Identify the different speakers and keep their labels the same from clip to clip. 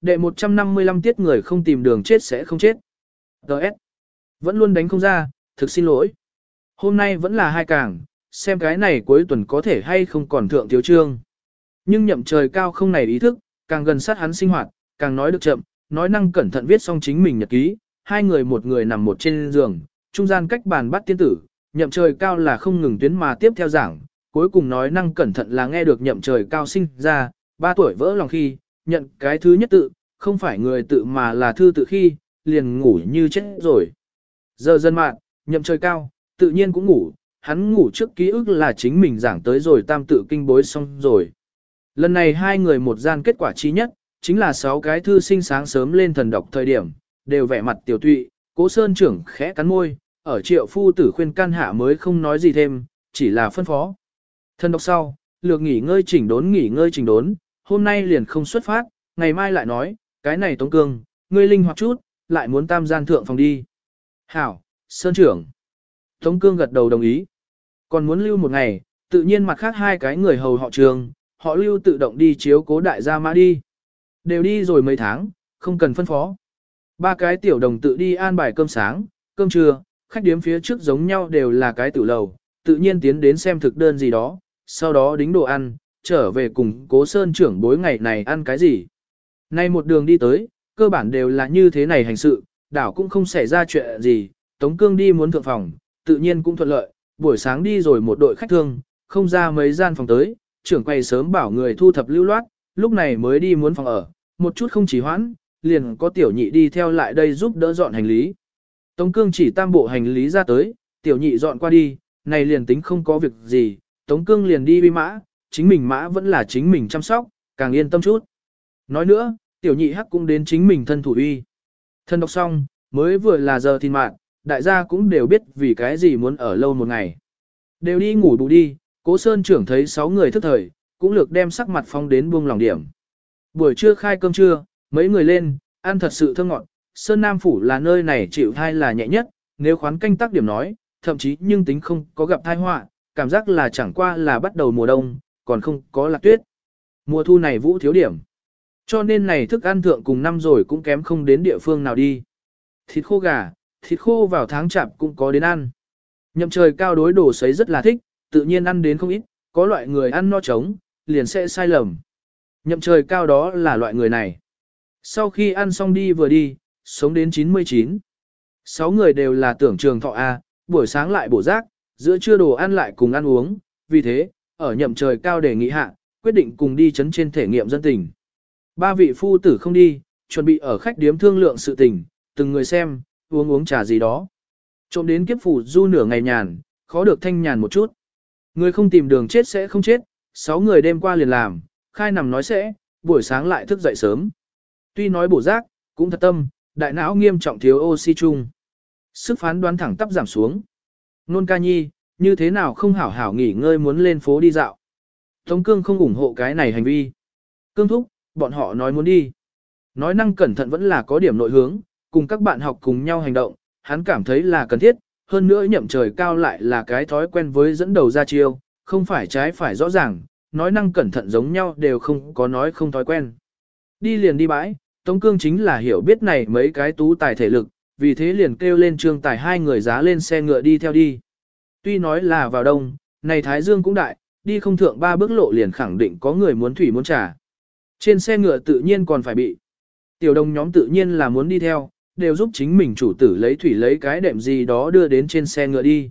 Speaker 1: Đệ 155 tiết người không tìm đường chết sẽ không chết. Đợt. Vẫn luôn đánh không ra, thực xin lỗi. Hôm nay vẫn là hai càng, xem cái này cuối tuần có thể hay không còn thượng thiếu trương. Nhưng nhậm trời cao không này ý thức, càng gần sát hắn sinh hoạt, càng nói được chậm, nói năng cẩn thận viết xong chính mình nhật ký, hai người một người nằm một trên giường, trung gian cách bàn bắt tiên tử, nhậm trời cao là không ngừng tuyến mà tiếp theo giảng, cuối cùng nói năng cẩn thận là nghe được nhậm trời cao sinh ra, ba tuổi vỡ lòng khi, nhận cái thứ nhất tự, không phải người tự mà là thư tự khi, liền ngủ như chết rồi. Giờ dân mạng, nhậm trời cao, tự nhiên cũng ngủ, hắn ngủ trước ký ức là chính mình giảng tới rồi tam tự kinh bối xong rồi. Lần này hai người một gian kết quả chi nhất, chính là sáu cái thư sinh sáng sớm lên thần đọc thời điểm, đều vẻ mặt tiểu tụy, cố sơn trưởng khẽ cắn môi, ở triệu phu tử khuyên can hạ mới không nói gì thêm, chỉ là phân phó. Thần đọc sau, lược nghỉ ngơi chỉnh đốn nghỉ ngơi chỉnh đốn, hôm nay liền không xuất phát, ngày mai lại nói, cái này Tống Cương, ngươi linh hoạt chút, lại muốn tam gian thượng phòng đi. Hảo, Sơn trưởng. Tống Cương gật đầu đồng ý. Còn muốn lưu một ngày, tự nhiên mặt khác hai cái người hầu họ trường, họ lưu tự động đi chiếu cố đại gia mã đi. Đều đi rồi mấy tháng, không cần phân phó. Ba cái tiểu đồng tự đi an bài cơm sáng, cơm trưa, khách điếm phía trước giống nhau đều là cái tử lầu, tự nhiên tiến đến xem thực đơn gì đó, sau đó đính đồ ăn, trở về cùng cố sơn trưởng bối ngày này ăn cái gì. Nay một đường đi tới, cơ bản đều là như thế này hành sự, đảo cũng không xảy ra chuyện gì, Tống Cương đi muốn thượng phòng, tự nhiên cũng thuận lợi, buổi sáng đi rồi một đội khách thương, không ra mấy gian phòng tới, trưởng quay sớm bảo người thu thập lưu loát, lúc này mới đi muốn phòng ở, một chút không chỉ hoãn, liền có tiểu nhị đi theo lại đây giúp đỡ dọn hành lý. Tống Cương chỉ tam bộ hành lý ra tới, tiểu nhị dọn qua đi, này liền tính không có việc gì, Tống Cương liền đi bi mã, chính mình mã vẫn là chính mình chăm sóc, càng yên tâm chút. Nói nữa, tiểu nhị hắc cũng đến chính mình thân thủ uy. Thân đọc xong, mới vừa là giờ thìn mạng, đại gia cũng đều biết vì cái gì muốn ở lâu một ngày. Đều đi ngủ đủ đi, cố sơn trưởng thấy sáu người thức thời, cũng lược đem sắc mặt phong đến buông lòng điểm. Buổi trưa khai cơm trưa, mấy người lên, ăn thật sự thơ ngọn, Sơn Nam Phủ là nơi này chịu thai là nhẹ nhất, nếu khoán canh tác điểm nói, thậm chí nhưng tính không có gặp thai họa, cảm giác là chẳng qua là bắt đầu mùa đông, còn không có lạc tuyết. Mùa thu này vũ thiếu điểm. Cho nên này thức ăn thượng cùng năm rồi cũng kém không đến địa phương nào đi. Thịt khô gà, thịt khô vào tháng chạp cũng có đến ăn. Nhậm trời cao đối đồ sấy rất là thích, tự nhiên ăn đến không ít, có loại người ăn no trống, liền sẽ sai lầm. Nhậm trời cao đó là loại người này. Sau khi ăn xong đi vừa đi, sống đến 99. Sáu người đều là tưởng trường thọ A, buổi sáng lại bổ rác giữa trưa đồ ăn lại cùng ăn uống, vì thế, ở nhậm trời cao đề nghị hạ, quyết định cùng đi chấn trên thể nghiệm dân tình. Ba vị phu tử không đi, chuẩn bị ở khách điếm thương lượng sự tình, từng người xem, uống uống trà gì đó. Trộm đến kiếp phủ du nửa ngày nhàn, khó được thanh nhàn một chút. Người không tìm đường chết sẽ không chết, sáu người đêm qua liền làm, khai nằm nói sẽ, buổi sáng lại thức dậy sớm. Tuy nói bổ giác, cũng thật tâm, đại não nghiêm trọng thiếu oxy chung. Sức phán đoán thẳng tắp giảm xuống. Nôn ca nhi, như thế nào không hảo hảo nghỉ ngơi muốn lên phố đi dạo. Tống cương không ủng hộ cái này hành vi. Cương thúc, bọn họ nói muốn đi. Nói năng cẩn thận vẫn là có điểm nội hướng, cùng các bạn học cùng nhau hành động, hắn cảm thấy là cần thiết, hơn nữa nhậm trời cao lại là cái thói quen với dẫn đầu ra chiêu, không phải trái phải rõ ràng, nói năng cẩn thận giống nhau đều không có nói không thói quen. Đi liền đi bãi, Tống Cương chính là hiểu biết này mấy cái tú tài thể lực, vì thế liền kêu lên trương tài hai người giá lên xe ngựa đi theo đi. Tuy nói là vào đông, này Thái Dương cũng đại, đi không thượng ba bước lộ liền khẳng định có người muốn thủy muốn trà. Trên xe ngựa tự nhiên còn phải bị. Tiểu đồng nhóm tự nhiên là muốn đi theo, đều giúp chính mình chủ tử lấy thủy lấy cái đệm gì đó đưa đến trên xe ngựa đi.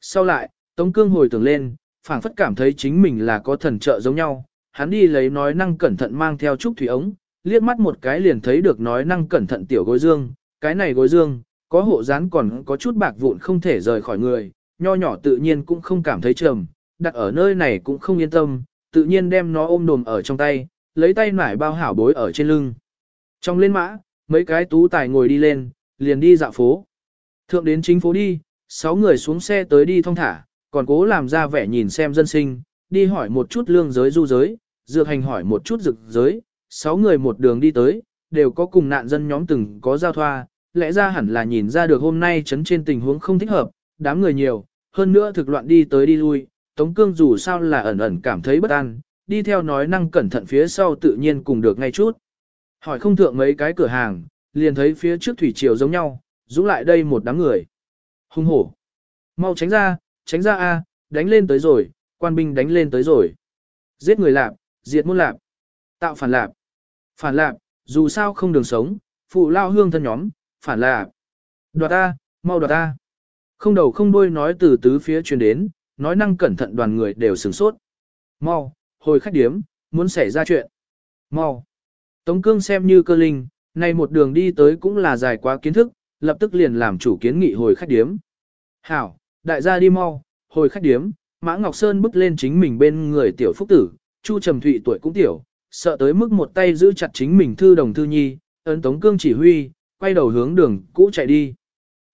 Speaker 1: Sau lại, Tống Cương hồi tưởng lên, phảng phất cảm thấy chính mình là có thần trợ giống nhau, hắn đi lấy nói năng cẩn thận mang theo chút thủy ống, liếc mắt một cái liền thấy được nói năng cẩn thận tiểu gối dương, cái này gối dương, có hộ dán còn có chút bạc vụn không thể rời khỏi người, nho nhỏ tự nhiên cũng không cảm thấy trầm, đặt ở nơi này cũng không yên tâm, tự nhiên đem nó ôm đồm ở trong tay, lấy tay nải bao hảo bối ở trên lưng. Trong lên mã, mấy cái tú tài ngồi đi lên, liền đi dạo phố. Thượng đến chính phố đi, sáu người xuống xe tới đi thong thả, còn cố làm ra vẻ nhìn xem dân sinh, đi hỏi một chút lương giới du giới, dược hành hỏi một chút dược giới, sáu người một đường đi tới, đều có cùng nạn dân nhóm từng có giao thoa, lẽ ra hẳn là nhìn ra được hôm nay chấn trên tình huống không thích hợp, đám người nhiều, hơn nữa thực loạn đi tới đi lui, Tống Cương dù sao là ẩn ẩn cảm thấy bất an, đi theo nói năng cẩn thận phía sau tự nhiên cùng được ngay chút. Hỏi không thượng mấy cái cửa hàng, liền thấy phía trước thủy triều giống nhau, dũng lại đây một đám người. Hung hổ. Mau tránh ra, tránh ra a, đánh lên tới rồi, quan binh đánh lên tới rồi. Giết người lạp, diệt môn lạp, tạo phản lạp. Phản lạp, dù sao không đường sống, phụ lao hương thân nhóm, phản lạp. Đoạt ta, mau đoạt ta. Không đầu không đuôi nói từ tứ phía truyền đến, nói năng cẩn thận đoàn người đều sửng sốt. Mau, hồi khách điếm, muốn xảy ra chuyện. Mau. Tống cương xem như cơ linh, nay một đường đi tới cũng là dài quá kiến thức, lập tức liền làm chủ kiến nghị hồi khách điếm. Hảo, đại gia đi mau, hồi khách điếm, Mã Ngọc Sơn bước lên chính mình bên người tiểu phúc tử, Chu Trầm Thụy tuổi cũng tiểu, sợ tới mức một tay giữ chặt chính mình thư đồng thư nhi, ấn Tống Cương chỉ huy, quay đầu hướng đường cũ chạy đi.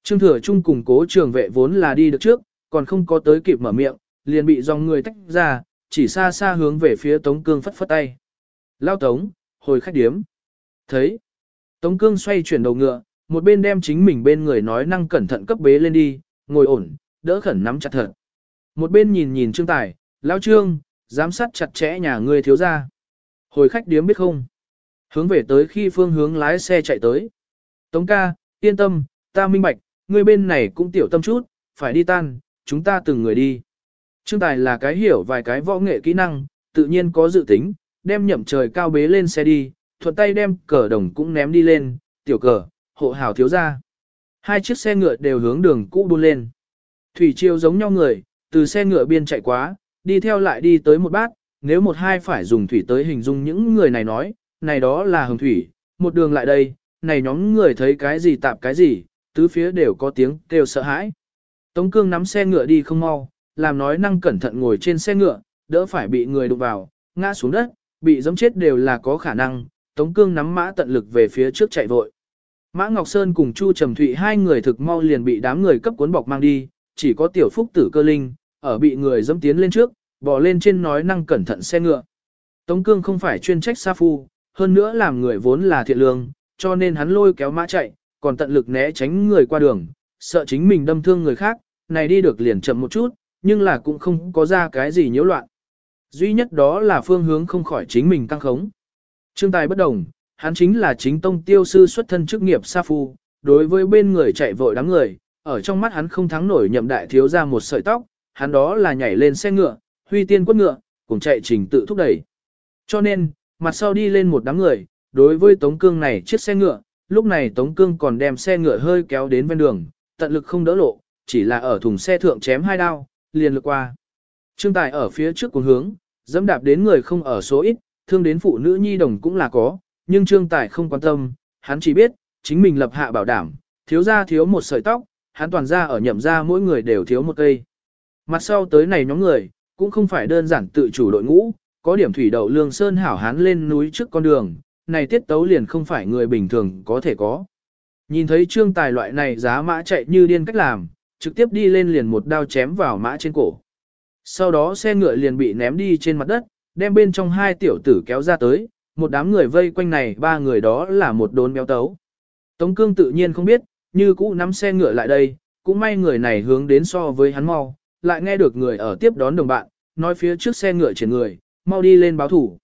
Speaker 1: Trương Thừa Trung cùng cố trường vệ vốn là đi được trước, còn không có tới kịp mở miệng, liền bị dòng người tách ra, chỉ xa xa hướng về phía Tống Cương phất phất tay. Lao Tống, hồi khách điếm. Thấy. Tống Cương xoay chuyển đầu ngựa, một bên đem chính mình bên người nói năng cẩn thận cấp bế lên đi, ngồi ổn, đỡ khẩn nắm chặt thật. Một bên nhìn nhìn Trương Tài, Lao Trương, giám sát chặt chẽ nhà ngươi thiếu ra. Hồi khách điếm biết không? Hướng về tới khi phương hướng lái xe chạy tới. Tống ca, yên tâm, ta minh bạch, ngươi bên này cũng tiểu tâm chút, phải đi tan, chúng ta từng người đi. Trương Tài là cái hiểu vài cái võ nghệ kỹ năng, tự nhiên có dự tính, đem nhậm trời cao bế lên xe đi, thuận tay đem cờ đồng cũng ném đi lên, tiểu cờ, hộ hào thiếu ra. Hai chiếc xe ngựa đều hướng đường cũ buôn lên. Thủy triều giống nhau người, từ xe ngựa biên chạy quá, đi theo lại đi tới một bát, nếu một hai phải dùng thủy tới hình dung những người này nói, này đó là hồng thủy, một đường lại đây, này nhóm người thấy cái gì tạp cái gì, tứ phía đều có tiếng kêu sợ hãi. Tống cương nắm xe ngựa đi không mau, làm nói năng cẩn thận ngồi trên xe ngựa, đỡ phải bị người đụng vào, ngã xuống đất, bị giẫm chết đều là có khả năng, Tống cương nắm mã tận lực về phía trước chạy vội. Mã Ngọc Sơn cùng Chu Trầm Thụy hai người thực mau liền bị đám người cấp cuốn bọc mang đi, chỉ có tiểu phúc tử cơ linh, ở bị người dẫm tiến lên trước, bò lên trên nói năng cẩn thận xe ngựa. Tống cương không phải chuyên trách sa phu, hơn nữa làm người vốn là thiện lương, cho nên hắn lôi kéo mã chạy, còn tận lực né tránh người qua đường, sợ chính mình đâm thương người khác, này đi được liền chậm một chút, nhưng là cũng không có ra cái gì nhiễu loạn. Duy nhất đó là phương hướng không khỏi chính mình căng khống. Trương Tài bất đồng, hắn chính là chính tông tiêu sư xuất thân chức nghiệp sa phu, đối với bên người chạy vội đám người, ở trong mắt hắn không thắng nổi nhậm đại thiếu ra một sợi tóc, hắn đó là nhảy lên xe ngựa, huy tiên quất ngựa, cùng chạy trình tự thúc đẩy. Cho nên, mặt sau đi lên một đám người, đối với Tống Cương này chiếc xe ngựa, lúc này Tống Cương còn đem xe ngựa hơi kéo đến ven đường, tận lực không đỡ lộ, chỉ là ở thùng xe thượng chém hai đao, liền lược qua. Trương Tài ở phía trước cùng hướng, dẫm đạp đến người không ở số ít, thương đến phụ nữ nhi đồng cũng là có, nhưng Trương Tài không quan tâm, hắn chỉ biết, chính mình lập hạ bảo đảm, thiếu ra thiếu một sợi tóc, hắn toàn ra ở nhậm ra mỗi người đều thiếu một cây. Mặt sau tới này nhóm người, cũng không phải đơn giản tự chủ đội ngũ, có điểm thủy đậu lương sơn hảo hán lên núi trước con đường, này tiết tấu liền không phải người bình thường có thể có. Nhìn thấy trương tài loại này giá mã chạy như điên cách làm, trực tiếp đi lên liền một đao chém vào mã trên cổ. Sau đó xe ngựa liền bị ném đi trên mặt đất, đem bên trong hai tiểu tử kéo ra tới, một đám người vây quanh này ba người đó là một đốn béo tấu. Tống cương tự nhiên không biết, như cũ nắm xe ngựa lại đây, cũng may người này hướng đến so với hắn mau, lại nghe được người ở tiếp đón đồng bạn, nói phía trước xe ngựa triển người, mau đi lên báo thủ.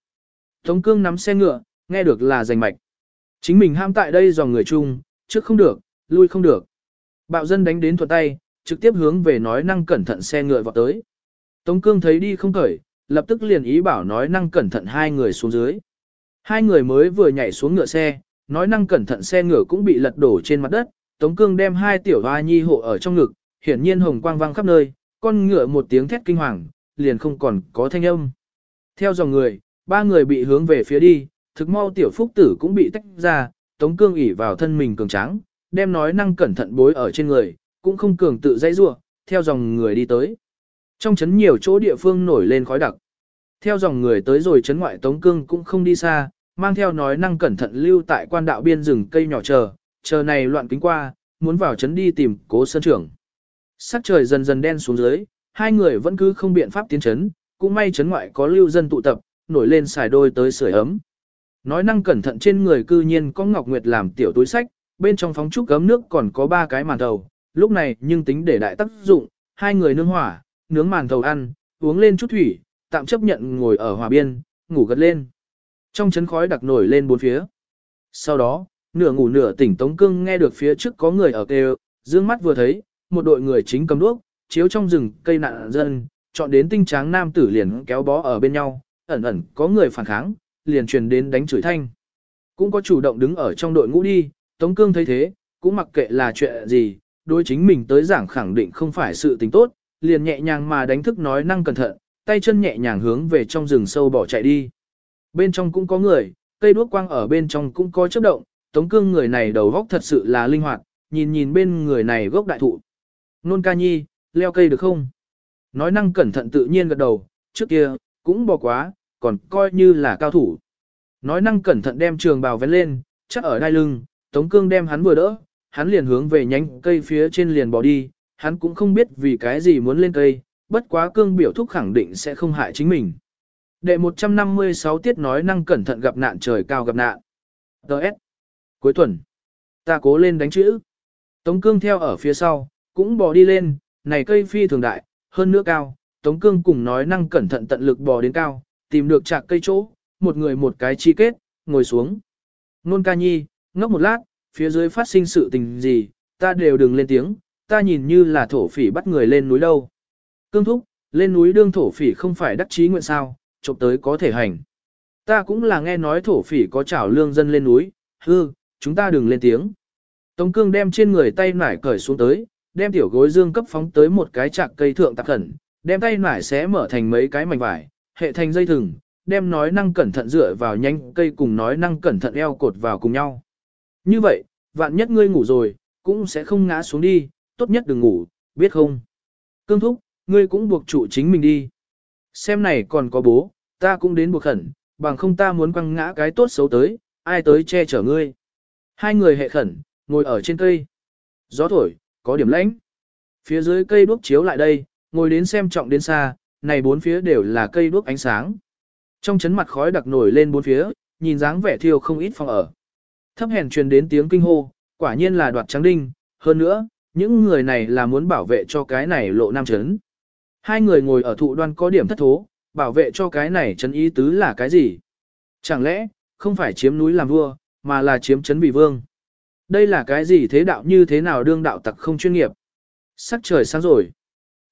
Speaker 1: Tống cương nắm xe ngựa, nghe được là giành mạch. Chính mình ham tại đây dòng người chung, trước không được, lui không được. Bạo dân đánh đến thuận tay, trực tiếp hướng về nói năng cẩn thận xe ngựa vọt tới. Tống cương thấy đi không khởi, lập tức liền ý bảo nói năng cẩn thận hai người xuống dưới. Hai người mới vừa nhảy xuống ngựa xe, nói năng cẩn thận xe ngựa cũng bị lật đổ trên mặt đất, Tống Cương đem hai tiểu hoa nhi hộ ở trong ngực, hiển nhiên hồng quang vang khắp nơi, con ngựa một tiếng thét kinh hoàng, liền không còn có thanh âm. Theo dòng người, ba người bị hướng về phía đi, thực mau tiểu phúc tử cũng bị tách ra, Tống Cương ỉ vào thân mình cường tráng, đem nói năng cẩn thận bối ở trên người, cũng không cường tự dãy rua, theo dòng người đi tới. Trong chấn nhiều chỗ địa phương nổi lên khói đặc. Theo dòng người tới rồi chấn ngoại Tống Cương cũng không đi xa, mang theo nói năng cẩn thận lưu tại quan đạo biên rừng cây nhỏ chờ, chờ này loạn kính qua, muốn vào chấn đi tìm cố sơn trưởng. Sắc trời dần dần đen xuống dưới, hai người vẫn cứ không biện pháp tiến chấn, cũng may chấn ngoại có lưu dân tụ tập, nổi lên xài đôi tới sưởi ấm. Nói năng cẩn thận trên người cư nhiên có Ngọc Nguyệt làm tiểu túi sách, bên trong phóng trúc gấm nước còn có ba cái màn thầu, lúc này nhưng tính để đại tác dụng, hai người nương hỏa, nướng màn thầu ăn, uống lên chút thủy, tạm chấp nhận ngồi ở hòa biên, ngủ gật lên. Trong chấn khói đặc nổi lên bốn phía. Sau đó, nửa ngủ nửa tỉnh Tống Cương nghe được phía trước có người ở kêu, dương mắt vừa thấy, một đội người chính cầm đuốc, chiếu trong rừng cây nạn dân, chọn đến tinh tráng nam tử liền kéo bó ở bên nhau, ẩn ẩn có người phản kháng, liền truyền đến đánh chửi thanh. Cũng có chủ động đứng ở trong đội ngũ đi, Tống Cương thấy thế, cũng mặc kệ là chuyện gì, đối chính mình tới giảng khẳng định không phải sự tình tốt, liền nhẹ nhàng mà đánh thức nói năng cẩn thận, tay chân nhẹ nhàng hướng về trong rừng sâu bỏ chạy đi. Bên trong cũng có người, cây đuốc quang ở bên trong cũng có chớp động, Tống Cương người này đầu góc thật sự là linh hoạt, nhìn nhìn bên người này gốc đại thụ. Nôn ca nhi, leo cây được không? Nói năng cẩn thận tự nhiên gật đầu, trước kia, cũng bỏ quá, còn coi như là cao thủ. Nói năng cẩn thận đem trường bào vén lên, chắc ở đai lưng, Tống Cương đem hắn vừa đỡ, hắn liền hướng về nhánh cây phía trên liền bỏ đi, hắn cũng không biết vì cái gì muốn lên cây, bất quá Cương biểu thúc khẳng định sẽ không hại chính mình. Đệ 156 tiết nói năng cẩn thận gặp nạn trời cao gặp nạn. Đợt. Cuối tuần. Ta cố lên đánh chữ. Tống cương theo ở phía sau, cũng bò đi lên, này cây phi thường đại, hơn nữa cao. Tống cương cùng nói năng cẩn thận tận lực bò đến cao, tìm được chạc cây chỗ, một người một cái chi kết, ngồi xuống. Nôn ca nhi, ngốc một lát, phía dưới phát sinh sự tình gì, ta đều đừng lên tiếng, ta nhìn như là thổ phỉ bắt người lên núi đâu. Cương thúc, lên núi đương thổ phỉ không phải đắc chí nguyện sao, chụp tới có thể hành. Ta cũng là nghe nói thổ phỉ có chảo lương dân lên núi, hư, chúng ta đừng lên tiếng. Tống cương đem trên người tay nải cởi xuống tới, đem tiểu gối dương cấp phóng tới một cái chạc cây thượng tạc khẩn, đem tay nải xé mở thành mấy cái mảnh vải, hệ thành dây thừng, đem nói năng cẩn thận dựa vào nhanh cây cùng nói năng cẩn thận eo cột vào cùng nhau. Như vậy, vạn nhất ngươi ngủ rồi, cũng sẽ không ngã xuống đi, tốt nhất đừng ngủ, biết không? Cương thúc, ngươi cũng buộc chủ chính mình đi. Xem này còn có bố, ta cũng đến buộc khẩn, bằng không ta muốn quăng ngã cái tốt xấu tới, ai tới che chở ngươi. Hai người hệ khẩn, ngồi ở trên cây. Gió thổi, có điểm lãnh. Phía dưới cây đuốc chiếu lại đây, ngồi đến xem trọng đến xa, này bốn phía đều là cây đuốc ánh sáng. Trong chấn mặt khói đặc nổi lên bốn phía, nhìn dáng vẻ thiêu không ít phòng ở. Thấp hèn truyền đến tiếng kinh hô, quả nhiên là đoạt trắng đinh, hơn nữa, những người này là muốn bảo vệ cho cái này lộ nam chấn. Hai người ngồi ở thụ đoan có điểm thất thố, bảo vệ cho cái này chấn ý tứ là cái gì? Chẳng lẽ, không phải chiếm núi làm vua, mà là chiếm chấn vì vương? Đây là cái gì thế đạo như thế nào đương đạo tặc không chuyên nghiệp? Sắc trời sáng rồi.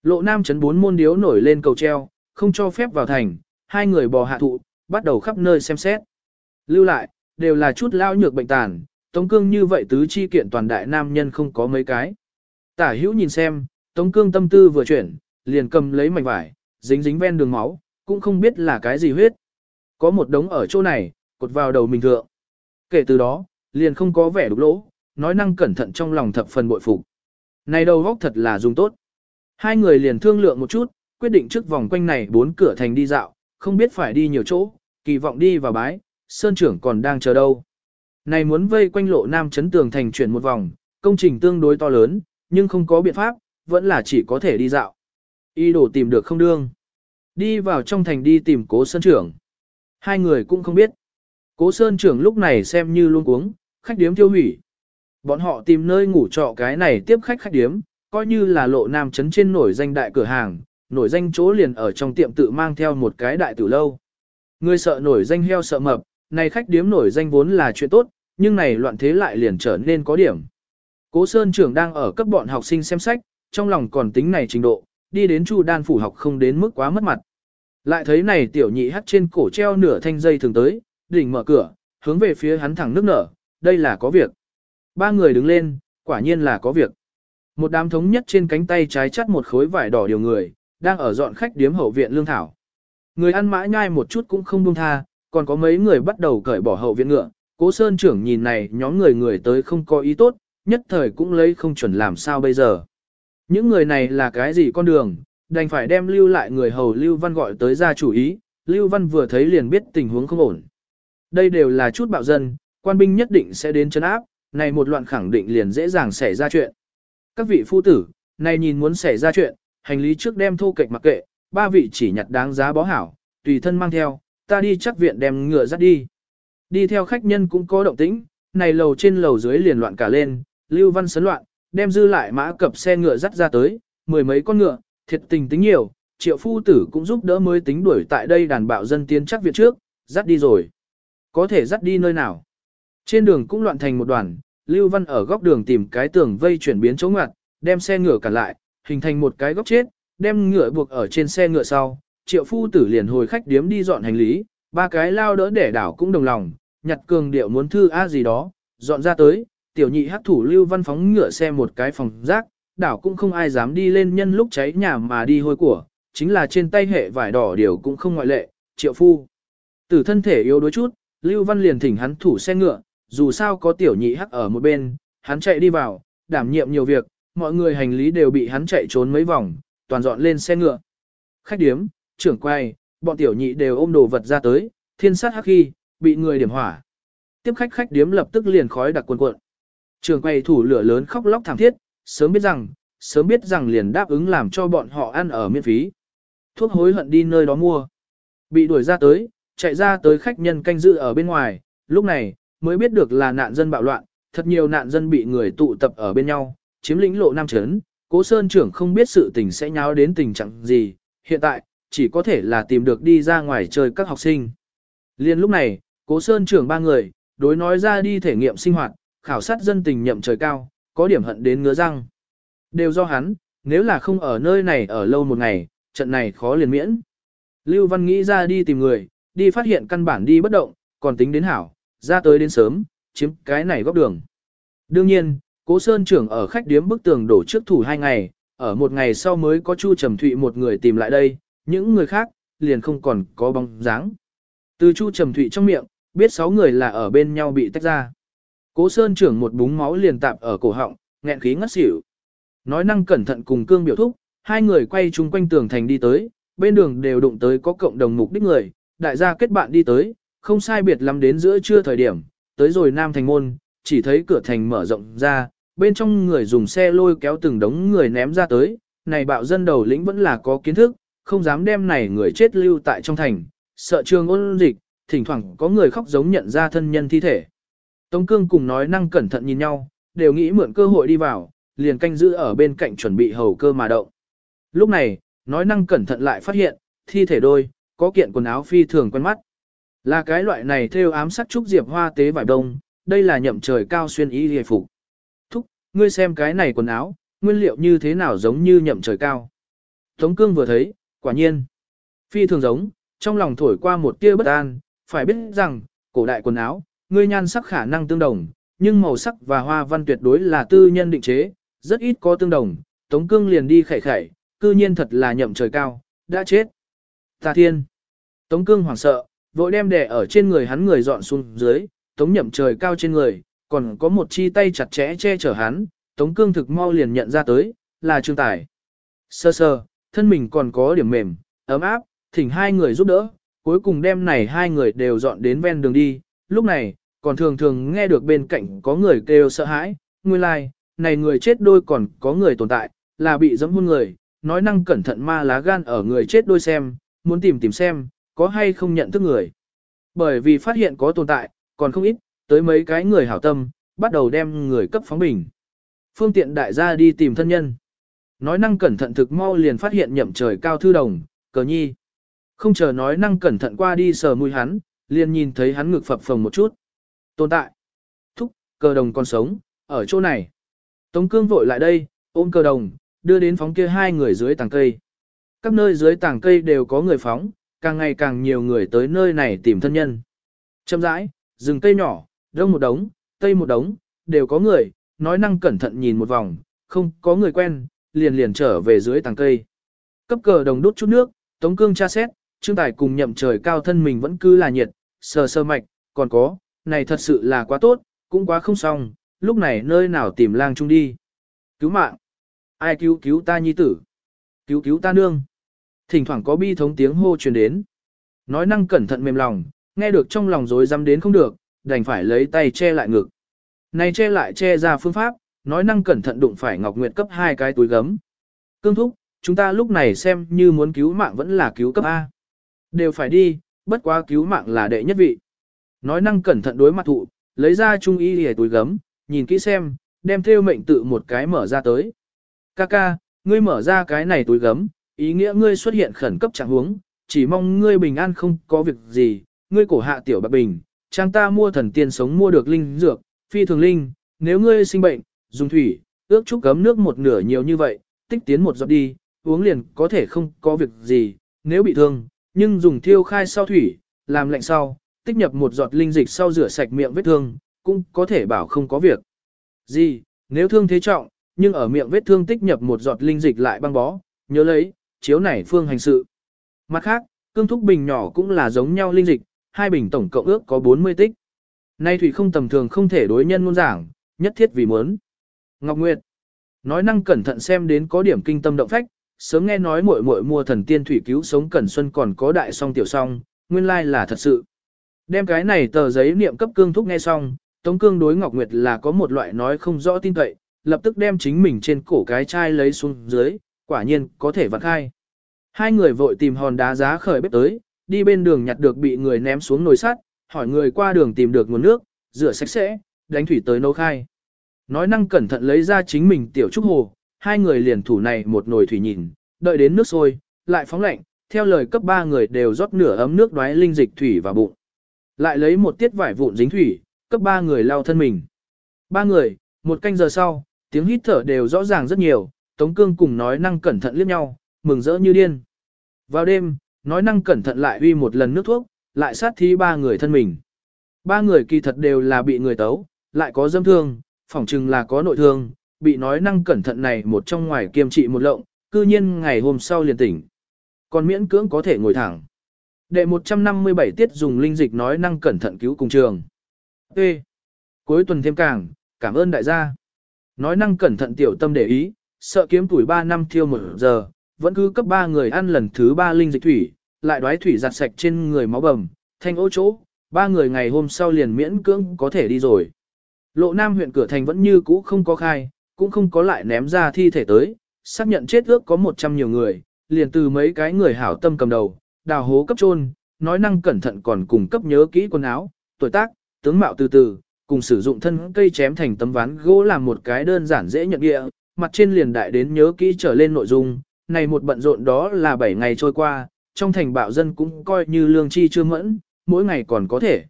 Speaker 1: Lộ nam chấn bốn môn điếu nổi lên cầu treo, không cho phép vào thành, hai người bò hạ thụ, bắt đầu khắp nơi xem xét. Lưu lại, đều là chút lao nhược bệnh tàn, Tống Cương như vậy tứ chi kiện toàn đại nam nhân không có mấy cái. Tả hữu nhìn xem, Tống Cương tâm tư vừa chuyển, liền cầm lấy mảnh vải, dính dính ven đường máu, cũng không biết là cái gì huyết. Có một đống ở chỗ này, cột vào đầu mình thượng. Kể từ đó, liền không có vẻ đục lỗ, nói năng cẩn thận trong lòng thập phần bội phục. Này đầu góc thật là dùng tốt. Hai người liền thương lượng một chút, quyết định trước vòng quanh này bốn cửa thành đi dạo, không biết phải đi nhiều chỗ, kỳ vọng đi vào bái, sơn trưởng còn đang chờ đâu. Này muốn vây quanh lộ nam chấn tường thành chuyển một vòng, công trình tương đối to lớn, nhưng không có biện pháp, vẫn là chỉ có thể đi dạo. Y đồ tìm được không đương. Đi vào trong thành đi tìm cố sơn trưởng. Hai người cũng không biết. Cố sơn trưởng lúc này xem như luôn cuống, khách điếm tiêu hủy. Bọn họ tìm nơi ngủ trọ cái này tiếp khách khách điếm, coi như là lộ nam chấn trên nổi danh đại cửa hàng, nổi danh chỗ liền ở trong tiệm tự mang theo một cái đại tử lâu. Người sợ nổi danh heo sợ mập, này khách điếm nổi danh vốn là chuyện tốt, nhưng này loạn thế lại liền trở nên có điểm. Cố Sơn trưởng đang ở cấp bọn học sinh xem sách, trong lòng còn tính này trình độ, đi đến Chu Đan phủ học không đến mức quá mất mặt. Lại thấy này tiểu nhị hắt trên cổ treo nửa thanh dây thường tới, đỉnh mở cửa, hướng về phía hắn thẳng nước nở, đây là có việc. Ba người đứng lên, quả nhiên là có việc. Một đám thống nhất trên cánh tay trái chắt một khối vải đỏ điều người, đang ở dọn khách điếm hậu viện lương thảo. Người ăn mã nhai một chút cũng không buông tha, còn có mấy người bắt đầu cởi bỏ hậu viện ngựa. Cố Sơn trưởng nhìn này nhóm người người tới không có ý tốt, nhất thời cũng lấy không chuẩn làm sao bây giờ. Những người này là cái gì con đường, đành phải đem lưu lại người hầu Lưu Văn gọi tới ra chủ ý, Lưu Văn vừa thấy liền biết tình huống không ổn. Đây đều là chút bạo dân, quan binh nhất định sẽ đến chấn áp, này một loạn khẳng định liền dễ dàng xảy ra chuyện. Các vị phu tử, này nhìn muốn xảy ra chuyện, hành lý trước đem thô kệch mặc kệ, ba vị chỉ nhặt đáng giá bó hảo, tùy thân mang theo, ta đi chắc viện đem ngựa dắt đi. Đi theo khách nhân cũng có động tĩnh, này lầu trên lầu dưới liền loạn cả lên, Lưu Văn sấn loạn, đem dư lại mã cập xe ngựa dắt ra tới, mười mấy con ngựa, thiệt tình tính nhiều, triệu phu tử cũng giúp đỡ mới tính đuổi tại đây đàn bạo dân tiến chắc viện trước, dắt đi rồi. Có thể dắt đi nơi nào? Trên đường cũng loạn thành một đoàn, Lưu Văn ở góc đường tìm cái tường vây chuyển biến chỗ ngoặt, đem xe ngựa cản lại, hình thành một cái góc chết, đem ngựa buộc ở trên xe ngựa sau. Triệu phu tử liền hồi khách điếm đi dọn hành lý, ba cái lao đỡ để đảo cũng đồng lòng, nhặt cường điệu muốn thư a gì đó, dọn ra tới, tiểu nhị hắc thủ Lưu Văn phóng ngựa xe một cái phòng rác, đảo cũng không ai dám đi lên nhân lúc cháy nhà mà đi hôi của, chính là trên tay hệ vải đỏ điều cũng không ngoại lệ, triệu phu. Tử thân thể yếu đuối chút, Lưu Văn liền thỉnh hắn thủ xe ngựa, dù sao có tiểu nhị hắc ở một bên, hắn chạy đi vào, đảm nhiệm nhiều việc, mọi người hành lý đều bị hắn chạy trốn mấy vòng, toàn dọn lên xe ngựa. Khách điếm, trưởng quay, bọn tiểu nhị đều ôm đồ vật ra tới, thiên sát hắc khi, bị người điểm hỏa. Tiếp khách khách điếm lập tức liền khói đặc cuồn cuộn. Trưởng quay thủ lửa lớn khóc lóc thảm thiết, sớm biết rằng, sớm biết rằng liền đáp ứng làm cho bọn họ ăn ở miễn phí. Thuốc hối hận đi nơi đó mua. Bị đuổi ra tới, chạy ra tới khách nhân canh giữ ở bên ngoài, lúc này, mới biết được là nạn dân bạo loạn, thật nhiều nạn dân bị người tụ tập ở bên nhau, chiếm lĩnh lộ Nam Trấn, cố sơn trưởng không biết sự tình sẽ nháo đến tình trạng gì, hiện tại, chỉ có thể là tìm được đi ra ngoài chơi các học sinh. Liên lúc này, cố sơn trưởng ba người, đối nói ra đi thể nghiệm sinh hoạt, khảo sát dân tình nhậm trời cao, có điểm hận đến ngứa răng. Đều do hắn, nếu là không ở nơi này ở lâu một ngày, trận này khó liền miễn. Lưu Văn nghĩ ra đi tìm người, đi phát hiện căn bản đi bất động, còn tính đến hảo, ra tới đến sớm, chiếm cái này góc đường. Đương nhiên, Cố Sơn trưởng ở khách điếm bức tường đổ trước thủ hai ngày, ở một ngày sau mới có Chu Trầm Thụy một người tìm lại đây, những người khác, liền không còn có bóng dáng. Từ Chu Trầm Thụy trong miệng, biết sáu người là ở bên nhau bị tách ra. Cố Sơn trưởng một búng máu liền tạp ở cổ họng, nghẹn khí ngất xỉu. Nói năng cẩn thận cùng cương biểu thúc, hai người quay chung quanh tường thành đi tới, bên đường đều đụng tới có cộng đồng mục đích người, đại gia kết bạn đi tới, không sai biệt lắm đến giữa trưa thời điểm, tới rồi Nam Thành Môn, chỉ thấy cửa thành mở rộng ra, bên trong người dùng xe lôi kéo từng đống người ném ra tới, này bạo dân đầu lĩnh vẫn là có kiến thức, không dám đem này người chết lưu tại trong thành, sợ trường ôn dịch, thỉnh thoảng có người khóc giống nhận ra thân nhân thi thể. Tống cương cùng nói năng cẩn thận nhìn nhau, đều nghĩ mượn cơ hội đi vào, liền canh giữ ở bên cạnh chuẩn bị hầu cơ mà động. Lúc này, nói năng cẩn thận lại phát hiện, thi thể đôi, có kiện quần áo phi thường quen mắt. Là cái loại này theo ám sắc trúc diệp hoa tế vải đông, đây là nhậm trời cao xuyên y hề phục. Thúc, ngươi xem cái này quần áo, nguyên liệu như thế nào giống như nhậm trời cao. Tống cương vừa thấy, quả nhiên. Phi thường giống, trong lòng thổi qua một tia bất an, phải biết rằng, cổ đại quần áo, ngươi nhan sắc khả năng tương đồng, nhưng màu sắc và hoa văn tuyệt đối là tư nhân định chế, rất ít có tương đồng. Tống cương liền đi khẩy khẩy, cư nhiên thật là nhậm trời cao, đã chết. Tà thiên. Tống cương hoảng sợ, vội đem đè ở trên người hắn người dọn xuống dưới, tống nhậm trời cao trên người, còn có một chi tay chặt chẽ che chở hắn, tống cương thực mau liền nhận ra tới, là trương tài. Sơ sơ, thân mình còn có điểm mềm, ấm áp, thỉnh hai người giúp đỡ, cuối cùng đem này hai người đều dọn đến ven đường đi, lúc này, còn thường thường nghe được bên cạnh có người kêu sợ hãi, nguyên lai, like, này người chết đôi còn có người tồn tại, là bị dẫm hôn người, nói năng cẩn thận ma lá gan ở người chết đôi xem, muốn tìm tìm xem, có hay không nhận thức người. Bởi vì phát hiện có tồn tại, còn không ít, tới mấy cái người hảo tâm, bắt đầu đem người cấp phóng bình. Phương tiện đại gia đi tìm thân nhân. Nói năng cẩn thận thực mau liền phát hiện nhậm trời cao thư đồng, cờ nhi. Không chờ nói năng cẩn thận qua đi sờ mũi hắn, liền nhìn thấy hắn ngực phập phồng một chút. Tồn tại. Thúc, cờ đồng còn sống, ở chỗ này. Tống cương vội lại đây, ôm cờ đồng, đưa đến phóng kia hai người dưới tàng cây. Các nơi dưới tàng cây đều có người phóng, càng ngày càng nhiều người tới nơi này tìm thân nhân. Chậm rãi, rừng cây nhỏ, đông một đống, tây một đống, đều có người, nói năng cẩn thận nhìn một vòng, không có người quen, liền liền trở về dưới tàng cây. Cấp cờ đồng đốt chút nước, tống cương tra xét, trương tài cùng nhậm trời cao thân mình vẫn cứ là nhiệt, sờ sơ mạch, còn có, này thật sự là quá tốt, cũng quá không xong, lúc này nơi nào tìm lang chung đi. Cứu mạng. Ai cứu cứu ta nhi tử? Cứu cứu ta nương. Thỉnh thoảng có bi thống tiếng hô truyền đến. Nói năng cẩn thận mềm lòng, nghe được trong lòng rối rắm đến không được, đành phải lấy tay che lại ngực. Này che lại che ra phương pháp, nói năng cẩn thận đụng phải Ngọc Nguyệt cấp hai cái túi gấm. Cương thúc, chúng ta lúc này xem như muốn cứu mạng vẫn là cứu cấp A. Đều phải đi, bất quá cứu mạng là đệ nhất vị. Nói năng cẩn thận đối mặt thụ, lấy ra trung y hề túi gấm, nhìn kỹ xem, đem theo mệnh tự một cái mở ra tới. Kaka, ngươi mở ra cái này túi gấm, ý nghĩa ngươi xuất hiện khẩn cấp trạng huống, chỉ mong ngươi bình an không có việc gì, ngươi cổ hạ tiểu bạc bình, trang ta mua thần tiên sống mua được linh dược, phi thường linh, nếu ngươi sinh bệnh, dùng thủy, ước chúc cấm nước một nửa nhiều như vậy, tích tiến một giọt đi, uống liền có thể không có việc gì, nếu bị thương, nhưng dùng thiêu khai sau thủy, làm lạnh sau, tích nhập một giọt linh dịch sau rửa sạch miệng vết thương, cũng có thể bảo không có việc. Gì, nếu thương thế trọng, nhưng ở miệng vết thương tích nhập một giọt linh dịch lại băng bó, nhớ lấy, chiếu này phương hành sự. Mặt khác, cương thúc bình nhỏ cũng là giống nhau linh dịch, hai bình tổng cộng ước có 40 tích. Nay thủy không tầm thường không thể đối nhân ngôn giảng, nhất thiết vì muốn. Ngọc Nguyệt nói năng cẩn thận xem đến có điểm kinh tâm động phách, sớm nghe nói muội muội mua thần tiên thủy cứu sống Cẩn Xuân còn có đại song tiểu song, nguyên lai là thật sự. Đem cái này tờ giấy niệm cấp cương thúc nghe xong, Tống Cương đối Ngọc Nguyệt là có một loại nói không rõ tin cậy, lập tức đem chính mình trên cổ cái chai lấy xuống dưới, quả nhiên có thể vặn khai. Hai người vội tìm hòn đá giá khởi bếp tới, đi bên đường nhặt được bị người ném xuống nồi sắt, hỏi người qua đường tìm được nguồn nước, rửa sạch sẽ, đánh thủy tới nấu khai. Nói năng cẩn thận lấy ra chính mình tiểu trúc hồ, hai người liền thủ này một nồi thủy nhìn, đợi đến nước sôi, lại phóng lạnh, theo lời cấp ba người đều rót nửa ấm nước đoái linh dịch thủy vào bụng. Lại lấy một tiết vải vụn dính thủy, cấp ba người lau thân mình. Ba người, một canh giờ sau, tiếng hít thở đều rõ ràng rất nhiều, Tống Cương cùng nói năng cẩn thận liếc nhau, mừng rỡ như điên. Vào đêm, nói năng cẩn thận lại uy một lần nước thuốc, lại sát thí ba người thân mình. Ba người kỳ thật đều là bị người tấu, lại có dâm thương, phỏng chừng là có nội thương, bị nói năng cẩn thận này một trong ngoài kiêm trị một lộng, cư nhiên ngày hôm sau liền tỉnh. Còn miễn cưỡng có thể ngồi thẳng. Đệ 157 tiết dùng linh dịch nói năng cẩn thận cứu cùng trường. Ê! Cuối tuần thêm càng, cảm ơn đại gia. Nói năng cẩn thận tiểu tâm để ý, sợ kiếm tuổi 3 năm thiêu một giờ, vẫn cứ cấp 3 người ăn lần thứ 3 linh dịch thủy, lại đoái thủy giặt sạch trên người máu bầm, thanh ô chỗ, ba người ngày hôm sau liền miễn cưỡng có thể đi rồi. Lộ Nam huyện cửa thành vẫn như cũ không có khai, cũng không có lại ném ra thi thể tới, xác nhận chết ước có 100 nhiều người, liền từ mấy cái người hảo tâm cầm đầu, đào hố cấp trôn, nói năng cẩn thận còn cùng cấp nhớ kỹ quần áo, tuổi tác, tướng mạo từ từ, cùng sử dụng thân cây chém thành tấm ván gỗ làm một cái đơn giản dễ nhận địa, mặt trên liền đại đến nhớ kỹ trở lên nội dung, này một bận rộn đó là 7 ngày trôi qua, trong thành bạo dân cũng coi như lương chi chưa mẫn, mỗi ngày còn có thể.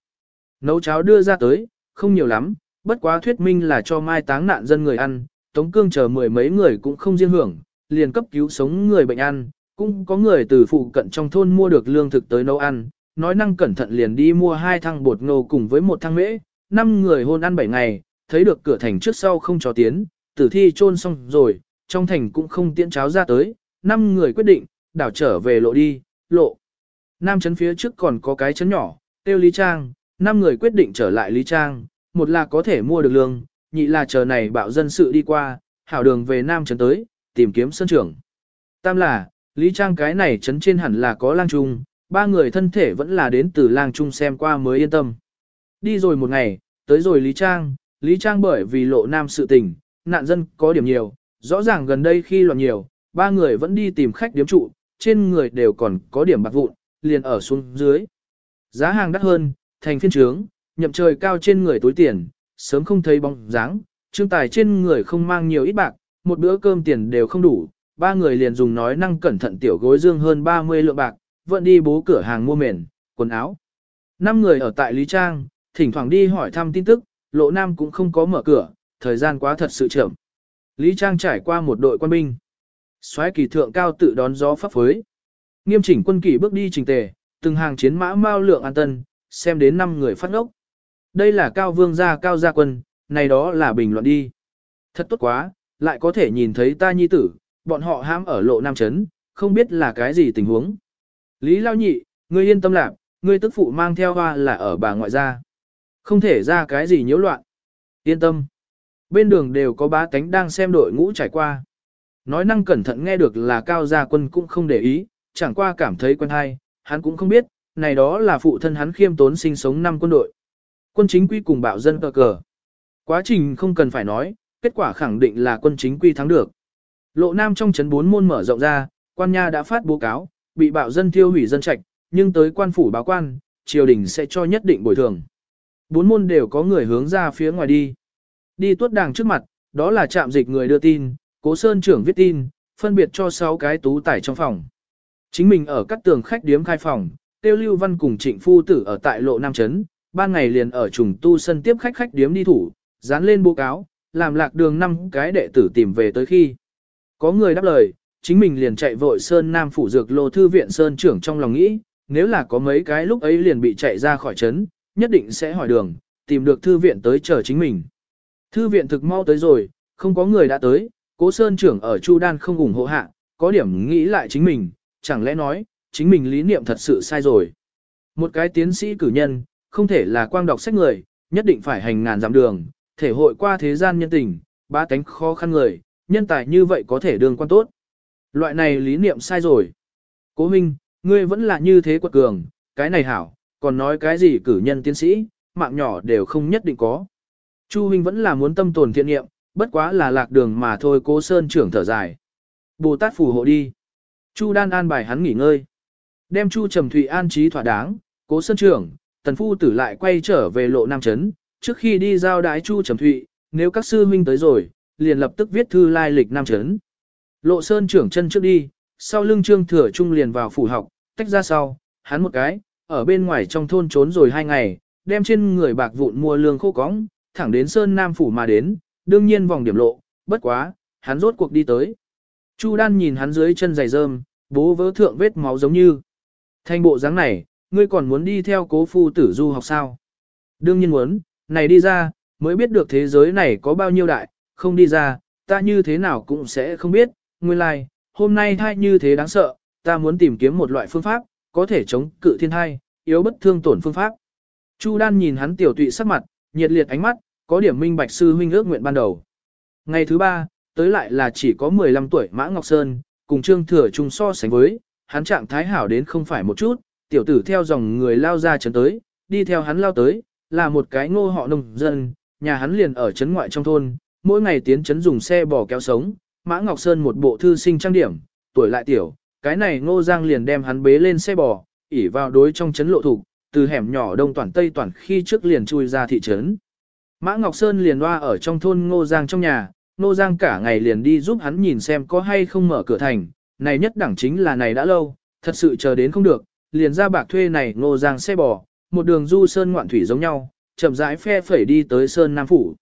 Speaker 1: Nấu cháo đưa ra tới, không nhiều lắm, bất quá thuyết minh là cho mai táng nạn dân người ăn, Tống Cương chờ mười mấy người cũng không riêng hưởng, liền cấp cứu sống người bệnh ăn, cũng có người từ phụ cận trong thôn mua được lương thực tới nấu ăn, nói năng cẩn thận liền đi mua hai thăng bột ngô cùng với một thăng mễ, năm người hôn ăn bảy ngày, thấy được cửa thành trước sau không cho tiến, tử thi chôn xong rồi, trong thành cũng không tiễn cháo ra tới, năm người quyết định, đảo trở về lộ đi, lộ. Nam chấn phía trước còn có cái chấn nhỏ, tiêu Lý Trang, năm người quyết định trở lại Lý Trang, một là có thể mua được lương, nhị là chờ này bạo dân sự đi qua, hảo đường về Nam chấn tới, tìm kiếm sân trưởng. Tam là, Lý Trang cái này chấn trên hẳn là có lang trung, ba người thân thể vẫn là đến từ lang trung xem qua mới yên tâm. Đi rồi một ngày, tới rồi Lý Trang, Lý Trang bởi vì lộ nam sự tình, nạn dân có điểm nhiều, rõ ràng gần đây khi loạn nhiều, ba người vẫn đi tìm khách điếm trụ, trên người đều còn có điểm bạc vụn, liền ở xuống dưới. Giá hàng đắt hơn, thành phiên trướng, nhậm trời cao trên người túi tiền, sớm không thấy bóng dáng, trương tài trên người không mang nhiều ít bạc, một bữa cơm tiền đều không đủ, ba người liền dùng nói năng cẩn thận tiểu gối dương hơn 30 lượng bạc, vẫn đi bố cửa hàng mua mền, quần áo. Năm người ở tại Lý Trang, thỉnh thoảng đi hỏi thăm tin tức, lộ nam cũng không có mở cửa, thời gian quá thật sự chậm. Lý Trang trải qua một đội quân binh. Xoáy kỳ thượng cao tự đón gió pháp phối. Nghiêm chỉnh quân kỷ bước đi trình tề, từng hàng chiến mã mao lượng an tân, xem đến năm người phát ngốc. Đây là cao vương gia cao gia quân, này đó là bình luận đi. Thật tốt quá, lại có thể nhìn thấy ta nhi tử, bọn họ hãm ở lộ nam chấn, không biết là cái gì tình huống. Lý Lao Nhị, ngươi yên tâm lạc, ngươi tức phụ mang theo hoa là ở bà ngoại gia. Không thể ra cái gì nhiễu loạn. Yên tâm. Bên đường đều có bá tánh đang xem đội ngũ trải qua. Nói năng cẩn thận nghe được là cao gia quân cũng không để ý, chẳng qua cảm thấy quen hay, hắn cũng không biết, này đó là phụ thân hắn khiêm tốn sinh sống năm quân đội. Quân chính quy cùng bạo dân cờ cờ. Quá trình không cần phải nói, kết quả khẳng định là quân chính quy thắng được. Lộ Nam trong chấn bốn môn mở rộng ra, quan nha đã phát báo cáo, bị bạo dân tiêu hủy dân trạch, nhưng tới quan phủ báo quan, triều đình sẽ cho nhất định bồi thường. Bốn môn đều có người hướng ra phía ngoài đi. Đi tuốt đàng trước mặt, đó là trạm dịch người đưa tin, cố sơn trưởng viết tin, phân biệt cho 6 cái tú tải trong phòng. Chính mình ở các tường khách điếm khai phòng, tiêu lưu văn cùng trịnh phu tử ở tại lộ Nam Trấn, ban ngày liền ở trùng tu sân tiếp khách khách điếm đi thủ, dán lên bố cáo, làm lạc đường năm cái đệ tử tìm về tới khi. Có người đáp lời, chính mình liền chạy vội Sơn Nam Phủ Dược Lô Thư Viện Sơn trưởng trong lòng nghĩ, nếu là có mấy cái lúc ấy liền bị chạy ra khỏi trấn, nhất định sẽ hỏi đường, tìm được Thư Viện tới chờ chính mình. Thư Viện thực mau tới rồi, không có người đã tới, cố Sơn trưởng ở Chu Đan không ủng hộ hạ, có điểm nghĩ lại chính mình, chẳng lẽ nói, chính mình lý niệm thật sự sai rồi. Một cái tiến sĩ cử nhân, không thể là quang đọc sách người, nhất định phải hành ngàn dặm đường, thể hội qua thế gian nhân tình, ba tánh khó khăn người, nhân tài như vậy có thể đường quan tốt. Loại này lý niệm sai rồi. Cố Minh, ngươi vẫn là như thế quật cường, cái này hảo, còn nói cái gì cử nhân tiến sĩ, mạng nhỏ đều không nhất định có. Chu huynh vẫn là muốn tâm tồn thiện niệm, bất quá là lạc đường mà thôi cố sơn trưởng thở dài. Bồ Tát phù hộ đi. Chu đan an bài hắn nghỉ ngơi. Đem Chu Trầm Thụy an trí thỏa đáng, cố sơn trưởng, tần phu tử lại quay trở về lộ Nam Trấn, trước khi đi giao đái Chu Trầm Thụy, nếu các sư huynh tới rồi, liền lập tức viết thư lai lịch Nam Trấn. Lộ Sơn trưởng chân trước đi, sau lưng Trương Thừa Trung liền vào phủ học, tách ra sau, hắn một cái, ở bên ngoài trong thôn trốn rồi hai ngày, đem trên người bạc vụn mua lương khô cóng, thẳng đến Sơn Nam phủ mà đến, đương nhiên vòng điểm lộ, bất quá, hắn rốt cuộc đi tới. Chu Đan nhìn hắn dưới chân giày rơm, bố vỡ thượng vết máu giống như. Thanh bộ dáng này, ngươi còn muốn đi theo cố phu tử du học sao? Đương nhiên muốn, này đi ra, mới biết được thế giới này có bao nhiêu đại, không đi ra, ta như thế nào cũng sẽ không biết, nguyên lai, like, hôm nay thai như thế đáng sợ, ta muốn tìm kiếm một loại phương pháp, có thể chống cự thiên thai, yếu bất thương tổn phương pháp. Chu Đan nhìn hắn tiểu tụy sắc mặt, nhiệt liệt ánh mắt, có điểm minh bạch sư huynh ước nguyện ban đầu. Ngày thứ ba, tới lại là chỉ có 15 tuổi Mã Ngọc Sơn, cùng Trương Thừa Trung so sánh với, hắn trạng thái hảo đến không phải một chút, tiểu tử theo dòng người lao ra trấn tới, đi theo hắn lao tới, là một cái ngô họ nông dân, nhà hắn liền ở trấn ngoại trong thôn, mỗi ngày tiến trấn dùng xe bò kéo sống, Mã Ngọc Sơn một bộ thư sinh trang điểm, tuổi lại tiểu, cái này ngô giang liền đem hắn bế lên xe bò, ỉ vào đối trong trấn lộ thủ, từ hẻm nhỏ đông toàn tây toàn khi trước liền chui ra thị trấn. Mã Ngọc Sơn liền loa ở trong thôn ngô giang trong nhà, ngô giang cả ngày liền đi giúp hắn nhìn xem có hay không mở cửa thành, này nhất đẳng chính là này đã lâu, thật sự chờ đến không được, liền ra bạc thuê này ngô giang xe bò, một đường du sơn ngoạn thủy giống nhau, chậm rãi phe phẩy đi tới sơn Nam Phủ.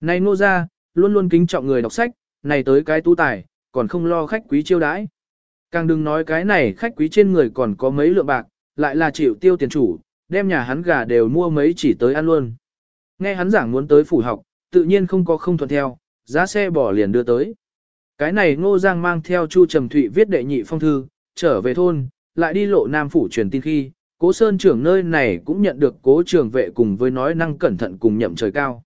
Speaker 1: Này ngô gia luôn luôn kính trọng người đọc sách, này tới cái tu tài, còn không lo khách quý chiêu đãi. Càng đừng nói cái này khách quý trên người còn có mấy lượng bạc, lại là chịu tiêu tiền chủ, đem nhà hắn gà đều mua mấy chỉ tới ăn luôn. Nghe hắn giảng muốn tới phủ học, tự nhiên không có không thuận theo, giá xe bỏ liền đưa tới. Cái này ngô giang mang theo Chu Trầm Thụy viết đệ nhị phong thư, trở về thôn, lại đi lộ Nam Phủ truyền tin khi, cố sơn trưởng nơi này cũng nhận được cố trưởng vệ cùng với nói năng cẩn thận cùng nhậm trời cao.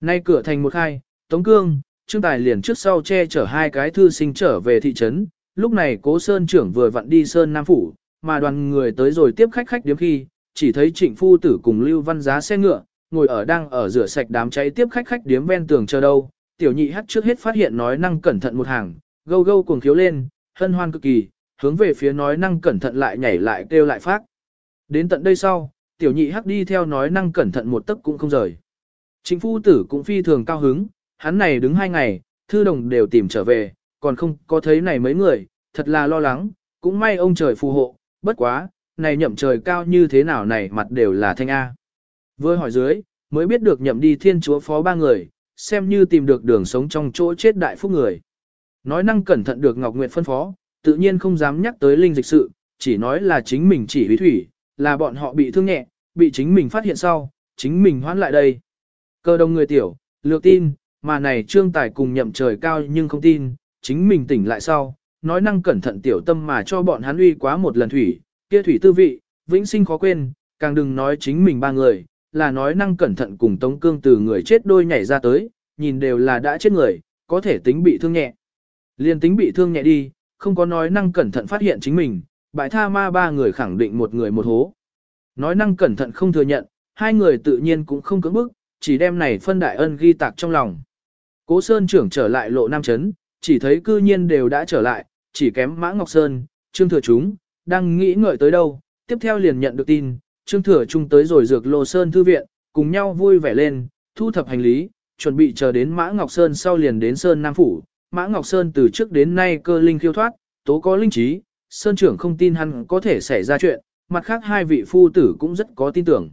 Speaker 1: Nay cửa thành một hai, Tống Cương, Trương Tài liền trước sau che chở hai cái thư sinh trở về thị trấn, lúc này cố sơn trưởng vừa vặn đi sơn Nam Phủ, mà đoàn người tới rồi tiếp khách khách điếm khi, chỉ thấy trịnh phu tử cùng Lưu Văn giá xe ngựa, ngồi ở đang ở rửa sạch đám cháy tiếp khách khách điếm ven tường chờ đâu, tiểu nhị hắt trước hết phát hiện nói năng cẩn thận một hàng, gâu gâu cuồng khiếu lên, hân hoan cực kỳ, hướng về phía nói năng cẩn thận lại nhảy lại kêu lại phát. Đến tận đây sau, tiểu nhị hắc đi theo nói năng cẩn thận một tấc cũng không rời. Chính phu tử cũng phi thường cao hứng, hắn này đứng hai ngày, thư đồng đều tìm trở về, còn không có thấy này mấy người, thật là lo lắng, cũng may ông trời phù hộ, bất quá, này nhậm trời cao như thế nào này mặt đều là thanh A. Vừa hỏi dưới, mới biết được nhậm đi thiên chúa phó ba người, xem như tìm được đường sống trong chỗ chết đại phúc người. Nói năng cẩn thận được Ngọc Nguyệt phân phó, tự nhiên không dám nhắc tới linh dịch sự, chỉ nói là chính mình chỉ huy thủy, là bọn họ bị thương nhẹ, bị chính mình phát hiện sau, chính mình hoãn lại đây. Cơ đông người tiểu, lược tin, mà này trương tài cùng nhậm trời cao nhưng không tin, chính mình tỉnh lại sau, nói năng cẩn thận tiểu tâm mà cho bọn hắn uy quá một lần thủy, kia thủy tư vị, vĩnh sinh khó quên, càng đừng nói chính mình ba người, là nói năng cẩn thận cùng tống cương từ người chết đôi nhảy ra tới, nhìn đều là đã chết người, có thể tính bị thương nhẹ. Liên tính bị thương nhẹ đi, không có nói năng cẩn thận phát hiện chính mình, bại tha ma ba người khẳng định một người một hố. Nói năng cẩn thận không thừa nhận, hai người tự nhiên cũng không cưỡng bức, chỉ đem này phân đại ân ghi tạc trong lòng. Cố Sơn trưởng trở lại lộ Nam Trấn, chỉ thấy cư nhiên đều đã trở lại, chỉ kém Mã Ngọc Sơn, Trương Thừa Chúng, đang nghĩ ngợi tới đâu, tiếp theo liền nhận được tin, Trương Thừa Trung tới rồi dược Lô Sơn Thư Viện, cùng nhau vui vẻ lên, thu thập hành lý, chuẩn bị chờ đến Mã Ngọc Sơn sau liền đến Sơn Nam Phủ. Mã Ngọc Sơn từ trước đến nay cơ linh khiêu thoát, tố có linh trí, Sơn trưởng không tin hắn có thể xảy ra chuyện, mặt khác hai vị phu tử cũng rất có tin tưởng.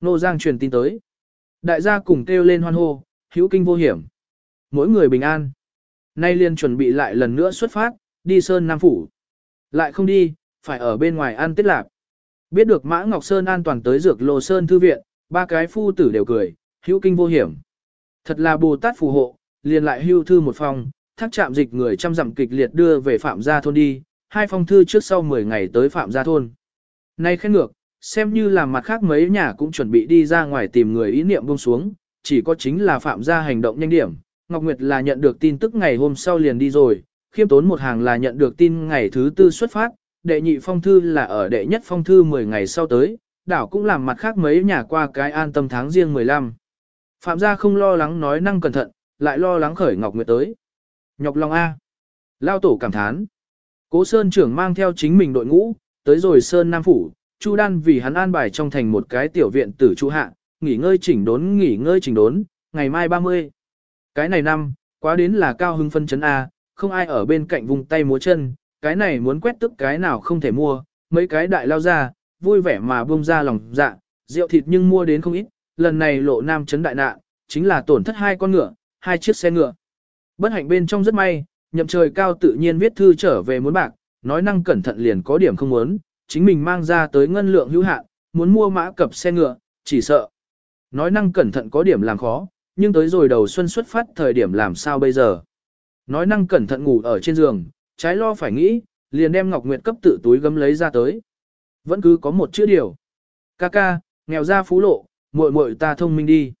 Speaker 1: Nô Giang truyền tin tới. Đại gia cùng kêu lên hoan hô, hữu kinh vô hiểm. Mỗi người bình an. Nay liền chuẩn bị lại lần nữa xuất phát, đi Sơn Nam Phủ. Lại không đi, phải ở bên ngoài ăn tiết lạp. Biết được Mã Ngọc Sơn an toàn tới dược lô Sơn Thư Viện, ba cái phu tử đều cười, hữu kinh vô hiểm. Thật là Bồ Tát phù hộ, liền lại hưu thư một phòng, thác chạm dịch người trăm dặm kịch liệt đưa về Phạm Gia Thôn đi, hai phong thư trước sau 10 ngày tới Phạm Gia Thôn. Nay khen ngược, xem như là mặt khác mấy nhà cũng chuẩn bị đi ra ngoài tìm người ý niệm buông xuống, chỉ có chính là Phạm Gia hành động nhanh điểm. Ngọc Nguyệt là nhận được tin tức ngày hôm sau liền đi rồi, khiêm tốn một hàng là nhận được tin ngày thứ tư xuất phát, đệ nhị phong thư là ở đệ nhất phong thư 10 ngày sau tới, đảo cũng làm mặt khác mấy nhà qua cái an tâm tháng riêng 15. Phạm gia không lo lắng nói năng cẩn thận, lại lo lắng khởi Ngọc Nguyệt tới. Nhọc lòng A. Lao tổ cảm thán. Cố Sơn trưởng mang theo chính mình đội ngũ, tới rồi Sơn Nam Phủ, Chu Đan vì hắn an bài trong thành một cái tiểu viện tử chu hạ, nghỉ ngơi chỉnh đốn nghỉ ngơi chỉnh đốn, ngày mai 30. Cái này năm, quá đến là cao hưng phân chấn A, không ai ở bên cạnh vùng tay múa chân, cái này muốn quét tức cái nào không thể mua, mấy cái đại lao ra, vui vẻ mà buông ra lòng dạ, rượu thịt nhưng mua đến không ít, lần này lộ nam chấn đại nạn, chính là tổn thất hai con ngựa, hai chiếc xe ngựa. Bất hạnh bên trong rất may, nhậm trời cao tự nhiên viết thư trở về muốn bạc, nói năng cẩn thận liền có điểm không muốn, chính mình mang ra tới ngân lượng hữu hạn, muốn mua mã cập xe ngựa, chỉ sợ. Nói năng cẩn thận có điểm làm khó, nhưng tới rồi đầu xuân xuất phát thời điểm làm sao bây giờ. Nói năng cẩn thận ngủ ở trên giường, trái lo phải nghĩ, liền đem Ngọc Nguyệt cấp tự túi gấm lấy ra tới. Vẫn cứ có một chữ điều. Ca ca, nghèo ra phú lộ, muội muội ta thông minh đi.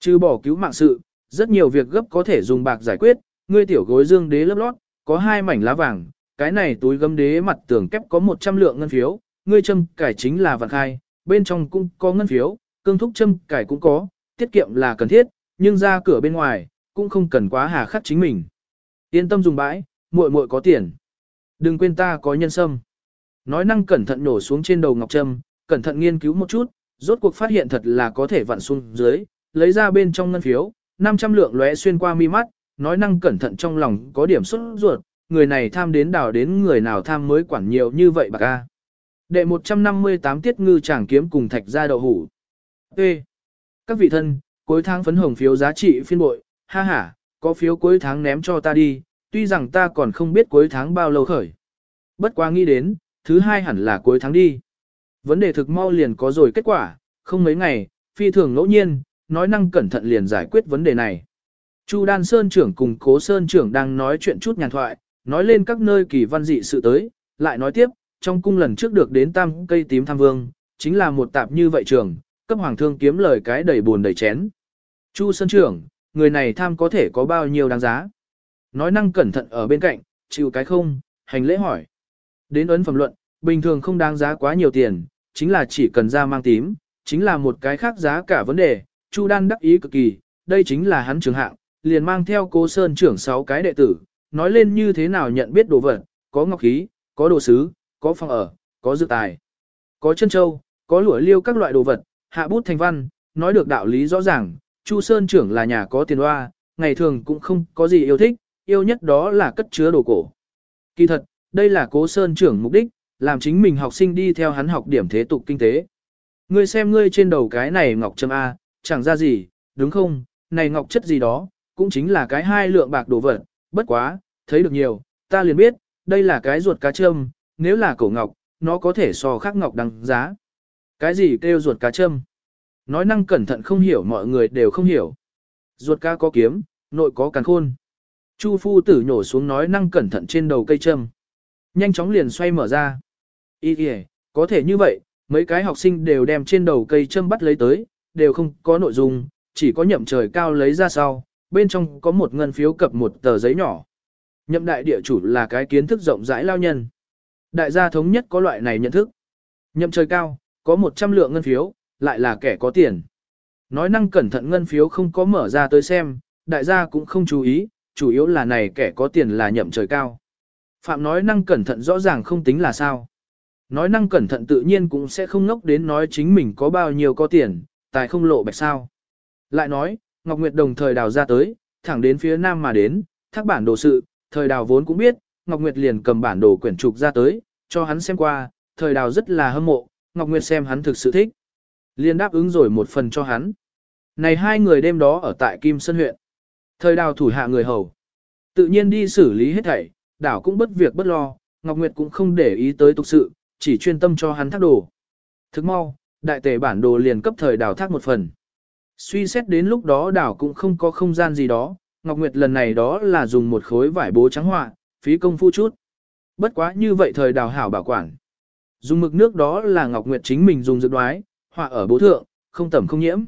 Speaker 1: Chứ bỏ cứu mạng sự, rất nhiều việc gấp có thể dùng bạc giải quyết, ngươi tiểu gối dương đế lớp lót, có hai mảnh lá vàng, cái này túi gấm đế mặt tường kép có 100 lượng ngân phiếu, ngươi châm cải chính là vạn khai, bên trong cũng có ngân phiếu, cương thúc châm cải cũng có, tiết kiệm là cần thiết, nhưng ra cửa bên ngoài, cũng không cần quá hà khắc chính mình. Yên tâm dùng bãi, muội muội có tiền. Đừng quên ta có nhân sâm. Nói năng cẩn thận nổ xuống trên đầu ngọc trâm, cẩn thận nghiên cứu một chút, rốt cuộc phát hiện thật là có thể vặn xuống dưới, lấy ra bên trong ngân phiếu, 500 lượng lóe xuyên qua mi mắt, nói năng cẩn thận trong lòng có điểm xuất ruột, người này tham đến đảo đến người nào tham mới quản nhiều như vậy bạc ca. Đệ 158 tiết ngư chàng kiếm cùng thạch ra đậu hủ. T. Các vị thân, cuối tháng phấn hồng phiếu giá trị phiên bội, ha ha, có phiếu cuối tháng ném cho ta đi, tuy rằng ta còn không biết cuối tháng bao lâu khởi. Bất quá nghĩ đến, thứ hai hẳn là cuối tháng đi. Vấn đề thực mau liền có rồi kết quả, không mấy ngày, phi thường ngẫu nhiên, nói năng cẩn thận liền giải quyết vấn đề này. Chu Đan Sơn trưởng cùng Cố Sơn trưởng đang nói chuyện chút nhàn thoại, nói lên các nơi kỳ văn dị sự tới, lại nói tiếp, trong cung lần trước được đến tam cây tím tham vương, chính là một tạp như vậy trường, cấp hoàng thương kiếm lời cái đầy buồn đầy chén. Chu Sơn trưởng, người này tham có thể có bao nhiêu đáng giá? Nói năng cẩn thận ở bên cạnh, chịu cái không, hành lễ hỏi. Đến ấn phẩm luận, bình thường không đáng giá quá nhiều tiền, chính là chỉ cần ra mang tím, chính là một cái khác giá cả vấn đề, Chu Đan đắc ý cực kỳ, đây chính là hắn trường hạng, liền mang theo cố sơn trưởng 6 cái đệ tử, nói lên như thế nào nhận biết đồ vật, có ngọc khí, có đồ sứ, có phòng ở, có dự tài, có chân châu, có lũa liêu các loại đồ vật, hạ bút thành văn, nói được đạo lý rõ ràng, Chu Sơn trưởng là nhà có tiền hoa, ngày thường cũng không có gì yêu thích, yêu nhất đó là cất chứa đồ cổ. Kỳ thật, đây là cố Sơn trưởng mục đích, làm chính mình học sinh đi theo hắn học điểm thế tục kinh tế. Ngươi xem ngươi trên đầu cái này ngọc trâm A, chẳng ra gì, đúng không, này ngọc chất gì đó, cũng chính là cái hai lượng bạc đồ vật, bất quá, thấy được nhiều, ta liền biết, đây là cái ruột cá châm, nếu là cổ ngọc, nó có thể so khác ngọc đăng giá. Cái gì kêu ruột cá châm? Nói năng cẩn thận không hiểu mọi người đều không hiểu. Ruột cá có kiếm, nội có càn khôn. Chu phu tử nhổ xuống nói năng cẩn thận trên đầu cây châm. Nhanh chóng liền xoay mở ra. Ý kìa, có thể như vậy, mấy cái học sinh đều đem trên đầu cây châm bắt lấy tới, đều không có nội dung, chỉ có nhậm trời cao lấy ra sau, bên trong có một ngân phiếu cập một tờ giấy nhỏ. Nhậm đại địa chủ là cái kiến thức rộng rãi lao nhân. Đại gia thống nhất có loại này nhận thức. Nhậm trời cao, có 100 lượng ngân phiếu, lại là kẻ có tiền. Nói năng cẩn thận ngân phiếu không có mở ra tới xem, đại gia cũng không chú ý, chủ yếu là này kẻ có tiền là nhậm trời cao. Phạm nói năng cẩn thận rõ ràng không tính là sao. Nói năng cẩn thận tự nhiên cũng sẽ không ngốc đến nói chính mình có bao nhiêu có tiền, tài không lộ bạch sao. Lại nói, Ngọc Nguyệt đồng thời đào ra tới, thẳng đến phía nam mà đến, thác bản đồ sự, thời đào vốn cũng biết, Ngọc Nguyệt liền cầm bản đồ quyển trục ra tới, cho hắn xem qua, thời đào rất là hâm mộ, Ngọc Nguyệt xem hắn thực sự thích. liền đáp ứng rồi một phần cho hắn. Này hai người đêm đó ở tại Kim Sơn huyện. Thời đào thủ hạ người hầu. Tự nhiên đi xử lý hết thảy, đảo cũng bất việc bất lo, Ngọc Nguyệt cũng không để ý tới tục sự, chỉ chuyên tâm cho hắn thác đồ. Thức mau, đại tể bản đồ liền cấp thời đào thác một phần. Suy xét đến lúc đó đảo cũng không có không gian gì đó, Ngọc Nguyệt lần này đó là dùng một khối vải bố trắng họa, phí công phu chút. Bất quá như vậy thời đào hảo bảo quản. Dùng mực nước đó là Ngọc Nguyệt chính mình dùng dược đoái, họa ở bố thượng, không tẩm không nhiễm.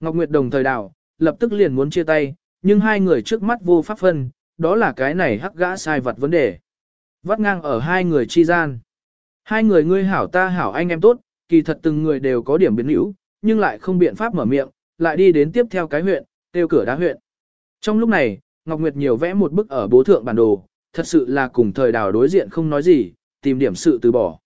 Speaker 1: Ngọc Nguyệt đồng thời đào, lập tức liền muốn chia tay, nhưng hai người trước mắt vô pháp phân, đó là cái này hắc gã sai vật vấn đề. Vắt ngang ở hai người chi gian. Hai người ngươi hảo ta hảo anh em tốt, kỳ thật từng người đều có điểm biến hữu, nhưng lại không biện pháp mở miệng, lại đi đến tiếp theo cái huyện, tiêu cửa đá huyện. Trong lúc này, Ngọc Nguyệt nhiều vẽ một bức ở bố thượng bản đồ, thật sự là cùng thời đào đối diện không nói gì, tìm điểm sự từ bỏ.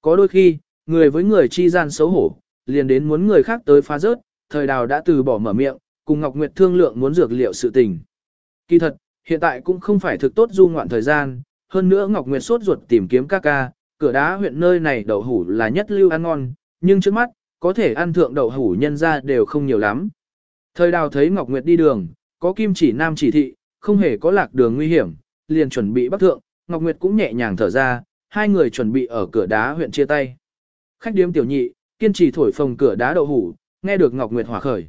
Speaker 1: Có đôi khi, người với người chi gian xấu hổ, liền đến muốn người khác tới phá rớt, thời đào đã từ bỏ mở miệng, cùng Ngọc Nguyệt thương lượng muốn dược liệu sự tình. Kỳ thật, hiện tại cũng không phải thực tốt du ngoạn thời gian, hơn nữa Ngọc Nguyệt sốt ruột tìm kiếm ca ca, cửa đá huyện nơi này đậu hủ là nhất lưu ăn ngon, nhưng trước mắt, có thể ăn thượng đậu hủ nhân ra đều không nhiều lắm. Thời đào thấy Ngọc Nguyệt đi đường, có kim chỉ nam chỉ thị, không hề có lạc đường nguy hiểm, liền chuẩn bị bắt thượng, Ngọc Nguyệt cũng nhẹ nhàng thở ra, hai người chuẩn bị ở cửa đá huyện chia tay. Khách điếm tiểu nhị, kiên trì thổi phồng cửa đá đậu hủ, nghe được Ngọc Nguyệt hỏa khởi.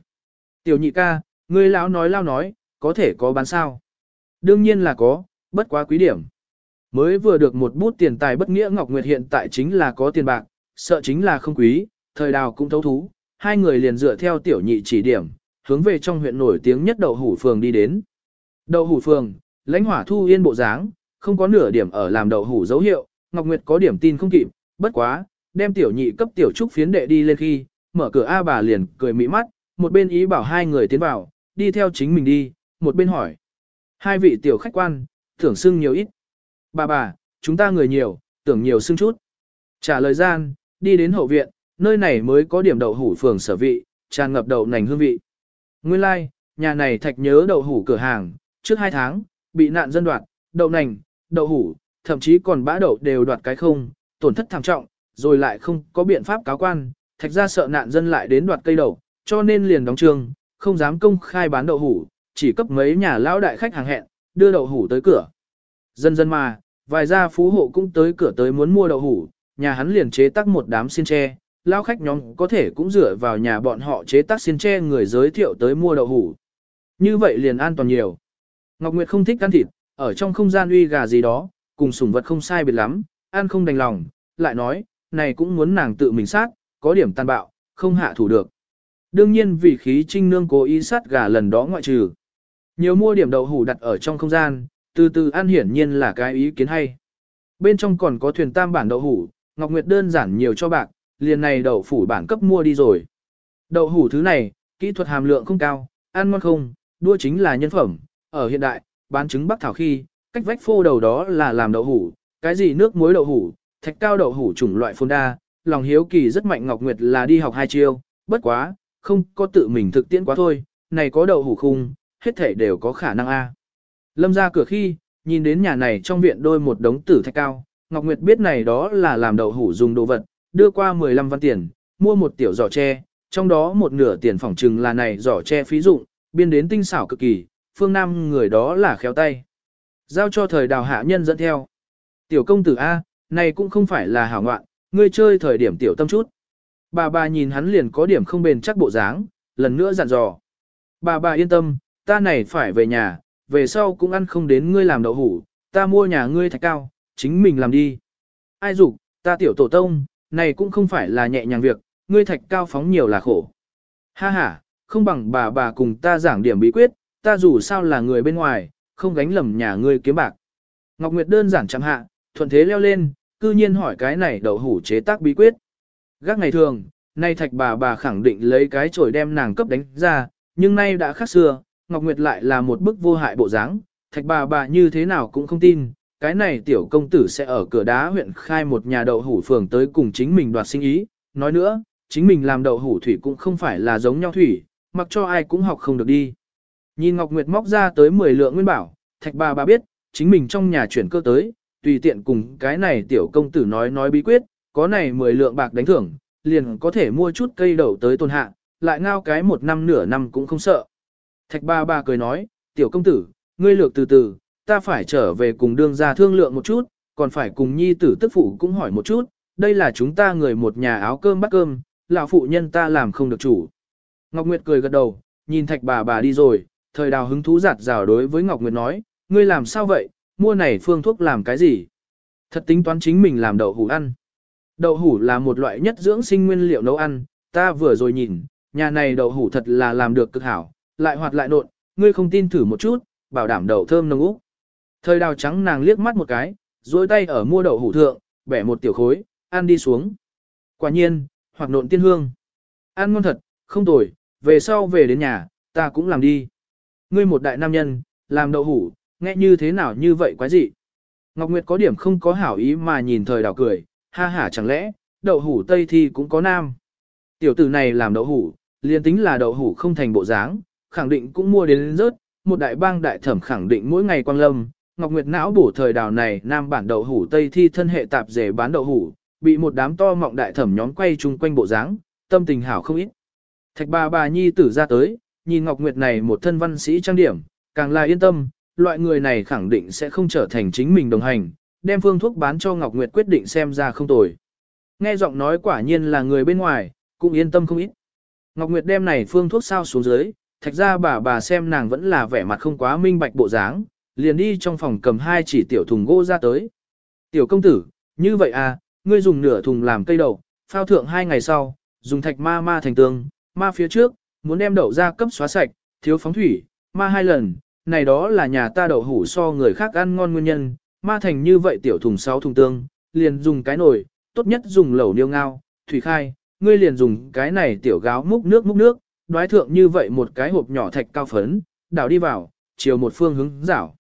Speaker 1: Tiểu nhị ca, ngươi lão nói lao nói, có thể có bán sao? Đương nhiên là có, bất quá quý điểm. Mới vừa được một bút tiền tài bất nghĩa Ngọc Nguyệt hiện tại chính là có tiền bạc, sợ chính là không quý, thời đào cũng thấu thú, hai người liền dựa theo tiểu nhị chỉ điểm, hướng về trong huyện nổi tiếng nhất đậu hủ phường đi đến. Đậu hủ phường, lãnh hỏa thu yên bộ dáng, không có nửa điểm ở làm đậu hủ dấu hiệu, Ngọc Nguyệt có điểm tin không kịp, bất quá, đem tiểu nhị cấp tiểu trúc phiến đệ đi lên khi, mở cửa A bà liền cười mỹ mắt, một bên ý bảo hai người tiến vào, đi theo chính mình đi, một bên hỏi. Hai vị tiểu khách quan, thưởng xưng nhiều ít. Bà bà, chúng ta người nhiều, tưởng nhiều xưng chút. Trả lời gian, đi đến hậu viện, nơi này mới có điểm đậu hủ phường sở vị, tràn ngập đậu nành hương vị. Nguyên lai, like, nhà này thạch nhớ đậu hủ cửa hàng, trước hai tháng, bị nạn dân đoạt, đậu nành, đậu hủ, thậm chí còn bã đậu đều đoạt cái không, tổn thất thảm trọng, rồi lại không có biện pháp cáo quan, thạch ra sợ nạn dân lại đến đoạt cây đậu, cho nên liền đóng trường, không dám công khai bán đậu hủ, chỉ cấp mấy nhà lão đại khách hàng hẹn, đưa đậu hủ tới cửa. Dần dần mà, vài gia phú hộ cũng tới cửa tới muốn mua đậu hủ, nhà hắn liền chế tác một đám xin tre, lao khách nhóm có thể cũng dựa vào nhà bọn họ chế tác xin tre người giới thiệu tới mua đậu hủ. Như vậy liền an toàn nhiều. Ngọc Nguyệt không thích ăn thịt, ở trong không gian uy gà gì đó, cùng sủng vật không sai biệt lắm, ăn không đành lòng, lại nói, này cũng muốn nàng tự mình sát, có điểm tàn bạo, không hạ thủ được. Đương nhiên vì khí trinh nương cố ý sát gà lần đó ngoại trừ. Nhiều mua điểm đậu hủ đặt ở trong không gian, từ từ ăn hiển nhiên là cái ý kiến hay. Bên trong còn có thuyền tam bản đậu hủ, Ngọc Nguyệt đơn giản nhiều cho bạc, liền này đậu phủ bản cấp mua đi rồi. Đậu hủ thứ này, kỹ thuật hàm lượng không cao, ăn ngon không, đua chính là nhân phẩm, ở hiện đại, bán trứng bắc thảo khi, cách vách phô đầu đó là làm đậu hủ, cái gì nước muối đậu hủ, thạch cao đậu hủ chủng loại phôn đa, lòng hiếu kỳ rất mạnh Ngọc Nguyệt là đi học hai chiêu, bất quá, không có tự mình thực tiễn quá thôi, này có đậu hủ khung, hết thể đều có khả năng a. Lâm ra cửa khi, nhìn đến nhà này trong viện đôi một đống tử thạch cao, Ngọc Nguyệt biết này đó là làm đậu hủ dùng đồ vật, đưa qua 15 văn tiền, mua một tiểu giỏ tre, trong đó một nửa tiền phỏng trừng là này giỏ tre phí dụng, biên đến tinh xảo cực kỳ, phương Nam người đó là khéo tay. Giao cho thời đào hạ nhân dẫn theo. Tiểu công tử A, này cũng không phải là hảo ngoạn, ngươi chơi thời điểm tiểu tâm chút. Bà bà nhìn hắn liền có điểm không bền chắc bộ dáng, lần nữa dặn dò. Bà bà yên tâm, ta này phải về nhà, về sau cũng ăn không đến ngươi làm đậu hủ, ta mua nhà ngươi thạch cao, chính mình làm đi. Ai dục, ta tiểu tổ tông, này cũng không phải là nhẹ nhàng việc, ngươi thạch cao phóng nhiều là khổ. Ha ha, không bằng bà bà cùng ta giảng điểm bí quyết, ta dù sao là người bên ngoài, không gánh lầm nhà ngươi kiếm bạc. Ngọc Nguyệt đơn giản chẳng hạ, thuận thế leo lên, cư nhiên hỏi cái này đậu hủ chế tác bí quyết. Gác ngày thường, nay thạch bà bà khẳng định lấy cái chổi đem nàng cấp đánh ra, nhưng nay đã khác xưa, Ngọc Nguyệt lại là một bức vô hại bộ dáng, thạch bà bà như thế nào cũng không tin, cái này tiểu công tử sẽ ở cửa đá huyện khai một nhà đậu hủ phường tới cùng chính mình đoạt sinh ý, nói nữa, chính mình làm đậu hủ thủy cũng không phải là giống nhau thủy, mặc cho ai cũng học không được đi. Nhìn Ngọc Nguyệt móc ra tới 10 lượng nguyên bảo, thạch bà bà biết, chính mình trong nhà chuyển cơ tới, tùy tiện cùng cái này tiểu công tử nói nói bí quyết, có này 10 lượng bạc đánh thưởng, liền có thể mua chút cây đậu tới tồn hạ, lại ngao cái một năm nửa năm cũng không sợ. Thạch ba ba cười nói, tiểu công tử, ngươi lược từ từ, ta phải trở về cùng đương gia thương lượng một chút, còn phải cùng nhi tử tức phụ cũng hỏi một chút, đây là chúng ta người một nhà áo cơm bắt cơm, lão phụ nhân ta làm không được chủ. Ngọc Nguyệt cười gật đầu, nhìn thạch bà bà đi rồi, thời đào hứng thú giạt rào đối với Ngọc Nguyệt nói, ngươi làm sao vậy, mua này phương thuốc làm cái gì? Thật tính toán chính mình làm đậu hủ ăn. Đậu hủ là một loại nhất dưỡng sinh nguyên liệu nấu ăn, ta vừa rồi nhìn, nhà này đậu hủ thật là làm được cực hảo, lại hoạt lại nộn, ngươi không tin thử một chút, bảo đảm đậu thơm nồng úc. Thời đào trắng nàng liếc mắt một cái, dối tay ở mua đậu hủ thượng, bẻ một tiểu khối, ăn đi xuống. Quả nhiên, hoặc nộn tiên hương. Ăn ngon thật, không tồi, về sau về đến nhà, ta cũng làm đi. Ngươi một đại nam nhân, làm đậu hủ, nghe như thế nào như vậy quái dị. Ngọc Nguyệt có điểm không có hảo ý mà nhìn thời đào cười, ha ha chẳng lẽ, đậu hủ Tây thì cũng có nam. Tiểu tử này làm đậu hủ, liền tính là đậu hủ không thành bộ dáng, khẳng định cũng mua đến rớt, một đại bang đại thẩm khẳng định mỗi ngày quang lâm. Ngọc Nguyệt não bổ thời đào này nam bản đậu hủ Tây thi thân hệ tạp rể bán đậu hủ, bị một đám to mọng đại thẩm nhóm quay chung quanh bộ dáng, tâm tình hảo không ít. Thạch bà bà nhi tử ra tới, nhìn Ngọc Nguyệt này một thân văn sĩ trang điểm, càng là yên tâm, loại người này khẳng định sẽ không trở thành chính mình đồng hành, đem phương thuốc bán cho Ngọc Nguyệt quyết định xem ra không tồi. Nghe giọng nói quả nhiên là người bên ngoài, cũng yên tâm không ít. Ngọc Nguyệt đem này phương thuốc sao xuống dưới, thạch ra bà bà xem nàng vẫn là vẻ mặt không quá minh bạch bộ dáng, liền đi trong phòng cầm hai chỉ tiểu thùng gỗ ra tới. Tiểu công tử, như vậy à, ngươi dùng nửa thùng làm cây đậu, phao thượng hai ngày sau, dùng thạch ma ma thành tương, ma phía trước, muốn đem đậu ra cấp xóa sạch, thiếu phóng thủy, ma hai lần, này đó là nhà ta đậu hủ so người khác ăn ngon nguyên nhân, ma thành như vậy tiểu thùng sáu thùng tương, liền dùng cái nồi, tốt nhất dùng lẩu niêu ngao, thủy khai, ngươi liền dùng cái này tiểu gáo múc nước múc nước, đoái thượng như vậy một cái hộp nhỏ thạch cao phấn, đảo đi vào, chiều một phương hướng rảo.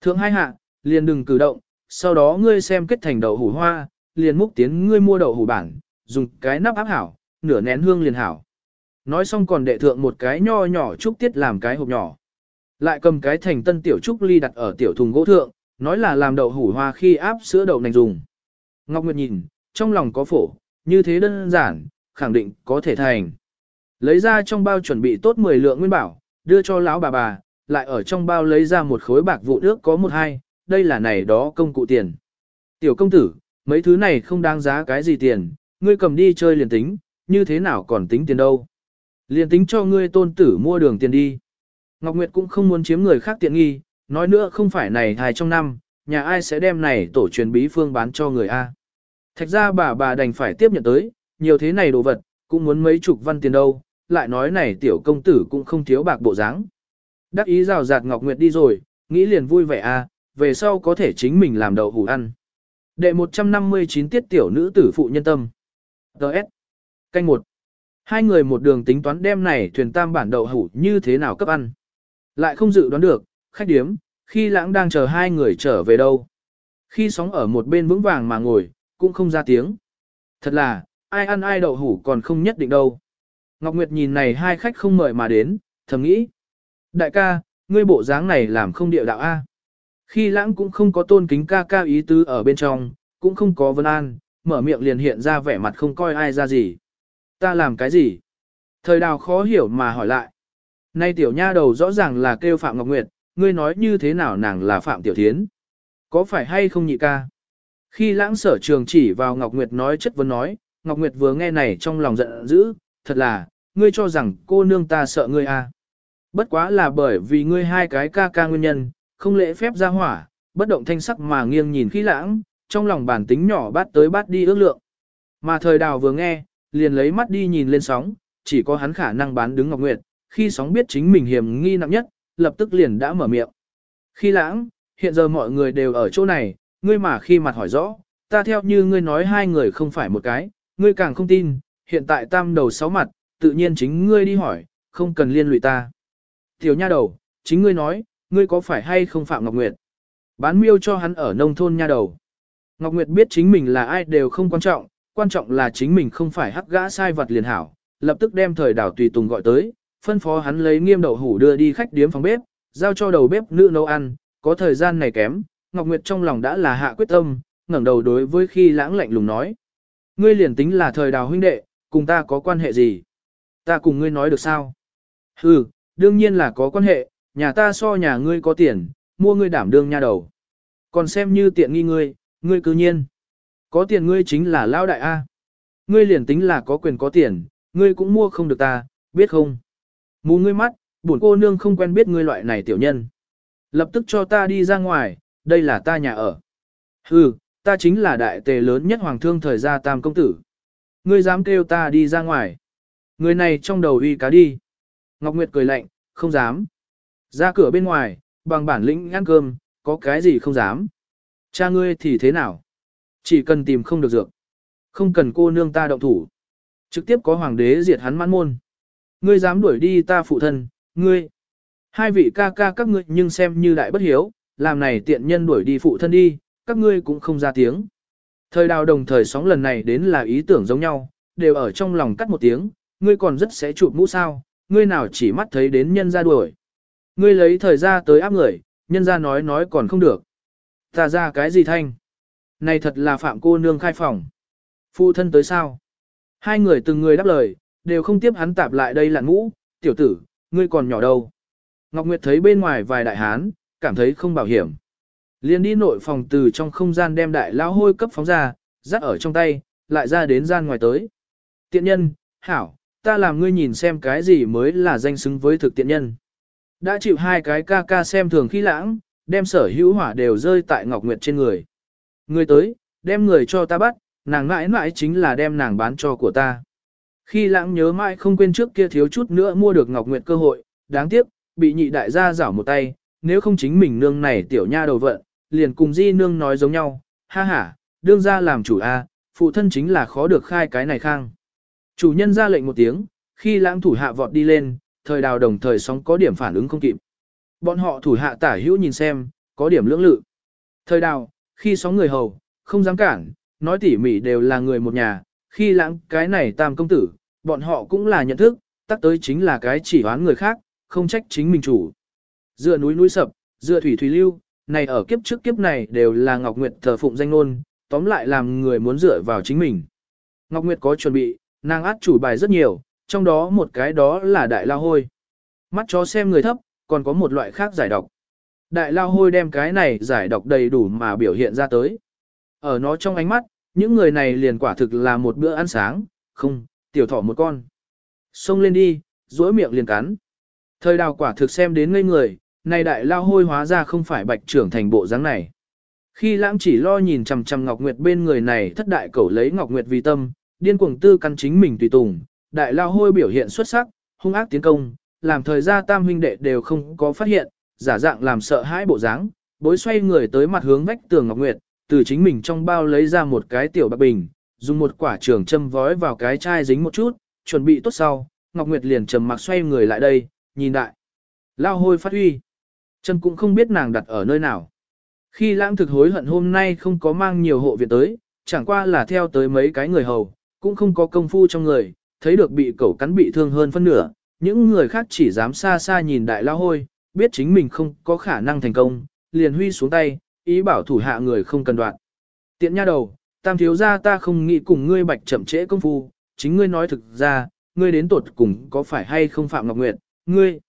Speaker 1: Thượng hai hạ, liền đừng cử động, sau đó ngươi xem kết thành đậu hủ hoa, liền múc tiến ngươi mua đậu hủ bản, dùng cái nắp áp hảo, nửa nén hương liền hảo. Nói xong còn đệ thượng một cái nho nhỏ trúc tiết làm cái hộp nhỏ. Lại cầm cái thành tân tiểu trúc ly đặt ở tiểu thùng gỗ thượng, nói là làm đậu hủ hoa khi áp sữa đậu nành dùng. Ngọc Nguyệt nhìn, trong lòng có phổ, như thế đơn giản, khẳng định có thể thành. Lấy ra trong bao chuẩn bị tốt 10 lượng nguyên bảo, đưa cho lão bà bà, lại ở trong bao lấy ra một khối bạc vụ nước có một hai, đây là này đó công cụ tiền. Tiểu công tử, mấy thứ này không đáng giá cái gì tiền, ngươi cầm đi chơi liền tính, như thế nào còn tính tiền đâu. Liền tính cho ngươi tôn tử mua đường tiền đi. Ngọc Nguyệt cũng không muốn chiếm người khác tiện nghi, nói nữa không phải này hài trong năm, nhà ai sẽ đem này tổ truyền bí phương bán cho người A. Thạch ra bà bà đành phải tiếp nhận tới, nhiều thế này đồ vật, cũng muốn mấy chục văn tiền đâu, lại nói này tiểu công tử cũng không thiếu bạc bộ dáng. Đắc ý rào rạt Ngọc Nguyệt đi rồi, nghĩ liền vui vẻ a, về sau có thể chính mình làm đậu hủ ăn. Đệ 159 tiết tiểu nữ tử phụ nhân tâm. Đợt. Canh một. Hai người một đường tính toán đem này thuyền tam bản đậu hủ như thế nào cấp ăn. Lại không dự đoán được, khách điếm, khi lãng đang chờ hai người trở về đâu. Khi sóng ở một bên vững vàng mà ngồi, cũng không ra tiếng. Thật là, ai ăn ai đậu hủ còn không nhất định đâu. Ngọc Nguyệt nhìn này hai khách không mời mà đến, thầm nghĩ. Đại ca, ngươi bộ dáng này làm không địa đạo A. Khi lãng cũng không có tôn kính ca ca ý tứ ở bên trong, cũng không có vân an, mở miệng liền hiện ra vẻ mặt không coi ai ra gì. Ta làm cái gì? Thời đào khó hiểu mà hỏi lại. Nay tiểu nha đầu rõ ràng là kêu Phạm Ngọc Nguyệt, ngươi nói như thế nào nàng là Phạm Tiểu Thiến? Có phải hay không nhị ca? Khi lãng sở trường chỉ vào Ngọc Nguyệt nói chất vấn nói, Ngọc Nguyệt vừa nghe này trong lòng giận dữ, thật là, ngươi cho rằng cô nương ta sợ ngươi à. Bất quá là bởi vì ngươi hai cái ca ca nguyên nhân, không lễ phép ra hỏa, bất động thanh sắc mà nghiêng nhìn khi lãng, trong lòng bản tính nhỏ bát tới bát đi ước lượng. Mà thời đào vừa nghe, liền lấy mắt đi nhìn lên sóng, chỉ có hắn khả năng bán đứng Ngọc Nguyệt, khi sóng biết chính mình hiểm nghi nặng nhất, lập tức liền đã mở miệng. Khi lãng, hiện giờ mọi người đều ở chỗ này, ngươi mà khi mặt hỏi rõ, ta theo như ngươi nói hai người không phải một cái, ngươi càng không tin, hiện tại tam đầu sáu mặt, tự nhiên chính ngươi đi hỏi, không cần liên lụy ta. Tiểu nha đầu, chính ngươi nói, ngươi có phải hay không Phạm Ngọc Nguyệt? Bán miêu cho hắn ở nông thôn nha đầu. Ngọc Nguyệt biết chính mình là ai đều không quan trọng, quan trọng là chính mình không phải hắc gã sai vật liền hảo, lập tức đem thời đảo tùy tùng gọi tới, phân phó hắn lấy nghiêm đậu hủ đưa đi khách điếm phòng bếp, giao cho đầu bếp nữ nấu ăn, có thời gian này kém, Ngọc Nguyệt trong lòng đã là hạ quyết tâm, ngẩng đầu đối với khi lãng lạnh lùng nói. Ngươi liền tính là thời đào huynh đệ, cùng ta có quan hệ gì? Ta cùng ngươi nói được sao? Ừ, đương nhiên là có quan hệ, nhà ta so nhà ngươi có tiền, mua ngươi đảm đương nha đầu. Còn xem như tiện nghi ngươi, ngươi cứ nhiên. Có tiền ngươi chính là lao đại A. Ngươi liền tính là có quyền có tiền, ngươi cũng mua không được ta, biết không? Mù ngươi mắt, buồn cô nương không quen biết ngươi loại này tiểu nhân. Lập tức cho ta đi ra ngoài, đây là ta nhà ở. Hừ, ta chính là đại tề lớn nhất hoàng thương thời gia tam công tử. Ngươi dám kêu ta đi ra ngoài. Người này trong đầu uy cá đi. Ngọc Nguyệt cười lạnh, không dám. Ra cửa bên ngoài, bằng bản lĩnh ăn cơm, có cái gì không dám. Cha ngươi thì thế nào? Chỉ cần tìm không được dược. Không cần cô nương ta động thủ. Trực tiếp có hoàng đế diệt hắn mãn môn. Ngươi dám đuổi đi ta phụ thân, ngươi. Hai vị ca ca các ngươi nhưng xem như đại bất hiếu, làm này tiện nhân đuổi đi phụ thân đi, các ngươi cũng không ra tiếng. Thời đào đồng thời sóng lần này đến là ý tưởng giống nhau, đều ở trong lòng cắt một tiếng, ngươi còn rất sẽ chụp mũ sao, ngươi nào chỉ mắt thấy đến nhân ra đuổi. Ngươi lấy thời ra tới áp người, nhân ra nói nói còn không được. Ta ra cái gì thanh? Này thật là phạm cô nương khai phòng. Phụ thân tới sao? Hai người từng người đáp lời, đều không tiếp hắn tạp lại đây lặn ngũ, tiểu tử, ngươi còn nhỏ đâu. Ngọc Nguyệt thấy bên ngoài vài đại hán, cảm thấy không bảo hiểm. liền đi nội phòng từ trong không gian đem đại lao hôi cấp phóng ra, dắt ở trong tay, lại ra đến gian ngoài tới. Tiện nhân, hảo, ta làm ngươi nhìn xem cái gì mới là danh xứng với thực tiện nhân. Đã chịu hai cái ca ca xem thường khi lãng, đem sở hữu hỏa đều rơi tại Ngọc Nguyệt trên người. Người tới, đem người cho ta bắt, nàng mãi mãi chính là đem nàng bán cho của ta. Khi lãng nhớ mãi không quên trước kia thiếu chút nữa mua được Ngọc Nguyệt cơ hội, đáng tiếc, bị nhị đại gia giảo một tay, nếu không chính mình nương này tiểu nha đầu vận, liền cùng di nương nói giống nhau, ha ha, đương ra làm chủ a, phụ thân chính là khó được khai cái này khang. Chủ nhân ra lệnh một tiếng, khi lãng thủ hạ vọt đi lên, thời đào đồng thời sóng có điểm phản ứng không kịp. Bọn họ thủ hạ tả hữu nhìn xem, có điểm lưỡng lự. Thời đào, khi sóng người hầu, không dám cản, nói tỉ mỉ đều là người một nhà, khi lãng cái này tam công tử, bọn họ cũng là nhận thức, tắc tới chính là cái chỉ oán người khác, không trách chính mình chủ. Dựa núi núi sập, dựa thủy thủy lưu, này ở kiếp trước kiếp này đều là Ngọc Nguyệt thờ phụng danh ngôn, tóm lại làm người muốn dựa vào chính mình. Ngọc Nguyệt có chuẩn bị, nàng át chủ bài rất nhiều, trong đó một cái đó là đại lao hôi. Mắt chó xem người thấp, còn có một loại khác giải độc. Đại lao hôi đem cái này giải độc đầy đủ mà biểu hiện ra tới. Ở nó trong ánh mắt, những người này liền quả thực là một bữa ăn sáng, không, tiểu thỏ một con. Xông lên đi, duỗi miệng liền cắn. Thời đào quả thực xem đến ngây người, này đại lao hôi hóa ra không phải bạch trưởng thành bộ dáng này. Khi lãng chỉ lo nhìn chằm chằm Ngọc Nguyệt bên người này thất đại cẩu lấy Ngọc Nguyệt vì tâm, điên cuồng tư căn chính mình tùy tùng, đại lao hôi biểu hiện xuất sắc, hung ác tiến công, làm thời gia tam huynh đệ đều không có phát hiện, giả dạng làm sợ hãi bộ dáng, bối xoay người tới mặt hướng vách tường Ngọc Nguyệt, từ chính mình trong bao lấy ra một cái tiểu bạc bình, dùng một quả trường châm vói vào cái chai dính một chút, chuẩn bị tốt sau, Ngọc Nguyệt liền trầm mặc xoay người lại đây, nhìn đại. Lao hôi phát huy. Chân cũng không biết nàng đặt ở nơi nào. Khi lãng thực hối hận hôm nay không có mang nhiều hộ viện tới, chẳng qua là theo tới mấy cái người hầu, cũng không có công phu trong người, thấy được bị cẩu cắn bị thương hơn phân nửa, những người khác chỉ dám xa xa nhìn đại lao hôi, biết chính mình không có khả năng thành công, liền huy xuống tay, ý bảo thủ hạ người không cần đoạn. Tiện nha đầu, tam thiếu gia ta không nghĩ cùng ngươi bạch chậm trễ công phu, chính ngươi nói thực ra, ngươi đến tuột cùng có phải hay không Phạm Ngọc Nguyệt, ngươi.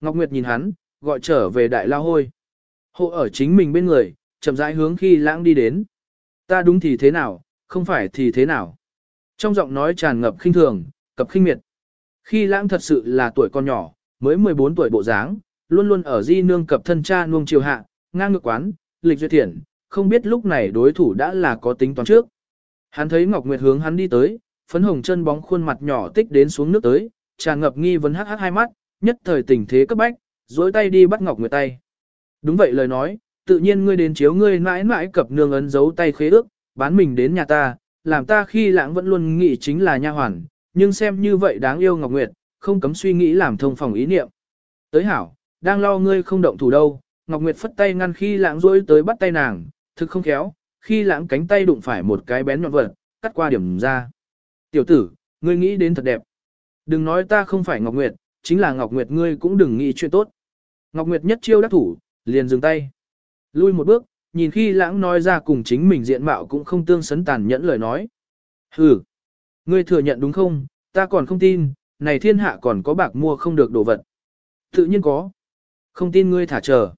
Speaker 1: Ngọc Nguyệt nhìn hắn, gọi trở về đại lao hôi. Hộ ở chính mình bên người, chậm rãi hướng khi lãng đi đến. Ta đúng thì thế nào, không phải thì thế nào. Trong giọng nói tràn ngập khinh thường, cập khinh miệt. Khi lãng thật sự là tuổi con nhỏ, mới 14 tuổi bộ dáng, luôn luôn ở di nương cập thân cha nuông chiều hạ, ngang ngược quán, lịch duyệt thiện, không biết lúc này đối thủ đã là có tính toán trước. Hắn thấy Ngọc Nguyệt hướng hắn đi tới, phấn hồng chân bóng khuôn mặt nhỏ tích đến xuống nước tới, tràn ngập nghi vấn hắc hắc hai mắt, nhất thời tình thế cấp bách, duỗi tay đi bắt Ngọc Nguyệt tay. Đúng vậy lời nói, tự nhiên ngươi đến chiếu ngươi mãi mãi cập nương ấn dấu tay khế ước, bán mình đến nhà ta, làm ta khi lãng vẫn luôn nghĩ chính là nha hoàn, nhưng xem như vậy đáng yêu Ngọc Nguyệt, không cấm suy nghĩ làm thông phòng ý niệm. Tới hảo, đang lo ngươi không động thủ đâu, Ngọc Nguyệt phất tay ngăn khi lãng rối tới bắt tay nàng, thực không khéo, khi lãng cánh tay đụng phải một cái bén nhọn vật, cắt qua điểm ra. Tiểu tử, ngươi nghĩ đến thật đẹp. Đừng nói ta không phải Ngọc Nguyệt, chính là Ngọc Nguyệt ngươi cũng đừng nghĩ chuyện tốt. Ngọc Nguyệt nhất chiêu đắc thủ, liền dừng tay. Lui một bước, nhìn khi lãng nói ra cùng chính mình diện mạo cũng không tương sấn tàn nhẫn lời nói. Hừ, Ngươi thừa nhận đúng không, ta còn không tin, này thiên hạ còn có bạc mua không được đồ vật. Tự nhiên có. Không tin ngươi thả chờ.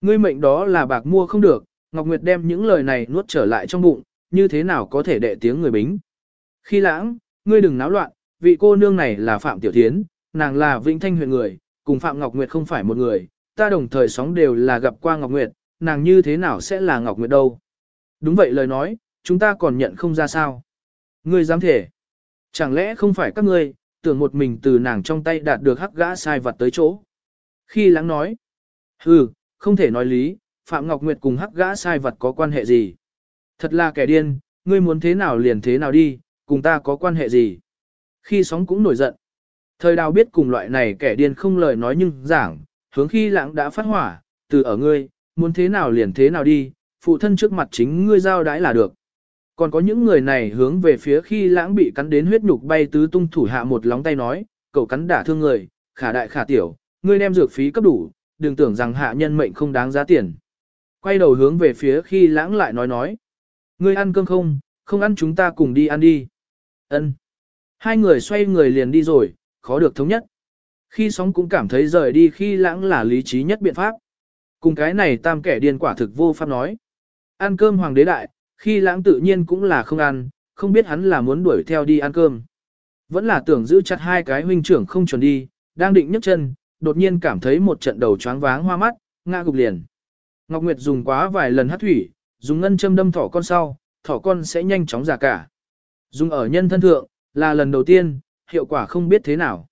Speaker 1: Ngươi mệnh đó là bạc mua không được, Ngọc Nguyệt đem những lời này nuốt trở lại trong bụng, như thế nào có thể đệ tiếng người bính. Khi lãng, ngươi đừng náo loạn, vị cô nương này là Phạm Tiểu Thiến, nàng là Vĩnh Thanh huyện người, cùng Phạm Ngọc Nguyệt không phải một người, ta đồng thời sóng đều là gặp qua Ngọc Nguyệt, nàng như thế nào sẽ là Ngọc Nguyệt đâu. Đúng vậy lời nói, chúng ta còn nhận không ra sao. Ngươi dám thể. Chẳng lẽ không phải các ngươi, tưởng một mình từ nàng trong tay đạt được hắc gã sai vật tới chỗ. Khi lãng nói, hừ, không thể nói lý, Phạm Ngọc Nguyệt cùng hắc gã sai vật có quan hệ gì. Thật là kẻ điên, ngươi muốn thế nào liền thế nào đi, cùng ta có quan hệ gì. Khi sóng cũng nổi giận. Thời đào biết cùng loại này kẻ điên không lời nói nhưng giảng, hướng khi lãng đã phát hỏa, từ ở ngươi, muốn thế nào liền thế nào đi, phụ thân trước mặt chính ngươi giao đãi là được. Còn có những người này hướng về phía khi lãng bị cắn đến huyết nhục bay tứ tung thủ hạ một lóng tay nói, cậu cắn đả thương người, khả đại khả tiểu, ngươi đem dược phí cấp đủ, đừng tưởng rằng hạ nhân mệnh không đáng giá tiền. Quay đầu hướng về phía khi lãng lại nói nói, ngươi ăn cơm không, không ăn chúng ta cùng đi ăn đi. Ân. Hai người xoay người liền đi rồi, khó được thống nhất. Khi sóng cũng cảm thấy rời đi khi lãng là lý trí nhất biện pháp. Cùng cái này tam kẻ điên quả thực vô pháp nói. Ăn cơm hoàng đế đại, khi lãng tự nhiên cũng là không ăn, không biết hắn là muốn đuổi theo đi ăn cơm. Vẫn là tưởng giữ chặt hai cái huynh trưởng không chuẩn đi, đang định nhấc chân, đột nhiên cảm thấy một trận đầu choáng váng hoa mắt, ngã gục liền. Ngọc Nguyệt dùng quá vài lần hát thủy, dùng ngân châm đâm thỏ con sau, thỏ con sẽ nhanh chóng già cả. Dùng ở nhân thân thượng, là lần đầu tiên, hiệu quả không biết thế nào.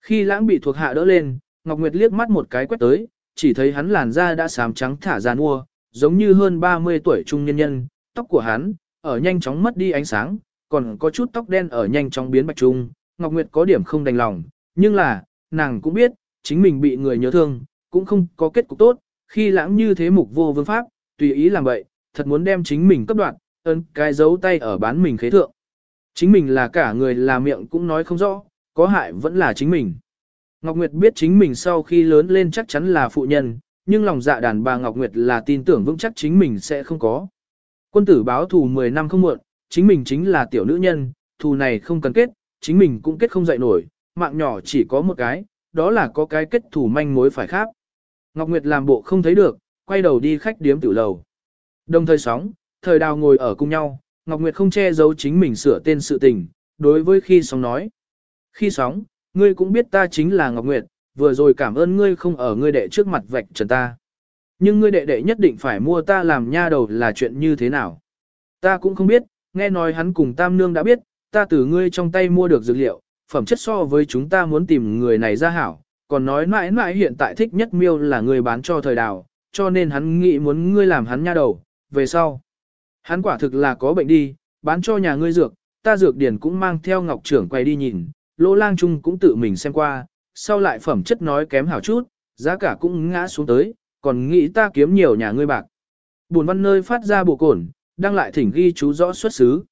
Speaker 1: Khi lãng bị thuộc hạ đỡ lên, Ngọc Nguyệt liếc mắt một cái quét tới, chỉ thấy hắn làn da đã xám trắng thả ra mua, giống như hơn 30 tuổi trung nhân nhân, tóc của hắn, ở nhanh chóng mất đi ánh sáng, còn có chút tóc đen ở nhanh chóng biến bạch trung, Ngọc Nguyệt có điểm không đành lòng, nhưng là, nàng cũng biết, chính mình bị người nhớ thương, cũng không có kết cục tốt, khi lãng như thế mục vô vương pháp, tùy ý làm vậy, thật muốn đem chính mình cấp đoạn, ấn cái dấu tay ở bán mình khế thượng. Chính mình là cả người là miệng cũng nói không rõ, có hại vẫn là chính mình. Ngọc Nguyệt biết chính mình sau khi lớn lên chắc chắn là phụ nhân, nhưng lòng dạ đàn bà Ngọc Nguyệt là tin tưởng vững chắc chính mình sẽ không có. Quân tử báo thù 10 năm không muộn, chính mình chính là tiểu nữ nhân, thù này không cần kết, chính mình cũng kết không dậy nổi, mạng nhỏ chỉ có một cái, đó là có cái kết thù manh mối phải khác. Ngọc Nguyệt làm bộ không thấy được, quay đầu đi khách điếm tiểu lầu. Đồng thời sóng, thời đào ngồi ở cùng nhau, Ngọc Nguyệt không che giấu chính mình sửa tên sự tình, đối với khi sóng nói. Khi sóng, ngươi cũng biết ta chính là Ngọc Nguyệt, vừa rồi cảm ơn ngươi không ở ngươi đệ trước mặt vạch trần ta. Nhưng ngươi đệ đệ nhất định phải mua ta làm nha đầu là chuyện như thế nào. Ta cũng không biết, nghe nói hắn cùng Tam Nương đã biết, ta từ ngươi trong tay mua được dược liệu, phẩm chất so với chúng ta muốn tìm người này ra hảo, còn nói mãi mãi hiện tại thích nhất miêu là người bán cho thời đào, cho nên hắn nghĩ muốn ngươi làm hắn nha đầu, về sau. Hắn quả thực là có bệnh đi, bán cho nhà ngươi dược, ta dược điển cũng mang theo ngọc trưởng quay đi nhìn, lỗ lang trung cũng tự mình xem qua, sau lại phẩm chất nói kém hảo chút, giá cả cũng ngã xuống tới, còn nghĩ ta kiếm nhiều nhà ngươi bạc. Buồn văn nơi phát ra bộ cổn, đang lại thỉnh ghi chú rõ xuất xứ.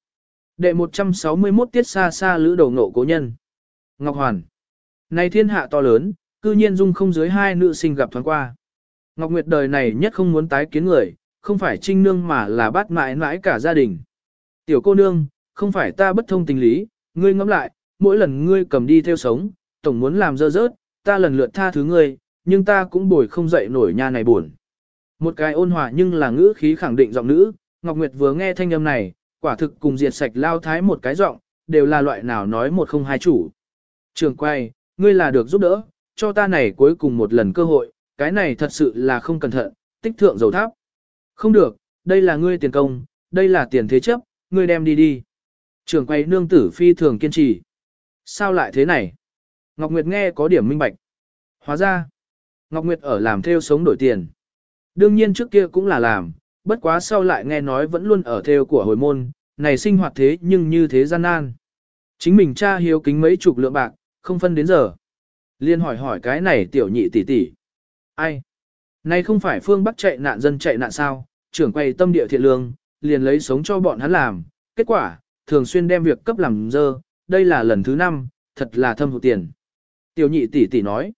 Speaker 1: Đệ 161 tiết xa xa lữ đầu ngộ cố nhân. Ngọc Hoàn. Này thiên hạ to lớn, cư nhiên dung không dưới hai nữ sinh gặp thoáng qua. Ngọc Nguyệt đời này nhất không muốn tái kiến người, không phải trinh nương mà là bắt mãi mãi cả gia đình. Tiểu cô nương, không phải ta bất thông tình lý, ngươi ngẫm lại, mỗi lần ngươi cầm đi theo sống, tổng muốn làm dơ rớt, ta lần lượt tha thứ ngươi, nhưng ta cũng bồi không dậy nổi nhà này buồn. Một cái ôn hòa nhưng là ngữ khí khẳng định giọng nữ, Ngọc Nguyệt vừa nghe thanh âm này, quả thực cùng diệt sạch lao thái một cái giọng, đều là loại nào nói một không hai chủ. Trường quay, ngươi là được giúp đỡ, cho ta này cuối cùng một lần cơ hội, cái này thật sự là không cẩn thận, tích thượng dầu tháp. Không được, đây là ngươi tiền công, đây là tiền thế chấp, ngươi đem đi đi. Trường quay nương tử phi thường kiên trì. Sao lại thế này? Ngọc Nguyệt nghe có điểm minh bạch. Hóa ra, Ngọc Nguyệt ở làm theo sống đổi tiền. Đương nhiên trước kia cũng là làm, bất quá sau lại nghe nói vẫn luôn ở theo của hồi môn, này sinh hoạt thế nhưng như thế gian nan. Chính mình cha hiếu kính mấy chục lượng bạc, không phân đến giờ. Liên hỏi hỏi cái này tiểu nhị tỷ tỷ. Ai? Này không phải phương Bắc chạy nạn dân chạy nạn sao, trưởng quay tâm địa thiện lương, liền lấy sống cho bọn hắn làm. Kết quả, thường xuyên đem việc cấp làm dơ, đây là lần thứ năm, thật là thâm hụt tiền. Tiểu nhị tỷ tỷ nói.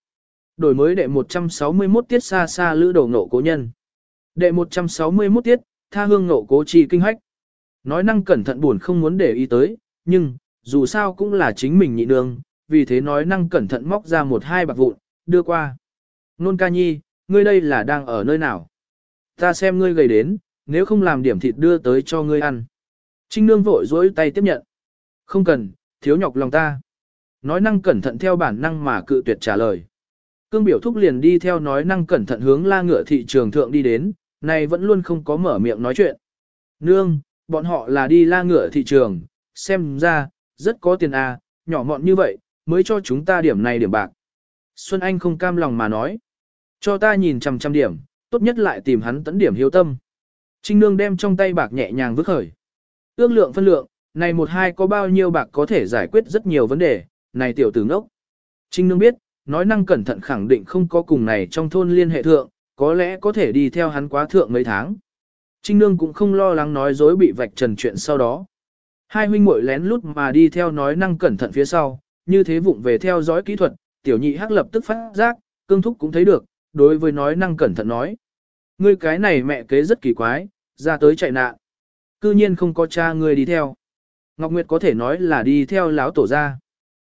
Speaker 1: Đổi mới đệ 161 tiết xa xa lữ đầu nộ cố nhân. Đệ 161 tiết, tha hương nộ cố trì kinh hách. Nói năng cẩn thận buồn không muốn để ý tới, nhưng, dù sao cũng là chính mình nhị nương, vì thế nói năng cẩn thận móc ra một hai bạc vụn, đưa qua. Nôn ca nhi, ngươi đây là đang ở nơi nào? Ta xem ngươi gầy đến, nếu không làm điểm thịt đưa tới cho ngươi ăn. Trinh nương vội dối tay tiếp nhận. Không cần, thiếu nhọc lòng ta. Nói năng cẩn thận theo bản năng mà cự tuyệt trả lời. Cương biểu thúc liền đi theo nói năng cẩn thận hướng la ngựa thị trường thượng đi đến, này vẫn luôn không có mở miệng nói chuyện. Nương, bọn họ là đi la ngựa thị trường, xem ra, rất có tiền à, nhỏ mọn như vậy, mới cho chúng ta điểm này điểm bạc. Xuân Anh không cam lòng mà nói. Cho ta nhìn trăm trăm điểm, tốt nhất lại tìm hắn tấn điểm hiếu tâm. Trinh Nương đem trong tay bạc nhẹ nhàng vứt khởi. Ước lượng phân lượng, này một hai có bao nhiêu bạc có thể giải quyết rất nhiều vấn đề, này tiểu tử ngốc. Trinh Nương biết, nói năng cẩn thận khẳng định không có cùng này trong thôn liên hệ thượng, có lẽ có thể đi theo hắn quá thượng mấy tháng. Trinh Nương cũng không lo lắng nói dối bị vạch trần chuyện sau đó. Hai huynh muội lén lút mà đi theo nói năng cẩn thận phía sau, như thế vụng về theo dõi kỹ thuật, tiểu nhị hắc lập tức phát giác, cương thúc cũng thấy được, đối với nói năng cẩn thận nói. Ngươi cái này mẹ kế rất kỳ quái, ra tới chạy nạn. Cư nhiên không có cha ngươi đi theo. Ngọc Nguyệt có thể nói là đi theo láo tổ ra.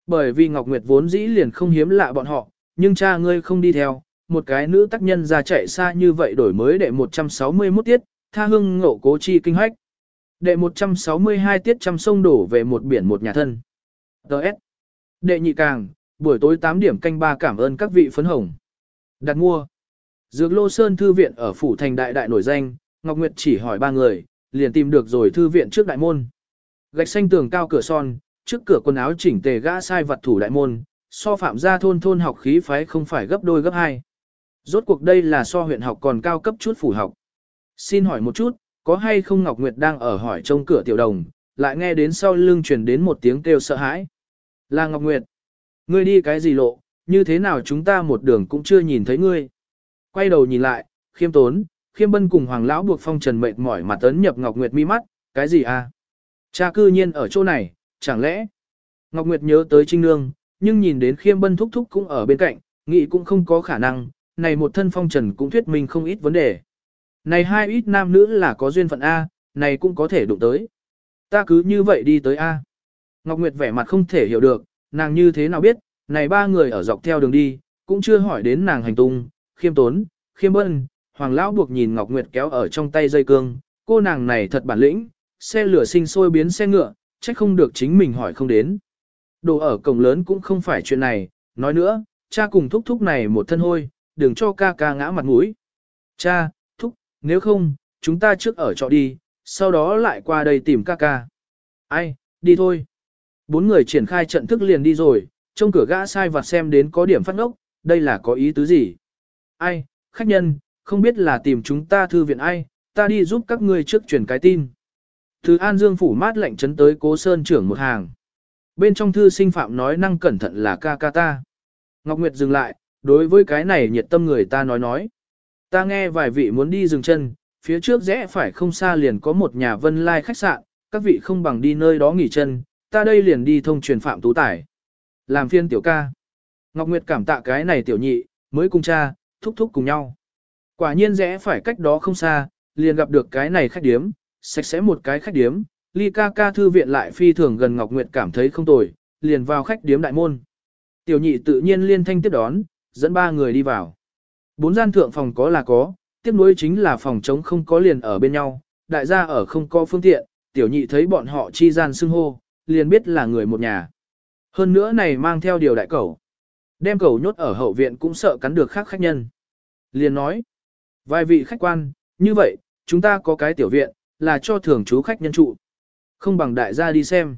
Speaker 1: Bởi vì Ngọc Nguyệt vốn dĩ liền không hiếm lạ bọn họ, nhưng cha ngươi không đi theo, một cái nữ tác nhân ra chạy xa như vậy đổi mới đệ 161 tiết, tha hương ngộ cố chi kinh hoách. Đệ 162 tiết trăm sông đổ về một biển một nhà thân. Đợt. Đệ nhị càng, buổi tối 8 điểm canh ba cảm ơn các vị phấn hồng. Đặt mua. Dược Lô Sơn Thư viện ở Phủ Thành Đại Đại nổi danh, Ngọc Nguyệt chỉ hỏi ba người, liền tìm được rồi Thư viện trước đại môn. Gạch xanh tường cao cửa son, trước cửa quần áo chỉnh tề gã sai vật thủ đại môn, so phạm gia thôn thôn học khí phái không phải gấp đôi gấp hai. Rốt cuộc đây là so huyện học còn cao cấp chút phủ học. Xin hỏi một chút, có hay không Ngọc Nguyệt đang ở hỏi trông cửa tiểu đồng, lại nghe đến sau lưng truyền đến một tiếng kêu sợ hãi. Là Ngọc Nguyệt. Ngươi đi cái gì lộ, như thế nào chúng ta một đường cũng chưa nhìn thấy ngươi. Quay đầu nhìn lại, khiêm tốn, khiêm bân cùng hoàng lão buộc phong trần mệt mỏi mà tấn nhập Ngọc Nguyệt mi mắt, cái gì à? Cha cư nhiên ở chỗ này, chẳng lẽ? Ngọc Nguyệt nhớ tới Trinh Nương, nhưng nhìn đến khiêm bân thúc thúc cũng ở bên cạnh, nghĩ cũng không có khả năng, này một thân phong trần cũng thuyết minh không ít vấn đề. Này hai ít nam nữ là có duyên phận A, này cũng có thể đụng tới. Ta cứ như vậy đi tới A. Ngọc Nguyệt vẻ mặt không thể hiểu được, nàng như thế nào biết, này ba người ở dọc theo đường đi, cũng chưa hỏi đến nàng hành tung, khiêm tốn, khiêm bân, hoàng lão buộc nhìn Ngọc Nguyệt kéo ở trong tay dây cương, cô nàng này thật bản lĩnh, xe lửa sinh sôi biến xe ngựa, trách không được chính mình hỏi không đến. Đồ ở cổng lớn cũng không phải chuyện này, nói nữa, cha cùng thúc thúc này một thân hôi, đừng cho ca ca ngã mặt mũi. Cha, thúc, nếu không, chúng ta trước ở trọ đi, sau đó lại qua đây tìm ca ca. Ai, đi thôi. Bốn người triển khai trận thức liền đi rồi, trong cửa gã sai vặt xem đến có điểm phát ngốc, đây là có ý tứ gì? Ai, khách nhân, không biết là tìm chúng ta thư viện ai, ta đi giúp các ngươi trước truyền cái tin. Thư An Dương phủ mát lạnh chấn tới cố sơn trưởng một hàng. Bên trong thư sinh phạm nói năng cẩn thận là ca ca ta. Ngọc Nguyệt dừng lại, đối với cái này nhiệt tâm người ta nói nói. Ta nghe vài vị muốn đi dừng chân, phía trước rẽ phải không xa liền có một nhà vân lai khách sạn, các vị không bằng đi nơi đó nghỉ chân, ta đây liền đi thông truyền phạm tú tài, Làm phiên tiểu ca. Ngọc Nguyệt cảm tạ cái này tiểu nhị, mới cùng cha, thúc thúc cùng nhau. Quả nhiên rẽ phải cách đó không xa, liền gặp được cái này khách điếm, sạch sẽ một cái khách điếm, ly ca ca thư viện lại phi thường gần Ngọc Nguyệt cảm thấy không tồi, liền vào khách điếm đại môn. Tiểu nhị tự nhiên liên thanh tiếp đón, dẫn ba người đi vào. Bốn gian thượng phòng có là có, tiếp nối chính là phòng trống không có liền ở bên nhau, đại gia ở không có phương tiện, tiểu nhị thấy bọn họ chi gian xưng hô, liền biết là người một nhà. Hơn nữa này mang theo điều đại cẩu. Đem cẩu nhốt ở hậu viện cũng sợ cắn được khác khách nhân. Liền nói, vài vị khách quan, như vậy, chúng ta có cái tiểu viện, là cho thường chú khách nhân trụ. Không bằng đại gia đi xem.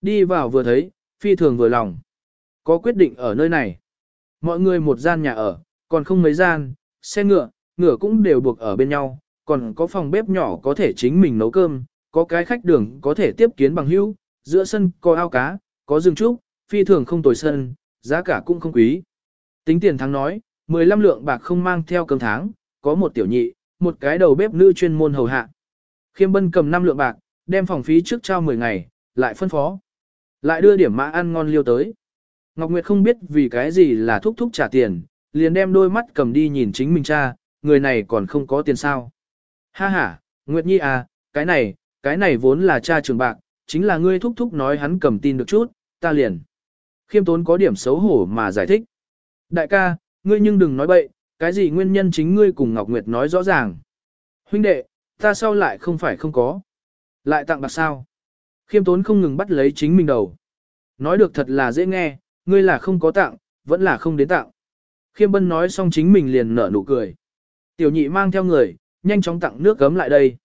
Speaker 1: Đi vào vừa thấy, phi thường vừa lòng. Có quyết định ở nơi này. Mọi người một gian nhà ở, còn không mấy gian, xe ngựa, ngựa cũng đều buộc ở bên nhau, còn có phòng bếp nhỏ có thể chính mình nấu cơm, có cái khách đường có thể tiếp kiến bằng hữu, giữa sân có ao cá, có rừng trúc, phi thường không tồi sân, giá cả cũng không quý. Tính tiền tháng nói, 15 lượng bạc không mang theo cơm tháng, có một tiểu nhị, một cái đầu bếp nữ chuyên môn hầu hạ. Khiêm Bân cầm 5 lượng bạc, đem phòng phí trước trao 10 ngày, lại phân phó. Lại đưa điểm mã ăn ngon liêu tới. Ngọc Nguyệt không biết vì cái gì là thúc thúc trả tiền, liền đem đôi mắt cầm đi nhìn chính mình cha, người này còn không có tiền sao. Ha ha, Nguyệt Nhi à, cái này, cái này vốn là cha trường bạc, chính là ngươi thúc thúc nói hắn cầm tin được chút, ta liền. Khiêm tốn có điểm xấu hổ mà giải thích. Đại ca, ngươi nhưng đừng nói bậy, cái gì nguyên nhân chính ngươi cùng Ngọc Nguyệt nói rõ ràng. Huynh đệ, ta sao lại không phải không có. Lại tặng bạc sao? Khiêm tốn không ngừng bắt lấy chính mình đầu. Nói được thật là dễ nghe, ngươi là không có tặng, vẫn là không đến tặng. Khiêm bân nói xong chính mình liền nở nụ cười. Tiểu nhị mang theo người, nhanh chóng tặng nước gấm lại đây.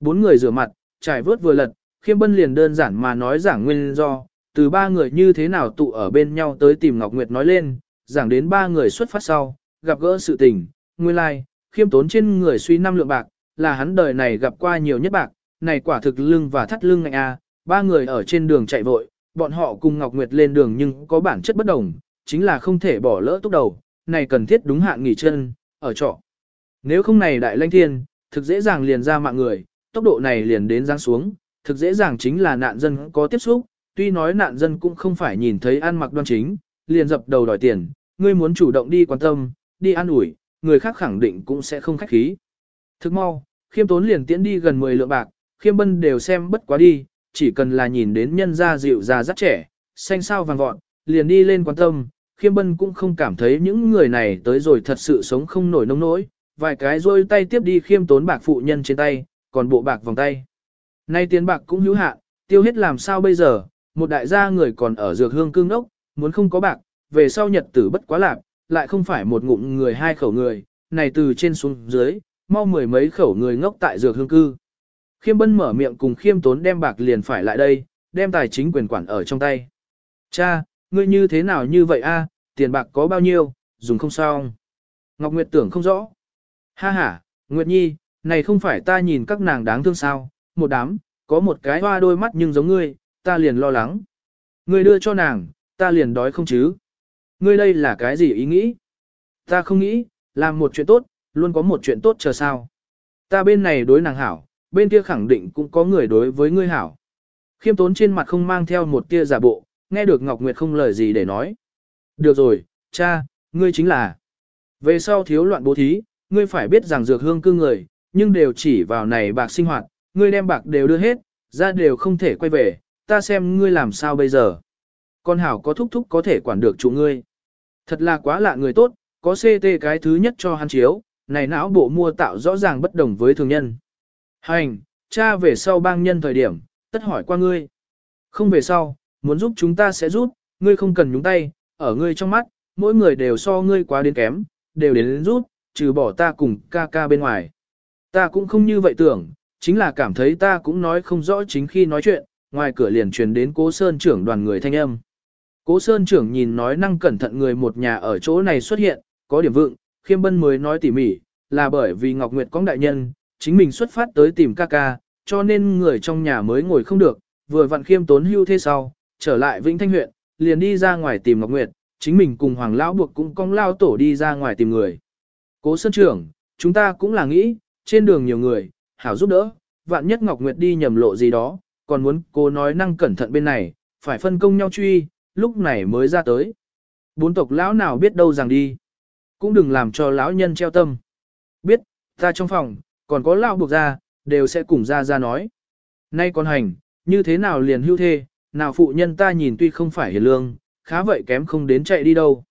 Speaker 1: Bốn người rửa mặt, trải vớt vừa lật, khiêm bân liền đơn giản mà nói giảng nguyên do, từ ba người như thế nào tụ ở bên nhau tới tìm Ngọc Nguyệt nói lên, giảng đến ba người xuất phát sau, gặp gỡ sự tình, nguyên lai, like, khiêm tốn trên người suy năm lượng bạc, là hắn đời này gặp qua nhiều nhất bạc, này quả thực lưng và thắt lưng ngạnh a, ba người ở trên đường chạy vội, bọn họ cùng Ngọc Nguyệt lên đường nhưng có bản chất bất đồng, chính là không thể bỏ lỡ tốc đầu, này cần thiết đúng hạn nghỉ chân, ở trọ. Nếu không này đại lanh thiên, thực dễ dàng liền ra mạng người, tốc độ này liền đến giáng xuống, thực dễ dàng chính là nạn dân có tiếp xúc, tuy nói nạn dân cũng không phải nhìn thấy ăn mặc đoan chính, liền dập đầu đòi tiền, ngươi muốn chủ động đi quan tâm, đi ăn ủi, người khác khẳng định cũng sẽ không khách khí. Thức mau, khiêm tốn liền tiễn đi gần 10 lượng bạc, khiêm bân đều xem bất quá đi, chỉ cần là nhìn đến nhân gia dịu già rất trẻ, xanh sao vàng vọt, liền đi lên quan tâm, khiêm bân cũng không cảm thấy những người này tới rồi thật sự sống không nổi nông nỗi, vài cái rôi tay tiếp đi khiêm tốn bạc phụ nhân trên tay, còn bộ bạc vòng tay. Nay tiền bạc cũng hữu hạn, tiêu hết làm sao bây giờ, một đại gia người còn ở dược hương cương ốc, muốn không có bạc, về sau nhật tử bất quá lạc, lại không phải một ngụm người hai khẩu người, này từ trên xuống dưới, mau mười mấy khẩu người ngốc tại dược hương cư. Khiêm bân mở miệng cùng khiêm tốn đem bạc liền phải lại đây, đem tài chính quyền quản ở trong tay. Cha, ngươi như thế nào như vậy a? tiền bạc có bao nhiêu, dùng không sao. Ngọc Nguyệt tưởng không rõ. Ha ha, Nguyệt Nhi, này không phải ta nhìn các nàng đáng thương sao, một đám, có một cái hoa đôi mắt nhưng giống ngươi, ta liền lo lắng. Ngươi đưa cho nàng, ta liền đói không chứ. Ngươi đây là cái gì ý nghĩ? Ta không nghĩ, làm một chuyện tốt, luôn có một chuyện tốt chờ sao. Ta bên này đối nàng hảo, bên kia khẳng định cũng có người đối với ngươi hảo. Khiêm tốn trên mặt không mang theo một tia giả bộ, nghe được Ngọc Nguyệt không lời gì để nói. Được rồi, cha, ngươi chính là. Về sau thiếu loạn bố thí, ngươi phải biết rằng dược hương cư người, nhưng đều chỉ vào này bạc sinh hoạt, ngươi đem bạc đều đưa hết, ra đều không thể quay về, ta xem ngươi làm sao bây giờ. Con hảo có thúc thúc có thể quản được chủ ngươi. Thật là quá lạ người tốt, có CT cái thứ nhất cho hắn chiếu, này não bộ mua tạo rõ ràng bất đồng với thường nhân. Hành, cha về sau bang nhân thời điểm, tất hỏi qua ngươi. Không về sau, muốn giúp chúng ta sẽ giúp, ngươi không cần nhúng tay, ở ngươi trong mắt, mỗi người đều so ngươi quá đến kém, đều đến, đến giúp, trừ bỏ ta cùng ca ca bên ngoài. Ta cũng không như vậy tưởng, chính là cảm thấy ta cũng nói không rõ chính khi nói chuyện, ngoài cửa liền truyền đến cố sơn trưởng đoàn người thanh âm. Cố sơn trưởng nhìn nói năng cẩn thận người một nhà ở chỗ này xuất hiện, có điểm vượng, khiêm bân mới nói tỉ mỉ, là bởi vì Ngọc Nguyệt có đại nhân, chính mình xuất phát tới tìm ca ca, cho nên người trong nhà mới ngồi không được, vừa vặn khiêm tốn hưu thế sau, trở lại Vĩnh Thanh huyện, liền đi ra ngoài tìm Ngọc Nguyệt, chính mình cùng Hoàng Lão buộc cũng cong lao tổ đi ra ngoài tìm người. Cố Sơn trưởng, chúng ta cũng là nghĩ, trên đường nhiều người, hảo giúp đỡ, vạn nhất Ngọc Nguyệt đi nhầm lộ gì đó, còn muốn cô nói năng cẩn thận bên này, phải phân công nhau truy, lúc này mới ra tới. Bốn tộc lão nào biết đâu rằng đi. Cũng đừng làm cho lão nhân treo tâm. Biết, ta trong phòng, còn có lão buộc ra, đều sẽ cùng ra ra nói. Nay con hành, như thế nào liền hưu thê, nào phụ nhân ta nhìn tuy không phải hiền lương, khá vậy kém không đến chạy đi đâu.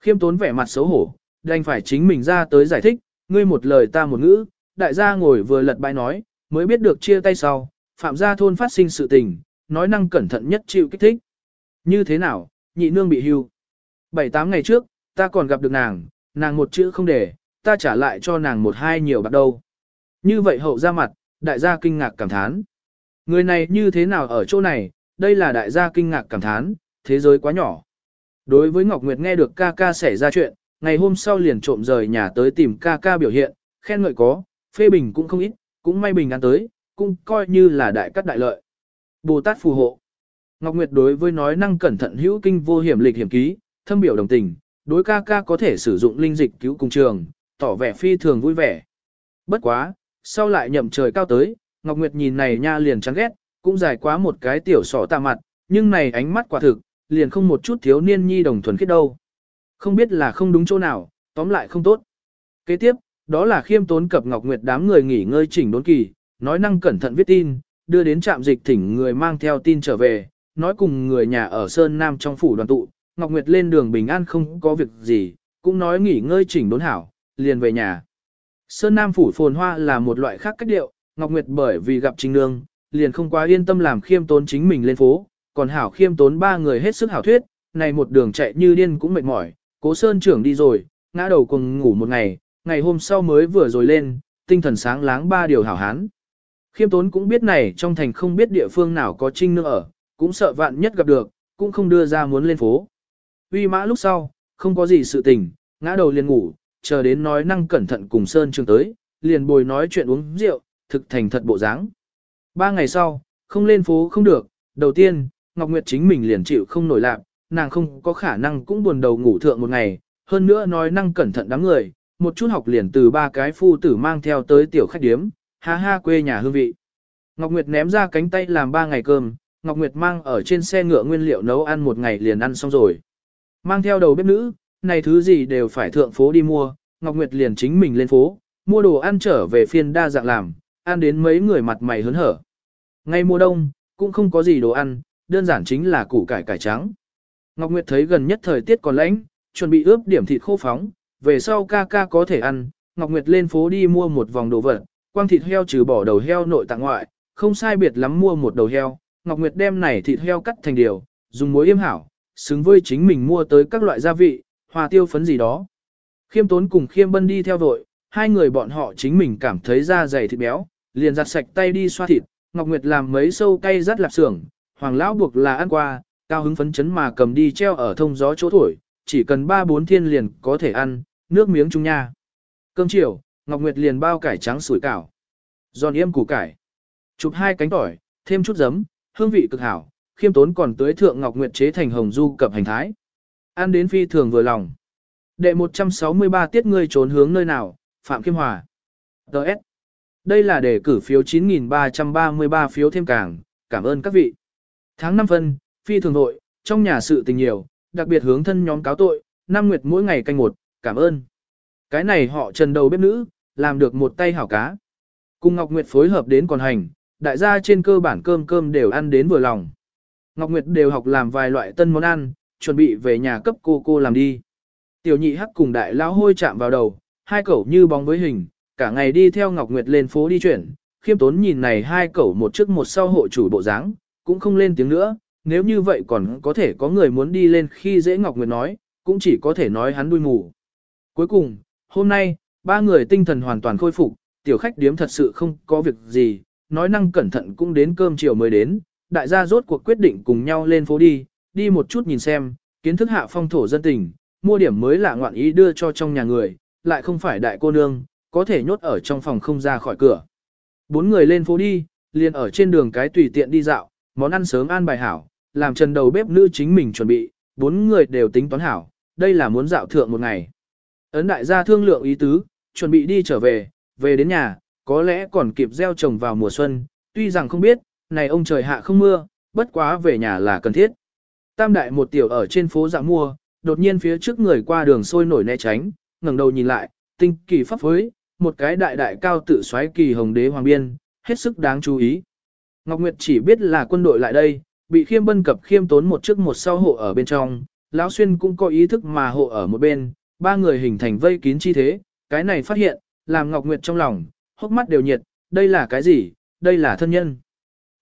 Speaker 1: Khiêm tốn vẻ mặt xấu hổ, đành phải chính mình ra tới giải thích, ngươi một lời ta một ngữ, đại gia ngồi vừa lật bài nói, mới biết được chia tay sau, phạm gia thôn phát sinh sự tình, nói năng cẩn thận nhất chịu kích thích. Như thế nào, nhị nương bị hưu. Bảy tám ngày trước, ta còn gặp được nàng, nàng một chữ không để, ta trả lại cho nàng một hai nhiều bạc đâu. Như vậy hậu ra mặt, đại gia kinh ngạc cảm thán. Người này như thế nào ở chỗ này, đây là đại gia kinh ngạc cảm thán, thế giới quá nhỏ. Đối với Ngọc Nguyệt nghe được ca ca xảy ra chuyện, ngày hôm sau liền trộm rời nhà tới tìm ca ca biểu hiện, khen ngợi có, phê bình cũng không ít, cũng may bình an tới, cũng coi như là đại cắt đại lợi. Bồ Tát phù hộ. Ngọc Nguyệt đối với nói năng cẩn thận hữu kinh vô hiểm lịch hiểm ký, thâm biểu đồng tình, đối ca ca có thể sử dụng linh dịch cứu cùng trường, tỏ vẻ phi thường vui vẻ. Bất quá, sau lại nhậm trời cao tới, Ngọc Nguyệt nhìn này nha liền chán ghét, cũng dài quá một cái tiểu sỏ tà mặt, nhưng này ánh mắt quả thực, liền không một chút thiếu niên nhi đồng thuần khiết đâu. Không biết là không đúng chỗ nào, tóm lại không tốt. Kế tiếp, đó là khiêm tốn cập Ngọc Nguyệt đám người nghỉ ngơi chỉnh đốn kỳ, nói năng cẩn thận viết tin, đưa đến trạm dịch thỉnh người mang theo tin trở về, nói cùng người nhà ở Sơn Nam trong phủ đoàn tụ, Ngọc Nguyệt lên đường bình an không có việc gì, cũng nói nghỉ ngơi chỉnh đốn hảo, liền về nhà. Sơn Nam phủ phồn hoa là một loại khác cách điệu, Ngọc Nguyệt bởi vì gặp Trình Nương, liền không quá yên tâm làm khiêm tốn chính mình lên phố, còn hảo khiêm tốn ba người hết sức hảo thuyết, này một đường chạy như điên cũng mệt mỏi, cố Sơn trưởng đi rồi, ngã đầu cùng ngủ một ngày, ngày hôm sau mới vừa rồi lên, tinh thần sáng láng ba điều hảo hán. Khiêm tốn cũng biết này trong thành không biết địa phương nào có trinh nữa ở, cũng sợ vạn nhất gặp được, cũng không đưa ra muốn lên phố. Uy mã lúc sau, không có gì sự tình, ngã đầu liền ngủ, chờ đến nói năng cẩn thận cùng Sơn Trường tới, liền bồi nói chuyện uống rượu, thực thành thật bộ dáng. Ba ngày sau, không lên phố không được, đầu tiên, Ngọc Nguyệt chính mình liền chịu không nổi lạc, nàng không có khả năng cũng buồn đầu ngủ thượng một ngày, hơn nữa nói năng cẩn thận đám người, một chút học liền từ ba cái phu tử mang theo tới tiểu khách điếm, ha ha quê nhà hương vị. Ngọc Nguyệt ném ra cánh tay làm ba ngày cơm, Ngọc Nguyệt mang ở trên xe ngựa nguyên liệu nấu ăn một ngày liền ăn xong rồi. Mang theo đầu bếp nữ, này thứ gì đều phải thượng phố đi mua, Ngọc Nguyệt liền chính mình lên phố, mua đồ ăn trở về phiên đa dạng làm, ăn đến mấy người mặt mày hớn hở. Ngay mùa đông, cũng không có gì đồ ăn, đơn giản chính là củ cải cải trắng. Ngọc Nguyệt thấy gần nhất thời tiết còn lạnh, chuẩn bị ướp điểm thịt khô phóng, về sau ca ca có thể ăn, Ngọc Nguyệt lên phố đi mua một vòng đồ vật, quang thịt heo trừ bỏ đầu heo nội tạng ngoại, không sai biệt lắm mua một đầu heo, Ngọc Nguyệt đem này thịt heo cắt thành điều, dùng muối yêm hảo, xứng với chính mình mua tới các loại gia vị, hòa tiêu phấn gì đó. Khiêm tốn cùng khiêm bân đi theo vội, hai người bọn họ chính mình cảm thấy da dày thịt béo, liền giặt sạch tay đi xoa thịt, Ngọc Nguyệt làm mấy sâu cay rắt lạp xưởng, hoàng lão buộc là ăn qua, cao hứng phấn chấn mà cầm đi treo ở thông gió chỗ thổi, chỉ cần ba bốn thiên liền có thể ăn, nước miếng trung nha. Cơm chiều, Ngọc Nguyệt liền bao cải trắng sủi cảo, giòn yêm củ cải, chụp hai cánh tỏi, thêm chút giấm, hương vị cực hảo, khiêm tốn còn tới thượng Ngọc Nguyệt chế thành hồng du cập hành thái. Ăn đến phi thường vừa lòng. Đệ 163 tiết ngươi trốn hướng nơi nào, Phạm Kim Hòa. Đợt. Đây là đề cử phiếu 9.333 phiếu thêm càng, cảm ơn các vị. Tháng 5 phân, phi thường nội, trong nhà sự tình nhiều, đặc biệt hướng thân nhóm cáo tội, năm nguyệt mỗi ngày canh một, cảm ơn. Cái này họ trần đầu bếp nữ, làm được một tay hảo cá. Cùng Ngọc Nguyệt phối hợp đến còn hành, đại gia trên cơ bản cơm cơm đều ăn đến vừa lòng. Ngọc Nguyệt đều học làm vài loại tân món ăn, chuẩn bị về nhà cấp cô cô làm đi. Tiểu nhị hắc cùng đại lão hôi chạm vào đầu, hai cậu như bóng với hình, cả ngày đi theo Ngọc Nguyệt lên phố đi chuyển, khiêm tốn nhìn này hai cậu một trước một sau hộ chủ bộ dáng, cũng không lên tiếng nữa, nếu như vậy còn có thể có người muốn đi lên khi dễ Ngọc Nguyệt nói, cũng chỉ có thể nói hắn đuôi mù. Cuối cùng, hôm nay, ba người tinh thần hoàn toàn khôi phục, tiểu khách điếm thật sự không có việc gì, nói năng cẩn thận cũng đến cơm chiều mới đến, đại gia rốt cuộc quyết định cùng nhau lên phố đi, đi một chút nhìn xem, kiến thức hạ phong thổ dân tình, mua điểm mới lạ ngoạn ý đưa cho trong nhà người, lại không phải đại cô nương, có thể nhốt ở trong phòng không ra khỏi cửa. Bốn người lên phố đi, liền ở trên đường cái tùy tiện đi dạo, món ăn sớm an bài hảo, làm trần đầu bếp nữ chính mình chuẩn bị, bốn người đều tính toán hảo, đây là muốn dạo thượng một ngày. Ấn đại gia thương lượng ý tứ, chuẩn bị đi trở về, về đến nhà, có lẽ còn kịp gieo trồng vào mùa xuân, tuy rằng không biết, này ông trời hạ không mưa, bất quá về nhà là cần thiết. Tam đại một tiểu ở trên phố dạo mua, đột nhiên phía trước người qua đường sôi nổi né tránh, ngẩng đầu nhìn lại, tinh kỳ pháp phối, một cái đại đại cao tự xoáy kỳ hồng đế hoàng biên, hết sức đáng chú ý. Ngọc Nguyệt chỉ biết là quân đội lại đây, bị khiêm bân cập khiêm tốn một trước một sau hộ ở bên trong, lão xuyên cũng có ý thức mà hộ ở một bên, ba người hình thành vây kín chi thế, cái này phát hiện, làm Ngọc Nguyệt trong lòng, hốc mắt đều nhiệt, đây là cái gì, đây là thân nhân.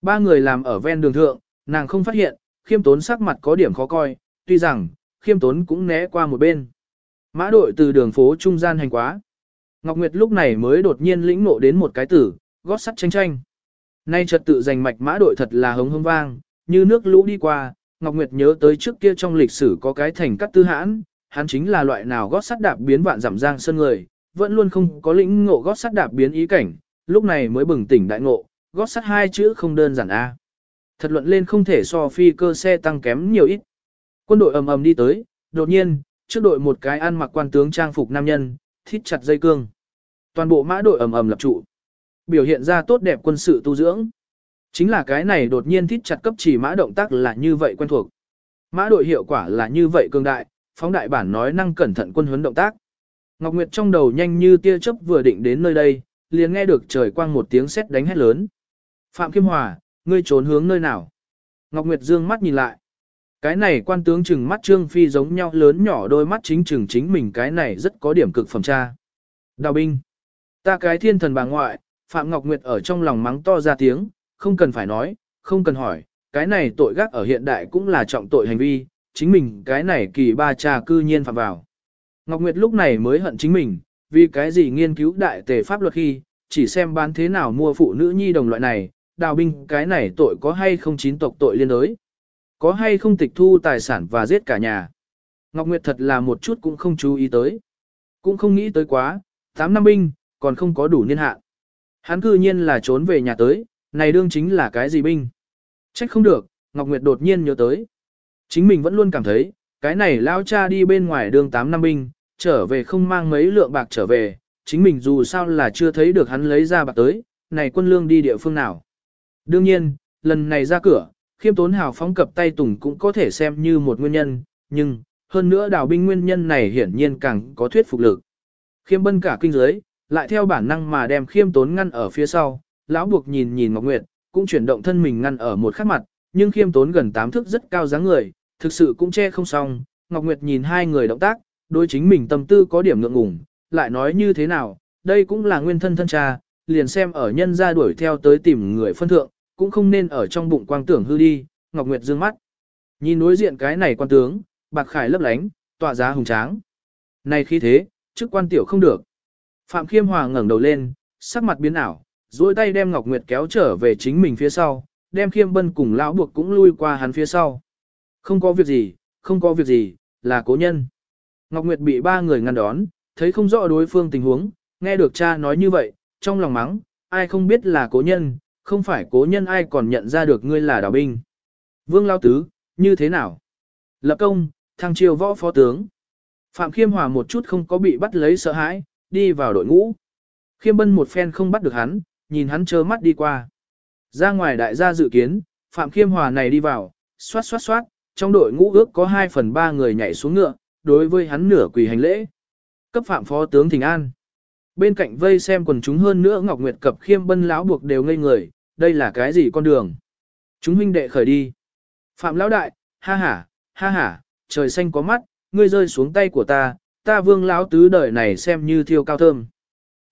Speaker 1: Ba người làm ở ven đường thượng, nàng không phát hiện, khiêm tốn sắc mặt có điểm khó coi, tuy rằng, khiêm tốn cũng né qua một bên. Mã đội từ đường phố trung gian hành quá. Ngọc Nguyệt lúc này mới đột nhiên lĩnh ngộ đến một cái tử, gót sắt tranh tranh. Nay trật tự giành mạch mã đội thật là hống hống vang, như nước lũ đi qua, Ngọc Nguyệt nhớ tới trước kia trong lịch sử có cái thành cắt tư hãn, hắn chính là loại nào gót sắt đạp biến vạn giảm giang sơn người, vẫn luôn không có lĩnh ngộ gót sắt đạp biến ý cảnh, lúc này mới bừng tỉnh đại ngộ, gót sắt hai chữ không đơn giản a. Thật luận lên không thể so phi cơ xe tăng kém nhiều ít. Quân đội ầm ầm đi tới, đột nhiên, trước đội một cái ăn mặc quan tướng trang phục nam nhân, thít chặt dây cương. Toàn bộ mã đội ầm ầm lập trụ. Biểu hiện ra tốt đẹp quân sự tu dưỡng. Chính là cái này đột nhiên thít chặt cấp chỉ mã động tác là như vậy quen thuộc. Mã đội hiệu quả là như vậy cường đại, phóng đại bản nói năng cẩn thận quân huấn động tác. Ngọc Nguyệt trong đầu nhanh như tia chớp vừa định đến nơi đây, liền nghe được trời quang một tiếng sét đánh hét lớn. Phạm Kim Hòa, ngươi trốn hướng nơi nào? Ngọc Nguyệt dương mắt nhìn lại. Cái này quan tướng chừng mắt Trương Phi giống nhau lớn nhỏ đôi mắt chính chừng chính mình cái này rất có điểm cực phẩm tra. Đào binh. Ta cái thiên thần bà ngoại, Phạm Ngọc Nguyệt ở trong lòng mắng to ra tiếng, không cần phải nói, không cần hỏi, cái này tội gác ở hiện đại cũng là trọng tội hành vi, chính mình cái này kỳ ba cha cư nhiên phạm vào. Ngọc Nguyệt lúc này mới hận chính mình, vì cái gì nghiên cứu đại tề pháp luật khi, chỉ xem bán thế nào mua phụ nữ nhi đồng loại này, đào binh cái này tội có hay không chín tộc tội liên đới. Có hay không tịch thu tài sản và giết cả nhà. Ngọc Nguyệt thật là một chút cũng không chú ý tới. Cũng không nghĩ tới quá, 8 năm binh, còn không có đủ niên hạn. Hắn cư nhiên là trốn về nhà tới, này đương chính là cái gì binh. Trách không được, Ngọc Nguyệt đột nhiên nhớ tới. Chính mình vẫn luôn cảm thấy, cái này lao cha đi bên ngoài đường 8 năm binh, trở về không mang mấy lượng bạc trở về, chính mình dù sao là chưa thấy được hắn lấy ra bạc tới, này quân lương đi địa phương nào. Đương nhiên, lần này ra cửa, khiêm tốn hào phóng cập tay tùng cũng có thể xem như một nguyên nhân, nhưng, hơn nữa đào binh nguyên nhân này hiển nhiên càng có thuyết phục lực. Khiêm bân cả kinh giới, lại theo bản năng mà đem khiêm tốn ngăn ở phía sau, lão buộc nhìn nhìn Ngọc Nguyệt, cũng chuyển động thân mình ngăn ở một khắc mặt, nhưng khiêm tốn gần tám thước rất cao dáng người, thực sự cũng che không xong, Ngọc Nguyệt nhìn hai người động tác, đối chính mình tâm tư có điểm ngượng ngùng, lại nói như thế nào, đây cũng là nguyên thân thân cha, liền xem ở nhân gia đuổi theo tới tìm người phân thượng, cũng không nên ở trong bụng quang tưởng hư đi, Ngọc Nguyệt dương mắt. Nhìn đối diện cái này quan tướng, bạc khải lấp lánh, tỏa giá hùng tráng. Này khi thế, chức quan tiểu không được. Phạm Khiêm Hòa ngẩng đầu lên, sắc mặt biến ảo, duỗi tay đem Ngọc Nguyệt kéo trở về chính mình phía sau, đem Khiêm Bân cùng lão buộc cũng lui qua hắn phía sau. Không có việc gì, không có việc gì, là cố nhân. Ngọc Nguyệt bị ba người ngăn đón, thấy không rõ đối phương tình huống, nghe được cha nói như vậy, trong lòng mắng, ai không biết là cố nhân, không phải cố nhân ai còn nhận ra được ngươi là đào binh. Vương Lao Tứ, như thế nào? Lập công, thăng triều võ phó tướng. Phạm Khiêm Hòa một chút không có bị bắt lấy sợ hãi, đi vào đội ngũ. Khiêm Bân một phen không bắt được hắn, nhìn hắn trơ mắt đi qua. Ra ngoài đại gia dự kiến, Phạm Khiêm Hòa này đi vào, xoát xoát xoát, trong đội ngũ ước có 2 phần 3 người nhảy xuống ngựa, đối với hắn nửa quỳ hành lễ. Cấp Phạm Phó tướng Thình An. Bên cạnh vây xem quần chúng hơn nữa Ngọc Nguyệt cập Khiêm Bân lão buộc đều ngây người, đây là cái gì con đường? Chúng huynh đệ khởi đi. Phạm lão đại, ha ha, ha ha, trời xanh có mắt, ngươi rơi xuống tay của ta, ta vương lão tứ đời này xem như thiêu cao thơm.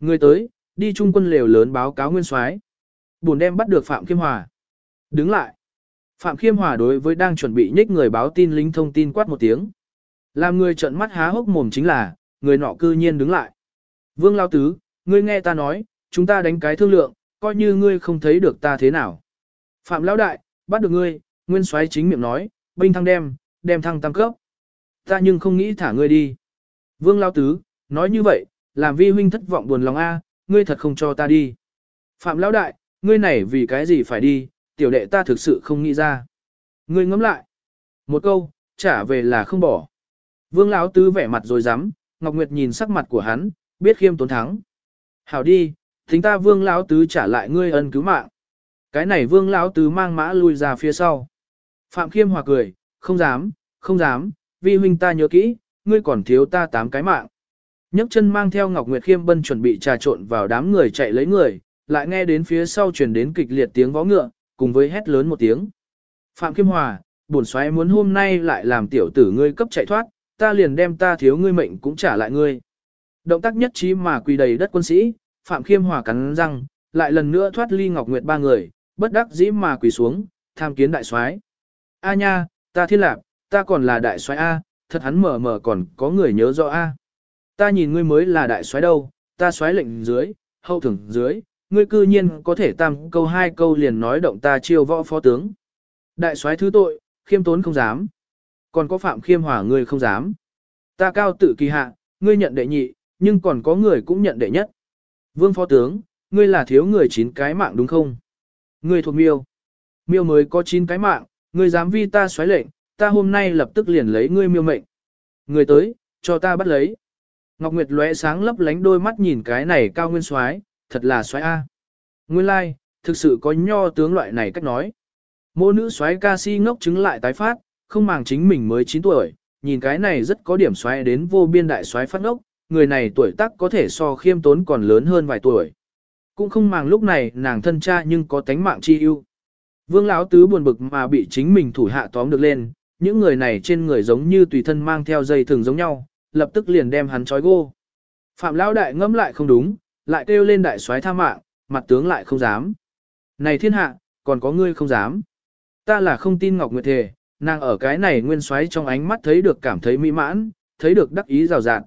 Speaker 1: Ngươi tới, đi trung quân lều lớn báo cáo nguyên soái. Buồn đem bắt được Phạm kim Hòa. Đứng lại. Phạm Khiêm Hòa đối với đang chuẩn bị nhích người báo tin lính thông tin quát một tiếng. Làm người trợn mắt há hốc mồm chính là, người nọ cư nhiên đứng lại. Vương Lao Tứ, ngươi nghe ta nói, chúng ta đánh cái thương lượng, coi như ngươi không thấy được ta thế nào. Phạm Lão Đại, bắt được ngươi, Nguyên soái chính miệng nói, binh thăng đem, đem thăng tam cấp. Ta nhưng không nghĩ thả ngươi đi. Vương Lao Tứ, nói như vậy, làm vi huynh thất vọng buồn lòng A, ngươi thật không cho ta đi. Phạm Lão Đại, ngươi này vì cái gì phải đi, tiểu đệ ta thực sự không nghĩ ra. Ngươi ngẫm lại. Một câu, trả về là không bỏ. Vương Lão Tứ vẻ mặt rồi dám, Ngọc Nguyệt nhìn sắc mặt của hắn, biết khiêm tốn thắng. Hảo đi, thính ta Vương Lão Tứ trả lại ngươi ân cứu mạng. Cái này Vương Lão Tứ mang mã lui ra phía sau. Phạm Khiêm hòa cười, không dám, không dám, vi huynh ta nhớ kỹ, ngươi còn thiếu ta tám cái mạng. nhấc chân mang theo Ngọc Nguyệt Khiêm bân chuẩn bị trà trộn vào đám người chạy lấy người, lại nghe đến phía sau truyền đến kịch liệt tiếng vó ngựa, cùng với hét lớn một tiếng. Phạm Kim Hòa, bổn xoáy muốn hôm nay lại làm tiểu tử ngươi cấp chạy thoát, ta liền đem ta thiếu ngươi mệnh cũng trả lại ngươi. Động tác nhất trí mà quỳ đầy đất quân sĩ, Phạm Khiêm Hòa cắn răng, lại lần nữa thoát ly Ngọc Nguyệt ba người, bất đắc dĩ mà quỳ xuống, tham kiến đại soái. A nha, ta thiên lạc, ta còn là đại soái A, thật hắn mở mở còn có người nhớ rõ A. Ta nhìn ngươi mới là đại soái đâu, ta soái lệnh dưới, hậu thưởng dưới, ngươi cư nhiên có thể tam câu hai câu liền nói động ta chiêu võ phó tướng. Đại soái thứ tội, khiêm tốn không dám. Còn có phạm khiêm hỏa ngươi không dám. Ta cao tự kỳ hạ, ngươi nhận đệ nhị, nhưng còn có người cũng nhận đệ nhất. Vương phó tướng, ngươi là thiếu người chín cái mạng đúng không? Ngươi thuộc miêu. Miêu mới có chín cái mạng, Ngươi dám vi ta xoáy lệnh, ta hôm nay lập tức liền lấy ngươi miêu mệnh. Ngươi tới, cho ta bắt lấy. Ngọc Nguyệt lóe sáng lấp lánh đôi mắt nhìn cái này cao nguyên soái, thật là xoáy a. Nguyên lai, like, thực sự có nho tướng loại này cách nói. Mô nữ xoáy ca si ngốc chứng lại tái phát, không màng chính mình mới 9 tuổi, nhìn cái này rất có điểm xoáy đến vô biên đại xoáy phát ngốc, người này tuổi tác có thể so khiêm tốn còn lớn hơn vài tuổi. cũng không màng lúc này nàng thân cha nhưng có tánh mạng chi ưu. Vương Lão Tứ buồn bực mà bị chính mình thủ hạ tóm được lên, những người này trên người giống như tùy thân mang theo dây thường giống nhau, lập tức liền đem hắn trói gô. Phạm Lão Đại ngẫm lại không đúng, lại kêu lên đại soái tha mạng, mặt tướng lại không dám. Này thiên hạ, còn có ngươi không dám. Ta là không tin Ngọc Nguyệt Thề, nàng ở cái này nguyên xoáy trong ánh mắt thấy được cảm thấy mỹ mãn, thấy được đắc ý rào rạt.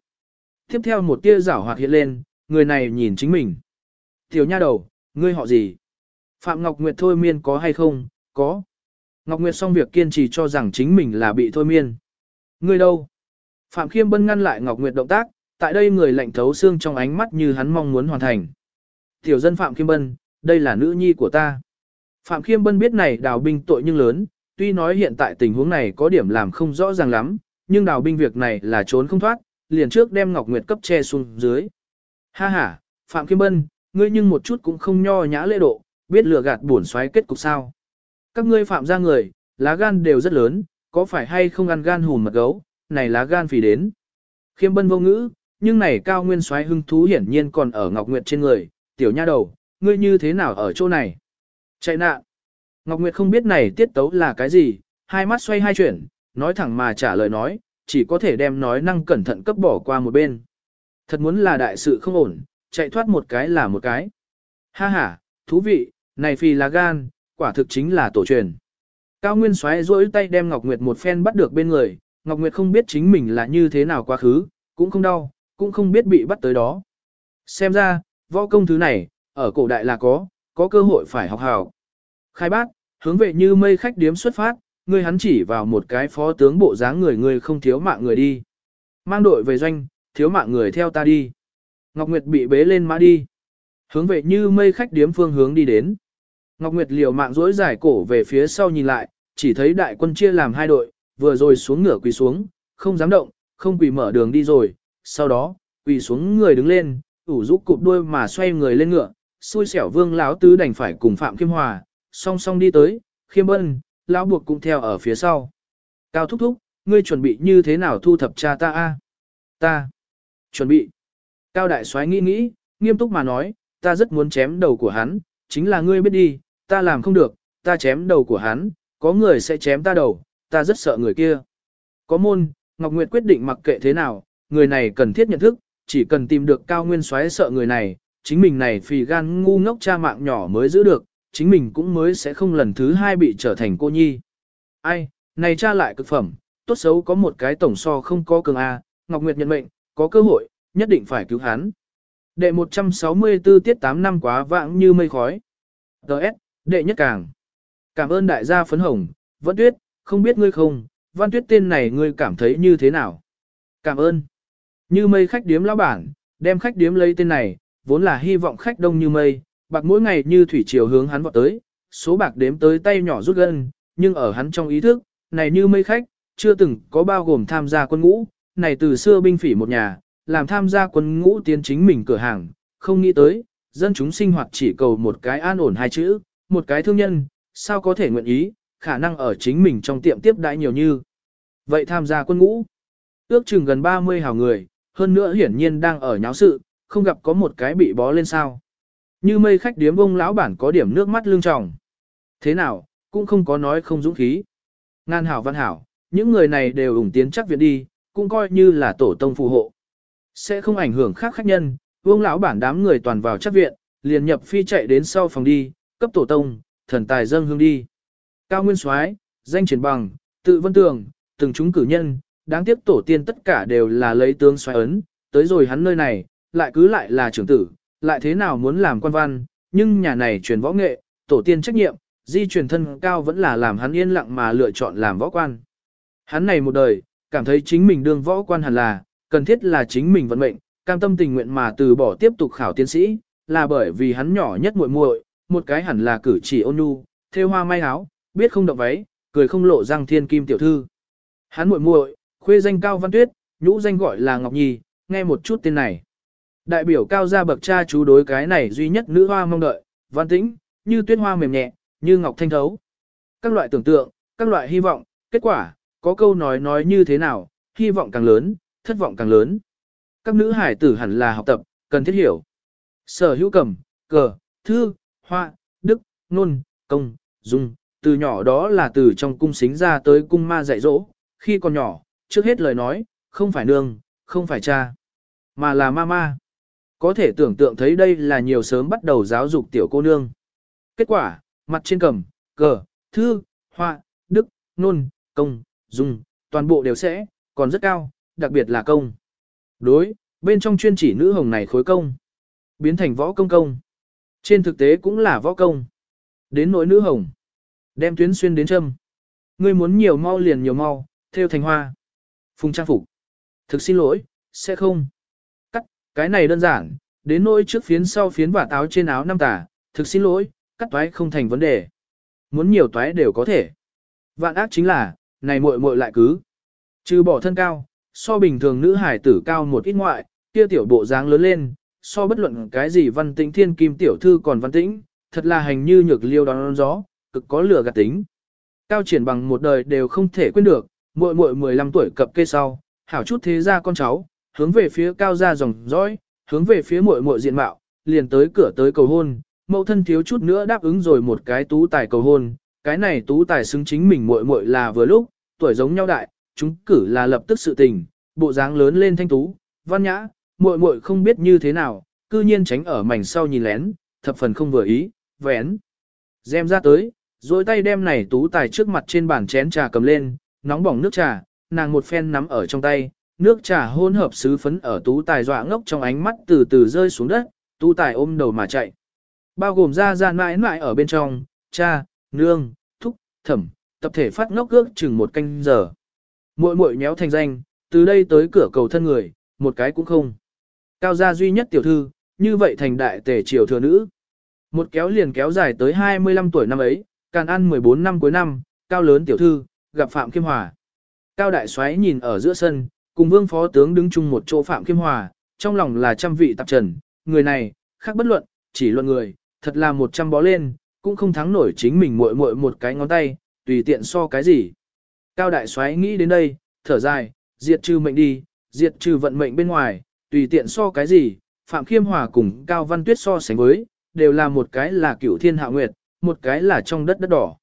Speaker 1: Tiếp theo một tia rảo hoạt hiện lên, người này nhìn chính mình. Tiểu nha đầu, ngươi họ gì? Phạm Ngọc Nguyệt thôi miên có hay không? Có. Ngọc Nguyệt xong việc kiên trì cho rằng chính mình là bị thôi miên. Ngươi đâu? Phạm Khiêm Bân ngăn lại Ngọc Nguyệt động tác, tại đây người lạnh thấu xương trong ánh mắt như hắn mong muốn hoàn thành. Tiểu dân Phạm Khiêm Bân, đây là nữ nhi của ta. Phạm Khiêm Bân biết này đào binh tội nhưng lớn, tuy nói hiện tại tình huống này có điểm làm không rõ ràng lắm, nhưng đào binh việc này là trốn không thoát, liền trước đem Ngọc Nguyệt cấp che xuống dưới. Ha ha, Phạm Khiêm Bân, ngươi nhưng một chút cũng không nho nhã lễ độ, biết lừa gạt buồn xoáy kết cục sao. Các ngươi phạm ra người, lá gan đều rất lớn, có phải hay không ăn gan hùn mật gấu, này lá gan phì đến. Khiêm Bân vô ngữ, nhưng này cao nguyên xoáy hưng thú hiển nhiên còn ở Ngọc Nguyệt trên người, tiểu nha đầu, ngươi như thế nào ở chỗ này? Chạy nạn. Ngọc Nguyệt không biết này tiết tấu là cái gì, hai mắt xoay hai chuyển, nói thẳng mà trả lời nói, chỉ có thể đem nói năng cẩn thận cấp bỏ qua một bên. Thật muốn là đại sự không ổn, chạy thoát một cái là một cái. Ha ha, thú vị, này phi là gan, quả thực chính là tổ truyền. Cao Nguyên xoáy rỗi tay đem Ngọc Nguyệt một phen bắt được bên người, Ngọc Nguyệt không biết chính mình là như thế nào quá khứ, cũng không đau, cũng không biết bị bắt tới đó. Xem ra, võ công thứ này, ở cổ đại là có, có cơ hội phải học hào. Khai bác, hướng về như mây khách điếm xuất phát, người hắn chỉ vào một cái phó tướng bộ dáng người người không thiếu mạng người đi. Mang đội về doanh, thiếu mạng người theo ta đi. Ngọc Nguyệt bị bế lên mã đi. Hướng về như mây khách điếm phương hướng đi đến. Ngọc Nguyệt liều mạng dối giải cổ về phía sau nhìn lại, chỉ thấy đại quân chia làm hai đội, vừa rồi xuống ngửa quỳ xuống, không dám động, không quỳ mở đường đi rồi. Sau đó, quỳ xuống người đứng lên, ủ rũ cụp đuôi mà xoay người lên ngựa, xui xẻo vương lão tứ đành phải cùng Phạm kim Hòa, song song đi tới, Khiêm Bân, lão buộc cũng theo ở phía sau. Cao thúc thúc, ngươi chuẩn bị như thế nào thu thập cha ta a? Ta chuẩn bị. Cao đại soái nghĩ nghĩ, nghiêm túc mà nói, ta rất muốn chém đầu của hắn, chính là ngươi biết đi, ta làm không được, ta chém đầu của hắn, có người sẽ chém ta đầu, ta rất sợ người kia. Có môn, Ngọc Nguyệt quyết định mặc kệ thế nào, người này cần thiết nhận thức, chỉ cần tìm được cao nguyên xoáy sợ người này, chính mình này phì gan ngu ngốc cha mạng nhỏ mới giữ được, chính mình cũng mới sẽ không lần thứ hai bị trở thành cô nhi. Ai, này cha lại cực phẩm, tốt xấu có một cái tổng so không có cường A, Ngọc Nguyệt nhận mệnh, có cơ hội, nhất định phải cứu hắn. Đệ 164 tiết 8 năm quá vãng như mây khói. Đợt, đệ nhất càng. Cảm ơn đại gia phấn hồng, vẫn tuyết, không biết ngươi không, văn tuyết tên này ngươi cảm thấy như thế nào. Cảm ơn. Như mây khách điếm lão bản, đem khách điếm lấy tên này, vốn là hy vọng khách đông như mây, bạc mỗi ngày như thủy triều hướng hắn vọt tới, số bạc đếm tới tay nhỏ rút gần nhưng ở hắn trong ý thức, này như mây khách, chưa từng có bao gồm tham gia quân ngũ, này từ xưa binh phỉ một nhà, làm tham gia quân ngũ tiến chính mình cửa hàng, không nghĩ tới, dân chúng sinh hoạt chỉ cầu một cái an ổn hai chữ, một cái thương nhân, sao có thể nguyện ý, khả năng ở chính mình trong tiệm tiếp đãi nhiều như. Vậy tham gia quân ngũ, ước chừng gần 30 hào người, hơn nữa hiển nhiên đang ở nháo sự, không gặp có một cái bị bó lên sao. Như mây khách điếm bông lão bản có điểm nước mắt lưng tròng Thế nào, cũng không có nói không dũng khí. Ngan hảo văn hảo, những người này đều ủng tiến chắc viện đi, cũng coi như là tổ tông phù hộ. Sẽ không ảnh hưởng khác khách nhân, vương lão bản đám người toàn vào chắc viện, liền nhập phi chạy đến sau phòng đi, cấp tổ tông, thần tài dâng hương đi. Cao Nguyên Soái, danh triển bằng, tự vân tường, từng chúng cử nhân, đáng tiếc tổ tiên tất cả đều là lấy tướng xoáy ấn, tới rồi hắn nơi này, lại cứ lại là trưởng tử, lại thế nào muốn làm quan văn, nhưng nhà này truyền võ nghệ, tổ tiên trách nhiệm, di truyền thân cao vẫn là làm hắn yên lặng mà lựa chọn làm võ quan. Hắn này một đời, cảm thấy chính mình đương võ quan hẳn là, cần thiết là chính mình vận mệnh, cam tâm tình nguyện mà từ bỏ tiếp tục khảo tiến sĩ, là bởi vì hắn nhỏ nhất muội muội, một cái hẳn là cử chỉ ôn nhu, thêu hoa may áo, biết không động váy, cười không lộ răng thiên kim tiểu thư. Hắn muội muội, khuê danh cao văn tuyết, nhũ danh gọi là Ngọc Nhi, nghe một chút tên này. Đại biểu cao gia bậc cha chú đối cái này duy nhất nữ hoa mong đợi, văn tĩnh, như tuyết hoa mềm nhẹ, như ngọc thanh thấu. Các loại tưởng tượng, các loại hy vọng, kết quả, có câu nói nói như thế nào, hy vọng càng lớn, thất vọng càng lớn. Các nữ hải tử hẳn là học tập, cần thiết hiểu. Sở hữu cầm, cờ, thư, hoa, đức, nôn, công, dung, từ nhỏ đó là từ trong cung xính ra tới cung ma dạy dỗ, khi còn nhỏ, trước hết lời nói, không phải nương, không phải cha, mà là mama. Có thể tưởng tượng thấy đây là nhiều sớm bắt đầu giáo dục tiểu cô nương. Kết quả, mặt trên cầm, cờ, thư, họa, đức, nôn, công, dung, toàn bộ đều sẽ, còn rất cao, đặc biệt là công. Đối, bên trong chuyên chỉ nữ hồng này khối công, biến thành võ công công. Trên thực tế cũng là võ công. Đến nỗi nữ hồng, đem tuyến xuyên đến châm. Ngươi muốn nhiều mau liền nhiều mau, theo thành hoa. Phùng trang phục. Thực xin lỗi, sẽ không. Cắt, cái này đơn giản, đến nỗi trước phiến sau phiến và táo trên áo năm tả, thực xin lỗi, cắt toái không thành vấn đề. Muốn nhiều toái đều có thể. Vạn ác chính là, này muội muội lại cứ. Trừ bỏ thân cao, so bình thường nữ hải tử cao một ít ngoại, kia tiểu bộ dáng lớn lên, so bất luận cái gì văn tĩnh thiên kim tiểu thư còn văn tĩnh, thật là hành như nhược liêu đón gió, cực có lửa gạt tính. Cao triển bằng một đời đều không thể quên được, muội muội 15 tuổi cập kê sau, hảo chút thế ra con cháu, hướng về phía cao gia dòng dõi, hướng về phía muội muội diện mạo, liền tới cửa tới cầu hôn, mẫu thân thiếu chút nữa đáp ứng rồi một cái tú tài cầu hôn, cái này tú tài xứng chính mình muội muội là vừa lúc, tuổi giống nhau đại, chúng cử là lập tức sự tình, bộ dáng lớn lên thanh tú, văn nhã, muội muội không biết như thế nào, cư nhiên tránh ở mảnh sau nhìn lén, thập phần không vừa ý, vén. Xem ra tới, rồi tay đem này tú tài trước mặt trên bàn chén trà cầm lên, nóng bỏng nước trà, nàng một phen nắm ở trong tay, nước trà hỗn hợp sứ phấn ở tú tài dọa ngốc trong ánh mắt từ từ rơi xuống đất, tú tài ôm đầu mà chạy. Bao gồm ra ra mãi mãi ở bên trong, cha, nương, thúc, thẩm, tập thể phát ngốc ước chừng một canh giờ. Muội muội nhéo thành danh, từ đây tới cửa cầu thân người, một cái cũng không. Cao gia duy nhất tiểu thư, như vậy thành đại tể triều thừa nữ. Một kéo liền kéo dài tới 25 tuổi năm ấy, càn ăn 14 năm cuối năm, cao lớn tiểu thư, gặp Phạm kim Hòa. Cao đại soái nhìn ở giữa sân, cùng vương phó tướng đứng chung một chỗ Phạm kim Hòa, trong lòng là trăm vị tạp trần, người này, khác bất luận, chỉ luận người, thật là một trăm bó lên, cũng không thắng nổi chính mình muội muội một cái ngón tay, tùy tiện so cái gì. Cao đại soái nghĩ đến đây, thở dài, diệt trừ mệnh đi, diệt trừ vận mệnh bên ngoài, tùy tiện so cái gì, Phạm Khiêm Hòa cùng Cao Văn Tuyết so sánh với, đều là một cái là cửu thiên hạ nguyệt, một cái là trong đất đất đỏ.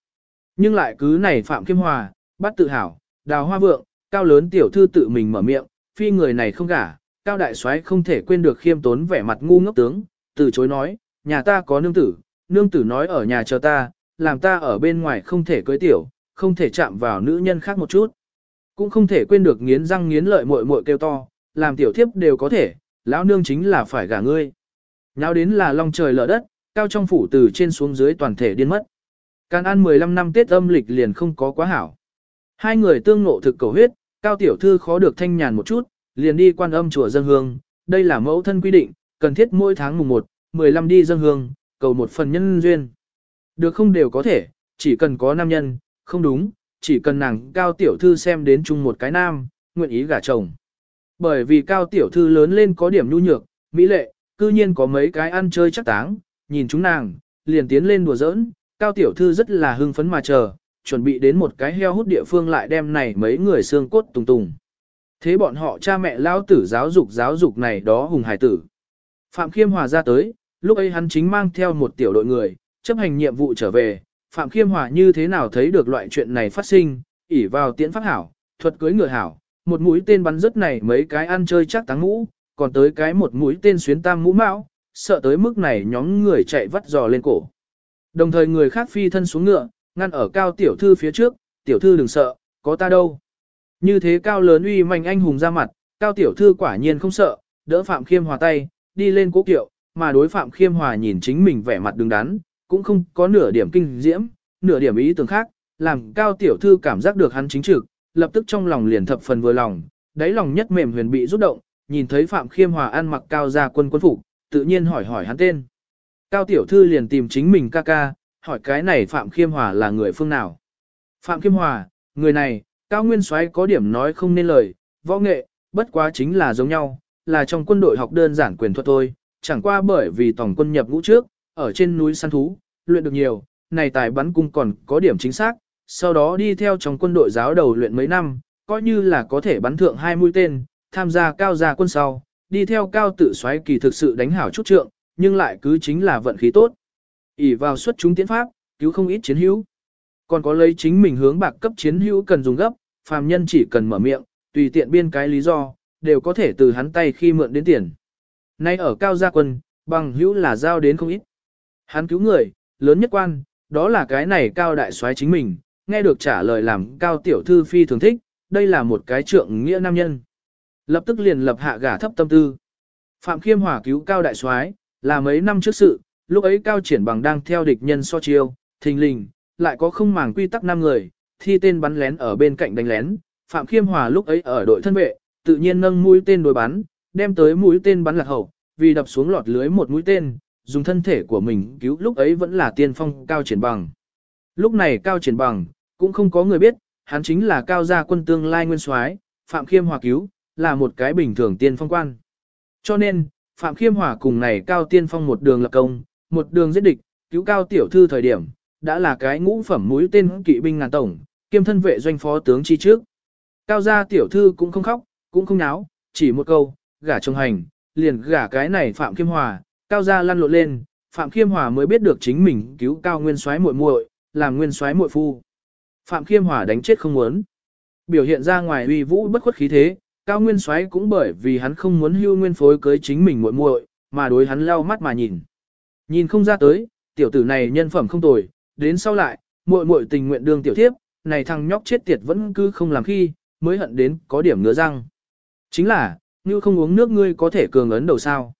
Speaker 1: Nhưng lại cứ này Phạm Khiêm Hòa, bắt tự hào, đào hoa vượng, cao lớn tiểu thư tự mình mở miệng, phi người này không gả, cao đại soái không thể quên được khiêm tốn vẻ mặt ngu ngốc tướng, từ chối nói, nhà ta có nương tử, nương tử nói ở nhà chờ ta, làm ta ở bên ngoài không thể cưới tiểu, không thể chạm vào nữ nhân khác một chút. Cũng không thể quên được nghiến răng nghiến lợi muội muội kêu to, làm tiểu thiếp đều có thể, lão nương chính là phải gả ngươi. Nháo đến là long trời lở đất, cao trong phủ từ trên xuống dưới toàn thể điên mất. Can ăn 15 năm Tết âm lịch liền không có quá hảo. Hai người tương ngộ thực cầu huyết, cao tiểu thư khó được thanh nhàn một chút, liền đi quan âm chùa dân hương, đây là mẫu thân quy định, cần thiết mỗi tháng mùng 1, 15 đi dân hương, cầu một phần nhân duyên. Được không đều có thể, chỉ cần có nam nhân, không đúng, chỉ cần nàng cao tiểu thư xem đến chung một cái nam, nguyện ý gả chồng. Bởi vì cao tiểu thư lớn lên có điểm nhu nhược, mỹ lệ, cư nhiên có mấy cái ăn chơi chắc táng, nhìn chúng nàng, liền tiến lên đùa giỡn, cao tiểu thư rất là hưng phấn mà chờ, chuẩn bị đến một cái heo hút địa phương lại đem này mấy người xương cốt tùng tùng. Thế bọn họ cha mẹ lao tử giáo dục giáo dục này đó hùng hải tử. Phạm Khiêm Hòa ra tới, lúc ấy hắn chính mang theo một tiểu đội người, chấp hành nhiệm vụ trở về, Phạm Khiêm Hòa như thế nào thấy được loại chuyện này phát sinh, ỉ vào tiễn pháp hảo, thuật cưới ngựa hảo, một mũi tên bắn rất này mấy cái ăn chơi chắc táng mũ, còn tới cái một mũi tên xuyến tam mũ mão, sợ tới mức này nhóm người chạy vắt giò lên cổ. Đồng thời người khác phi thân xuống ngựa, ngăn ở cao tiểu thư phía trước, tiểu thư đừng sợ, có ta đâu. Như thế cao lớn uy mạnh anh hùng ra mặt, cao tiểu thư quả nhiên không sợ, đỡ Phạm Khiêm Hòa tay, đi lên cố kiệu, mà đối Phạm Khiêm Hòa nhìn chính mình vẻ mặt đứng đắn, cũng không có nửa điểm kinh diễm, nửa điểm ý tưởng khác, làm cao tiểu thư cảm giác được hắn chính trực, lập tức trong lòng liền thập phần vừa lòng, đáy lòng nhất mềm huyền bị rút động, nhìn thấy Phạm Khiêm Hòa ăn mặc cao gia quân quân phục, tự nhiên hỏi hỏi hắn tên. Cao tiểu thư liền tìm chính mình ca ca, hỏi cái này Phạm Khiêm Hòa là người phương nào. Phạm Khiêm Hòa, người này, Cao Nguyên Soái có điểm nói không nên lời, võ nghệ, bất quá chính là giống nhau, là trong quân đội học đơn giản quyền thuật thôi, chẳng qua bởi vì tổng quân nhập ngũ trước, ở trên núi săn thú, luyện được nhiều, này tài bắn cung còn có điểm chính xác, sau đó đi theo trong quân đội giáo đầu luyện mấy năm, coi như là có thể bắn thượng hai mũi tên, tham gia cao gia quân sau, đi theo cao tự Soái kỳ thực sự đánh hảo chút trượng, nhưng lại cứ chính là vận khí tốt, ỉ vào xuất chúng tiến pháp, cứu không ít chiến hữu. Còn có lấy chính mình hướng bạc cấp chiến hữu cần dùng gấp, phàm nhân chỉ cần mở miệng, tùy tiện biên cái lý do, đều có thể từ hắn tay khi mượn đến tiền. Nay ở cao gia quân, bằng hữu là giao đến không ít. Hắn cứu người, lớn nhất quan, đó là cái này cao đại soái chính mình, nghe được trả lời làm cao tiểu thư phi thường thích, đây là một cái trượng nghĩa nam nhân. Lập tức liền lập hạ gả thấp tâm tư. Phạm Khiêm Hòa cứu cao đại soái là mấy năm trước sự, lúc ấy cao triển bằng đang theo địch nhân so chiêu, thình lình, lại có không màng quy tắc năm người, thi tên bắn lén ở bên cạnh đánh lén, Phạm Khiêm Hòa lúc ấy ở đội thân vệ, tự nhiên nâng mũi tên đối bắn, đem tới mũi tên bắn lạc hậu, vì đập xuống lọt lưới một mũi tên, dùng thân thể của mình cứu lúc ấy vẫn là tiên phong cao triển bằng. Lúc này cao triển bằng, cũng không có người biết, hắn chính là cao gia quân tương lai nguyên soái, Phạm Khiêm Hòa cứu, là một cái bình thường tiên phong quan. Cho nên, Phạm Khiêm Hòa cùng này cao tiên phong một đường lập công, một đường giết địch, cứu cao tiểu thư thời điểm, đã là cái ngũ phẩm mũi tên kỵ binh ngàn tổng, kiêm thân vệ doanh phó tướng chi trước. Cao gia tiểu thư cũng không khóc, cũng không náo, chỉ một câu, gả chồng hành, liền gả cái này Phạm Kiêm Hòa, cao gia lăn lộn lên, Phạm Kiêm Hòa mới biết được chính mình cứu cao nguyên soái muội muội, làm nguyên soái muội phu. Phạm Kiêm Hòa đánh chết không muốn. Biểu hiện ra ngoài uy vũ bất khuất khí thế, cao nguyên soái cũng bởi vì hắn không muốn hưu nguyên phối cưới chính mình muội muội, mà đối hắn lau mắt mà nhìn. Nhìn không ra tới, tiểu tử này nhân phẩm không tồi, đến sau lại, muội muội tình nguyện đương tiểu thiếp, này thằng nhóc chết tiệt vẫn cứ không làm khi, mới hận đến có điểm ngứa răng. Chính là, như không uống nước ngươi có thể cường ấn đầu sao.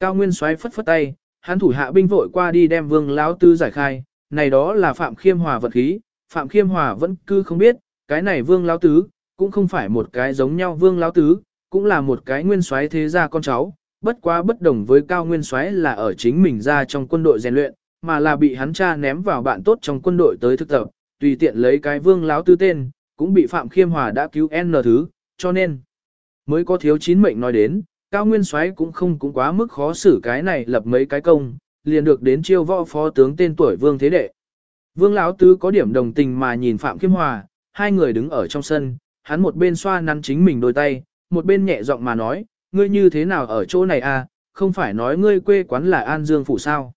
Speaker 1: Cao Nguyên xoáy phất phất tay, hắn thủ hạ binh vội qua đi đem vương lão tư giải khai, này đó là Phạm Khiêm Hòa vật khí, Phạm Khiêm Hòa vẫn cứ không biết, cái này vương lão tứ, cũng không phải một cái giống nhau vương lão tứ, cũng là một cái nguyên soái thế gia con cháu, bất quá bất đồng với cao nguyên soái là ở chính mình ra trong quân đội rèn luyện, mà là bị hắn cha ném vào bạn tốt trong quân đội tới thực tập, tùy tiện lấy cái vương láo tứ tên, cũng bị Phạm Khiêm Hòa đã cứu N thứ, cho nên mới có thiếu chín mệnh nói đến, cao nguyên soái cũng không cũng quá mức khó xử cái này lập mấy cái công, liền được đến chiêu võ phó tướng tên tuổi Vương Thế Đệ. Vương lão tứ có điểm đồng tình mà nhìn Phạm Khiêm Hòa, hai người đứng ở trong sân, hắn một bên xoa nắn chính mình đôi tay, một bên nhẹ giọng mà nói, ngươi như thế nào ở chỗ này à, không phải nói ngươi quê quán là An Dương Phủ sao.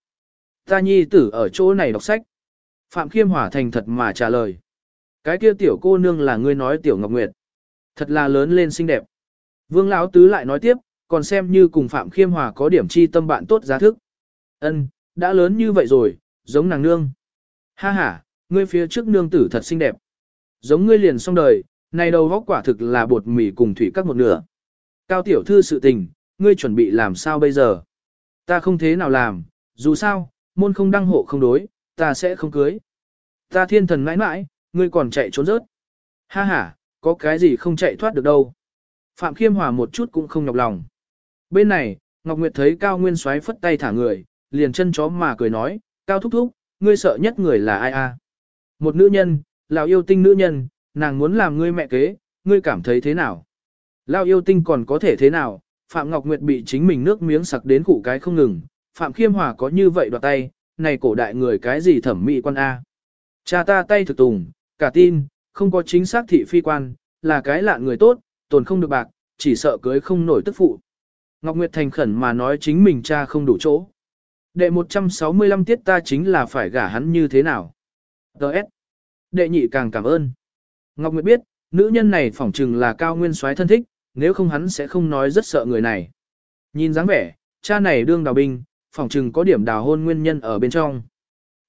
Speaker 1: Ta nhi tử ở chỗ này đọc sách. Phạm Khiêm Hòa thành thật mà trả lời. Cái kia tiểu cô nương là ngươi nói tiểu Ngọc Nguyệt. Thật là lớn lên xinh đẹp. Vương Lão Tứ lại nói tiếp, còn xem như cùng Phạm Khiêm Hòa có điểm chi tâm bạn tốt giá thức. Ân, đã lớn như vậy rồi, giống nàng nương. Ha ha, ngươi phía trước nương tử thật xinh đẹp. Giống ngươi liền xong đời, này đầu vóc quả thực là bột mì cùng thủy các một nửa. Cao tiểu thư sự tình, ngươi chuẩn bị làm sao bây giờ? Ta không thế nào làm, dù sao, môn không đăng hộ không đối, ta sẽ không cưới. Ta thiên thần mãi mãi, ngươi còn chạy trốn rớt. Ha ha, có cái gì không chạy thoát được đâu. Phạm Khiêm Hòa một chút cũng không nhọc lòng. Bên này, Ngọc Nguyệt thấy Cao Nguyên xoáy phất tay thả người, liền chân chó mà cười nói, Cao thúc thúc, ngươi sợ nhất người là ai a? Một nữ nhân, lão yêu tinh nữ nhân, nàng muốn làm ngươi mẹ kế, ngươi cảm thấy thế nào? Lão yêu tinh còn có thể thế nào? Phạm Ngọc Nguyệt bị chính mình nước miếng sặc đến cụ cái không ngừng, Phạm Khiêm Hòa có như vậy đoạt tay, này cổ đại người cái gì thẩm mỹ quan A. Cha ta tay thực tùng, cả tin, không có chính xác thị phi quan, là cái lạ người tốt, tồn không được bạc, chỉ sợ cưới không nổi tức phụ. Ngọc Nguyệt thành khẩn mà nói chính mình cha không đủ chỗ. Đệ 165 tiết ta chính là phải gả hắn như thế nào. Đợt. Đệ nhị càng cảm ơn. Ngọc Nguyệt biết, nữ nhân này phỏng chừng là cao nguyên soái thân thích, nếu không hắn sẽ không nói rất sợ người này. Nhìn dáng vẻ, cha này đương đào binh, phỏng chừng có điểm đào hôn nguyên nhân ở bên trong.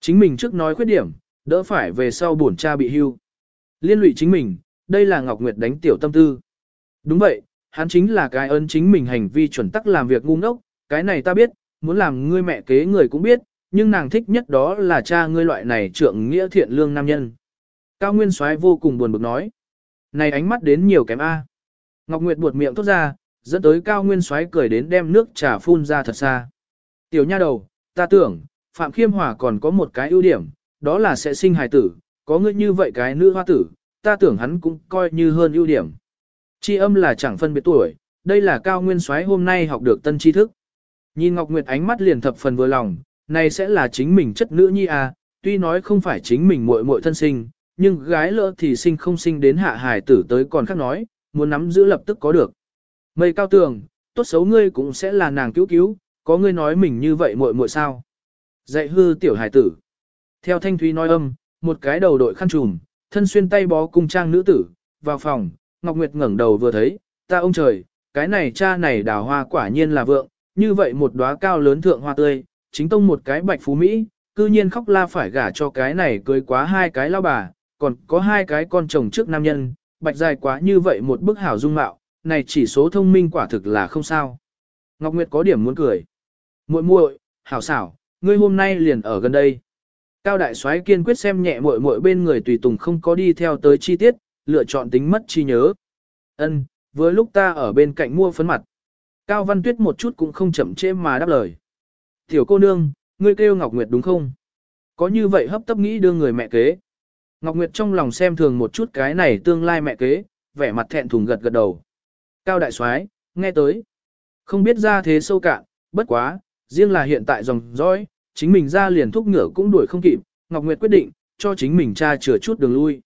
Speaker 1: Chính mình trước nói khuyết điểm, đỡ phải về sau bổn cha bị hưu. Liên lụy chính mình, đây là Ngọc Nguyệt đánh tiểu tâm tư. Đúng vậy, hắn chính là cái ơn chính mình hành vi chuẩn tắc làm việc ngu ngốc, cái này ta biết, muốn làm ngươi mẹ kế người cũng biết, nhưng nàng thích nhất đó là cha ngươi loại này trượng nghĩa thiện lương nam nhân. Cao Nguyên Soái vô cùng buồn bực nói. Này ánh mắt đến nhiều kém A. Ngọc Nguyệt buột miệng thốt ra, dẫn tới Cao Nguyên Soái cười đến đem nước trà phun ra thật xa. Tiểu nha đầu, ta tưởng, Phạm Khiêm Hòa còn có một cái ưu điểm, đó là sẽ sinh hài tử, có ngươi như vậy cái nữ hoa tử, ta tưởng hắn cũng coi như hơn ưu điểm. Chi âm là chẳng phân biệt tuổi, đây là cao nguyên soái hôm nay học được tân tri thức. Nhìn Ngọc Nguyệt ánh mắt liền thập phần vừa lòng, này sẽ là chính mình chất nữ nhi à, tuy nói không phải chính mình muội muội thân sinh, nhưng gái lỡ thì sinh không sinh đến hạ hài tử tới còn khác nói, muốn nắm giữ lập tức có được. Mây cao tường, tốt xấu ngươi cũng sẽ là nàng cứu cứu, có ngươi nói mình như vậy muội muội sao? Dạy hư tiểu hải tử. Theo thanh thúy nói âm, một cái đầu đội khăn trùm, thân xuyên tay bó cung trang nữ tử, vào phòng, Ngọc Nguyệt ngẩng đầu vừa thấy, ta ông trời, cái này cha này đào hoa quả nhiên là vượng, như vậy một đóa cao lớn thượng hoa tươi, chính tông một cái bạch phú Mỹ, cư nhiên khóc la phải gả cho cái này cưới quá hai cái lao bà, còn có hai cái con chồng trước nam nhân, bạch dài quá như vậy một bức hảo dung mạo, này chỉ số thông minh quả thực là không sao. Ngọc Nguyệt có điểm muốn cười. muội muội, hảo xảo, ngươi hôm nay liền ở gần đây. Cao đại soái kiên quyết xem nhẹ muội muội bên người tùy tùng không có đi theo tới chi tiết, lựa chọn tính mất chi nhớ. Ân, vừa lúc ta ở bên cạnh mua phấn mặt. Cao Văn Tuyết một chút cũng không chậm trễ mà đáp lời. Tiểu cô nương, ngươi kêu Ngọc Nguyệt đúng không? Có như vậy hấp tấp nghĩ đưa người mẹ kế. Ngọc Nguyệt trong lòng xem thường một chút cái này tương lai mẹ kế, vẻ mặt thẹn thùng gật gật đầu. Cao đại soái, nghe tới. Không biết ra thế sâu cạn, bất quá, riêng là hiện tại dòng dõi, chính mình ra liền thúc ngựa cũng đuổi không kịp, Ngọc Nguyệt quyết định, cho chính mình cha chừa chút đường lui.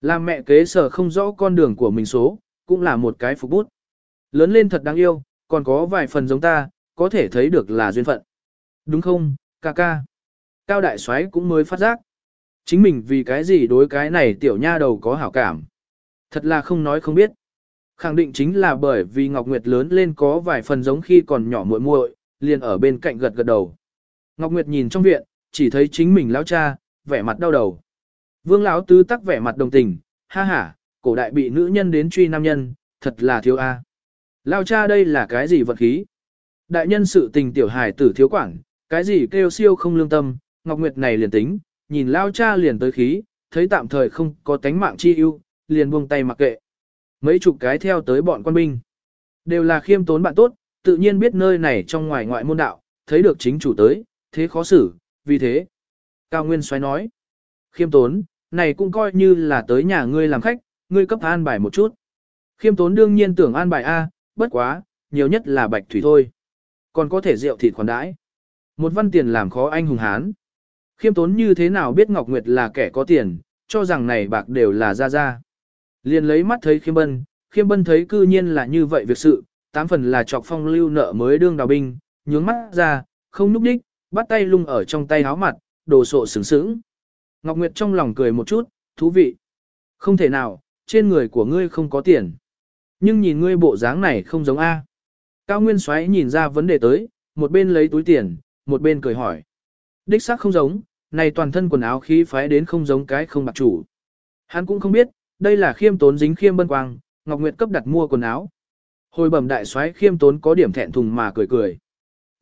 Speaker 1: Làm mẹ kế sở không rõ con đường của mình số, cũng là một cái phục bút. Lớn lên thật đáng yêu, còn có vài phần giống ta, có thể thấy được là duyên phận. Đúng không, ca ca? Cao đại soái cũng mới phát giác. Chính mình vì cái gì đối cái này tiểu nha đầu có hảo cảm. Thật là không nói không biết. Khẳng định chính là bởi vì Ngọc Nguyệt lớn lên có vài phần giống khi còn nhỏ muội muội, liền ở bên cạnh gật gật đầu. Ngọc Nguyệt nhìn trong viện, chỉ thấy chính mình lão cha, vẻ mặt đau đầu. Vương lão tứ tắc vẻ mặt đồng tình, ha ha, cổ đại bị nữ nhân đến truy nam nhân, thật là thiếu a. Lão cha đây là cái gì vật khí? Đại nhân sự tình tiểu hài tử thiếu quản, cái gì kêu siêu không lương tâm, Ngọc Nguyệt này liền tính, nhìn lao cha liền tới khí, thấy tạm thời không có tánh mạng chi ưu, liền buông tay mặc kệ. Mấy chục cái theo tới bọn quan binh. Đều là khiêm tốn bạn tốt, tự nhiên biết nơi này trong ngoài ngoại môn đạo, thấy được chính chủ tới, thế khó xử, vì thế. Cao Nguyên xoáy nói, khiêm tốn, này cũng coi như là tới nhà ngươi làm khách, ngươi cấp an bài một chút. Khiêm tốn đương nhiên tưởng an bài A, bất quá, nhiều nhất là bạch thủy thôi. Còn có thể rượu thịt khoản đãi. Một văn tiền làm khó anh hùng hán. Khiêm tốn như thế nào biết Ngọc Nguyệt là kẻ có tiền, cho rằng này bạc đều là ra ra. Liền lấy mắt thấy khiêm bân, khiêm bân thấy cư nhiên là như vậy việc sự, tám phần là chọc phong lưu nợ mới đương đào binh, nhướng mắt ra, không núp đích, bắt tay lung ở trong tay háo mặt, đồ sộ sướng sướng. Ngọc Nguyệt trong lòng cười một chút, thú vị. Không thể nào, trên người của ngươi không có tiền. Nhưng nhìn ngươi bộ dáng này không giống A. Cao Nguyên xoáy nhìn ra vấn đề tới, một bên lấy túi tiền, một bên cười hỏi. Đích xác không giống, này toàn thân quần áo khí phái đến không giống cái không bạc chủ. Hắn cũng không biết, đây là khiêm tốn dính khiêm bân quang, Ngọc Nguyệt cấp đặt mua quần áo. Hồi bẩm đại soái khiêm tốn có điểm thẹn thùng mà cười cười.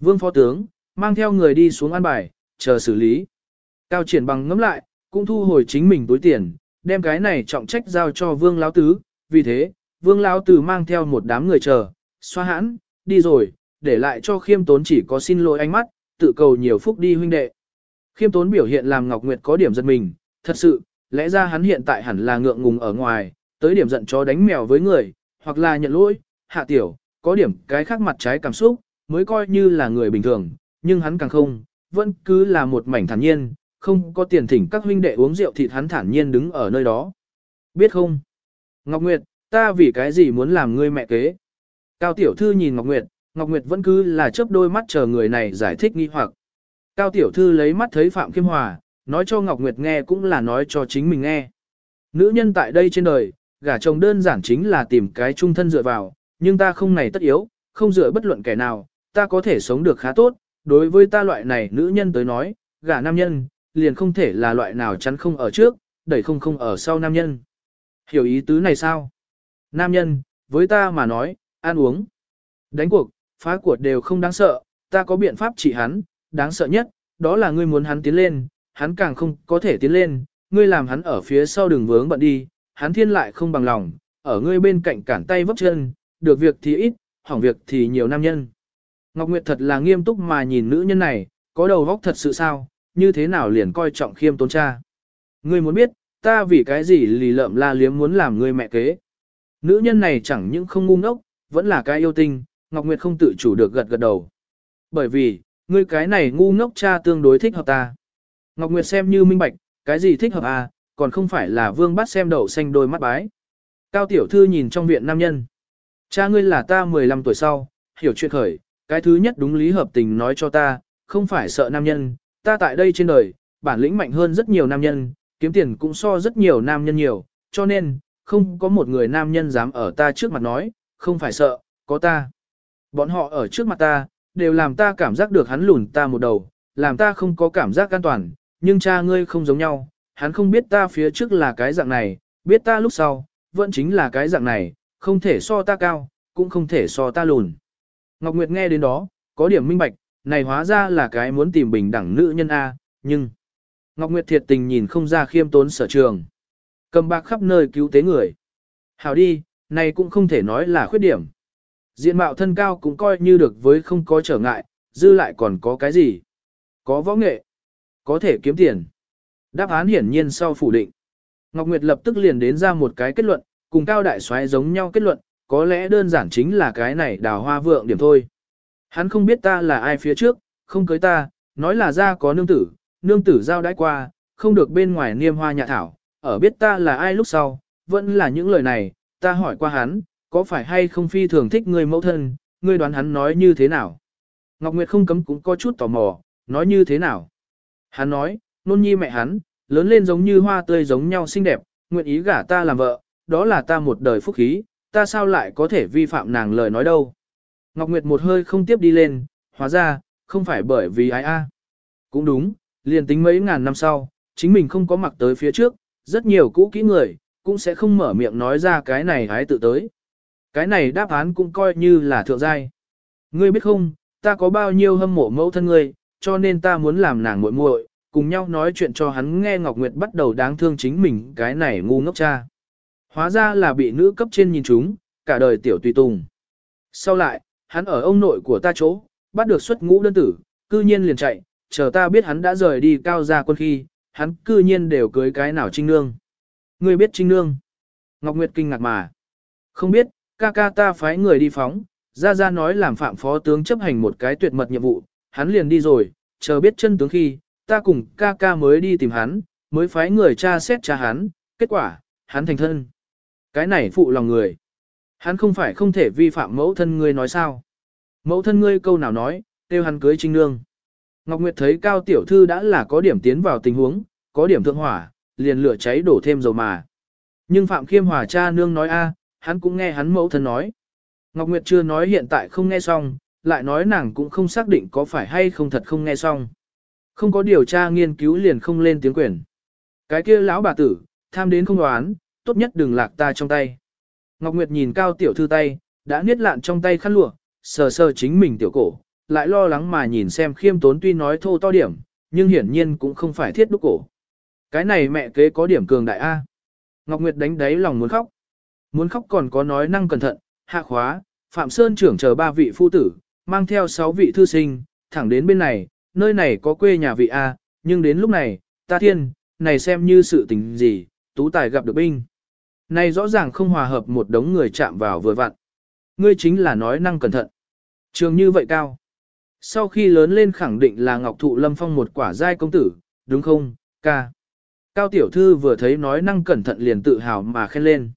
Speaker 1: Vương phó tướng, mang theo người đi xuống an bài, chờ xử lý. Cao triển bằng ngẫm lại, cũng thu hồi chính mình túi tiền, đem cái này trọng trách giao cho vương lão tứ, vì thế, vương lão tứ mang theo một đám người chờ, xoa hãn, đi rồi, để lại cho khiêm tốn chỉ có xin lỗi ánh mắt, tự cầu nhiều phúc đi huynh đệ. Khiêm tốn biểu hiện làm Ngọc Nguyệt có điểm giật mình, thật sự, lẽ ra hắn hiện tại hẳn là ngượng ngùng ở ngoài, tới điểm giận chó đánh mèo với người, hoặc là nhận lỗi, hạ tiểu, có điểm cái khác mặt trái cảm xúc, mới coi như là người bình thường, nhưng hắn càng không, vẫn cứ là một mảnh thản nhiên, không có tiền thỉnh các huynh đệ uống rượu thịt hắn thản nhiên đứng ở nơi đó. Biết không? Ngọc Nguyệt, ta vì cái gì muốn làm ngươi mẹ kế? Cao Tiểu Thư nhìn Ngọc Nguyệt, Ngọc Nguyệt vẫn cứ là chớp đôi mắt chờ người này giải thích nghi hoặc. Cao Tiểu Thư lấy mắt thấy Phạm Kim Hòa, nói cho Ngọc Nguyệt nghe cũng là nói cho chính mình nghe. Nữ nhân tại đây trên đời, gả chồng đơn giản chính là tìm cái trung thân dựa vào, nhưng ta không này tất yếu, không dựa bất luận kẻ nào, ta có thể sống được khá tốt, đối với ta loại này nữ nhân tới nói, gả nam nhân, liền không thể là loại nào chắn không ở trước, đẩy không không ở sau nam nhân. Hiểu ý tứ này sao? Nam nhân, với ta mà nói, ăn uống, đánh cuộc, phá cuộc đều không đáng sợ, ta có biện pháp trị hắn, đáng sợ nhất, đó là ngươi muốn hắn tiến lên, hắn càng không có thể tiến lên, ngươi làm hắn ở phía sau đường vướng bận đi, hắn thiên lại không bằng lòng, ở ngươi bên cạnh cản tay vấp chân, được việc thì ít, hỏng việc thì nhiều nam nhân. Ngọc Nguyệt thật là nghiêm túc mà nhìn nữ nhân này, có đầu óc thật sự sao, như thế nào liền coi trọng khiêm tốn cha. Ngươi muốn biết, ta vì cái gì lì lợm la liếm muốn làm ngươi mẹ kế. Nữ nhân này chẳng những không ngu ngốc, vẫn là cái yêu tinh, Ngọc Nguyệt không tự chủ được gật gật đầu. Bởi vì, ngươi cái này ngu ngốc cha tương đối thích hợp ta. Ngọc Nguyệt xem như minh bạch, cái gì thích hợp à, còn không phải là vương bắt xem đậu xanh đôi mắt bái. Cao tiểu thư nhìn trong viện nam nhân. Cha ngươi là ta 15 tuổi sau, hiểu chuyện khởi, cái thứ nhất đúng lý hợp tình nói cho ta, không phải sợ nam nhân, ta tại đây trên đời, bản lĩnh mạnh hơn rất nhiều nam nhân, kiếm tiền cũng so rất nhiều nam nhân nhiều, cho nên, không có một người nam nhân dám ở ta trước mặt nói, không phải sợ, có ta. Bọn họ ở trước mặt ta, đều làm ta cảm giác được hắn lùn ta một đầu, làm ta không có cảm giác an toàn, nhưng cha ngươi không giống nhau, hắn không biết ta phía trước là cái dạng này, biết ta lúc sau, vẫn chính là cái dạng này, không thể so ta cao, cũng không thể so ta lùn. Ngọc Nguyệt nghe đến đó, có điểm minh bạch, này hóa ra là cái muốn tìm bình đẳng nữ nhân A, nhưng... Ngọc Nguyệt thiệt tình nhìn không ra khiêm tốn sở trường. Cầm bạc khắp nơi cứu tế người. Hảo đi, này cũng không thể nói là khuyết điểm. Diện mạo thân cao cũng coi như được với không có trở ngại, dư lại còn có cái gì? Có võ nghệ, có thể kiếm tiền. Đáp án hiển nhiên sau phủ định. Ngọc Nguyệt lập tức liền đến ra một cái kết luận, cùng cao đại soái giống nhau kết luận, có lẽ đơn giản chính là cái này đào hoa vượng điểm thôi. Hắn không biết ta là ai phía trước, không cưới ta, nói là ra có nương tử, nương tử giao đãi qua, không được bên ngoài niêm hoa nhạ thảo, ở biết ta là ai lúc sau, vẫn là những lời này, ta hỏi qua hắn, có phải hay không phi thường thích người mẫu thân, ngươi đoán hắn nói như thế nào. Ngọc Nguyệt không cấm cũng có chút tò mò, nói như thế nào. Hắn nói, nôn nhi mẹ hắn, lớn lên giống như hoa tươi giống nhau xinh đẹp, nguyện ý gả ta làm vợ, đó là ta một đời phúc khí, ta sao lại có thể vi phạm nàng lời nói đâu. Ngọc Nguyệt một hơi không tiếp đi lên, hóa ra, không phải bởi vì ai a. À? Cũng đúng, liền tính mấy ngàn năm sau, chính mình không có mặc tới phía trước, rất nhiều cũ kỹ người, cũng sẽ không mở miệng nói ra cái này hái tự tới. Cái này đáp án cũng coi như là thượng giai. Ngươi biết không, ta có bao nhiêu hâm mộ mẫu thân ngươi, cho nên ta muốn làm nàng muội muội, cùng nhau nói chuyện cho hắn nghe Ngọc Nguyệt bắt đầu đáng thương chính mình cái này ngu ngốc cha. Hóa ra là bị nữ cấp trên nhìn chúng, cả đời tiểu tùy tùng. Sau lại, hắn ở ông nội của ta chỗ, bắt được xuất ngũ đơn tử, cư nhiên liền chạy, chờ ta biết hắn đã rời đi cao gia quân khi, hắn cư nhiên đều cưới cái nào trinh nương. Ngươi biết trinh nương? Ngọc Nguyệt kinh ngạc mà. Không biết, ca ca ta phái người đi phóng, ra ra nói làm phạm phó tướng chấp hành một cái tuyệt mật nhiệm vụ, hắn liền đi rồi, chờ biết chân tướng khi, ta cùng ca ca mới đi tìm hắn, mới phái người tra xét cha hắn, kết quả, hắn thành thân. Cái này phụ lòng người. Hắn không phải không thể vi phạm mẫu thân ngươi nói sao. Mẫu thân ngươi câu nào nói, kêu hắn cưới trinh nương. Ngọc Nguyệt thấy Cao Tiểu Thư đã là có điểm tiến vào tình huống, có điểm thượng hỏa, liền lửa cháy đổ thêm dầu mà. Nhưng Phạm Khiêm Hòa cha nương nói a, hắn cũng nghe hắn mẫu thân nói. Ngọc Nguyệt chưa nói hiện tại không nghe xong, lại nói nàng cũng không xác định có phải hay không thật không nghe xong. Không có điều tra nghiên cứu liền không lên tiếng quyền. Cái kia lão bà tử, tham đến không đoán, tốt nhất đừng lạc ta trong tay. Ngọc Nguyệt nhìn cao tiểu thư tay, đã niết lạn trong tay khăn lụa, sờ sờ chính mình tiểu cổ, lại lo lắng mà nhìn xem khiêm tốn tuy nói thô to điểm, nhưng hiển nhiên cũng không phải thiết đúc cổ. Cái này mẹ kế có điểm cường đại A. Ngọc Nguyệt đánh đáy lòng muốn khóc. Muốn khóc còn có nói năng cẩn thận, hạ khóa, Phạm Sơn trưởng chờ ba vị phu tử, mang theo sáu vị thư sinh, thẳng đến bên này, nơi này có quê nhà vị A, nhưng đến lúc này, ta thiên, này xem như sự tình gì, tú tài gặp được binh. Này rõ ràng không hòa hợp một đống người chạm vào vừa vặn. Ngươi chính là nói năng cẩn thận. Trường như vậy cao. Sau khi lớn lên khẳng định là Ngọc Thụ Lâm Phong một quả giai công tử, đúng không, ca. Cao tiểu thư vừa thấy nói năng cẩn thận liền tự hào mà khen lên.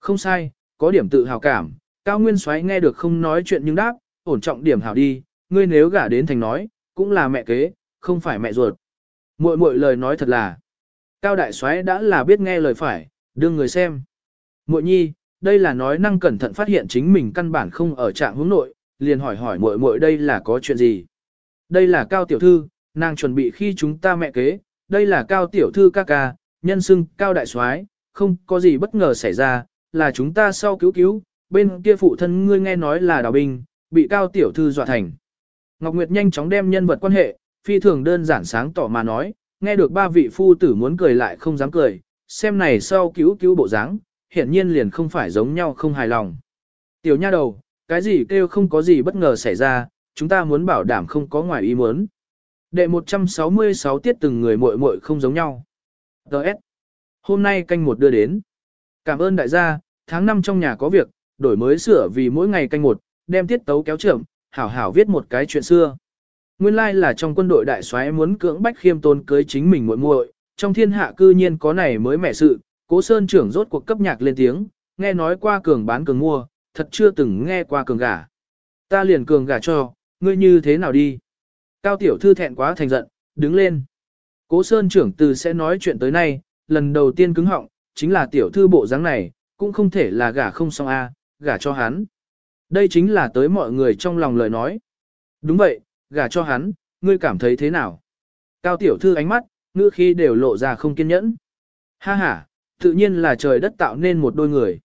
Speaker 1: Không sai, có điểm tự hào cảm, Cao Nguyên Soái nghe được không nói chuyện nhưng đáp, ổn trọng điểm hảo đi, ngươi nếu gả đến thành nói, cũng là mẹ kế, không phải mẹ ruột. Muội muội lời nói thật là, Cao Đại Soái đã là biết nghe lời phải, đương người xem. Muội nhi, đây là nói năng cẩn thận phát hiện chính mình căn bản không ở trạng hướng nội, liền hỏi hỏi muội muội đây là có chuyện gì. Đây là Cao Tiểu Thư, nàng chuẩn bị khi chúng ta mẹ kế, đây là Cao Tiểu Thư ca ca, nhân xưng Cao Đại Soái, không có gì bất ngờ xảy ra, là chúng ta sau cứu cứu, bên kia phụ thân ngươi nghe nói là đào binh, bị Cao Tiểu Thư dọa thành. Ngọc Nguyệt nhanh chóng đem nhân vật quan hệ, phi thường đơn giản sáng tỏ mà nói, nghe được ba vị phu tử muốn cười lại không dám cười, xem này sau cứu cứu bộ dáng, hiển nhiên liền không phải giống nhau không hài lòng. Tiểu nha đầu, cái gì kêu không có gì bất ngờ xảy ra, chúng ta muốn bảo đảm không có ngoài ý muốn. Đệ 166 tiết từng người muội muội không giống nhau. Đợt. Hôm nay canh một đưa đến. Cảm ơn đại gia, tháng 5 trong nhà có việc, đổi mới sửa vì mỗi ngày canh một, đem tiết tấu kéo trưởng, hảo hảo viết một cái chuyện xưa. Nguyên lai like là trong quân đội đại soái muốn cưỡng bách khiêm tôn cưới chính mình muội muội, trong thiên hạ cư nhiên có này mới mẻ sự, cố sơn trưởng rốt cuộc cấp nhạc lên tiếng, nghe nói qua cường bán cường mua, thật chưa từng nghe qua cường gả. Ta liền cường gả cho, ngươi như thế nào đi? Cao tiểu thư thẹn quá thành giận, đứng lên. Cố Sơn trưởng từ sẽ nói chuyện tới nay, lần đầu tiên cứng họng, chính là tiểu thư bộ dáng này, cũng không thể là gả không xong a, gả cho hắn. Đây chính là tới mọi người trong lòng lời nói. Đúng vậy, gả cho hắn, ngươi cảm thấy thế nào? Cao tiểu thư ánh mắt, ngữ khi đều lộ ra không kiên nhẫn. Ha ha, tự nhiên là trời đất tạo nên một đôi người.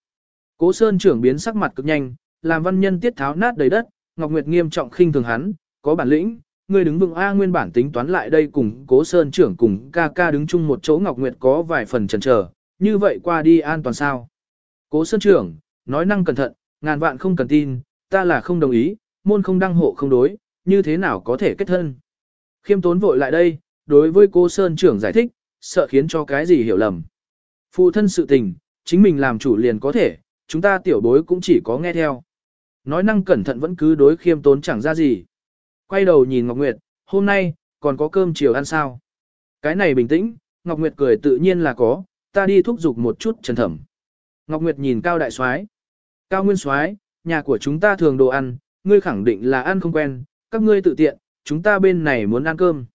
Speaker 1: Cố Sơn trưởng biến sắc mặt cực nhanh, làm văn nhân tiết tháo nát đầy đất, Ngọc Nguyệt nghiêm trọng khinh thường hắn, có bản lĩnh, ngươi đứng vững A nguyên bản tính toán lại đây cùng Cố Sơn trưởng cùng ca ca đứng chung một chỗ Ngọc Nguyệt có vài phần chần chờ, như vậy qua đi an toàn sao? Cố Sơn trưởng, nói năng cẩn thận, ngàn vạn không cần tin, ta là không đồng ý, môn không đăng hộ không đối, như thế nào có thể kết thân? Khiêm tốn vội lại đây, đối với cô Sơn trưởng giải thích, sợ khiến cho cái gì hiểu lầm. Phụ thân sự tình, chính mình làm chủ liền có thể, chúng ta tiểu bối cũng chỉ có nghe theo. Nói năng cẩn thận vẫn cứ đối khiêm tốn chẳng ra gì. Quay đầu nhìn Ngọc Nguyệt, hôm nay, còn có cơm chiều ăn sao? Cái này bình tĩnh, Ngọc Nguyệt cười tự nhiên là có, ta đi thúc giục một chút trần thẩm. Ngọc Nguyệt nhìn Cao Đại soái Cao Nguyên soái nhà của chúng ta thường đồ ăn, ngươi khẳng định là ăn không quen, các ngươi tự tiện, chúng ta bên này muốn ăn cơm.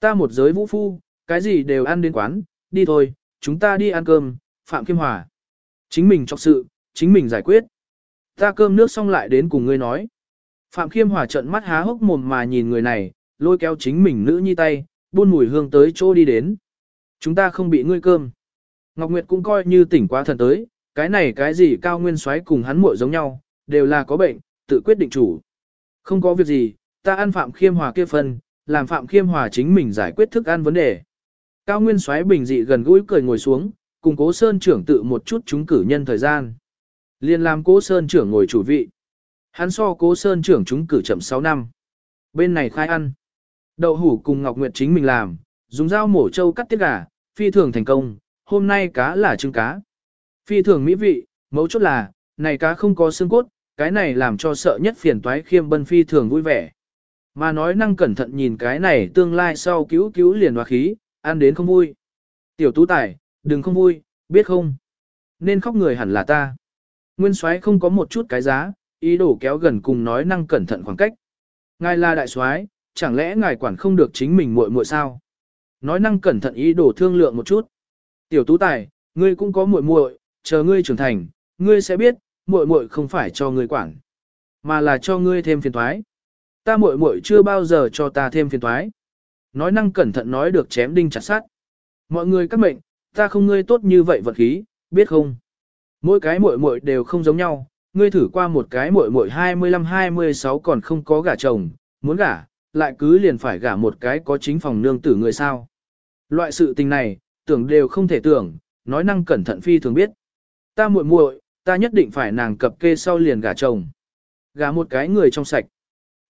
Speaker 1: Ta một giới vũ phu, cái gì đều ăn đến quán, đi thôi, chúng ta đi ăn cơm, Phạm Kim Hòa. Chính mình chọc sự, chính mình giải quyết. Ta cơm nước xong lại đến cùng ngươi nói. Phạm Khiêm Hòa trợn mắt há hốc mồm mà nhìn người này, lôi kéo chính mình nữ nhi tay, buôn mùi hương tới chỗ đi đến. Chúng ta không bị ngươi cơm. Ngọc Nguyệt cũng coi như tỉnh quá thần tới, cái này cái gì cao nguyên xoáy cùng hắn muội giống nhau, đều là có bệnh, tự quyết định chủ. Không có việc gì, ta ăn Phạm Khiêm Hòa kia phần, làm Phạm Khiêm Hòa chính mình giải quyết thức ăn vấn đề. Cao Nguyên xoáy bình dị gần gũi cười ngồi xuống, cùng Cố Sơn trưởng tự một chút chúng cử nhân thời gian. Liên làm Cố Sơn trưởng ngồi chủ vị. Hắn so Cố Sơn trưởng chúng cử chậm 6 năm. Bên này khai ăn. Đậu hủ cùng Ngọc Nguyệt chính mình làm, dùng dao mổ trâu cắt tiết gà, phi thường thành công, hôm nay cá là trứng cá. Phi thường mỹ vị, mấu chốt là, này cá không có xương cốt, cái này làm cho sợ nhất phiền toái khiêm bân phi thường vui vẻ. Mà nói năng cẩn thận nhìn cái này tương lai sau cứu cứu liền hòa khí, ăn đến không vui. Tiểu tú tài, đừng không vui, biết không? Nên khóc người hẳn là ta. Nguyên soái không có một chút cái giá, ý đồ kéo gần cùng nói năng cẩn thận khoảng cách. Ngài là đại soái, chẳng lẽ ngài quản không được chính mình muội muội sao? Nói năng cẩn thận ý đồ thương lượng một chút. Tiểu tú tài, ngươi cũng có muội muội, chờ ngươi trưởng thành, ngươi sẽ biết, muội muội không phải cho ngươi quản, mà là cho ngươi thêm phiền toái. Ta muội muội chưa bao giờ cho ta thêm phiền toái. Nói năng cẩn thận nói được chém đinh chặt sắt. Mọi người các mệnh, ta không ngươi tốt như vậy vật khí, biết không? Mỗi cái muội muội đều không giống nhau, ngươi thử qua một cái muội muội 25-26 còn không có gả chồng, muốn gả, lại cứ liền phải gả một cái có chính phòng nương tử người sao. Loại sự tình này, tưởng đều không thể tưởng, nói năng cẩn thận phi thường biết. Ta muội muội, ta nhất định phải nàng cập kê sau liền gả chồng. Gả một cái người trong sạch.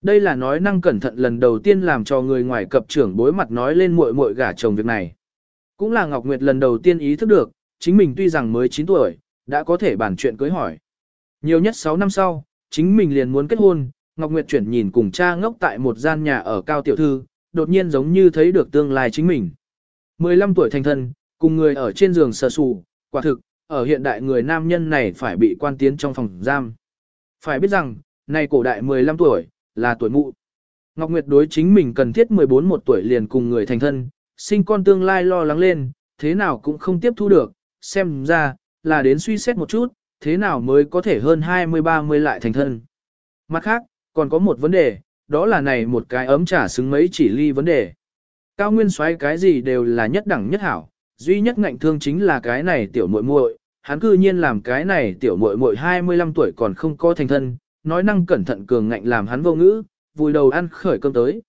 Speaker 1: Đây là nói năng cẩn thận lần đầu tiên làm cho người ngoài cập trưởng bối mặt nói lên muội muội gả chồng việc này. Cũng là Ngọc Nguyệt lần đầu tiên ý thức được, chính mình tuy rằng mới 9 tuổi, đã có thể bàn chuyện cưới hỏi. Nhiều nhất 6 năm sau, chính mình liền muốn kết hôn, Ngọc Nguyệt chuyển nhìn cùng cha ngốc tại một gian nhà ở cao tiểu thư, đột nhiên giống như thấy được tương lai chính mình. 15 tuổi thành thân, cùng người ở trên giường sờ sù, quả thực, ở hiện đại người nam nhân này phải bị quan tiến trong phòng giam. Phải biết rằng, này cổ đại 15 tuổi, là tuổi mụ. Ngọc Nguyệt đối chính mình cần thiết 14 một tuổi liền cùng người thành thân, sinh con tương lai lo lắng lên, thế nào cũng không tiếp thu được, xem ra, là đến suy xét một chút, thế nào mới có thể hơn 20-30 lại thành thân. Mặt khác, còn có một vấn đề, đó là này một cái ấm trà xứng mấy chỉ ly vấn đề. Cao Nguyên xoáy cái gì đều là nhất đẳng nhất hảo, duy nhất ngạnh thương chính là cái này tiểu muội muội, hắn cư nhiên làm cái này tiểu muội muội 25 tuổi còn không có thành thân, nói năng cẩn thận cường ngạnh làm hắn vô ngữ, vùi đầu ăn khởi cơm tới.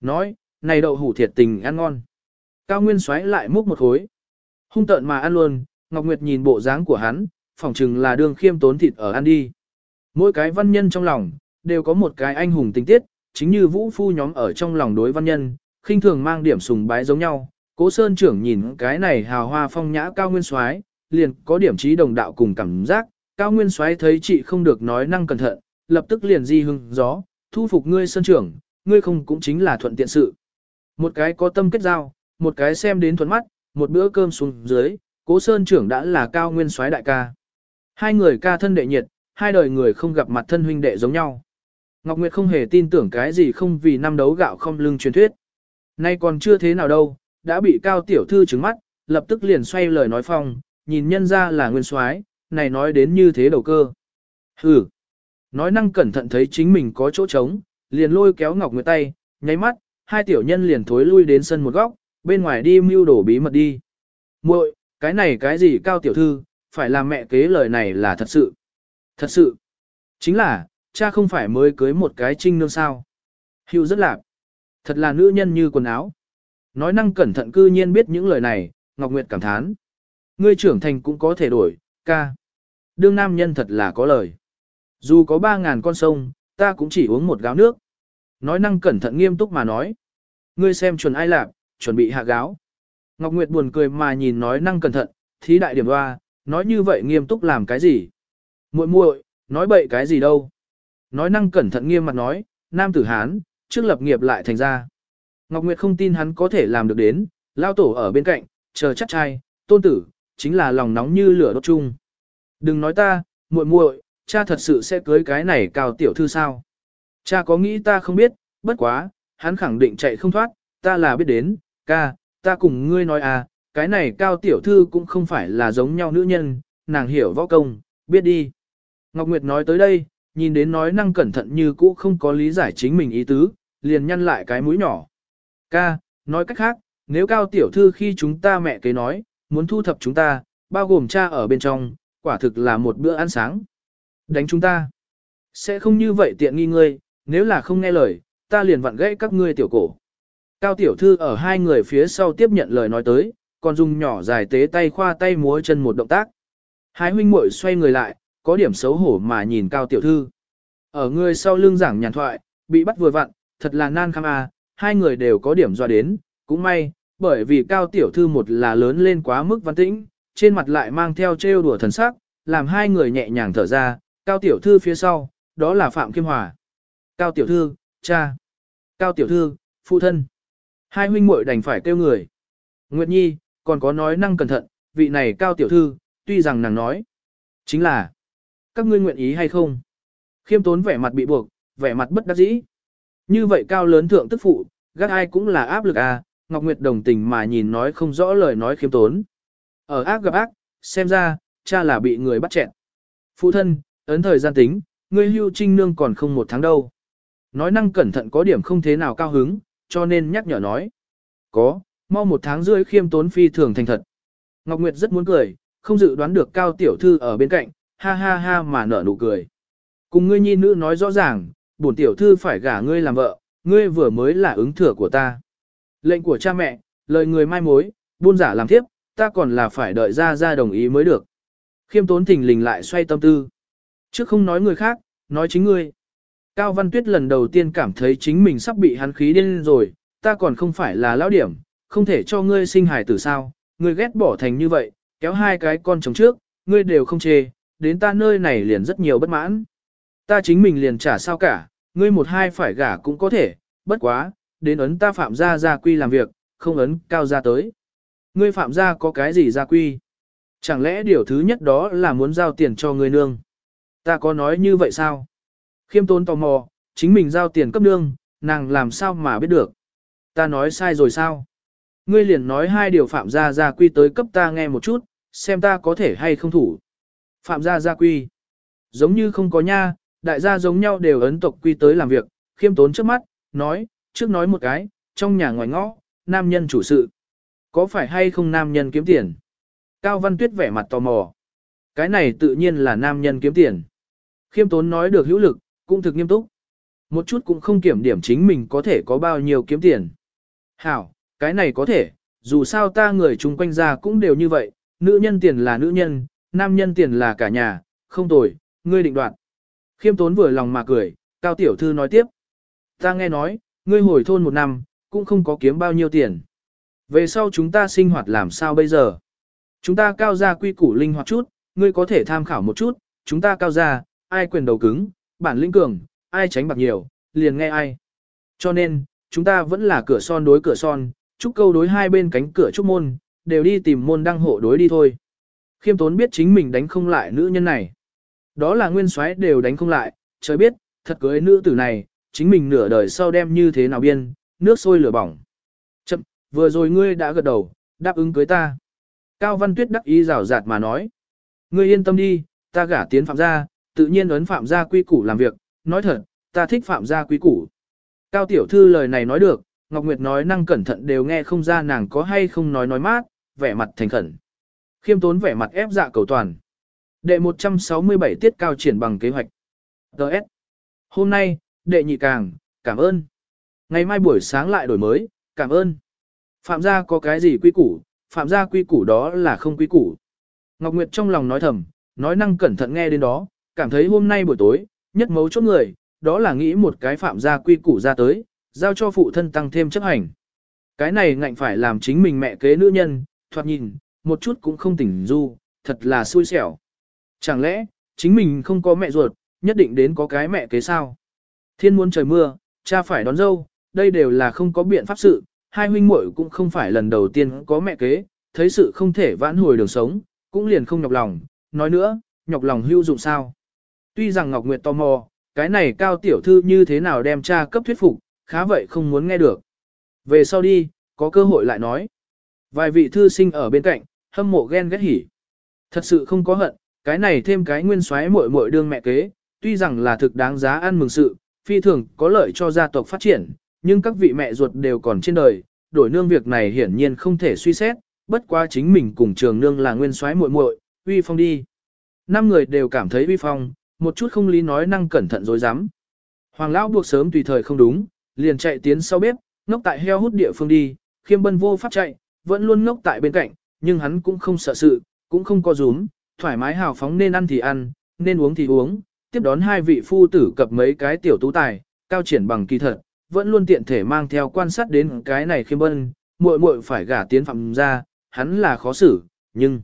Speaker 1: Nói, này đậu hủ thiệt tình ăn ngon. Cao Nguyên xoáy lại múc một khối. Hung tợn mà ăn luôn, Ngọc Nguyệt nhìn bộ dáng của hắn, phỏng chừng là đường khiêm tốn thịt ở ăn đi. Mỗi cái văn nhân trong lòng, đều có một cái anh hùng tình tiết, chính như vũ phu nhóm ở trong lòng đối văn nhân, khinh thường mang điểm sùng bái giống nhau. Cố Sơn trưởng nhìn cái này hào hoa phong nhã cao nguyên soái, liền có điểm trí đồng đạo cùng cảm giác, cao nguyên soái thấy chị không được nói năng cẩn thận, lập tức liền di hưng gió, thu phục ngươi Sơn trưởng, ngươi không cũng chính là thuận tiện sự. Một cái có tâm kết giao, một cái xem đến thuận mắt, một bữa cơm xuống dưới, cố Sơn trưởng đã là cao nguyên soái đại ca. Hai người ca thân đệ nhiệt, hai đời người không gặp mặt thân huynh đệ giống nhau. Ngọc Nguyệt không hề tin tưởng cái gì không vì năm đấu gạo không lưng truyền thuyết. Nay còn chưa thế nào đâu, đã bị cao tiểu thư trứng mắt, lập tức liền xoay lời nói phong, nhìn nhân ra là nguyên soái, này nói đến như thế đầu cơ. Hừ. Nói năng cẩn thận thấy chính mình có chỗ trống, liền lôi kéo Ngọc Nguyệt tay, nháy mắt, hai tiểu nhân liền thối lui đến sân một góc, bên ngoài đi mưu đổ bí mật đi. Muội, cái này cái gì cao tiểu thư, phải làm mẹ kế lời này là thật sự. Thật sự. Chính là, cha không phải mới cưới một cái trinh nương sao. Hữu rất lạc. Thật là nữ nhân như quần áo. Nói năng cẩn thận cư nhiên biết những lời này, Ngọc Nguyệt cảm thán. Ngươi trưởng thành cũng có thể đổi, ca. Đương nam nhân thật là có lời. Dù có ba ngàn con sông, ta cũng chỉ uống một gáo nước. Nói năng cẩn thận nghiêm túc mà nói. Ngươi xem chuẩn ai lạp, chuẩn bị hạ gáo. Ngọc Nguyệt buồn cười mà nhìn nói năng cẩn thận, thí đại điểm hoa, nói như vậy nghiêm túc làm cái gì? muội muội, nói bậy cái gì đâu? Nói năng cẩn thận nghiêm mặt nói, nam tử Hán, trước lập nghiệp lại thành ra. Ngọc Nguyệt không tin hắn có thể làm được đến, lao tổ ở bên cạnh, chờ chắc trai, tôn tử, chính là lòng nóng như lửa đốt chung. Đừng nói ta, muội muội, cha thật sự sẽ cưới cái này cao tiểu thư sao? Cha có nghĩ ta không biết, bất quá, hắn khẳng định chạy không thoát, ta là biết đến, ca, ta cùng ngươi nói à, cái này cao tiểu thư cũng không phải là giống nhau nữ nhân, nàng hiểu võ công, biết đi. Ngọc Nguyệt nói tới đây, nhìn đến nói năng cẩn thận như cũ không có lý giải chính mình ý tứ, liền nhăn lại cái mũi nhỏ. Ca, nói cách khác, nếu cao tiểu thư khi chúng ta mẹ kế nói, muốn thu thập chúng ta, bao gồm cha ở bên trong, quả thực là một bữa ăn sáng. Đánh chúng ta. Sẽ không như vậy tiện nghi ngươi, nếu là không nghe lời, ta liền vặn gãy các ngươi tiểu cổ. Cao tiểu thư ở hai người phía sau tiếp nhận lời nói tới, còn dùng nhỏ dài tế tay khoa tay múa chân một động tác. Hai huynh muội xoay người lại, có điểm xấu hổ mà nhìn cao tiểu thư. Ở người sau lưng giảng nhàn thoại, bị bắt vừa vặn, thật là nan khăm à, hai người đều có điểm dọa đến, cũng may, bởi vì cao tiểu thư một là lớn lên quá mức văn tĩnh, trên mặt lại mang theo trêu đùa thần sắc, làm hai người nhẹ nhàng thở ra, cao tiểu thư phía sau, đó là Phạm Kim Hòa. Cao tiểu thư, cha. Cao tiểu thư, phụ thân. Hai huynh muội đành phải kêu người. Nguyệt Nhi, còn có nói năng cẩn thận, vị này cao tiểu thư, tuy rằng nàng nói. Chính là, các ngươi nguyện ý hay không? Khiêm tốn vẻ mặt bị buộc, vẻ mặt bất đắc dĩ. Như vậy cao lớn thượng tức phụ, gác ai cũng là áp lực à, Ngọc Nguyệt đồng tình mà nhìn nói không rõ lời nói khiêm tốn. Ở ác gặp ác, xem ra, cha là bị người bắt chẹn. Phụ thân, ấn thời gian tính, ngươi hưu trinh nương còn không một tháng đâu. Nói năng cẩn thận có điểm không thế nào cao hứng, cho nên nhắc nhở nói. Có, mau một tháng rưỡi khiêm tốn phi thường thành thật. Ngọc Nguyệt rất muốn cười, không dự đoán được cao tiểu thư ở bên cạnh, ha ha ha mà nở nụ cười. Cùng ngươi nhi nữ nói rõ ràng, bổn tiểu thư phải gả ngươi làm vợ, ngươi vừa mới là ứng thừa của ta. Lệnh của cha mẹ, lời người mai mối, buôn giả làm thiếp, ta còn là phải đợi ra ra đồng ý mới được. Khiêm tốn thình lình lại xoay tâm tư. Chứ không nói người khác, nói chính ngươi. Cao Văn Tuyết lần đầu tiên cảm thấy chính mình sắp bị hắn khí điên rồi, ta còn không phải là lão điểm, không thể cho ngươi sinh hài tử sao, ngươi ghét bỏ thành như vậy, kéo hai cái con chồng trước, ngươi đều không chê, đến ta nơi này liền rất nhiều bất mãn. Ta chính mình liền trả sao cả, ngươi một hai phải gả cũng có thể, bất quá, đến ấn ta phạm gia gia quy làm việc, không ấn cao gia tới. Ngươi phạm gia có cái gì gia quy? Chẳng lẽ điều thứ nhất đó là muốn giao tiền cho ngươi nương? Ta có nói như vậy sao? Khiêm tốn tò mò, chính mình giao tiền cấp nương, nàng làm sao mà biết được? Ta nói sai rồi sao? Ngươi liền nói hai điều phạm gia gia quy tới cấp ta nghe một chút, xem ta có thể hay không thủ. Phạm gia gia quy. Giống như không có nha, đại gia giống nhau đều ấn tộc quy tới làm việc, khiêm tốn trước mắt, nói, trước nói một cái, trong nhà ngoài ngõ, nam nhân chủ sự. Có phải hay không nam nhân kiếm tiền? Cao Văn Tuyết vẻ mặt tò mò. Cái này tự nhiên là nam nhân kiếm tiền. Khiêm tốn nói được hữu lực, cũng thực nghiêm túc. Một chút cũng không kiểm điểm chính mình có thể có bao nhiêu kiếm tiền. Hảo, cái này có thể, dù sao ta người chung quanh ra cũng đều như vậy, nữ nhân tiền là nữ nhân, nam nhân tiền là cả nhà, không tồi, ngươi định đoạn? Khiêm tốn vừa lòng mà cười, cao tiểu thư nói tiếp. Ta nghe nói, ngươi hồi thôn một năm, cũng không có kiếm bao nhiêu tiền. Về sau chúng ta sinh hoạt làm sao bây giờ? Chúng ta cao ra quy củ linh hoạt chút, ngươi có thể tham khảo một chút, chúng ta cao ra, ai quyền đầu cứng, bản lĩnh cường, ai tránh bạc nhiều, liền nghe ai. Cho nên, chúng ta vẫn là cửa son đối cửa son, chúc câu đối hai bên cánh cửa trúc môn, đều đi tìm môn đăng hộ đối đi thôi. Khiêm tốn biết chính mình đánh không lại nữ nhân này. Đó là nguyên soái đều đánh không lại, trời biết, thật cưới nữ tử này, chính mình nửa đời sau đem như thế nào biên, nước sôi lửa bỏng. Chậm, vừa rồi ngươi đã gật đầu, đáp ứng cưới ta. Cao Văn Tuyết đắc ý rào rạt mà nói. Ngươi yên tâm đi, ta gả tiến phạm gia, tự nhiên ấn phạm gia quy củ làm việc, nói thật, ta thích phạm gia quy củ. Cao Tiểu Thư lời này nói được, Ngọc Nguyệt nói năng cẩn thận đều nghe không ra nàng có hay không nói nói mát, vẻ mặt thành khẩn. Khiêm tốn vẻ mặt ép dạ cầu toàn. Đệ 167 tiết cao triển bằng kế hoạch. Đợt. Hôm nay, đệ nhị càng, cảm ơn. Ngày mai buổi sáng lại đổi mới, cảm ơn. Phạm gia có cái gì quy củ, phạm gia quy củ đó là không quy củ. Ngọc Nguyệt trong lòng nói thầm, nói năng cẩn thận nghe đến đó, cảm thấy hôm nay buổi tối, nhất mấu chốt người, đó là nghĩ một cái phạm gia quy củ ra tới, giao cho phụ thân tăng thêm chấp hành. Cái này ngạnh phải làm chính mình mẹ kế nữ nhân, thoạt nhìn, một chút cũng không tỉnh du, thật là xui xẻo. Chẳng lẽ, chính mình không có mẹ ruột, nhất định đến có cái mẹ kế sao? Thiên muốn trời mưa, cha phải đón dâu, đây đều là không có biện pháp sự, hai huynh muội cũng không phải lần đầu tiên có mẹ kế, thấy sự không thể vãn hồi đường sống, cũng liền không nhọc lòng, nói nữa, nhọc lòng hưu dụng sao. Tuy rằng Ngọc Nguyệt tò mò, cái này cao tiểu thư như thế nào đem cha cấp thuyết phục, khá vậy không muốn nghe được. Về sau đi, có cơ hội lại nói. Vài vị thư sinh ở bên cạnh, hâm mộ ghen ghét hỉ. Thật sự không có hận, cái này thêm cái nguyên xoáy muội muội đương mẹ kế, tuy rằng là thực đáng giá ăn mừng sự, phi thường có lợi cho gia tộc phát triển, nhưng các vị mẹ ruột đều còn trên đời, đổi nương việc này hiển nhiên không thể suy xét, bất quá chính mình cùng trường nương là nguyên soái muội muội, uy phong đi. Năm người đều cảm thấy uy phong, một chút không lý nói năng cẩn thận dối dám. Hoàng lão buộc sớm tùy thời không đúng, liền chạy tiến sau bếp, ngốc tại heo hút địa phương đi, khiêm bân vô pháp chạy, vẫn luôn ngốc tại bên cạnh, nhưng hắn cũng không sợ sự, cũng không có rúm, thoải mái hào phóng nên ăn thì ăn, nên uống thì uống, tiếp đón hai vị phu tử cập mấy cái tiểu tú tài, cao triển bằng kỳ thật, vẫn luôn tiện thể mang theo quan sát đến cái này khiêm bân, muội muội phải gả tiến phạm ra, hắn là khó xử, nhưng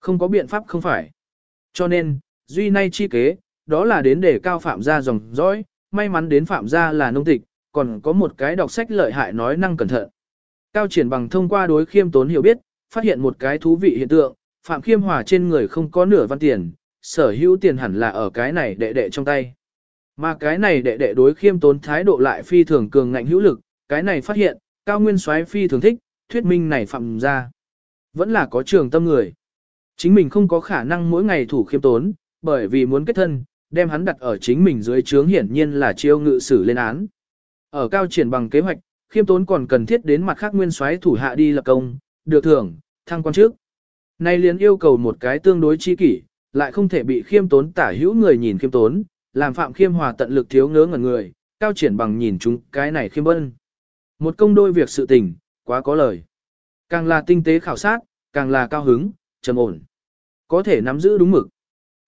Speaker 1: không có biện pháp không phải. Cho nên, duy nay chi kế, đó là đến để cao phạm gia dòng dõi, may mắn đến phạm gia là nông tịch, còn có một cái đọc sách lợi hại nói năng cẩn thận. Cao triển bằng thông qua đối khiêm tốn hiểu biết, phát hiện một cái thú vị hiện tượng, phạm khiêm hòa trên người không có nửa văn tiền, sở hữu tiền hẳn là ở cái này đệ đệ trong tay. Mà cái này đệ đệ đối khiêm tốn thái độ lại phi thường cường ngạnh hữu lực, cái này phát hiện, cao nguyên soái phi thường thích, thuyết minh này phạm ra. Vẫn là có trường tâm người. Chính mình không có khả năng mỗi ngày thủ khiêm tốn, bởi vì muốn kết thân, đem hắn đặt ở chính mình dưới trướng hiển nhiên là chiêu ngự xử lên án. Ở cao triển bằng kế hoạch, khiêm tốn còn cần thiết đến mặt khác nguyên soái thủ hạ đi lập công, được thưởng, thăng quan trước. Nay liền yêu cầu một cái tương đối chi kỷ, lại không thể bị khiêm tốn tả hữu người nhìn khiêm tốn, làm Phạm Khiêm Hòa tận lực thiếu ngớ ngẩn người, cao triển bằng nhìn chúng cái này khiêm bân. Một công đôi việc sự tình, quá có lời. Càng là tinh tế khảo sát, càng là cao hứng, trầm ổn. Có thể nắm giữ đúng mực.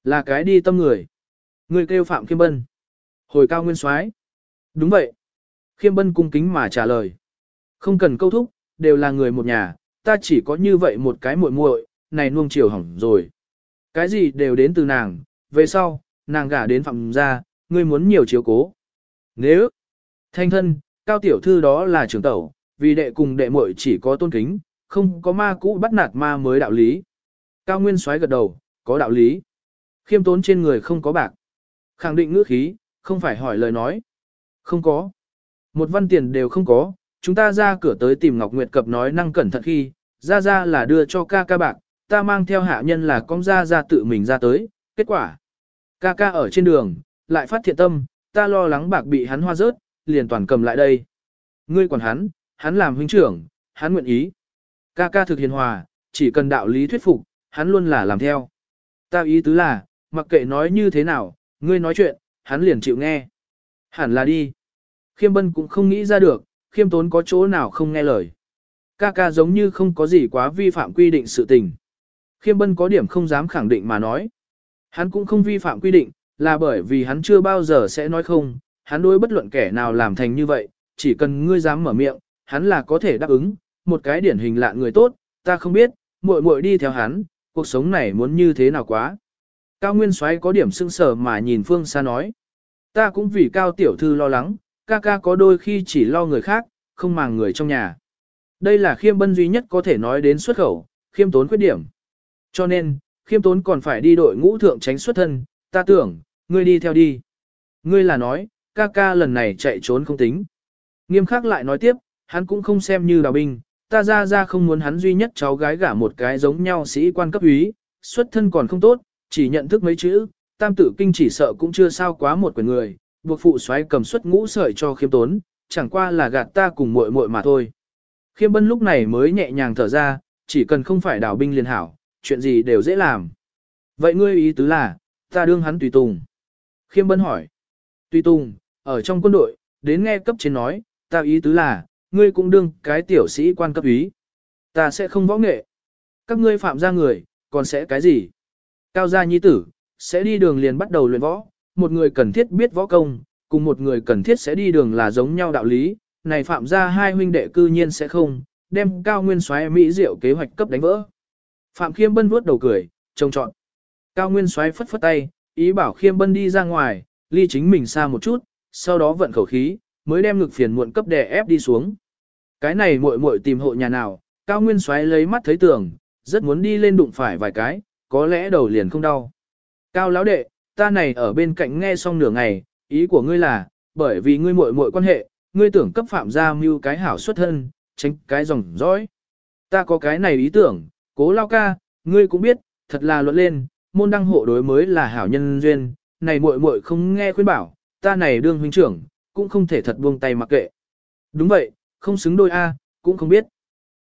Speaker 1: Là cái đi tâm người. Người kêu Phạm Khiêm Bân. Hồi cao nguyên soái Đúng vậy. Khiêm Bân cung kính mà trả lời. Không cần câu thúc, đều là người một nhà, ta chỉ có như vậy một cái muội muội, này nuông chiều hỏng rồi. Cái gì đều đến từ nàng, về sau, nàng gả đến phạm gia, ngươi muốn nhiều chiếu cố. Nếu, thanh thân, cao tiểu thư đó là trưởng tẩu, vì đệ cùng đệ muội chỉ có tôn kính, không có ma cũ bắt nạt ma mới đạo lý. Cao Nguyên xoáy gật đầu, có đạo lý. Khiêm tốn trên người không có bạc. Khẳng định ngữ khí, không phải hỏi lời nói. Không có. Một văn tiền đều không có, chúng ta ra cửa tới tìm Ngọc Nguyệt Cập nói năng cẩn thận khi, ra ra là đưa cho ca ca bạc, ta mang theo hạ nhân là con ra ra tự mình ra tới, kết quả. Ca ca ở trên đường, lại phát thiện tâm, ta lo lắng bạc bị hắn hoa rớt, liền toàn cầm lại đây. Ngươi còn hắn, hắn làm huynh trưởng, hắn nguyện ý. Ca ca thực hiền hòa, chỉ cần đạo lý thuyết phục, hắn luôn là làm theo. Ta ý tứ là, mặc kệ nói như thế nào, ngươi nói chuyện, hắn liền chịu nghe. Hẳn là đi. Khiêm bân cũng không nghĩ ra được, khiêm tốn có chỗ nào không nghe lời. Ca ca giống như không có gì quá vi phạm quy định sự tình. Khiêm bân có điểm không dám khẳng định mà nói. Hắn cũng không vi phạm quy định, là bởi vì hắn chưa bao giờ sẽ nói không, hắn đối bất luận kẻ nào làm thành như vậy, chỉ cần ngươi dám mở miệng, hắn là có thể đáp ứng, một cái điển hình lạ người tốt, ta không biết, muội muội đi theo hắn, cuộc sống này muốn như thế nào quá. Cao Nguyên Soái có điểm sưng sở mà nhìn Phương xa nói, ta cũng vì Cao Tiểu Thư lo lắng, ca ca có đôi khi chỉ lo người khác, không màng người trong nhà. Đây là khiêm bân duy nhất có thể nói đến xuất khẩu, khiêm tốn khuyết điểm. Cho nên, khiêm tốn còn phải đi đội ngũ thượng tránh xuất thân, ta tưởng, ngươi đi theo đi. Ngươi là nói, ca ca lần này chạy trốn không tính. Nghiêm khắc lại nói tiếp, hắn cũng không xem như đào binh, ta ra ra không muốn hắn duy nhất cháu gái gả một cái giống nhau sĩ quan cấp úy, xuất thân còn không tốt, chỉ nhận thức mấy chữ, tam tử kinh chỉ sợ cũng chưa sao quá một quyền người, buộc phụ xoáy cầm suất ngũ sợi cho khiêm tốn, chẳng qua là gạt ta cùng muội muội mà thôi. Khiêm bân lúc này mới nhẹ nhàng thở ra, chỉ cần không phải đảo binh liền hảo, chuyện gì đều dễ làm. Vậy ngươi ý tứ là, ta đương hắn tùy tùng. Khiêm bân hỏi. Tùy tùng, ở trong quân đội, đến nghe cấp trên nói, ta ý tứ là, ngươi cũng đương cái tiểu sĩ quan cấp ý. Ta sẽ không võ nghệ. Các ngươi phạm ra người, còn sẽ cái gì? Cao gia nhi tử, sẽ đi đường liền bắt đầu luyện võ, một người cần thiết biết võ công, cùng một người cần thiết sẽ đi đường là giống nhau đạo lý, này phạm ra hai huynh đệ cư nhiên sẽ không, đem cao nguyên xoáy Mỹ diệu kế hoạch cấp đánh vỡ. Phạm Khiêm Bân vuốt đầu cười, trông trọn. Cao nguyên xoáy phất phất tay, ý bảo Khiêm Bân đi ra ngoài, ly chính mình xa một chút, sau đó vận khẩu khí, mới đem ngực phiền muộn cấp đè ép đi xuống. Cái này muội muội tìm hộ nhà nào, Cao Nguyên xoáy lấy mắt thấy tưởng, rất muốn đi lên đụng phải vài cái, có lẽ đầu liền không đau. Cao lão đệ, ta này ở bên cạnh nghe xong nửa ngày, ý của ngươi là, bởi vì ngươi muội muội quan hệ, ngươi tưởng cấp phạm gia mưu cái hảo xuất thân, tránh cái dòng dõi. Ta có cái này ý tưởng, cố lao ca, ngươi cũng biết, thật là luận lên, môn đăng hộ đối mới là hảo nhân duyên, này muội muội không nghe khuyên bảo, ta này đương huynh trưởng, cũng không thể thật buông tay mặc kệ. Đúng vậy, không xứng đôi A, cũng không biết.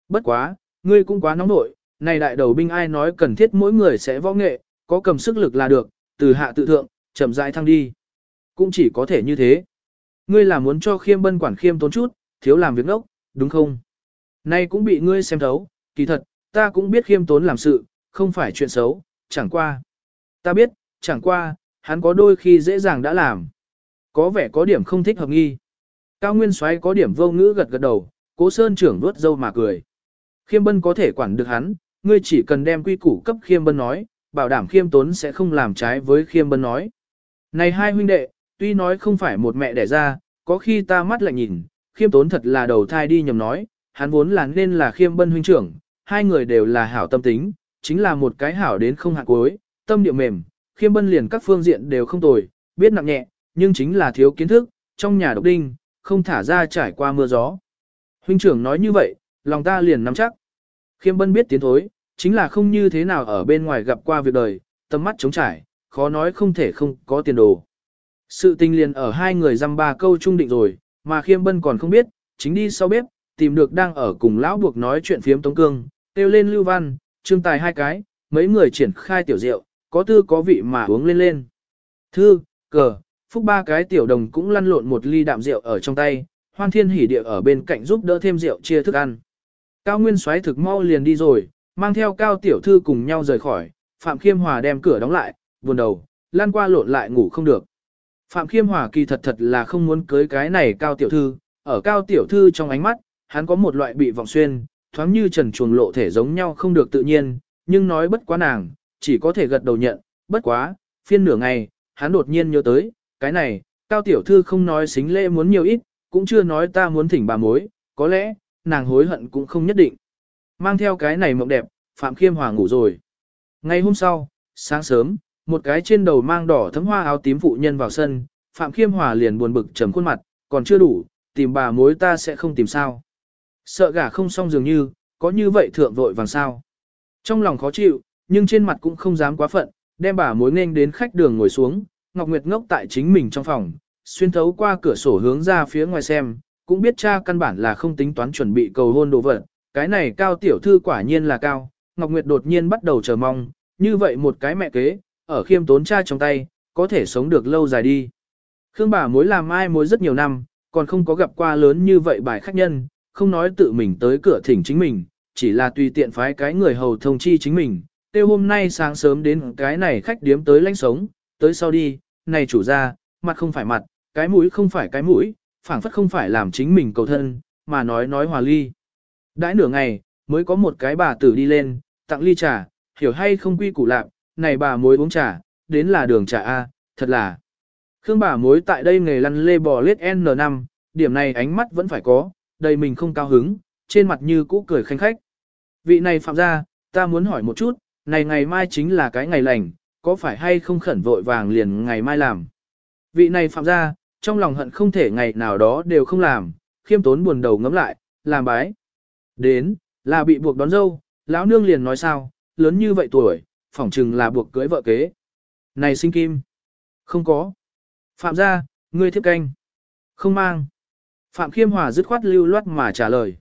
Speaker 1: Bất quá, ngươi cũng quá nóng nội, này đại đầu binh ai nói cần thiết mỗi người sẽ võ nghệ, có cầm sức lực là được, từ hạ tự thượng, chậm rãi thăng đi. Cũng chỉ có thể như thế. Ngươi là muốn cho khiêm bân quản khiêm tốn chút, thiếu làm việc ngốc, đúng không? Nay cũng bị ngươi xem thấu, kỳ thật, ta cũng biết khiêm tốn làm sự, không phải chuyện xấu, chẳng qua. Ta biết, chẳng qua, hắn có đôi khi dễ dàng đã làm. Có vẻ có điểm không thích hợp nghi. Cao Nguyên Soái có điểm vô ngữ gật gật đầu, cố sơn trưởng vuốt dâu mà cười. Khiêm bân có thể quản được hắn, ngươi chỉ cần đem quy củ cấp khiêm bân nói, bảo đảm khiêm tốn sẽ không làm trái với khiêm bân nói. Này hai huynh đệ, tuy nói không phải một mẹ đẻ ra, có khi ta mắt lại nhìn, khiêm tốn thật là đầu thai đi nhầm nói, hắn vốn là nên là khiêm bân huynh trưởng, hai người đều là hảo tâm tính, chính là một cái hảo đến không hạ cuối, tâm địa mềm, khiêm bân liền các phương diện đều không tồi, biết nặng nhẹ, nhưng chính là thiếu kiến thức, trong nhà độc đinh, không thả ra trải qua mưa gió. Huynh trưởng nói như vậy, lòng ta liền nắm chắc. Khiêm bân biết tiến thối, chính là không như thế nào ở bên ngoài gặp qua việc đời, tâm mắt trống trải, khó nói không thể không có tiền đồ. Sự tình liền ở hai người dăm ba câu trung định rồi, mà khiêm bân còn không biết, chính đi sau bếp, tìm được đang ở cùng lão buộc nói chuyện phiếm Tống Cương, kêu lên Lưu Văn, Trương Tài hai cái, mấy người triển khai tiểu rượu, có tư có vị mà uống lên lên. Thư, cờ, phúc ba cái tiểu đồng cũng lăn lộn một ly đạm rượu ở trong tay, hoan thiên hỉ địa ở bên cạnh giúp đỡ thêm rượu chia thức ăn. Cao Nguyên xoáy thực mau liền đi rồi, mang theo Cao Tiểu Thư cùng nhau rời khỏi, Phạm Khiêm Hòa đem cửa đóng lại, buồn đầu, lan qua lộn lại ngủ không được. Phạm Khiêm Hòa kỳ thật thật là không muốn cưới cái này Cao Tiểu Thư, ở Cao Tiểu Thư trong ánh mắt, hắn có một loại bị vọng xuyên, thoáng như trần chuồng lộ thể giống nhau không được tự nhiên, nhưng nói bất quá nàng, chỉ có thể gật đầu nhận, bất quá, phiên nửa ngày, hắn đột nhiên nhớ tới, cái này, Cao Tiểu Thư không nói xính lễ muốn nhiều ít, cũng chưa nói ta muốn thỉnh bà mối, có lẽ, nàng hối hận cũng không nhất định. Mang theo cái này mộng đẹp, Phạm Khiêm Hòa ngủ rồi. Ngày hôm sau, sáng sớm, một cái trên đầu mang đỏ thấm hoa áo tím phụ nhân vào sân, Phạm Khiêm Hòa liền buồn bực trầm khuôn mặt, còn chưa đủ, tìm bà mối ta sẽ không tìm sao. Sợ gả không xong dường như, có như vậy thượng vội vàng sao. Trong lòng khó chịu, nhưng trên mặt cũng không dám quá phận, đem bà mối nghênh đến khách đường ngồi xuống, Ngọc Nguyệt ngốc tại chính mình trong phòng, xuyên thấu qua cửa sổ hướng ra phía ngoài xem, cũng biết cha căn bản là không tính toán chuẩn bị cầu hôn đồ vật, cái này cao tiểu thư quả nhiên là cao, Ngọc Nguyệt đột nhiên bắt đầu chờ mong, như vậy một cái mẹ kế, ở khiêm tốn cha trong tay, có thể sống được lâu dài đi. Khương bà mối làm ai mối rất nhiều năm, còn không có gặp qua lớn như vậy bài khách nhân, không nói tự mình tới cửa thỉnh chính mình, chỉ là tùy tiện phái cái người hầu thông chi chính mình, tiêu hôm nay sáng sớm đến cái này khách điếm tới lãnh sống, tới sau đi, này chủ gia, mặt không phải mặt, cái mũi không phải cái mũi, phảng phất không phải làm chính mình cầu thân, mà nói nói hòa ly. Đãi nửa ngày, mới có một cái bà tử đi lên, tặng ly trà, hiểu hay không quy củ lạc, này bà mối uống trà, đến là đường trà A, thật là. Khương bà mối tại đây nghề lăn lê bò lết N5, điểm này ánh mắt vẫn phải có, đầy mình không cao hứng, trên mặt như cũ cười khanh khách. Vị này phạm ra, ta muốn hỏi một chút, này ngày mai chính là cái ngày lành, có phải hay không khẩn vội vàng liền ngày mai làm. Vị này phạm ra, trong lòng hận không thể ngày nào đó đều không làm, khiêm tốn buồn đầu ngấm lại, làm bái. Đến, là bị buộc đón dâu, lão nương liền nói sao, lớn như vậy tuổi, phỏng chừng là buộc cưới vợ kế. Này sinh kim. Không có. Phạm gia, ngươi thiếp canh. Không mang. Phạm Khiêm Hòa dứt khoát lưu loát mà trả lời.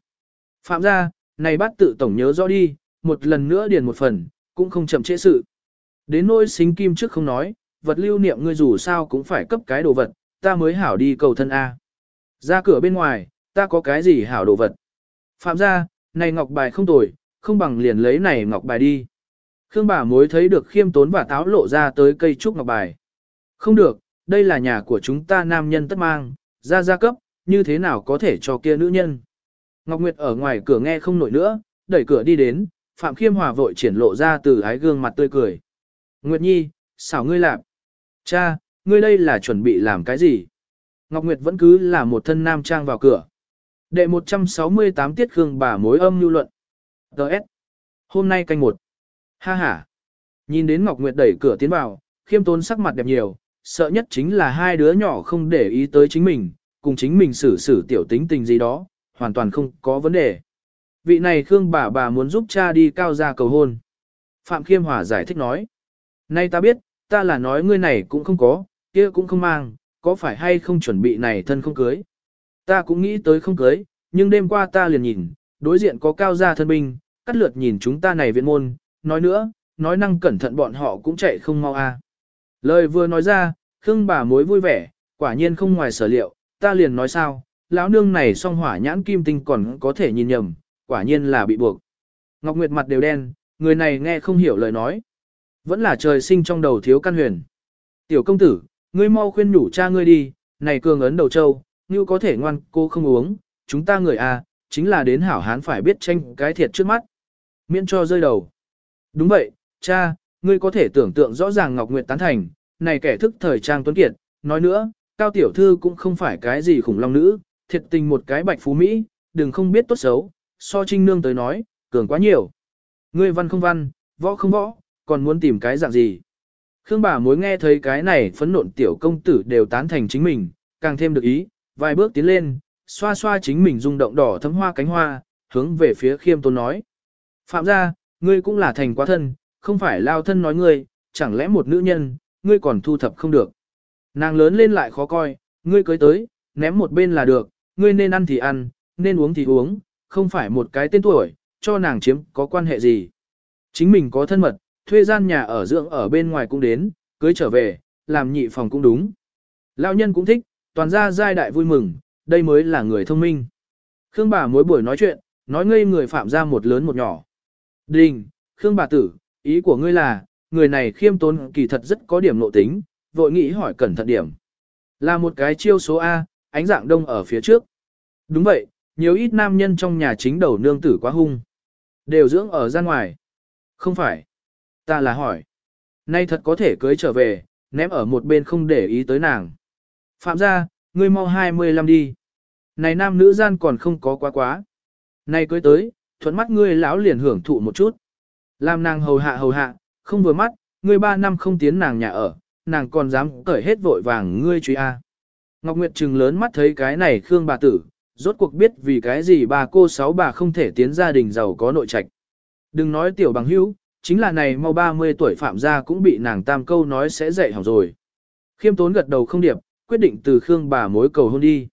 Speaker 1: Phạm gia, này bắt tự tổng nhớ rõ đi, một lần nữa điền một phần, cũng không chậm trễ sự. Đến nỗi sinh kim trước không nói, vật lưu niệm ngươi dù sao cũng phải cấp cái đồ vật, ta mới hảo đi cầu thân A. Ra cửa bên ngoài, ta có cái gì hảo đồ vật. Phạm gia, này ngọc bài không tồi, không bằng liền lấy này ngọc bài đi. Khương bà mối thấy được khiêm tốn và táo lộ ra tới cây trúc ngọc bài. Không được, đây là nhà của chúng ta nam nhân tất mang, ra gia cấp, như thế nào có thể cho kia nữ nhân. Ngọc Nguyệt ở ngoài cửa nghe không nổi nữa, đẩy cửa đi đến, Phạm Khiêm Hòa vội triển lộ ra từ ái gương mặt tươi cười. Nguyệt Nhi, xảo ngươi làm. Cha, ngươi đây là chuẩn bị làm cái gì? Ngọc Nguyệt vẫn cứ là một thân nam trang vào cửa. Đệ 168 tiết Khương bà mối âm lưu luận. Đợt. Hôm nay canh một. Ha ha. Nhìn đến Ngọc Nguyệt đẩy cửa tiến vào, khiêm tốn sắc mặt đẹp nhiều, sợ nhất chính là hai đứa nhỏ không để ý tới chính mình, cùng chính mình xử xử tiểu tính tình gì đó, hoàn toàn không có vấn đề. Vị này Khương bà bà muốn giúp cha đi cao gia cầu hôn. Phạm Khiêm Hòa giải thích nói. Nay ta biết, ta là nói ngươi này cũng không có, kia cũng không mang, có phải hay không chuẩn bị này thân không cưới. Ta cũng nghĩ tới không cưới, nhưng đêm qua ta liền nhìn, đối diện có cao gia thân binh, cắt lượt nhìn chúng ta này viện môn, nói nữa, nói năng cẩn thận bọn họ cũng chạy không mau a. Lời vừa nói ra, Khương bà mối vui vẻ, quả nhiên không ngoài sở liệu, ta liền nói sao, lão nương này song hỏa nhãn kim tinh còn có thể nhìn nhầm, quả nhiên là bị buộc. Ngọc Nguyệt mặt đều đen, người này nghe không hiểu lời nói. Vẫn là trời sinh trong đầu thiếu căn huyền. Tiểu công tử, ngươi mau khuyên nhủ cha ngươi đi, này cường ấn đầu châu, như có thể ngoan cô không uống, chúng ta người a, chính là đến hảo hán phải biết tranh cái thiệt trước mắt. Miễn cho rơi đầu. Đúng vậy, cha, ngươi có thể tưởng tượng rõ ràng Ngọc Nguyệt tán thành, này kẻ thức thời trang tuấn kiệt, nói nữa, Cao Tiểu Thư cũng không phải cái gì khủng long nữ, thiệt tình một cái bạch phú Mỹ, đừng không biết tốt xấu, so trinh nương tới nói, cường quá nhiều. Ngươi văn không văn, võ không võ, còn muốn tìm cái dạng gì. Khương bà mối nghe thấy cái này phấn nộn tiểu công tử đều tán thành chính mình, càng thêm được ý, vài bước tiến lên, xoa xoa chính mình rung động đỏ thấm hoa cánh hoa, hướng về phía khiêm tôn nói. Phạm gia, ngươi cũng là thành quá thân, không phải lao thân nói ngươi, chẳng lẽ một nữ nhân, ngươi còn thu thập không được. Nàng lớn lên lại khó coi, ngươi cưới tới, ném một bên là được, ngươi nên ăn thì ăn, nên uống thì uống, không phải một cái tên tuổi, cho nàng chiếm có quan hệ gì. Chính mình có thân mật, thuê gian nhà ở dưỡng ở bên ngoài cũng đến, cưới trở về, làm nhị phòng cũng đúng. Lão nhân cũng thích, toàn ra giai đại vui mừng, đây mới là người thông minh. Khương bà mỗi buổi nói chuyện, nói ngây người phạm ra một lớn một nhỏ. Đình, Khương bà tử, ý của ngươi là, người này khiêm tốn kỳ thật rất có điểm nộ tính, vội nghĩ hỏi cẩn thận điểm. Là một cái chiêu số A, ánh dạng đông ở phía trước. Đúng vậy, nhiều ít nam nhân trong nhà chính đầu nương tử quá hung. Đều dưỡng ở ra ngoài. Không phải. Ta là hỏi. Nay thật có thể cưới trở về, ném ở một bên không để ý tới nàng. Phạm gia, ngươi mau 25 đi. Này nam nữ gian còn không có quá quá. Này cưới tới, thuận mắt ngươi lão liền hưởng thụ một chút. Làm nàng hầu hạ hầu hạ, không vừa mắt, ngươi ba năm không tiến nàng nhà ở, nàng còn dám cởi hết vội vàng ngươi truy a. Ngọc Nguyệt trừng lớn mắt thấy cái này Khương bà tử, rốt cuộc biết vì cái gì bà cô sáu bà không thể tiến gia đình giàu có nội trạch. Đừng nói tiểu bằng hữu, chính là này mau 30 tuổi phạm gia cũng bị nàng tam câu nói sẽ dạy hỏng rồi. Khiêm tốn gật đầu không điệp, quyết định từ Khương bà mối cầu hôn đi.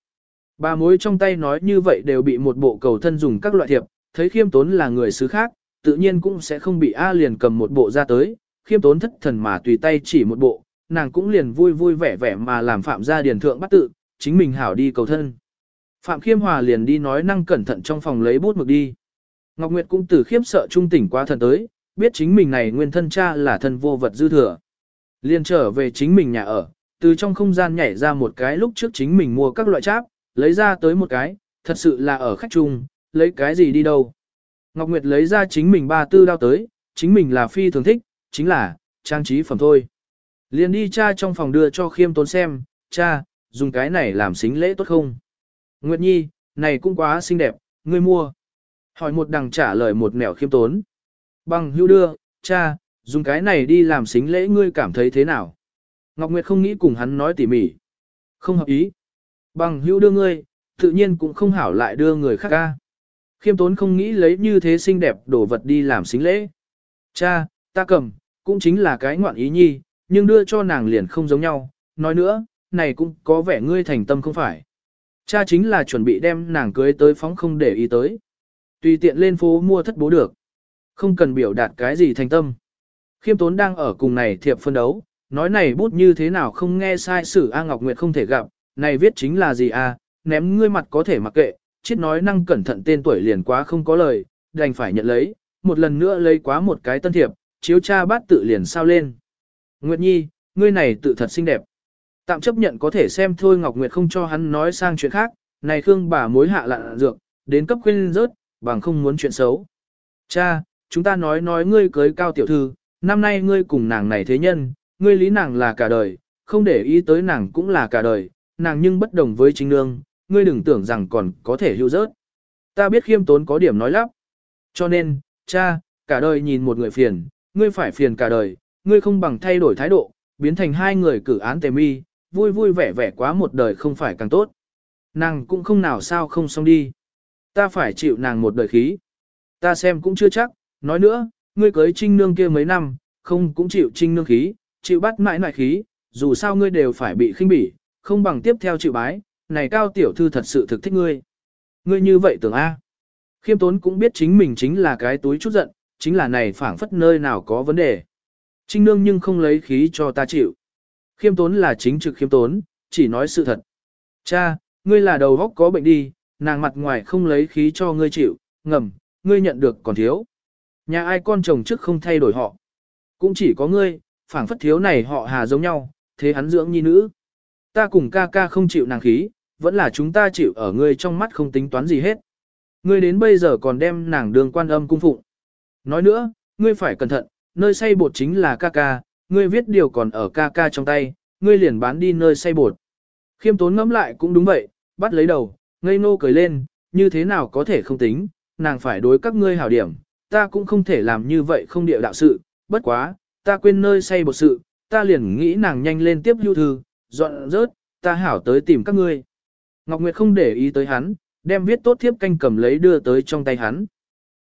Speaker 1: Bà mối trong tay nói như vậy đều bị một bộ cầu thân dùng các loại thiệp, thấy khiêm tốn là người xứ khác, tự nhiên cũng sẽ không bị A liền cầm một bộ ra tới, khiêm tốn thất thần mà tùy tay chỉ một bộ, nàng cũng liền vui vui vẻ vẻ mà làm phạm gia điền thượng bắt tự, chính mình hảo đi cầu thân. Phạm khiêm hòa liền đi nói năng cẩn thận trong phòng lấy bút mực đi. Ngọc Nguyệt cũng từ khiếp sợ trung tỉnh qua thần tới, biết chính mình này nguyên thân cha là thân vô vật dư thừa. Liền trở về chính mình nhà ở, từ trong không gian nhảy ra một cái lúc trước chính mình mua các loại cháp, lấy ra tới một cái, thật sự là ở khách chung, lấy cái gì đi đâu. Ngọc Nguyệt lấy ra chính mình ba tư đao tới, chính mình là phi thường thích, chính là, trang trí phẩm thôi. Liền đi cha trong phòng đưa cho khiêm tốn xem, cha, dùng cái này làm xính lễ tốt không? Nguyệt Nhi, này cũng quá xinh đẹp, ngươi mua. Hỏi một đằng trả lời một nẻo khiêm tốn. Bằng hưu đưa, cha, dùng cái này đi làm xính lễ ngươi cảm thấy thế nào? Ngọc Nguyệt không nghĩ cùng hắn nói tỉ mỉ. Không hợp ý. Bằng hưu đưa ngươi, tự nhiên cũng không hảo lại đưa người khác ca. Khiêm tốn không nghĩ lấy như thế xinh đẹp đồ vật đi làm xính lễ. Cha, ta cầm, cũng chính là cái ngoạn ý nhi, nhưng đưa cho nàng liền không giống nhau. Nói nữa, này cũng có vẻ ngươi thành tâm không phải. Cha chính là chuẩn bị đem nàng cưới tới phóng không để ý tới. Tùy tiện lên phố mua thất bố được. Không cần biểu đạt cái gì thành tâm. Khiêm tốn đang ở cùng này thiệp phân đấu, nói này bút như thế nào không nghe sai sử A Ngọc Nguyệt không thể gặp, này viết chính là gì a? ném ngươi mặt có thể mặc kệ, chết nói năng cẩn thận tên tuổi liền quá không có lời, đành phải nhận lấy, một lần nữa lấy quá một cái tân thiệp, chiếu cha bát tự liền sao lên. Nguyệt Nhi, ngươi này tự thật xinh đẹp. Tạm chấp nhận có thể xem thôi Ngọc Nguyệt không cho hắn nói sang chuyện khác, này Khương bà mối hạ lạ dược, đến cấp khuyên rớt, bằng không muốn chuyện xấu. Cha, chúng ta nói nói ngươi cưới cao tiểu thư, năm nay ngươi cùng nàng này thế nhân, ngươi lý nàng là cả đời, không để ý tới nàng cũng là cả đời, nàng nhưng bất đồng với chính nương, ngươi đừng tưởng rằng còn có thể hưu rớt. Ta biết khiêm tốn có điểm nói lắp. Cho nên, cha, cả đời nhìn một người phiền, ngươi phải phiền cả đời, ngươi không bằng thay đổi thái độ, biến thành hai người cử án tề mi, vui vui vẻ vẻ quá một đời không phải càng tốt. Nàng cũng không nào sao không xong đi. Ta phải chịu nàng một đời khí. Ta xem cũng chưa chắc, nói nữa, ngươi cưới trinh nương kia mấy năm, không cũng chịu trinh nương khí, chịu bắt mãi nại khí, dù sao ngươi đều phải bị khinh bỉ, không bằng tiếp theo chịu bái, này cao tiểu thư thật sự thực thích ngươi. Ngươi như vậy tưởng A. Khiêm tốn cũng biết chính mình chính là cái túi chút giận, chính là này phảng phất nơi nào có vấn đề. Trinh nương nhưng không lấy khí cho ta chịu. Khiêm tốn là chính trực khiêm tốn, chỉ nói sự thật. Cha, ngươi là đầu góc có bệnh đi, nàng mặt ngoài không lấy khí cho ngươi chịu, ngầm, ngươi nhận được còn thiếu. Nhà ai con chồng trước không thay đổi họ. Cũng chỉ có ngươi, phảng phất thiếu này họ hà giống nhau, thế hắn dưỡng nhi nữ. Ta cùng ca ca không chịu nàng khí, vẫn là chúng ta chịu ở ngươi trong mắt không tính toán gì hết. Ngươi đến bây giờ còn đem nàng đường quan âm cung phụng. Nói nữa, ngươi phải cẩn thận, nơi xây bột chính là ca ca, ngươi viết điều còn ở ca ca trong tay, ngươi liền bán đi nơi xây bột. Khiêm tốn ngẫm lại cũng đúng vậy, bắt lấy đầu, ngây nô cười lên, như thế nào có thể không tính, nàng phải đối các ngươi hảo điểm, ta cũng không thể làm như vậy không địa đạo sự, bất quá, ta quên nơi xây bột sự, ta liền nghĩ nàng nhanh lên tiếp lưu thư, dọn rớt, ta hảo tới tìm các ngươi. Ngọc Nguyệt không để ý tới hắn, đem viết tốt thiếp canh cầm lấy đưa tới trong tay hắn.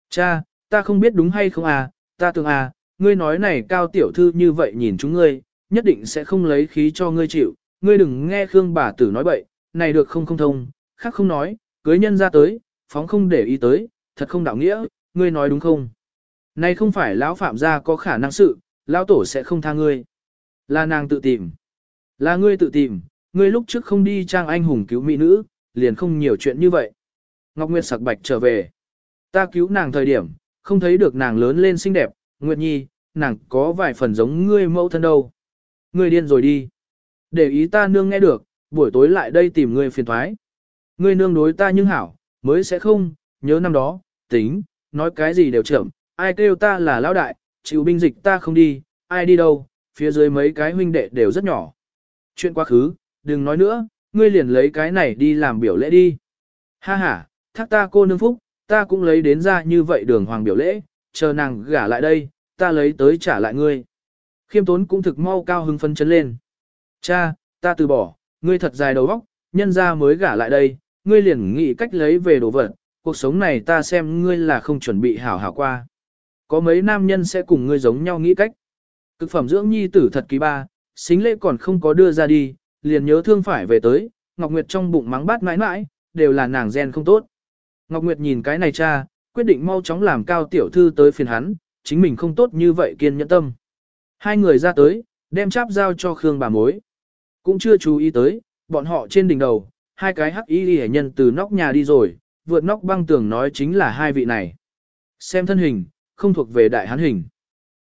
Speaker 1: Cha, ta không biết đúng hay không à, ta tưởng à, ngươi nói này cao tiểu thư như vậy nhìn chúng ngươi, nhất định sẽ không lấy khí cho ngươi chịu, ngươi đừng nghe Khương bà tử nói bậy, này được không không thông, khác không nói, cưới nhân ra tới, phóng không để ý tới, thật không đạo nghĩa, ngươi nói đúng không? Này không phải lão phạm gia có khả năng sự, lão tổ sẽ không tha ngươi. Là nàng tự tìm. Là ngươi tự tìm, ngươi lúc trước không đi trang anh hùng cứu mỹ nữ, liền không nhiều chuyện như vậy. Ngọc Nguyệt sặc bạch trở về. Ta cứu nàng thời điểm, không thấy được nàng lớn lên xinh đẹp, Nguyệt Nhi, nàng có vài phần giống ngươi mẫu thân đâu. Ngươi điên rồi đi. Để ý ta nương nghe được, buổi tối lại đây tìm ngươi phiền thoái. Ngươi nương đối ta nhưng hảo, mới sẽ không, nhớ năm đó, tính, nói cái gì đều chậm, ai kêu ta là lão đại, chịu binh dịch ta không đi, ai đi đâu, phía dưới mấy cái huynh đệ đều rất nhỏ. Chuyện quá khứ, đừng nói nữa, ngươi liền lấy cái này đi làm biểu lễ đi. Ha ha, thác ta cô nương phúc, ta cũng lấy đến ra như vậy đường hoàng biểu lễ, chờ nàng gả lại đây, ta lấy tới trả lại ngươi. Khiêm tốn cũng thực mau cao hứng phấn chấn lên. Cha, ta từ bỏ, ngươi thật dài đầu óc, nhân ra mới gả lại đây, ngươi liền nghĩ cách lấy về đồ vật, cuộc sống này ta xem ngươi là không chuẩn bị hảo hảo qua. Có mấy nam nhân sẽ cùng ngươi giống nhau nghĩ cách. Cực phẩm dưỡng nhi tử thật kỳ ba, xính lễ còn không có đưa ra đi, liền nhớ thương phải về tới, Ngọc Nguyệt trong bụng mắng bát mãi mãi, đều là nàng gen không tốt. Ngọc Nguyệt nhìn cái này cha, quyết định mau chóng làm cao tiểu thư tới phiền hắn, chính mình không tốt như vậy kiên nhẫn tâm. Hai người ra tới, đem cháp giao cho Khương bà mối. Cũng chưa chú ý tới, bọn họ trên đỉnh đầu, hai cái hắc y hệ nhân từ nóc nhà đi rồi, vượt nóc băng tường nói chính là hai vị này. Xem thân hình, không thuộc về đại hán hình.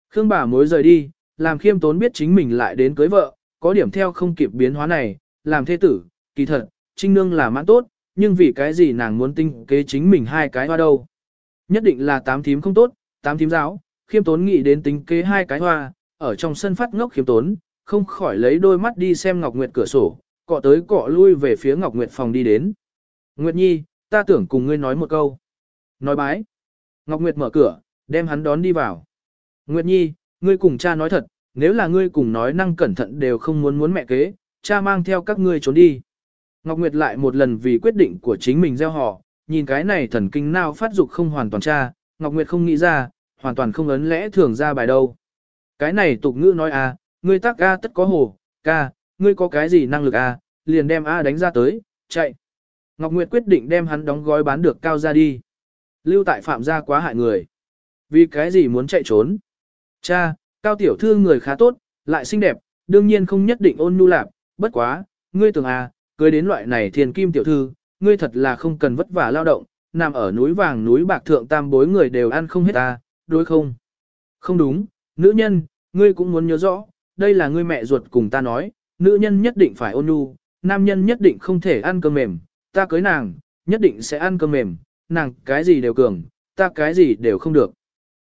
Speaker 1: Khương bà mối rời đi, làm khiêm tốn biết chính mình lại đến cưới vợ, có điểm theo không kịp biến hóa này, làm thế tử, kỳ thật, trinh nương là mãn tốt, nhưng vì cái gì nàng muốn tinh kế chính mình hai cái hoa đâu. Nhất định là tám thím không tốt, tám thím giáo, khiêm tốn nghĩ đến tính kế hai cái hoa, ở trong sân phát ngốc khiêm tốn, không khỏi lấy đôi mắt đi xem Ngọc Nguyệt cửa sổ, cọ tới cọ lui về phía Ngọc Nguyệt phòng đi đến. Nguyệt Nhi, ta tưởng cùng ngươi nói một câu. Nói bái. Ngọc Nguyệt mở cửa, đem hắn đón đi vào. Nguyệt Nhi, ngươi cùng cha nói thật, nếu là ngươi cùng nói năng cẩn thận đều không muốn muốn mẹ kế, cha mang theo các ngươi trốn đi. Ngọc Nguyệt lại một lần vì quyết định của chính mình gieo họ, nhìn cái này thần kinh nào phát dục không hoàn toàn cha. Ngọc Nguyệt không nghĩ ra, hoàn toàn không ấn lẽ thường ra bài đâu. Cái này tục ngữ nói à, ngươi tác A tất có hồ, ca, ngươi có cái gì năng lực à, liền đem A đánh ra tới, chạy. Ngọc Nguyệt quyết định đem hắn đóng gói bán được cao ra đi. Lưu tại phạm gia quá hại người. Vì cái gì muốn chạy trốn? Cha, cao tiểu thư người khá tốt, lại xinh đẹp, đương nhiên không nhất định ôn nhu lạc, bất quá, ngươi tưởng à, cưới đến loại này thiền kim tiểu thư, ngươi thật là không cần vất vả lao động, nằm ở núi vàng núi bạc thượng tam bối người đều ăn không hết ta, đối không? Không đúng, nữ nhân, ngươi cũng muốn nhớ rõ, đây là ngươi mẹ ruột cùng ta nói, nữ nhân nhất định phải ôn nhu, nam nhân nhất định không thể ăn cơm mềm, ta cưới nàng, nhất định sẽ ăn cơm mềm, nàng cái gì đều cường, ta cái gì đều không được.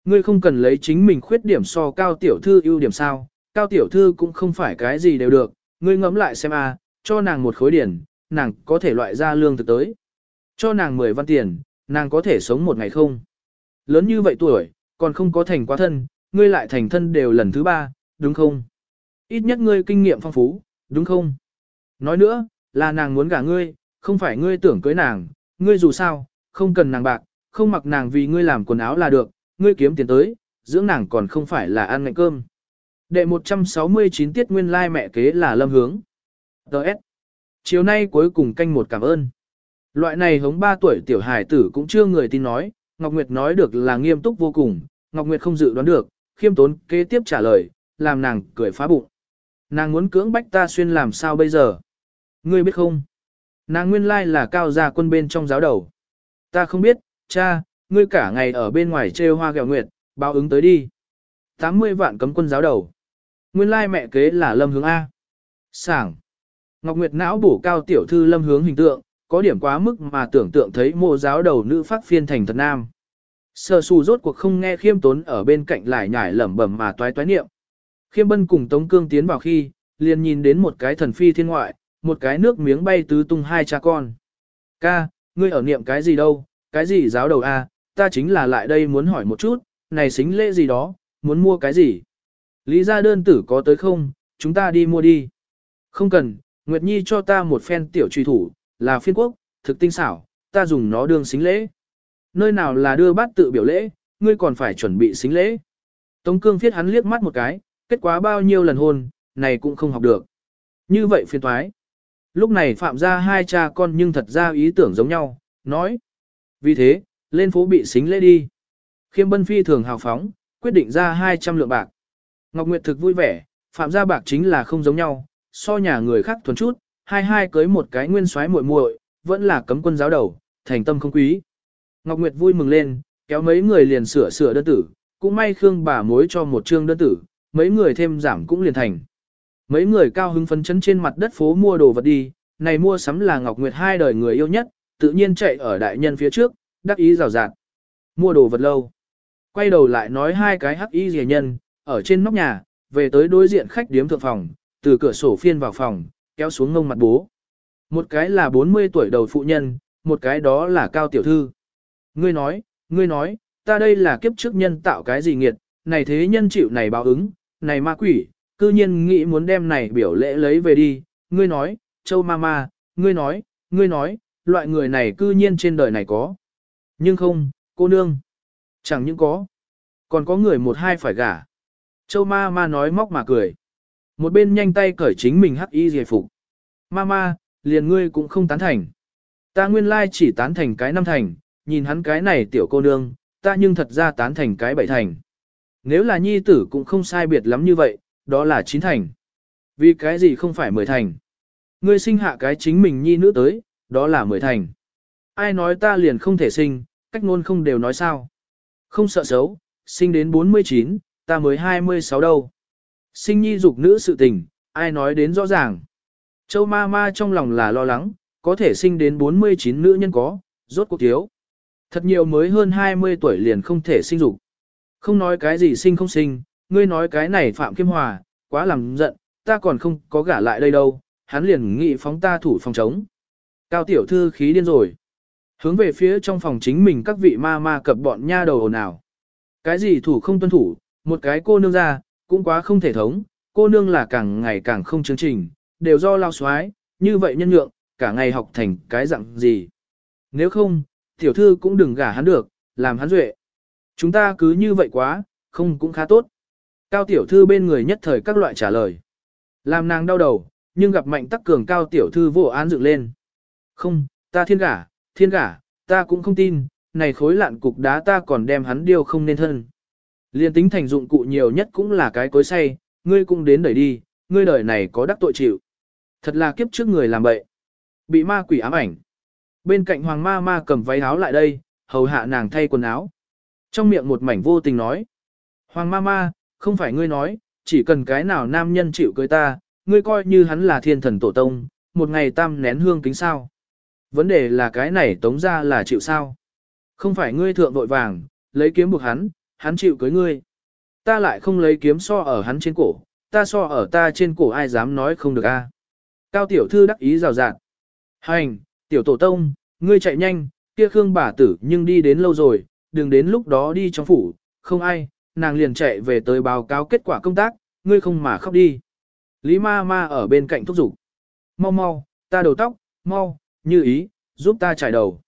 Speaker 1: Ngươi không cần lấy chính mình khuyết điểm so cao tiểu thư ưu điểm sao, cao tiểu thư cũng không phải cái gì đều được, ngươi ngẫm lại xem a, cho nàng một khối điển, nàng có thể loại ra lương thực tới. Cho nàng 10 văn tiền, nàng có thể sống một ngày không? Lớn như vậy tuổi, còn không có thành quá thân, ngươi lại thành thân đều lần thứ ba, đúng không? Ít nhất ngươi kinh nghiệm phong phú, đúng không? Nói nữa, là nàng muốn gả ngươi, không phải ngươi tưởng cưới nàng, ngươi dù sao, không cần nàng bạc, không mặc nàng vì ngươi làm quần áo là được, ngươi kiếm tiền tới, dưỡng nàng còn không phải là ăn ngạnh cơm. Đệ 169 tiết nguyên lai mẹ kế là lâm hướng. Đợt. Chiều nay cuối cùng canh một cảm ơn. Loại này hống 3 tuổi tiểu hải tử cũng chưa người tin nói, Ngọc Nguyệt nói được là nghiêm túc vô cùng, Ngọc Nguyệt không dự đoán được, khiêm tốn kế tiếp trả lời, làm nàng cười phá bụng. Nàng muốn cưỡng bách ta xuyên làm sao bây giờ? Ngươi biết không? Nàng nguyên lai là cao gia quân bên trong giáo đầu. Ta không biết, cha, ngươi cả ngày ở bên ngoài trêu hoa gẹo nguyệt, báo ứng tới đi. 80 vạn cấm quân giáo đầu. Nguyên lai mẹ kế là lâm hướng A. Sảng. Ngọc Nguyệt não bổ cao tiểu thư lâm hướng hình tượng, có điểm quá mức mà tưởng tượng thấy mộ giáo đầu nữ phát phiên thành thật nam. Sở xù rốt cuộc không nghe khiêm tốn ở bên cạnh lại nhải lẩm bẩm mà toái toái niệm. Khiêm bân cùng Tống Cương tiến vào khi, liền nhìn đến một cái thần phi thiên ngoại, một cái nước miếng bay tứ tung hai cha con. Ca, ngươi ở niệm cái gì đâu, cái gì giáo đầu a? Ta chính là lại đây muốn hỏi một chút, này xính lễ gì đó, muốn mua cái gì? Lý gia đơn tử có tới không, chúng ta đi mua đi. Không cần, Nguyệt Nhi cho ta một phen tiểu truy thủ, là phiên quốc, thực tinh xảo, ta dùng nó đương xính lễ. Nơi nào là đưa bát tự biểu lễ, ngươi còn phải chuẩn bị xính lễ. Tống cương phiết hắn liếc mắt một cái, kết quả bao nhiêu lần hôn, này cũng không học được. Như vậy phiên thoái. Lúc này phạm ra hai cha con nhưng thật ra ý tưởng giống nhau, nói. Vì thế, lên phố bị xính lễ đi. Khiêm bân phi thường hào phóng, quyết định ra 200 lượng bạc. Ngọc Nguyệt thực vui vẻ, phạm gia bạc chính là không giống nhau, so nhà người khác thuần chút, hai hai cưới một cái nguyên soái muội muội, vẫn là cấm quân giáo đầu, thành tâm không quý. Ngọc Nguyệt vui mừng lên, kéo mấy người liền sửa sửa đơn tử, cũng may Khương bà mối cho một chương đơn tử, mấy người thêm giảm cũng liền thành. Mấy người cao hứng phấn chấn trên mặt đất phố mua đồ vật đi, này mua sắm là Ngọc Nguyệt hai đời người yêu nhất, tự nhiên chạy ở đại nhân phía trước, đắc ý rào rạt. Mua đồ vật lâu. Quay đầu lại nói hai cái hắc y rìa nhân, ở trên nóc nhà, về tới đối diện khách điếm thượng phòng, từ cửa sổ phiên vào phòng, kéo xuống ngông mặt bố. Một cái là 40 tuổi đầu phụ nhân, một cái đó là cao tiểu thư. Ngươi nói, ngươi nói, ta đây là kiếp trước nhân tạo cái gì nghiệt, này thế nhân chịu này báo ứng, này ma quỷ, cư nhiên nghĩ muốn đem này biểu lễ lấy về đi, ngươi nói, châu ma ma, ngươi nói, ngươi nói, loại người này cư nhiên trên đời này có. Nhưng không, cô nương, chẳng những có, còn có người một hai phải gả. Châu ma ma nói móc mà cười. Một bên nhanh tay cởi chính mình hắc y giải phục. Ma ma, liền ngươi cũng không tán thành. Ta nguyên lai chỉ tán thành cái năm thành, nhìn hắn cái này tiểu cô nương, ta nhưng thật ra tán thành cái bảy thành. Nếu là nhi tử cũng không sai biệt lắm như vậy, đó là chín thành. Vì cái gì không phải mười thành. Ngươi sinh hạ cái chính mình nhi nữ tới, đó là mười thành. Ai nói ta liền không thể sinh, cách ngôn không đều nói sao. Không sợ xấu, sinh đến 49, ta mới 26 đâu. Sinh nhi dục nữ sự tình, ai nói đến rõ ràng. Châu ma ma trong lòng là lo lắng, có thể sinh đến 49 nữ nhân có, rốt cuộc thiếu. Thật nhiều mới hơn 20 tuổi liền không thể sinh dục. Không nói cái gì sinh không sinh, ngươi nói cái này Phạm Kim Hòa, quá làm giận, ta còn không có gả lại đây đâu, hắn liền nghị phóng ta thủ phòng chống. Cao tiểu thư khí điên rồi. Hướng về phía trong phòng chính mình các vị ma ma cập bọn nha đầu ồn ào. Cái gì thủ không tuân thủ, một cái cô nương ra, cũng quá không thể thống, cô nương là càng ngày càng không chương trình, đều do lao xoái, như vậy nhân nhượng, cả ngày học thành cái dạng gì. Nếu không, tiểu thư cũng đừng gả hắn được, làm hắn duệ. Chúng ta cứ như vậy quá, không cũng khá tốt. Cao tiểu thư bên người nhất thời các loại trả lời. Làm nàng đau đầu, nhưng gặp mạnh tắc cường cao tiểu thư vô án dựng lên. Không, ta thiên gả, thiên gả, ta cũng không tin, này khối lạn cục đá ta còn đem hắn điêu không nên thân. Liên tính thành dụng cụ nhiều nhất cũng là cái cối say, ngươi cũng đến đẩy đi, ngươi đời này có đắc tội chịu. Thật là kiếp trước người làm bậy. Bị ma quỷ ám ảnh. Bên cạnh hoàng ma ma cầm váy áo lại đây, hầu hạ nàng thay quần áo. Trong miệng một mảnh vô tình nói. Hoàng ma ma, không phải ngươi nói, chỉ cần cái nào nam nhân chịu cưới ta, ngươi coi như hắn là thiên thần tổ tông, một ngày tam nén hương kính sao. Vấn đề là cái này tống ra là chịu sao. Không phải ngươi thượng vội vàng, lấy kiếm buộc hắn, hắn chịu cưới ngươi. Ta lại không lấy kiếm so ở hắn trên cổ, ta so ở ta trên cổ ai dám nói không được a? Cao tiểu thư đắc ý rào rạt. Hành, tiểu tổ tông, ngươi chạy nhanh, kia khương bà tử nhưng đi đến lâu rồi, đừng đến lúc đó đi trong phủ, không ai, nàng liền chạy về tới báo cáo kết quả công tác, ngươi không mà khóc đi. Lý ma ma ở bên cạnh thúc giục. Mau mau, ta đầu tóc, mau, như ý, giúp ta trải đầu.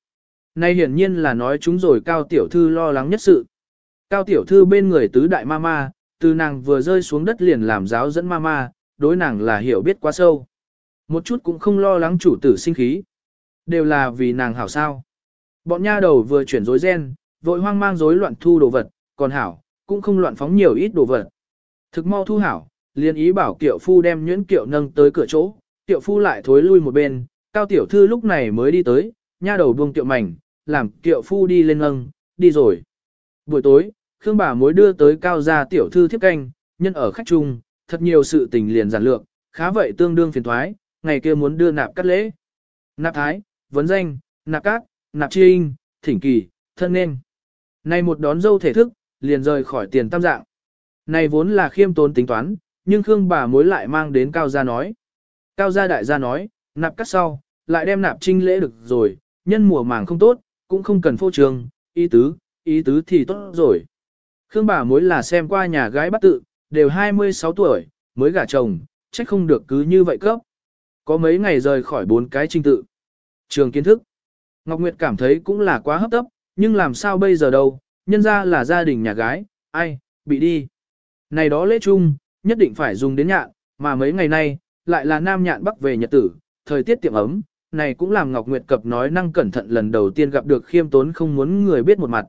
Speaker 1: Nay hiển nhiên là nói chúng rồi cao tiểu thư lo lắng nhất sự. Cao tiểu thư bên người tứ đại ma ma, từ nàng vừa rơi xuống đất liền làm giáo dẫn ma ma, đối nàng là hiểu biết quá sâu. Một chút cũng không lo lắng chủ tử sinh khí. Đều là vì nàng hảo sao. Bọn nha đầu vừa chuyển rối ren, vội hoang mang rối loạn thu đồ vật, còn hảo, cũng không loạn phóng nhiều ít đồ vật. Thực mau thu hảo, liền ý bảo kiệu phu đem nhuyễn kiệu nâng tới cửa chỗ, kiệu phu lại thối lui một bên, cao tiểu thư lúc này mới đi tới, nha đầu buông tiệu mảnh, làm tiệu phu đi lên nâng, đi rồi. Buổi tối, Khương bà mối đưa tới cao gia tiểu thư thiếp canh, nhân ở khách trung, thật nhiều sự tình liền giản lược, khá vậy tương đương phiền thoái, ngày kia muốn đưa nạp cắt lễ. Nạp thái, vấn danh, nạp cát, nạp chiinh, thỉnh kỳ, thân nên. nay một đón dâu thể thức, liền rời khỏi tiền tam dạng. Này vốn là khiêm tốn tính toán, nhưng Khương bà mối lại mang đến Cao Gia nói. Cao Gia đại gia nói, nạp cắt sau, lại đem nạp trinh lễ được rồi, nhân mùa màng không tốt, cũng không cần phô trường, ý tứ, ý tứ thì tốt rồi. Khương bà mối là xem qua nhà gái bắt tự, đều 26 tuổi, mới gả chồng, trách không được cứ như vậy cấp. Có mấy ngày rời khỏi bốn cái trinh tự. Trường kiến thức. Ngọc Nguyệt cảm thấy cũng là quá hấp tấp, nhưng làm sao bây giờ đâu, nhân ra là gia đình nhà gái, ai, bị đi. Này đó lễ chung, nhất định phải dùng đến nhạn, mà mấy ngày nay, lại là nam nhạn bắc về nhật tử, thời tiết tiệm ấm, này cũng làm Ngọc Nguyệt cập nói năng cẩn thận lần đầu tiên gặp được khiêm tốn không muốn người biết một mặt.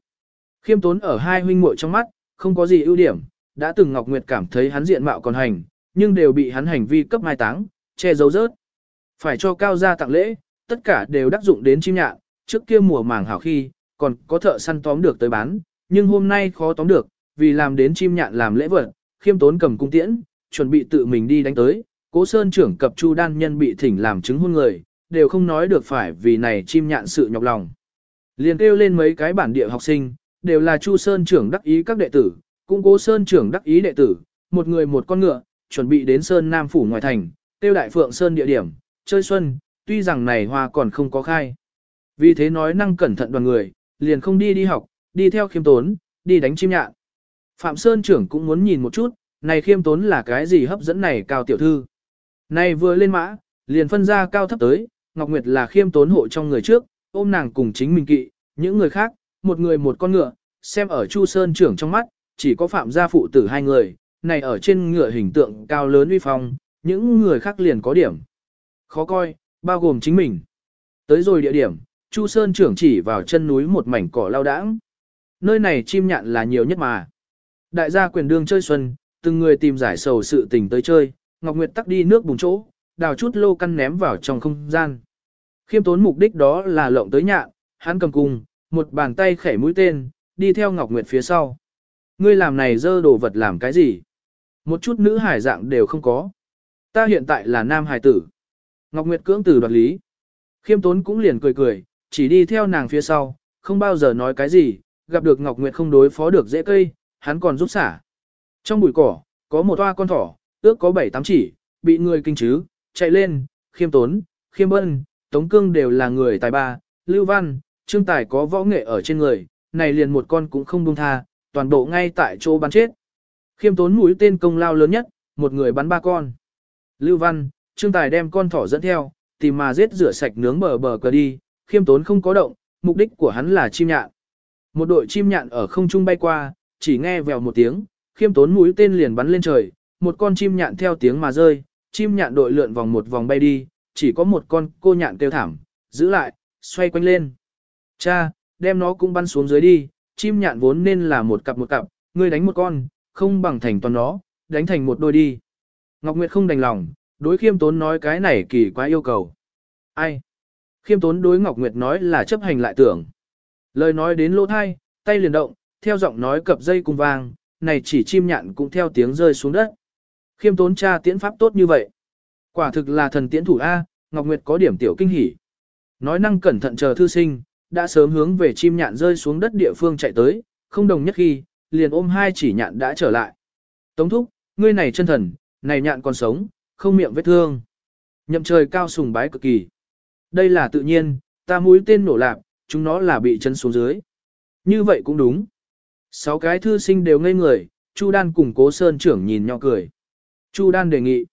Speaker 1: Khiêm tốn ở hai huynh muội trong mắt, không có gì ưu điểm, đã từng Ngọc Nguyệt cảm thấy hắn diện mạo còn hành, nhưng đều bị hắn hành vi cấp mai táng, che giấu rớt. Phải cho cao gia tặng lễ, tất cả đều đắc dụng đến chim nhạn, trước kia mùa màng hảo khi, còn có thợ săn tóm được tới bán, nhưng hôm nay khó tóm được, vì làm đến chim nhạn làm lễ vật, khiêm tốn cầm cung tiễn, chuẩn bị tự mình đi đánh tới, cố sơn trưởng cập chu đan nhân bị thỉnh làm chứng hôn người, đều không nói được phải vì này chim nhạn sự nhọc lòng. Liền kêu lên mấy cái bản địa học sinh, đều là chu sơn trưởng đắc ý các đệ tử, cũng cố sơn trưởng đắc ý đệ tử, một người một con ngựa, chuẩn bị đến sơn nam phủ ngoài thành, tiêu đại phượng sơn địa điểm, chơi xuân, tuy rằng này hoa còn không có khai. Vì thế nói năng cẩn thận đoàn người, liền không đi đi học, đi theo khiêm tốn, đi đánh chim nhạn. Phạm Sơn trưởng cũng muốn nhìn một chút, này khiêm tốn là cái gì hấp dẫn này cao tiểu thư. Này vừa lên mã, liền phân ra cao thấp tới, Ngọc Nguyệt là khiêm tốn hộ trong người trước, ôm nàng cùng chính mình kỵ, những người khác, một người một con ngựa, xem ở Chu Sơn trưởng trong mắt, chỉ có Phạm gia phụ tử hai người, này ở trên ngựa hình tượng cao lớn uy phong, những người khác liền có điểm. Khó coi, bao gồm chính mình. Tới rồi địa điểm, Chu Sơn trưởng chỉ vào chân núi một mảnh cỏ lao đãng. Nơi này chim nhạn là nhiều nhất mà. Đại gia quyền đương chơi xuân, từng người tìm giải sầu sự tình tới chơi, Ngọc Nguyệt tắc đi nước bùng chỗ, đào chút lô căn ném vào trong không gian. Khiêm tốn mục đích đó là lộng tới nhạn, hắn cầm cung, một bàn tay khẻ mũi tên, đi theo Ngọc Nguyệt phía sau. Ngươi làm này dơ đồ vật làm cái gì? Một chút nữ hải dạng đều không có. Ta hiện tại là nam hải tử. Ngọc Nguyệt cưỡng từ đoạt lý. Khiêm tốn cũng liền cười cười, chỉ đi theo nàng phía sau, không bao giờ nói cái gì, gặp được Ngọc Nguyệt không đối phó được dễ cây, hắn còn giúp xả. Trong bụi cỏ, có một toa con thỏ, ước có bảy tám chỉ, bị người kinh chứ, chạy lên, khiêm tốn, khiêm bân, tống cương đều là người tài ba, lưu văn, trương tài có võ nghệ ở trên người, này liền một con cũng không buông tha, toàn bộ ngay tại chỗ bắn chết. Khiêm tốn mũi tên công lao lớn nhất, một người bắn ba con. Lưu văn, trương tài đem con thỏ dẫn theo, tìm mà giết rửa sạch nướng bờ bờ cờ đi, khiêm tốn không có động, mục đích của hắn là chim nhạn. Một đội chim nhạn ở không trung bay qua, chỉ nghe vèo một tiếng, khiêm tốn mũi tên liền bắn lên trời, một con chim nhạn theo tiếng mà rơi, chim nhạn đội lượn vòng một vòng bay đi, chỉ có một con cô nhạn kêu thảm, giữ lại, xoay quanh lên. Cha, đem nó cũng bắn xuống dưới đi, chim nhạn vốn nên là một cặp một cặp, ngươi đánh một con, không bằng thành toàn nó, đánh thành một đôi đi. Ngọc Nguyệt không đành lòng, đối khiêm tốn nói cái này kỳ quá yêu cầu. Ai? Khiêm tốn đối Ngọc Nguyệt nói là chấp hành lại tưởng. Lời nói đến lỗ thai, tay liền động, theo giọng nói cập dây cùng vang, này chỉ chim nhạn cũng theo tiếng rơi xuống đất. Khiêm tốn cha tiễn pháp tốt như vậy. Quả thực là thần tiễn thủ A, Ngọc Nguyệt có điểm tiểu kinh hỉ. Nói năng cẩn thận chờ thư sinh, đã sớm hướng về chim nhạn rơi xuống đất địa phương chạy tới, không đồng nhất khi, liền ôm hai chỉ nhạn đã trở lại. Tống thúc, ngươi này chân thần, này nhạn còn sống, không miệng vết thương. Nhậm trời cao sùng bái cực kỳ. Đây là tự nhiên, ta mũi tên nổ lạp, chúng nó là bị chân xuống dưới. Như vậy cũng đúng. Sáu cái thư sinh đều ngây người, Chu Đan cùng Cố Sơn trưởng nhìn nhau cười. Chu Đan đề nghị.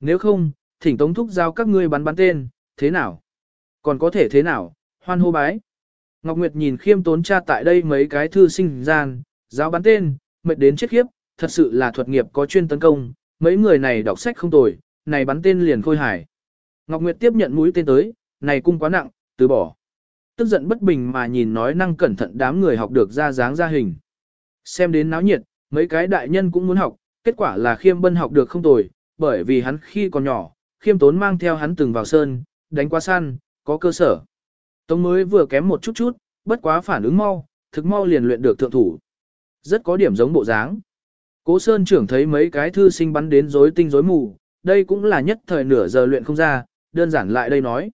Speaker 1: Nếu không, thỉnh Tống Thúc giao các ngươi bắn bắn tên, thế nào? Còn có thể thế nào? Hoan hô bái. Ngọc Nguyệt nhìn khiêm tốn cha tại đây mấy cái thư sinh gian, giáo bắn tên, mệt đến chết khiếp, thật sự là thuật nghiệp có chuyên tấn công, mấy người này đọc sách không tồi, này bắn tên liền khôi hải. Ngọc Nguyệt tiếp nhận mũi tên tới, này cung quá nặng, từ bỏ. Tức giận bất bình mà nhìn nói năng cẩn thận đám người học được ra dáng ra hình. Xem đến náo nhiệt, mấy cái đại nhân cũng muốn học, kết quả là khiêm bân học được không tồi, bởi vì hắn khi còn nhỏ, khiêm tốn mang theo hắn từng vào sơn, đánh qua săn, có cơ sở. Tống mới vừa kém một chút chút, bất quá phản ứng mau, thực mau liền luyện được thượng thủ. Rất có điểm giống bộ dáng. Cố Sơn trưởng thấy mấy cái thư sinh bắn đến rối tinh rối mù, đây cũng là nhất thời nửa giờ luyện không ra, đơn giản lại đây nói.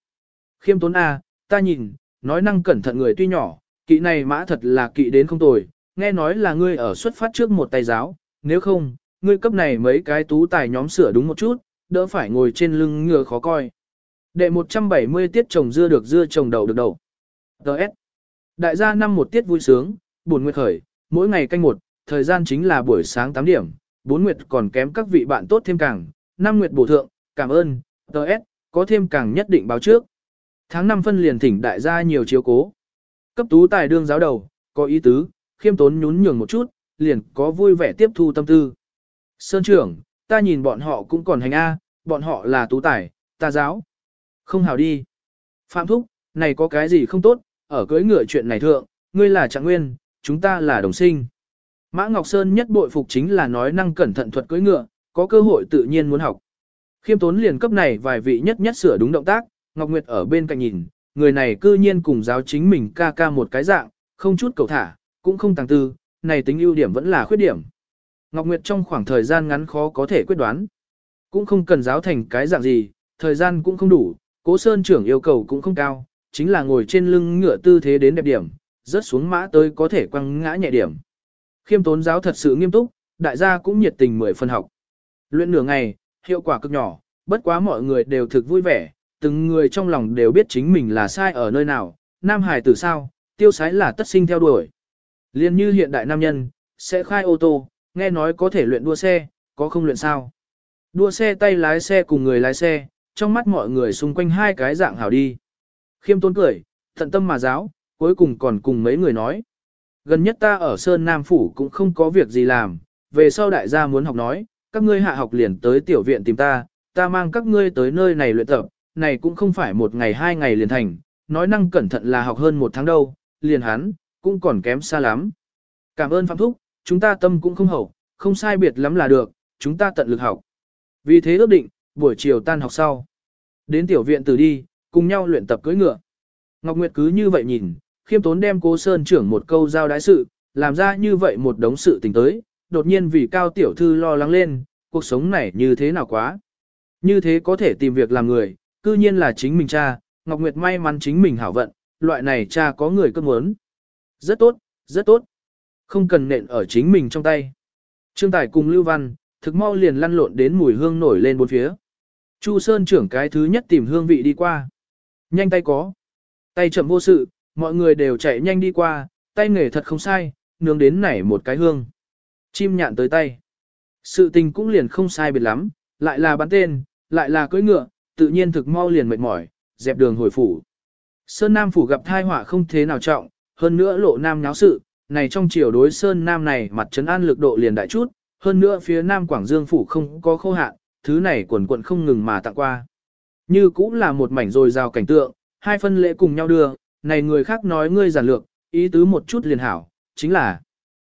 Speaker 1: Khiêm tốn A, ta nhìn, nói năng cẩn thận người tuy nhỏ, kỵ này mã thật là kỵ đến không tồi, nghe nói là ngươi ở xuất phát trước một tay giáo, nếu không, ngươi cấp này mấy cái tú tài nhóm sửa đúng một chút, đỡ phải ngồi trên lưng ngựa khó coi. Đệ 170 tiết trồng dưa được dưa trồng đầu được đầu. Đợt. Đại gia năm một tiết vui sướng, buồn nguyệt khởi, mỗi ngày canh một, thời gian chính là buổi sáng 8 điểm, bốn nguyệt còn kém các vị bạn tốt thêm càng, năm nguyệt bổ thượng, cảm ơn, Đợt, có thêm càng nhất định báo trước. Tháng 5 phân liền thỉnh đại gia nhiều chiếu cố. Cấp tú tài đương giáo đầu, có ý tứ, khiêm tốn nhún nhường một chút, liền có vui vẻ tiếp thu tâm tư. Sơn trưởng, ta nhìn bọn họ cũng còn hành A, bọn họ là tú tài, ta giáo. Không hào đi. Phạm Thúc, này có cái gì không tốt, ở cưới ngựa chuyện này thượng, ngươi là trạng nguyên, chúng ta là đồng sinh. Mã Ngọc Sơn nhất bội phục chính là nói năng cẩn thận thuật cưới ngựa, có cơ hội tự nhiên muốn học. Khiêm tốn liền cấp này vài vị nhất nhất sửa đúng động tác, Ngọc Nguyệt ở bên cạnh nhìn, người này cư nhiên cùng giáo chính mình ca ca một cái dạng, không chút cầu thả, cũng không tàng tư, này tính ưu điểm vẫn là khuyết điểm. Ngọc Nguyệt trong khoảng thời gian ngắn khó có thể quyết đoán. Cũng không cần giáo thành cái dạng gì, thời gian cũng không đủ, cố sơn trưởng yêu cầu cũng không cao, chính là ngồi trên lưng ngựa tư thế đến đẹp điểm, rớt xuống mã tới có thể quăng ngã nhẹ điểm. Khiêm tốn giáo thật sự nghiêm túc, đại gia cũng nhiệt tình mười phân học. Luyện nửa ngày, hiệu quả cực nhỏ, bất quá mọi người đều thực vui vẻ, từng người trong lòng đều biết chính mình là sai ở nơi nào, nam hải tử sao, tiêu sái là tất sinh theo đuổi. Liên như hiện đại nam nhân, sẽ khai ô tô, nghe nói có thể luyện đua xe, có không luyện sao. Đua xe tay lái xe cùng người lái xe, trong mắt mọi người xung quanh hai cái dạng hảo đi. Khiêm tốn cười, thận tâm mà giáo, cuối cùng còn cùng mấy người nói. Gần nhất ta ở Sơn Nam Phủ cũng không có việc gì làm, về sau đại gia muốn học nói, các ngươi hạ học liền tới tiểu viện tìm ta, ta mang các ngươi tới nơi này luyện tập, này cũng không phải một ngày hai ngày liền thành, nói năng cẩn thận là học hơn một tháng đâu, liền hắn, cũng còn kém xa lắm. Cảm ơn Phạm Thúc, chúng ta tâm cũng không hậu, không sai biệt lắm là được, chúng ta tận lực học. Vì thế ước định, buổi chiều tan học sau. Đến tiểu viện từ đi, cùng nhau luyện tập cưỡi ngựa. Ngọc Nguyệt cứ như vậy nhìn, khiêm tốn đem cố sơn trưởng một câu giao đái sự, làm ra như vậy một đống sự tình tới, đột nhiên vì cao tiểu thư lo lắng lên, cuộc sống này như thế nào quá. Như thế có thể tìm việc làm người, cư nhiên là chính mình cha, Ngọc Nguyệt may mắn chính mình hảo vận, loại này cha có người cơn muốn. Rất tốt, rất tốt. Không cần nện ở chính mình trong tay. Trương Tài cùng Lưu Văn, thực mau liền lăn lộn đến mùi hương nổi lên bốn phía. Chu Sơn trưởng cái thứ nhất tìm hương vị đi qua. Nhanh tay có. Tay chậm vô sự, mọi người đều chạy nhanh đi qua, tay nghề thật không sai, nướng đến nảy một cái hương. Chim nhạn tới tay. Sự tình cũng liền không sai biệt lắm, lại là bắn tên, lại là cưỡi ngựa, tự nhiên thực mau liền mệt mỏi, dẹp đường hồi phủ. Sơn Nam phủ gặp thai họa không thế nào trọng, hơn nữa lộ nam nháo sự, này trong chiều đối Sơn Nam này mặt trấn an lực độ liền đại chút, hơn nữa phía Nam Quảng Dương phủ không có khô hạn, thứ này quần quận không ngừng mà tặng qua. Như cũng là một mảnh rồi rào cảnh tượng, hai phân lễ cùng nhau đưa, này người khác nói ngươi giản lược, ý tứ một chút liền hảo, chính là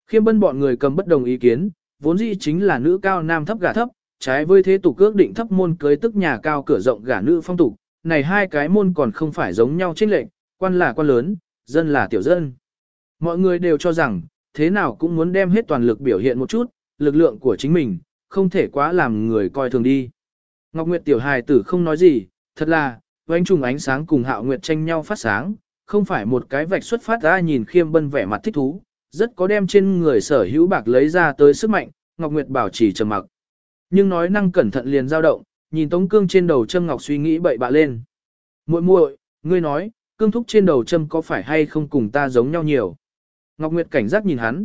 Speaker 1: khiêm bân bọn người cầm bất đồng ý kiến, vốn dĩ chính là nữ cao nam thấp gả thấp, trái với thế tục cước định thấp môn cưới tức nhà cao cửa rộng gả nữ phong tục, này hai cái môn còn không phải giống nhau trên lệnh, quan là quan lớn, dân là tiểu dân. Mọi người đều cho rằng, thế nào cũng muốn đem hết toàn lực biểu hiện một chút, lực lượng của chính mình, không thể quá làm người coi thường đi. Ngọc Nguyệt tiểu hài tử không nói gì, thật là, ánh trùng ánh sáng cùng hạo nguyệt tranh nhau phát sáng, không phải một cái vạch xuất phát ra nhìn khiêm bân vẻ mặt thích thú, rất có đem trên người sở hữu bạc lấy ra tới sức mạnh, Ngọc Nguyệt bảo trì trầm mặc. Nhưng nói năng cẩn thận liền dao động, nhìn Tống Cương trên đầu châm ngọc suy nghĩ bậy bạ lên. Muội muội, ngươi nói, cương thúc trên đầu châm có phải hay không cùng ta giống nhau nhiều? Ngọc Nguyệt cảnh giác nhìn hắn.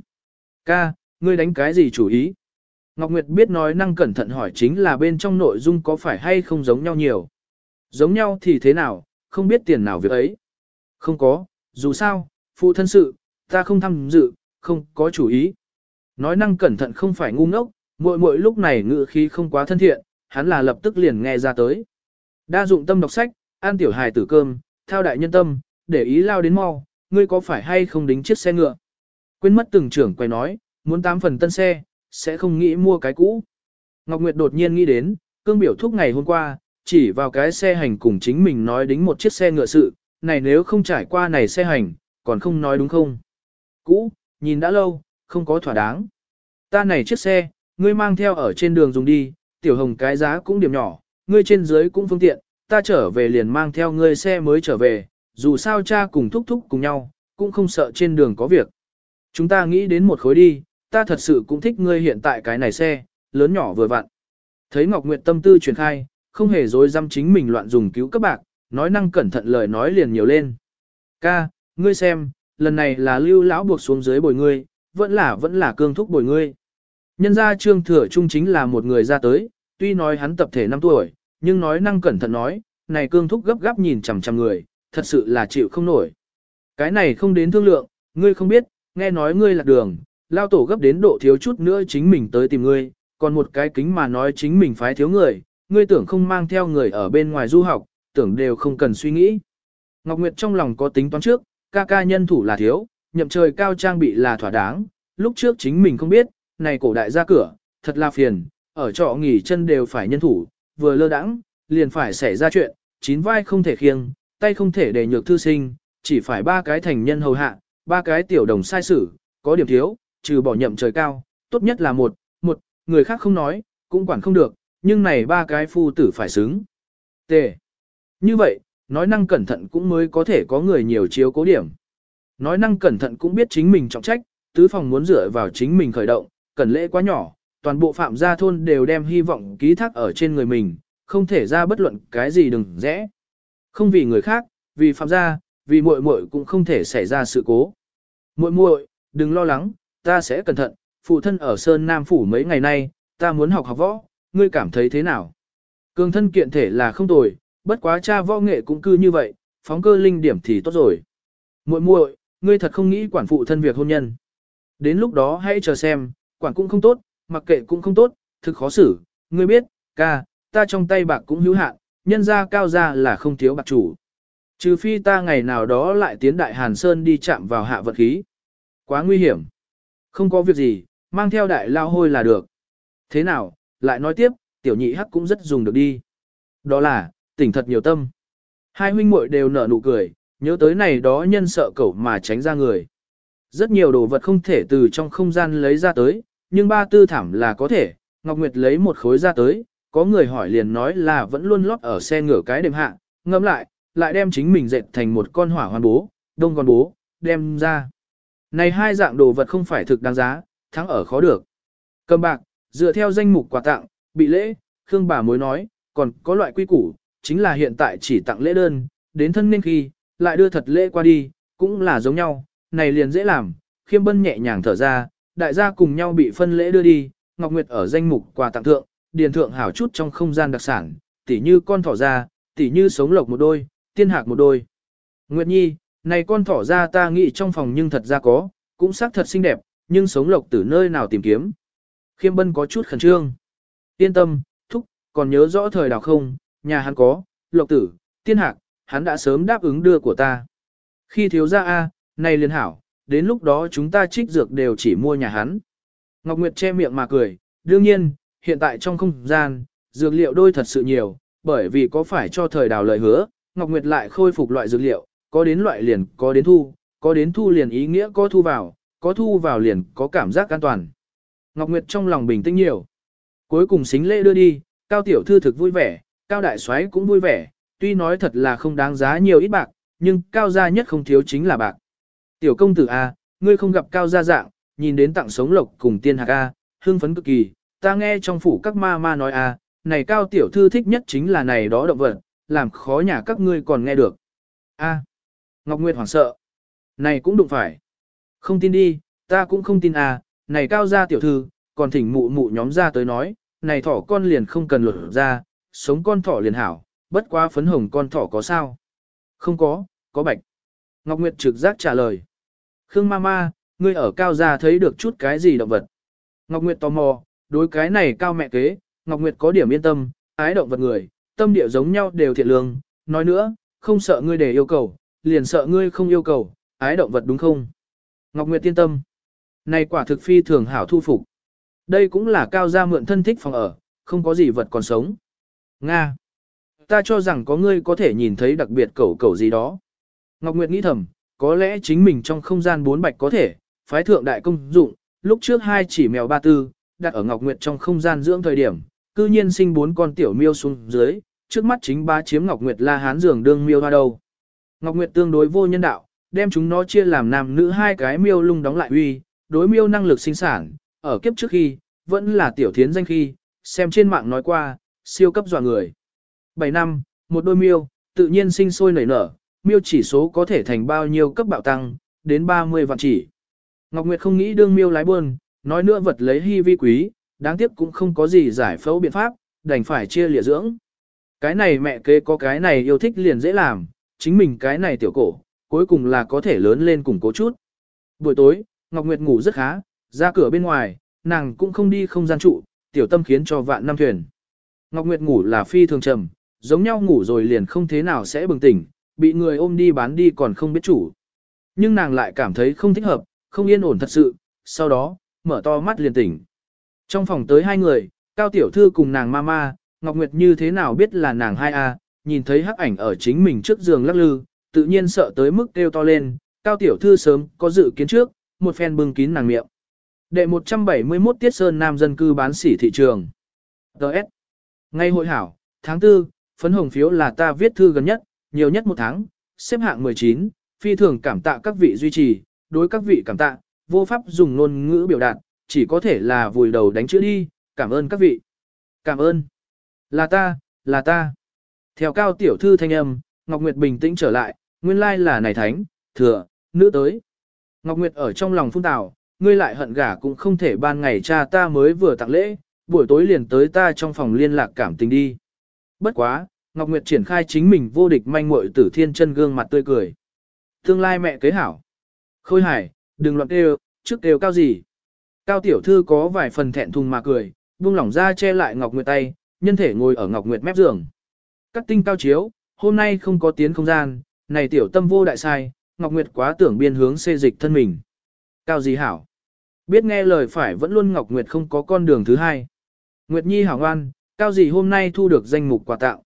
Speaker 1: Ca, ngươi đánh cái gì chủ ý? Ngọc Nguyệt biết nói năng cẩn thận hỏi chính là bên trong nội dung có phải hay không giống nhau nhiều. Giống nhau thì thế nào, không biết tiền nào việc ấy. Không có, dù sao, phụ thân sự, ta không tham dự, không có chủ ý. Nói năng cẩn thận không phải ngu ngốc, muội muội lúc này ngữ khí không quá thân thiện, hắn là lập tức liền nghe ra tới. Đa dụng tâm đọc sách, ăn tiểu hài tử cơm, thao đại nhân tâm, để ý lao đến mau, ngươi có phải hay không đính chiếc xe ngựa. Quên mất từng trưởng quay nói, muốn tám phần tân xe, sẽ không nghĩ mua cái cũ. Ngọc Nguyệt đột nhiên nghĩ đến, cương biểu thúc ngày hôm qua, chỉ vào cái xe hành cùng chính mình nói đính một chiếc xe ngựa sự, này nếu không trải qua này xe hành, còn không nói đúng không? Cũ, nhìn đã lâu, không có thỏa đáng. Ta này chiếc xe, ngươi mang theo ở trên đường dùng đi, tiểu hồng cái giá cũng điểm nhỏ, ngươi trên dưới cũng phương tiện, ta trở về liền mang theo ngươi xe mới trở về, dù sao cha cùng thúc thúc cùng nhau, cũng không sợ trên đường có việc. Chúng ta nghĩ đến một khối đi, ta thật sự cũng thích ngươi hiện tại cái này xe, lớn nhỏ vừa vặn. Thấy Ngọc Nguyệt tâm tư truyền khai, không hề dối dăm chính mình loạn dùng cứu các bạc, nói năng cẩn thận lời nói liền nhiều lên. Ca, ngươi xem, lần này là lưu lão buộc xuống dưới bồi ngươi, vẫn là vẫn là cương thúc bồi ngươi. Nhân ra trương thừa trung chính là một người ra tới, tuy nói hắn tập thể 5 tuổi, nhưng nói năng cẩn thận nói, này cương thúc gấp gáp nhìn chằm chằm người, thật sự là chịu không nổi. Cái này không đến thương lượng, ngươi không biết, nghe nói ngươi lạc đường, lao tổ gấp đến độ thiếu chút nữa chính mình tới tìm ngươi, còn một cái kính mà nói chính mình phái thiếu người, ngươi tưởng không mang theo người ở bên ngoài du học, tưởng đều không cần suy nghĩ. Ngọc Nguyệt trong lòng có tính toán trước, ca ca nhân thủ là thiếu, nhậm trời cao trang bị là thỏa đáng, lúc trước chính mình không biết, này cổ đại ra cửa, thật là phiền, ở trọ nghỉ chân đều phải nhân thủ, vừa lơ đãng, liền phải xảy ra chuyện, chín vai không thể khiêng, tay không thể để nhược thư sinh, chỉ phải ba cái thành nhân hầu hạ, ba cái tiểu đồng sai sử, có điểm thiếu, trừ bỏ nhậm trời cao, tốt nhất là một, một, người khác không nói, cũng quản không được, nhưng này ba cái phu tử phải xứng. T. Như vậy, nói năng cẩn thận cũng mới có thể có người nhiều chiếu cố điểm. Nói năng cẩn thận cũng biết chính mình trọng trách, tứ phòng muốn dựa vào chính mình khởi động, cần lễ quá nhỏ, toàn bộ phạm gia thôn đều đem hy vọng ký thác ở trên người mình, không thể ra bất luận cái gì đừng rẽ. Không vì người khác, vì phạm gia, vì muội muội cũng không thể xảy ra sự cố. Muội muội, đừng lo lắng, ta sẽ cẩn thận, phụ thân ở Sơn Nam phủ mấy ngày nay, ta muốn học học võ, ngươi cảm thấy thế nào? Cường thân kiện thể là không tồi, bất quá cha võ nghệ cũng cư như vậy, phóng cơ linh điểm thì tốt rồi. Muội muội, ngươi thật không nghĩ quản phụ thân việc hôn nhân. Đến lúc đó hãy chờ xem, quản cũng không tốt, mặc kệ cũng không tốt, thực khó xử, ngươi biết, ca, ta trong tay bạc cũng hữu hạn, nhân gia cao gia là không thiếu bạc chủ. Trừ phi ta ngày nào đó lại tiến đại Hàn Sơn đi chạm vào hạ vật khí. Quá nguy hiểm. Không có việc gì, mang theo đại lao hôi là được. Thế nào, lại nói tiếp, tiểu nhị hắc cũng rất dùng được đi. Đó là, tỉnh thật nhiều tâm. Hai huynh muội đều nở nụ cười, nhớ tới này đó nhân sợ cẩu mà tránh ra người. Rất nhiều đồ vật không thể từ trong không gian lấy ra tới, nhưng ba tư thảm là có thể, Ngọc Nguyệt lấy một khối ra tới, có người hỏi liền nói là vẫn luôn lót ở xe ngửa cái đệm hạ, ngâm lại, lại đem chính mình dệt thành một con hỏa hoàn bố, đông con bố, đem ra. Này hai dạng đồ vật không phải thực đáng giá, thắng ở khó được. Cầm bạc, dựa theo danh mục quà tặng, bị lễ, Khương bà mối nói, còn có loại quy củ, chính là hiện tại chỉ tặng lễ đơn, đến thân nên khi, lại đưa thật lễ qua đi, cũng là giống nhau, này liền dễ làm, khiêm bân nhẹ nhàng thở ra, đại gia cùng nhau bị phân lễ đưa đi, Ngọc Nguyệt ở danh mục quà tặng thượng, điền thượng hảo chút trong không gian đặc sản, tỉ như con thỏ ra, tỉ như sống lộc một đôi, tiên hạc một đôi. Nguyệt Nhi, này con thỏ ra ta nghĩ trong phòng nhưng thật ra có, cũng xác thật xinh đẹp, nhưng sống lộc từ nơi nào tìm kiếm. Khiêm Bân có chút khẩn trương. Yên tâm, thúc, còn nhớ rõ thời đào không, nhà hắn có, lộc tử, tiên hạc, hắn đã sớm đáp ứng đưa của ta. Khi thiếu ra A, này liên hảo, đến lúc đó chúng ta trích dược đều chỉ mua nhà hắn. Ngọc Nguyệt che miệng mà cười, đương nhiên, hiện tại trong không gian, dược liệu đôi thật sự nhiều, bởi vì có phải cho thời đào lời hứa, Ngọc Nguyệt lại khôi phục loại dược liệu, có đến loại liền có đến thu, có đến thu liền ý nghĩa có thu vào, có thu vào liền có cảm giác an toàn. Ngọc Nguyệt trong lòng bình tĩnh nhiều. Cuối cùng xính lễ đưa đi, Cao Tiểu Thư thực vui vẻ, Cao Đại soái cũng vui vẻ, tuy nói thật là không đáng giá nhiều ít bạc, nhưng Cao gia nhất không thiếu chính là bạc. Tiểu công tử A, ngươi không gặp Cao gia dạng, nhìn đến tặng sống lộc cùng tiên hạc A, hưng phấn cực kỳ, ta nghe trong phủ các ma ma nói A, này Cao Tiểu Thư thích nhất chính là này đó động vật, làm khó nhà các ngươi còn nghe được. A. Ngọc Nguyệt hoảng sợ. Này cũng đụng phải. Không tin đi, ta cũng không tin à, này cao gia tiểu thư, còn thỉnh mụ mụ nhóm ra tới nói, này thỏ con liền không cần lột ra, sống con thỏ liền hảo, bất quá phấn hồng con thỏ có sao? Không có, có bạch. Ngọc Nguyệt trực giác trả lời. Khương Mama, ngươi ở cao gia thấy được chút cái gì động vật? Ngọc Nguyệt tò mò, đối cái này cao mẹ kế, Ngọc Nguyệt có điểm yên tâm, ái động vật người, tâm địa giống nhau đều thiện lương, nói nữa, không sợ ngươi để yêu cầu, liền sợ ngươi không yêu cầu, ái động vật đúng không? Ngọc Nguyệt yên tâm. Này quả thực phi thường hảo thu phục. Đây cũng là cao gia mượn thân thích phòng ở, không có gì vật còn sống. Nga. Ta cho rằng có ngươi có thể nhìn thấy đặc biệt cẩu cẩu gì đó. Ngọc Nguyệt nghĩ thầm, có lẽ chính mình trong không gian bốn bạch có thể, phái thượng đại công dụng, lúc trước hai chỉ mèo ba tư, đặt ở Ngọc Nguyệt trong không gian dưỡng thời điểm, cư nhiên sinh bốn con tiểu miêu xuống dưới, trước mắt chính ba chiếm Ngọc Nguyệt la hán giường đương miêu hoa đầu. Ngọc Nguyệt tương đối vô nhân đạo, đem chúng nó chia làm nam nữ hai cái miêu lung đóng lại uy, đối miêu năng lực sinh sản, ở kiếp trước khi, vẫn là tiểu thiến danh khi, xem trên mạng nói qua, siêu cấp dọa người. 7 năm, một đôi miêu, tự nhiên sinh sôi nảy nở, miêu chỉ số có thể thành bao nhiêu cấp bạo tăng, đến 30 vạn chỉ. Ngọc Nguyệt không nghĩ đương miêu lái buôn, nói nữa vật lấy hy vi quý, đáng tiếc cũng không có gì giải phẫu biện pháp, đành phải chia lịa dưỡng. Cái này mẹ kế có cái này yêu thích liền dễ làm, chính mình cái này tiểu cổ, cuối cùng là có thể lớn lên cùng cố chút. Buổi tối, Ngọc Nguyệt ngủ rất khá, ra cửa bên ngoài, nàng cũng không đi không gian trụ, tiểu tâm khiến cho vạn năm thuyền. Ngọc Nguyệt ngủ là phi thường trầm, giống nhau ngủ rồi liền không thế nào sẽ bừng tỉnh, bị người ôm đi bán đi còn không biết chủ. Nhưng nàng lại cảm thấy không thích hợp, không yên ổn thật sự, sau đó, mở to mắt liền tỉnh. Trong phòng tới hai người, Cao Tiểu Thư cùng nàng mama, Ngọc Nguyệt như thế nào biết là nàng hai a nhìn thấy hắc ảnh ở chính mình trước giường lắc lư, tự nhiên sợ tới mức kêu to lên, Cao Tiểu Thư sớm có dự kiến trước, một phen bưng kín nàng miệng. Đệ 171 Tiết Sơn Nam dân cư bán sỉ thị trường. Đợt. Ngay hội hảo, tháng 4, phấn hồng phiếu là ta viết thư gần nhất, nhiều nhất một tháng, xếp hạng 19, phi thường cảm tạ các vị duy trì, đối các vị cảm tạ, vô pháp dùng ngôn ngữ biểu đạt, chỉ có thể là vùi đầu đánh chữ đi, cảm ơn các vị. Cảm ơn. Là ta, là ta. Theo cao tiểu thư thanh âm, Ngọc Nguyệt bình tĩnh trở lại, nguyên lai là này thánh, thừa, nữ tới. Ngọc Nguyệt ở trong lòng phun tào, ngươi lại hận gả cũng không thể ban ngày cha ta mới vừa tặng lễ, buổi tối liền tới ta trong phòng liên lạc cảm tình đi. Bất quá, Ngọc Nguyệt triển khai chính mình vô địch manh muội tử thiên chân gương mặt tươi cười. Tương lai mẹ kế hảo. Khôi hải, đừng loạn kêu, trước kêu cao gì. Cao tiểu thư có vài phần thẹn thùng mà cười, buông lỏng ra che lại Ngọc Nguyệt tay, nhân thể ngồi ở Ngọc Nguyệt mép giường. Cắt tinh cao chiếu, hôm nay không có tiến không gian, này tiểu tâm vô đại sai, Ngọc Nguyệt quá tưởng biên hướng xê dịch thân mình. Cao gì hảo? Biết nghe lời phải vẫn luôn Ngọc Nguyệt không có con đường thứ hai. Nguyệt Nhi hảo ngoan, cao gì hôm nay thu được danh mục quà tặng.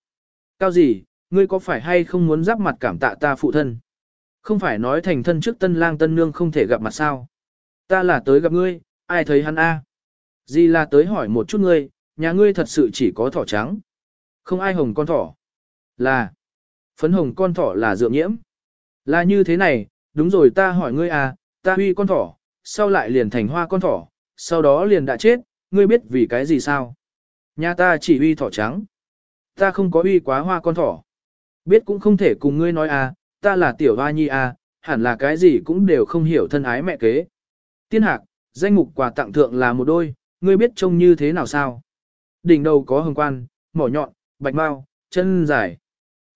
Speaker 1: Cao gì, ngươi có phải hay không muốn giáp mặt cảm tạ ta phụ thân? Không phải nói thành thân trước tân lang tân nương không thể gặp mặt sao? Ta là tới gặp ngươi, ai thấy hắn a? Di là tới hỏi một chút ngươi, nhà ngươi thật sự chỉ có thỏ trắng. Không ai hồng con thỏ. Là. Phấn hồng con thỏ là dượng nhiễm. Là như thế này, đúng rồi ta hỏi ngươi à, ta huy con thỏ, sau lại liền thành hoa con thỏ, sau đó liền đã chết, ngươi biết vì cái gì sao? Nhà ta chỉ huy thỏ trắng. Ta không có huy quá hoa con thỏ. Biết cũng không thể cùng ngươi nói à, ta là tiểu hoa nhi à, hẳn là cái gì cũng đều không hiểu thân ái mẹ kế. Tiên hạc, danh mục quà tặng thượng là một đôi, ngươi biết trông như thế nào sao? Đỉnh đầu có hồng quan, mỏ nhọn, bạch mau, chân dài.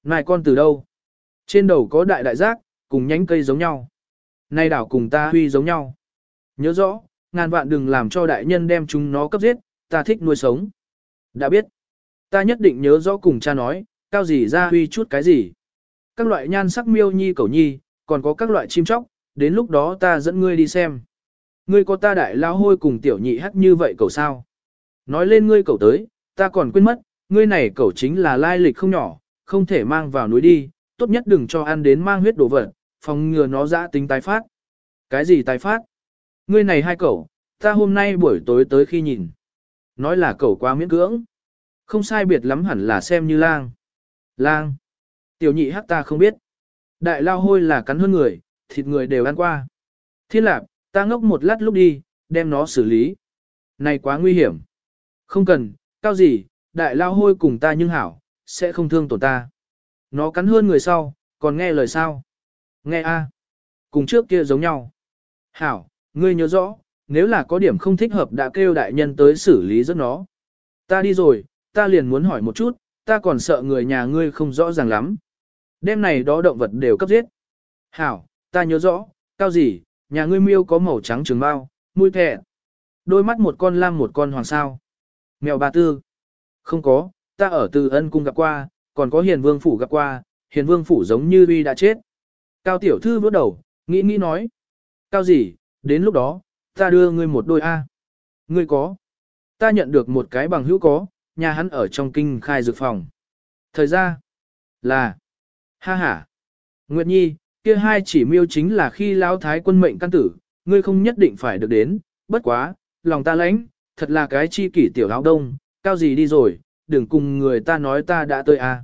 Speaker 1: Này con từ đâu? Trên đầu có đại đại giác, cùng nhánh cây giống nhau. Nay đảo cùng ta huy giống nhau. Nhớ rõ, ngàn vạn đừng làm cho đại nhân đem chúng nó cấp giết, ta thích nuôi sống. Đã biết. Ta nhất định nhớ rõ cùng cha nói, cao gì ra huy chút cái gì. Các loại nhan sắc miêu nhi cầu nhi, còn có các loại chim chóc, đến lúc đó ta dẫn ngươi đi xem. Ngươi có ta đại lao hôi cùng tiểu nhị hắc như vậy cầu sao. Nói lên ngươi cầu tới, ta còn quên mất, ngươi này cầu chính là lai lịch không nhỏ, không thể mang vào núi đi, tốt nhất đừng cho ăn đến mang huyết đồ vật, phòng ngừa nó dã tính tái phát. Cái gì tái phát? Ngươi này hai cậu, ta hôm nay buổi tối tới khi nhìn. Nói là cậu quá miễn cưỡng. Không sai biệt lắm hẳn là xem như lang. Lang. Tiểu nhị hắc ta không biết. Đại lao hôi là cắn hơn người, thịt người đều ăn qua. Thiên lạp, ta ngốc một lát lúc đi, đem nó xử lý. Này quá nguy hiểm. Không cần, cao gì, đại lao hôi cùng ta nhưng hảo, sẽ không thương tổn ta. Nó cắn hơn người sau, còn nghe lời sao? Nghe a, Cùng trước kia giống nhau. Hảo, ngươi nhớ rõ, nếu là có điểm không thích hợp đã kêu đại nhân tới xử lý rất nó. Ta đi rồi, ta liền muốn hỏi một chút, ta còn sợ người nhà ngươi không rõ ràng lắm. Đêm này đó động vật đều cấp giết. Hảo, ta nhớ rõ, cao gì, nhà ngươi miêu có màu trắng trường bao, mũi thẻ. Đôi mắt một con lam một con hoàng sao. Mèo bà tư. Không có, ta ở từ ân cung gặp qua, còn có hiền vương phủ gặp qua, hiền vương phủ giống như uy đã chết. Cao tiểu thư bước đầu, nghĩ nghĩ nói. Cao gì, đến lúc đó, ta đưa ngươi một đôi A. Ngươi có. Ta nhận được một cái bằng hữu có, nhà hắn ở trong kinh khai dược phòng. Thời gian là, ha ha. Nguyệt Nhi, kia hai chỉ miêu chính là khi lão thái quân mệnh căn tử, ngươi không nhất định phải được đến, bất quá, lòng ta lãnh, thật là cái chi kỷ tiểu áo đông, cao gì đi rồi, đừng cùng người ta nói ta đã tới à?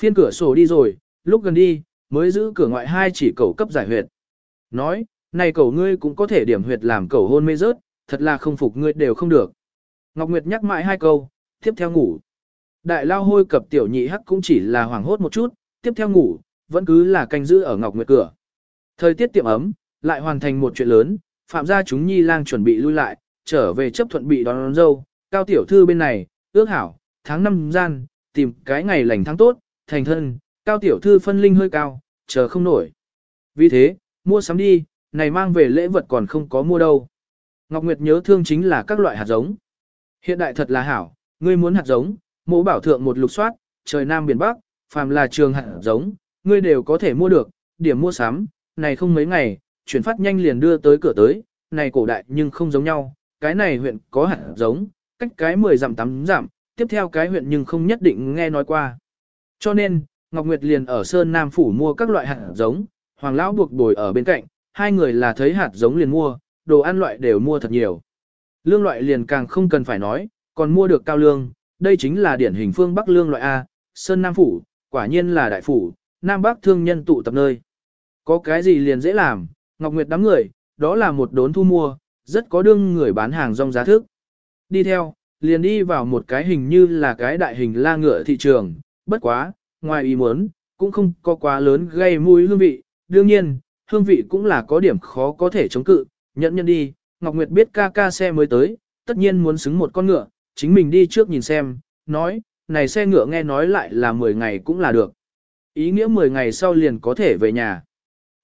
Speaker 1: Phiên cửa sổ đi rồi, lúc gần đi, mới giữ cửa ngoại hai chỉ cầu cấp giải huyệt. Nói, này cầu ngươi cũng có thể điểm huyệt làm cầu hôn mê rớt, thật là không phục ngươi đều không được. Ngọc Nguyệt nhắc mãi hai câu, tiếp theo ngủ. Đại lao hôi cập tiểu nhị hắc cũng chỉ là hoảng hốt một chút, tiếp theo ngủ, vẫn cứ là canh giữ ở Ngọc Nguyệt cửa. Thời tiết tiệm ấm, lại hoàn thành một chuyện lớn, phạm gia chúng nhi lang chuẩn bị lui lại, trở về chấp thuận bị đón, đón dâu, cao tiểu thư bên này, ước hảo, tháng năm gian, tìm cái ngày lành tháng tốt, thành thân, cao tiểu thư phân linh hơi cao, chờ không nổi. Vì thế, mua sắm đi, này mang về lễ vật còn không có mua đâu. Ngọc Nguyệt nhớ thương chính là các loại hạt giống. Hiện đại thật là hảo, ngươi muốn hạt giống, mẫu bảo thượng một lục soát, trời nam biển bắc, phàm là trường hạt giống, ngươi đều có thể mua được, điểm mua sắm, này không mấy ngày, chuyển phát nhanh liền đưa tới cửa tới, này cổ đại nhưng không giống nhau, cái này huyện có hạt giống, cách cái 10 giảm 8 giảm. tiếp theo cái huyện nhưng không nhất định nghe nói qua. Cho nên, Ngọc Nguyệt liền ở Sơn Nam Phủ mua các loại hạt giống, Hoàng Lão buộc bồi ở bên cạnh, hai người là thấy hạt giống liền mua, đồ ăn loại đều mua thật nhiều. Lương loại liền càng không cần phải nói, còn mua được cao lương, đây chính là điển hình phương Bắc lương loại A, Sơn Nam Phủ, quả nhiên là đại phủ, Nam Bắc thương nhân tụ tập nơi. Có cái gì liền dễ làm, Ngọc Nguyệt đám người, đó là một đốn thu mua, rất có đương người bán hàng rong giá thức. Đi theo, liền đi vào một cái hình như là cái đại hình la ngựa thị trường, bất quá, ngoài ý muốn, cũng không có quá lớn gây mùi hương vị, đương nhiên, hương vị cũng là có điểm khó có thể chống cự, nhẫn nhẫn đi, Ngọc Nguyệt biết ca ca xe mới tới, tất nhiên muốn xứng một con ngựa, chính mình đi trước nhìn xem, nói, này xe ngựa nghe nói lại là 10 ngày cũng là được. Ý nghĩa 10 ngày sau liền có thể về nhà.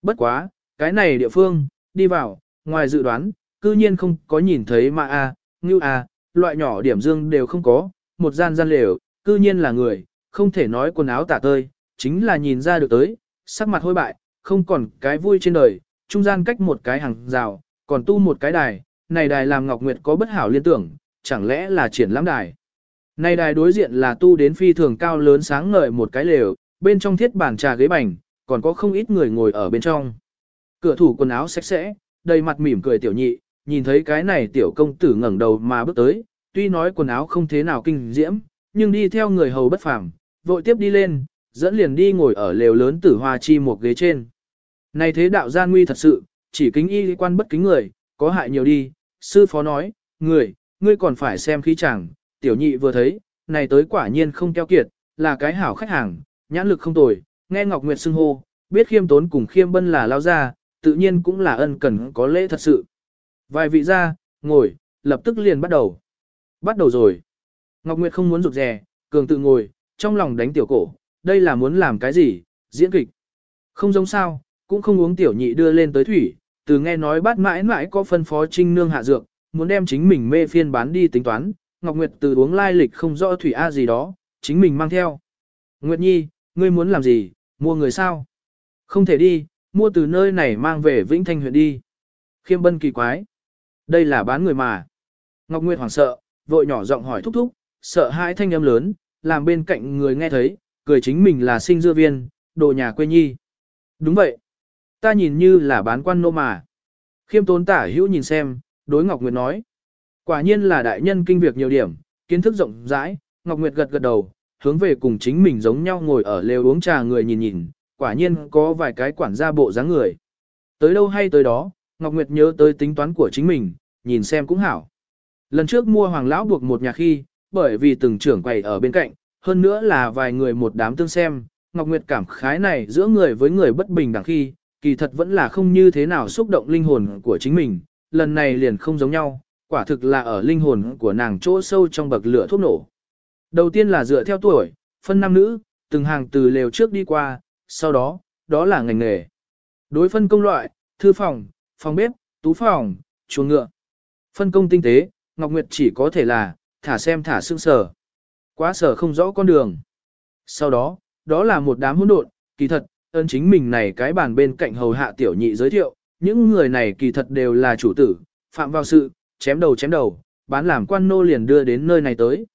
Speaker 1: Bất quá, cái này địa phương, đi vào, ngoài dự đoán, cư nhiên không có nhìn thấy mà a, à, ngưu a, loại nhỏ điểm dương đều không có, một gian gian lều, cư nhiên là người, không thể nói quần áo tả tơi, chính là nhìn ra được tới, sắc mặt hôi bại, không còn cái vui trên đời, trung gian cách một cái hàng rào, còn tu một cái đài, này đài làm Ngọc Nguyệt có bất hảo liên tưởng, chẳng lẽ là triển lãm đài. Này đài đối diện là tu đến phi thường cao lớn sáng ngời một cái lều, bên trong thiết bàn trà ghế bành, còn có không ít người ngồi ở bên trong. Cửa thủ quần áo sạch sẽ, đầy mặt mỉm cười tiểu nhị, nhìn thấy cái này tiểu công tử ngẩng đầu mà bước tới, tuy nói quần áo không thế nào kinh diễm, nhưng đi theo người hầu bất phàm, vội tiếp đi lên, dẫn liền đi ngồi ở lều lớn tử hoa chi một ghế trên. Này thế đạo gian nguy thật sự, chỉ kính y quan bất kính người, có hại nhiều đi, sư phó nói, người, ngươi còn phải xem khí chẳng, tiểu nhị vừa thấy, này tới quả nhiên không keo kiệt, là cái hảo khách hàng, nhãn lực không tồi, nghe Ngọc Nguyệt xưng hô, biết khiêm tốn cùng khiêm bân là lao ra, tự nhiên cũng là ân cần có lễ thật sự. Vài vị ra, ngồi, lập tức liền bắt đầu. Bắt đầu rồi. Ngọc Nguyệt không muốn rụt rè, cường tự ngồi, trong lòng đánh tiểu cổ, đây là muốn làm cái gì, diễn kịch. Không giống sao, cũng không uống tiểu nhị đưa lên tới thủy, từ nghe nói bát mãi mãi có phân phó trinh nương hạ dược, muốn đem chính mình mê phiên bán đi tính toán, Ngọc Nguyệt từ uống lai lịch không rõ thủy A gì đó, chính mình mang theo. Nguyệt Nhi, ngươi muốn làm gì, mua người sao? Không thể đi, mua từ nơi này mang về Vĩnh Thanh huyện đi. Khiêm bân kỳ quái. Đây là bán người mà. Ngọc Nguyệt hoảng sợ, vội nhỏ giọng hỏi thúc thúc, sợ hãi thanh âm lớn, làm bên cạnh người nghe thấy, cười chính mình là sinh dưa viên, đồ nhà quê nhi. Đúng vậy. Ta nhìn như là bán quan nô mà. Khiêm tốn tả hữu nhìn xem, đối Ngọc Nguyệt nói. Quả nhiên là đại nhân kinh việc nhiều điểm, kiến thức rộng rãi, Ngọc Nguyệt gật gật đầu, hướng về cùng chính mình giống nhau ngồi ở lều uống trà người nhìn nhìn, quả nhiên có vài cái quản gia bộ dáng người. Tới đâu hay tới đó, Ngọc Nguyệt nhớ tới tính toán của chính mình, nhìn xem cũng hảo. Lần trước mua hoàng lão buộc một nhà khi, bởi vì từng trưởng quầy ở bên cạnh, hơn nữa là vài người một đám tương xem, Ngọc Nguyệt cảm khái này giữa người với người bất bình đẳng khi, kỳ thật vẫn là không như thế nào xúc động linh hồn của chính mình, lần này liền không giống nhau, quả thực là ở linh hồn của nàng chỗ sâu trong bậc lửa thuốc nổ. Đầu tiên là dựa theo tuổi, phân nam nữ, từng hàng từ lều trước đi qua, sau đó, đó là ngành nghề. Đối phân công loại, thư phòng, phòng bếp, tú phòng, chuồng ngựa. Phân công tinh tế, Ngọc Nguyệt chỉ có thể là, thả xem thả xương sở. Quá sở không rõ con đường. Sau đó, đó là một đám hỗn độn, kỳ thật, ơn chính mình này cái bàn bên cạnh hầu hạ tiểu nhị giới thiệu, những người này kỳ thật đều là chủ tử, phạm vào sự, chém đầu chém đầu, bán làm quan nô liền đưa đến nơi này tới.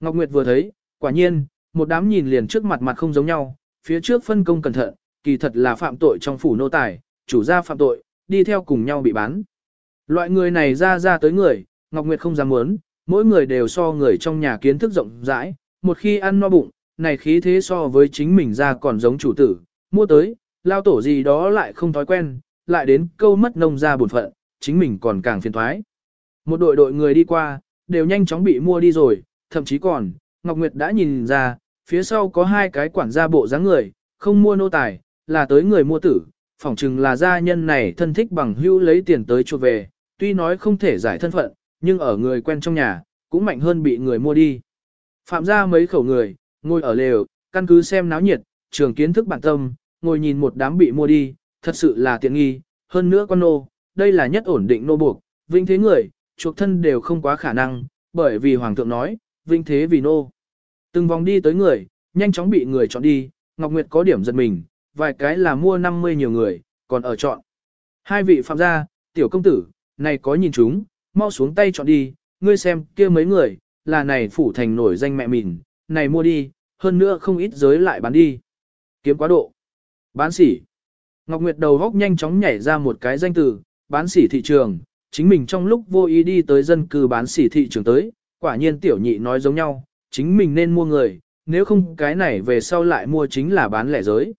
Speaker 1: Ngọc Nguyệt vừa thấy, quả nhiên, một đám nhìn liền trước mặt mặt không giống nhau, phía trước phân công cẩn thận, kỳ thật là phạm tội trong phủ nô tài, chủ gia phạm tội, đi theo cùng nhau bị bán. Loại người này ra ra tới người, Ngọc Nguyệt không dám muốn, mỗi người đều so người trong nhà kiến thức rộng rãi, một khi ăn no bụng, này khí thế so với chính mình ra còn giống chủ tử, mua tới, lao tổ gì đó lại không thói quen, lại đến câu mất nông ra buồn phận, chính mình còn càng phiền thoái. Một đội đội người đi qua, đều nhanh chóng bị mua đi rồi, thậm chí còn, Ngọc Nguyệt đã nhìn ra, phía sau có hai cái quản gia bộ dáng người, không mua nô tài, là tới người mua tử, phỏng chừng là gia nhân này thân thích bằng hữu lấy tiền tới chuột về, tuy nói không thể giải thân phận, nhưng ở người quen trong nhà, cũng mạnh hơn bị người mua đi. Phạm ra mấy khẩu người, ngồi ở lều, căn cứ xem náo nhiệt, trường kiến thức bản tâm, ngồi nhìn một đám bị mua đi, thật sự là tiện nghi, hơn nữa con nô, đây là nhất ổn định nô buộc, vinh thế người, chuộc thân đều không quá khả năng, bởi vì hoàng thượng nói, vinh thế vì nô. Từng vòng đi tới người, nhanh chóng bị người chọn đi, Ngọc Nguyệt có điểm giật mình, vài cái là mua 50 nhiều người, còn ở chọn. Hai vị phạm gia, tiểu công tử, này có nhìn chúng, mau xuống tay chọn đi, ngươi xem kia mấy người, là này phủ thành nổi danh mẹ mình, này mua đi, hơn nữa không ít giới lại bán đi. Kiếm quá độ. Bán sỉ. Ngọc Nguyệt đầu góc nhanh chóng nhảy ra một cái danh từ, bán sỉ thị trường, chính mình trong lúc vô ý đi tới dân cư bán sỉ thị trường tới, quả nhiên tiểu nhị nói giống nhau, chính mình nên mua người, nếu không cái này về sau lại mua chính là bán lẻ giới.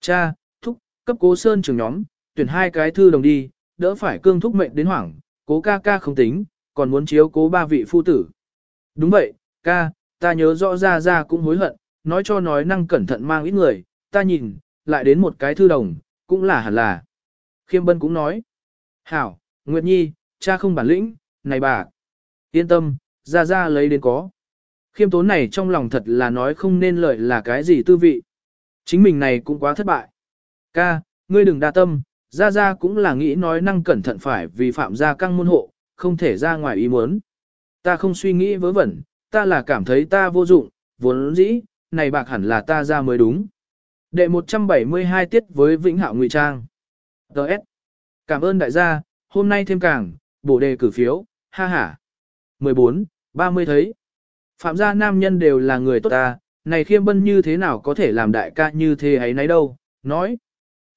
Speaker 1: Cha, thúc, cấp cố sơn trường nhóm, tuyển hai cái thư đồng đi, đỡ phải cương thúc mệnh đến hoảng, cố ca ca không tính, còn muốn chiếu cố ba vị phu tử. Đúng vậy, ca, ta nhớ rõ ra ra cũng hối hận, nói cho nói năng cẩn thận mang ít người, ta nhìn, lại đến một cái thư đồng, cũng là hẳn là. Khiêm Bân cũng nói, Hảo, Nguyệt Nhi, cha không bản lĩnh, này bà, yên tâm, ra ra lấy đến có. Khiêm tốn này trong lòng thật là nói không nên lợi là cái gì tư vị. Chính mình này cũng quá thất bại. Ca, ngươi đừng đa tâm, ra ra cũng là nghĩ nói năng cẩn thận phải vì phạm gia căng môn hộ, không thể ra ngoài ý muốn. Ta không suy nghĩ vớ vẩn, ta là cảm thấy ta vô dụng, vốn dĩ, này bạc hẳn là ta ra mới đúng. Đệ 172 tiết với Vĩnh Hạo Ngụy Trang. Đợt. Cảm ơn đại gia, hôm nay thêm càng, bổ đề cử phiếu, ha ha. 14, 30 thấy. Phạm gia nam nhân đều là người tốt ta, này khiêm bân như thế nào có thể làm đại ca như thế ấy nấy đâu, nói.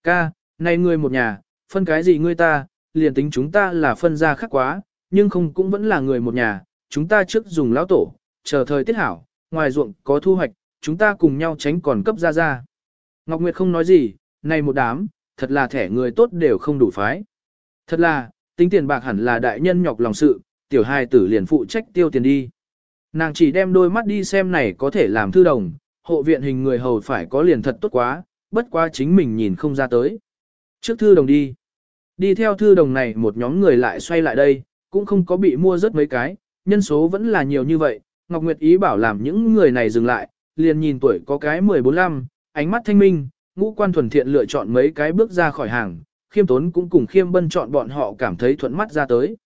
Speaker 1: Ca, này người một nhà, phân cái gì ngươi ta, liền tính chúng ta là phân gia khác quá, nhưng không cũng vẫn là người một nhà, chúng ta trước dùng lão tổ, chờ thời tiết hảo, ngoài ruộng có thu hoạch, chúng ta cùng nhau tránh còn cấp ra ra. Ngọc Nguyệt không nói gì, này một đám, thật là thẻ người tốt đều không đủ phái. Thật là, tính tiền bạc hẳn là đại nhân nhọc lòng sự, tiểu hai tử liền phụ trách tiêu tiền đi. Nàng chỉ đem đôi mắt đi xem này có thể làm thư đồng, hộ viện hình người hầu phải có liền thật tốt quá, bất quá chính mình nhìn không ra tới. Trước thư đồng đi. Đi theo thư đồng này một nhóm người lại xoay lại đây, cũng không có bị mua rất mấy cái, nhân số vẫn là nhiều như vậy. Ngọc Nguyệt ý bảo làm những người này dừng lại, liền nhìn tuổi có cái 14 ánh mắt thanh minh, ngũ quan thuần thiện lựa chọn mấy cái bước ra khỏi hàng, khiêm tốn cũng cùng khiêm bân chọn bọn họ cảm thấy thuận mắt ra tới.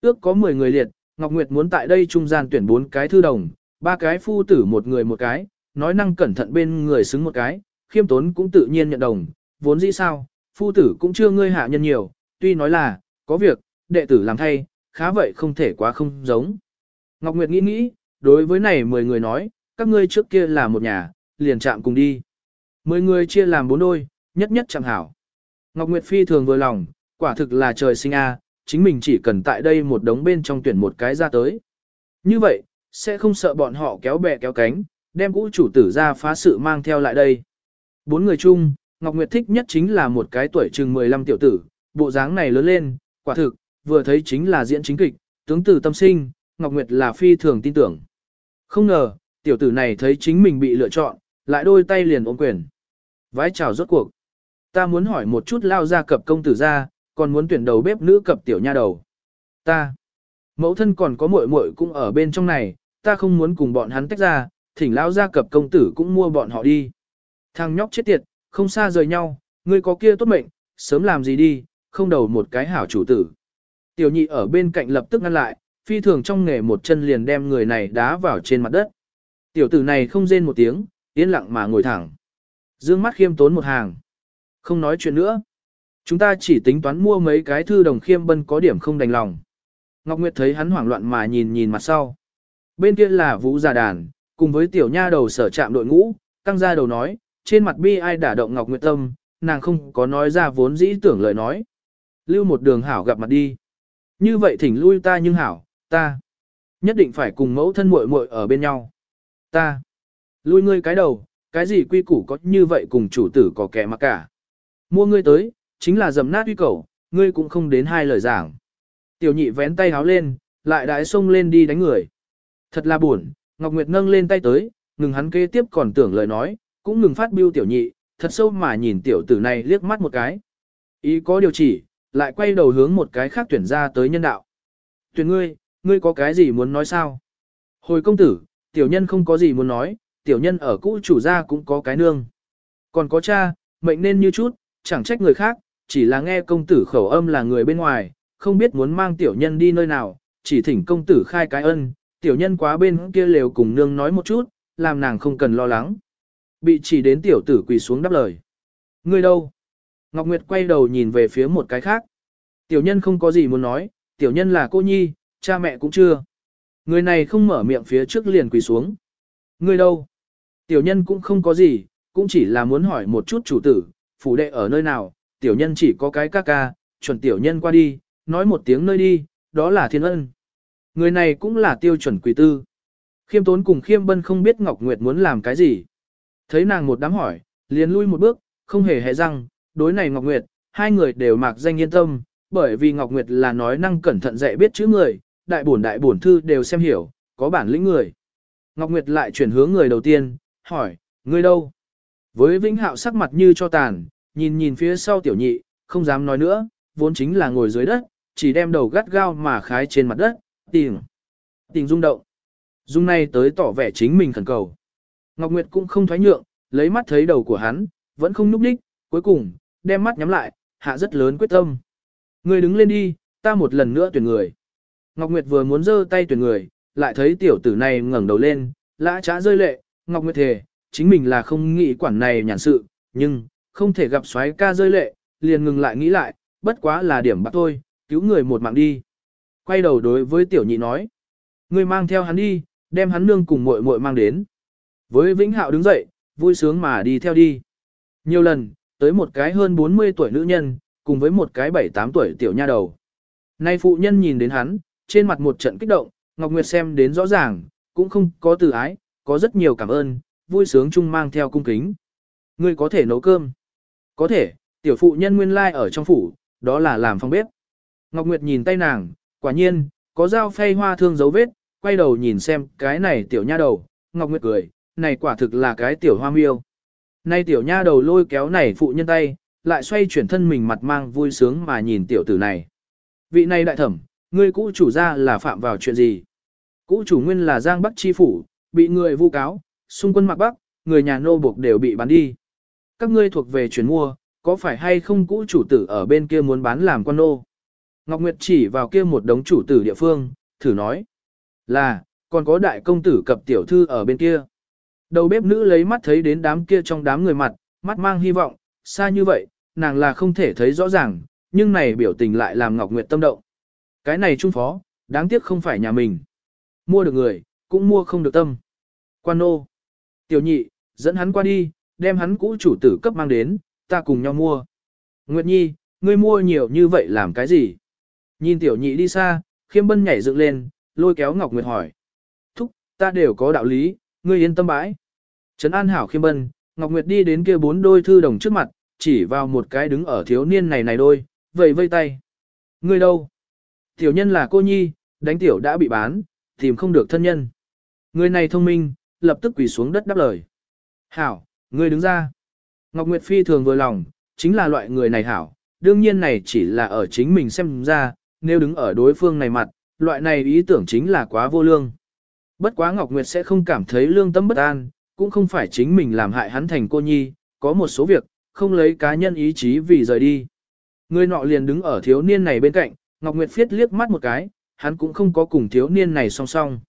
Speaker 1: Ước có 10 người liệt, Ngọc Nguyệt muốn tại đây trung gian tuyển 4 cái thư đồng, ba cái phu tử một người một cái, nói năng cẩn thận bên người xứng một cái, khiêm tốn cũng tự nhiên nhận đồng, vốn dĩ sao, phu tử cũng chưa ngươi hạ nhân nhiều, tuy nói là, có việc, đệ tử làm thay, khá vậy không thể quá không giống. Ngọc Nguyệt nghĩ nghĩ, đối với này 10 người nói, các ngươi trước kia là một nhà, liền chạm cùng đi. 10 người chia làm bốn đôi, nhất nhất chẳng hảo. Ngọc Nguyệt phi thường vừa lòng, quả thực là trời sinh a, chính mình chỉ cần tại đây một đống bên trong tuyển một cái ra tới. Như vậy, sẽ không sợ bọn họ kéo bè kéo cánh, đem cũ chủ tử ra phá sự mang theo lại đây. Bốn người chung, Ngọc Nguyệt thích nhất chính là một cái tuổi chừng 15 tiểu tử, bộ dáng này lớn lên, quả thực, vừa thấy chính là diễn chính kịch, tướng tử tâm sinh, Ngọc Nguyệt là phi thường tin tưởng. Không ngờ, tiểu tử này thấy chính mình bị lựa chọn, lại đôi tay liền ôm quyền. Vái chào rốt cuộc. Ta muốn hỏi một chút lao ra cập công tử ra, còn muốn tuyển đầu bếp nữ cập tiểu nha đầu. Ta. Mẫu thân còn có muội muội cũng ở bên trong này, ta không muốn cùng bọn hắn tách ra, thỉnh lao ra cập công tử cũng mua bọn họ đi. Thằng nhóc chết tiệt, không xa rời nhau, ngươi có kia tốt mệnh, sớm làm gì đi, không đầu một cái hảo chủ tử. Tiểu nhị ở bên cạnh lập tức ngăn lại, phi thường trong nghề một chân liền đem người này đá vào trên mặt đất. Tiểu tử này không rên một tiếng, yên lặng mà ngồi thẳng. Dương mắt khiêm tốn một hàng. Không nói chuyện nữa. Chúng ta chỉ tính toán mua mấy cái thư đồng khiêm bân có điểm không đành lòng. Ngọc Nguyệt thấy hắn hoảng loạn mà nhìn nhìn mặt sau. Bên kia là vũ già đàn, cùng với tiểu nha đầu sở trạm đội ngũ, căng ra đầu nói, trên mặt bi ai đả động Ngọc Nguyệt tâm, nàng không có nói ra vốn dĩ tưởng lời nói. Lưu một đường hảo gặp mặt đi. Như vậy thỉnh lui ta nhưng hảo, ta nhất định phải cùng mẫu thân muội muội ở bên nhau. Ta lui ngươi cái đầu, cái gì quy củ có như vậy cùng chủ tử có kẻ mà cả. Mua ngươi tới, chính là dầm nát uy cầu, ngươi cũng không đến hai lời giảng. Tiểu nhị vén tay háo lên, lại đãi xông lên đi đánh người. Thật là buồn, Ngọc Nguyệt nâng lên tay tới, ngừng hắn kế tiếp còn tưởng lời nói, cũng ngừng phát biêu tiểu nhị, thật sâu mà nhìn tiểu tử này liếc mắt một cái. Ý có điều chỉ, lại quay đầu hướng một cái khác tuyển ra tới nhân đạo. Tuyển ngươi, ngươi có cái gì muốn nói sao? Hồi công tử, tiểu nhân không có gì muốn nói, tiểu nhân ở cũ chủ gia cũng có cái nương. Còn có cha, mệnh nên như chút, chẳng trách người khác, chỉ là nghe công tử khẩu âm là người bên ngoài, không biết muốn mang tiểu nhân đi nơi nào, chỉ thỉnh công tử khai cái ân, tiểu nhân quá bên kia lều cùng nương nói một chút, làm nàng không cần lo lắng. Bị chỉ đến tiểu tử quỳ xuống đáp lời. người đâu? Ngọc Nguyệt quay đầu nhìn về phía một cái khác. Tiểu nhân không có gì muốn nói, tiểu nhân là cô nhi, cha mẹ cũng chưa. Người này không mở miệng phía trước liền quỳ xuống. người đâu? Tiểu nhân cũng không có gì, cũng chỉ là muốn hỏi một chút chủ tử, phủ đệ ở nơi nào, tiểu nhân chỉ có cái ca ca, chuẩn tiểu nhân qua đi, nói một tiếng nơi đi, đó là thiên ân. Người này cũng là tiêu chuẩn quỷ tư. Khiêm tốn cùng khiêm bân không biết Ngọc Nguyệt muốn làm cái gì. Thấy nàng một đám hỏi, liền lui một bước, không hề hề răng, đối này Ngọc Nguyệt, hai người đều mạc danh yên tâm, bởi vì Ngọc Nguyệt là nói năng cẩn thận dạy biết chữ người, đại bổn đại bổn thư đều xem hiểu, có bản lĩnh người. Ngọc Nguyệt lại chuyển hướng người đầu tiên, hỏi, ngươi đâu? Với Vĩnh Hạo sắc mặt như cho tàn, nhìn nhìn phía sau tiểu nhị, không dám nói nữa, vốn chính là ngồi dưới đất, chỉ đem đầu gắt gao mà khái trên mặt đất, tình Tình rung động. Dung này tới tỏ vẻ chính mình khẩn cầu. Ngọc Nguyệt cũng không thoái nhượng, lấy mắt thấy đầu của hắn, vẫn không núp đích, cuối cùng, đem mắt nhắm lại, hạ rất lớn quyết tâm. Người đứng lên đi, ta một lần nữa tuyển người. Ngọc Nguyệt vừa muốn giơ tay tuyển người, lại thấy tiểu tử này ngẩng đầu lên, lã trá rơi lệ, Ngọc Nguyệt thề, chính mình là không nghĩ quản này nhàn sự, nhưng, không thể gặp xoáy ca rơi lệ, liền ngừng lại nghĩ lại, bất quá là điểm bạc thôi, cứu người một mạng đi. Quay đầu đối với tiểu nhị nói, người mang theo hắn đi, đem hắn nương cùng muội muội mang đến. Với Vĩnh Hạo đứng dậy, vui sướng mà đi theo đi. Nhiều lần, tới một cái hơn 40 tuổi nữ nhân, cùng với một cái 7-8 tuổi tiểu nha đầu. Nay phụ nhân nhìn đến hắn, trên mặt một trận kích động, Ngọc Nguyệt xem đến rõ ràng, cũng không có từ ái, có rất nhiều cảm ơn, vui sướng chung mang theo cung kính. Ngươi có thể nấu cơm. Có thể, tiểu phụ nhân nguyên lai like ở trong phủ, đó là làm phòng bếp. Ngọc Nguyệt nhìn tay nàng, quả nhiên, có dao phay hoa thương dấu vết, quay đầu nhìn xem cái này tiểu nha đầu, Ngọc Nguyệt cười, này quả thực là cái tiểu hoa miêu. Nay tiểu nha đầu lôi kéo này phụ nhân tay, lại xoay chuyển thân mình mặt mang vui sướng mà nhìn tiểu tử này. Vị này đại thẩm, ngươi cũ chủ ra là phạm vào chuyện gì? Cũ chủ nguyên là Giang Bắc Chi Phủ, bị người vu cáo, xung quân mặc Bắc, người nhà nô buộc đều bị bắn đi các ngươi thuộc về chuyển mua, có phải hay không cũ chủ tử ở bên kia muốn bán làm quan nô? Ngọc Nguyệt chỉ vào kia một đống chủ tử địa phương, thử nói. Là, còn có đại công tử cập tiểu thư ở bên kia. Đầu bếp nữ lấy mắt thấy đến đám kia trong đám người mặt, mắt mang hy vọng, xa như vậy, nàng là không thể thấy rõ ràng, nhưng này biểu tình lại làm Ngọc Nguyệt tâm động. Cái này trung phó, đáng tiếc không phải nhà mình. Mua được người, cũng mua không được tâm. Quan nô. Tiểu nhị, dẫn hắn qua đi, đem hắn cũ chủ tử cấp mang đến, ta cùng nhau mua. Nguyệt Nhi, ngươi mua nhiều như vậy làm cái gì? Nhìn tiểu nhị đi xa, khiêm bân nhảy dựng lên, lôi kéo Ngọc Nguyệt hỏi. Thúc, ta đều có đạo lý, ngươi yên tâm bãi. Trấn An Hảo khiêm bân, Ngọc Nguyệt đi đến kia bốn đôi thư đồng trước mặt, chỉ vào một cái đứng ở thiếu niên này này đôi, vẫy vây tay. Ngươi đâu? Tiểu nhân là cô nhi, đánh tiểu đã bị bán, tìm không được thân nhân. Người này thông minh, lập tức quỳ xuống đất đáp lời. Hảo, ngươi đứng ra. Ngọc Nguyệt Phi thường vừa lòng, chính là loại người này hảo, đương nhiên này chỉ là ở chính mình xem ra, nếu đứng ở đối phương này mặt, loại này ý tưởng chính là quá vô lương. Bất quá Ngọc Nguyệt sẽ không cảm thấy lương tâm bất an, cũng không phải chính mình làm hại hắn thành cô nhi, có một số việc, không lấy cá nhân ý chí vì rời đi. Người nọ liền đứng ở thiếu niên này bên cạnh, Ngọc Nguyệt phiết liếc mắt một cái, hắn cũng không có cùng thiếu niên này song song.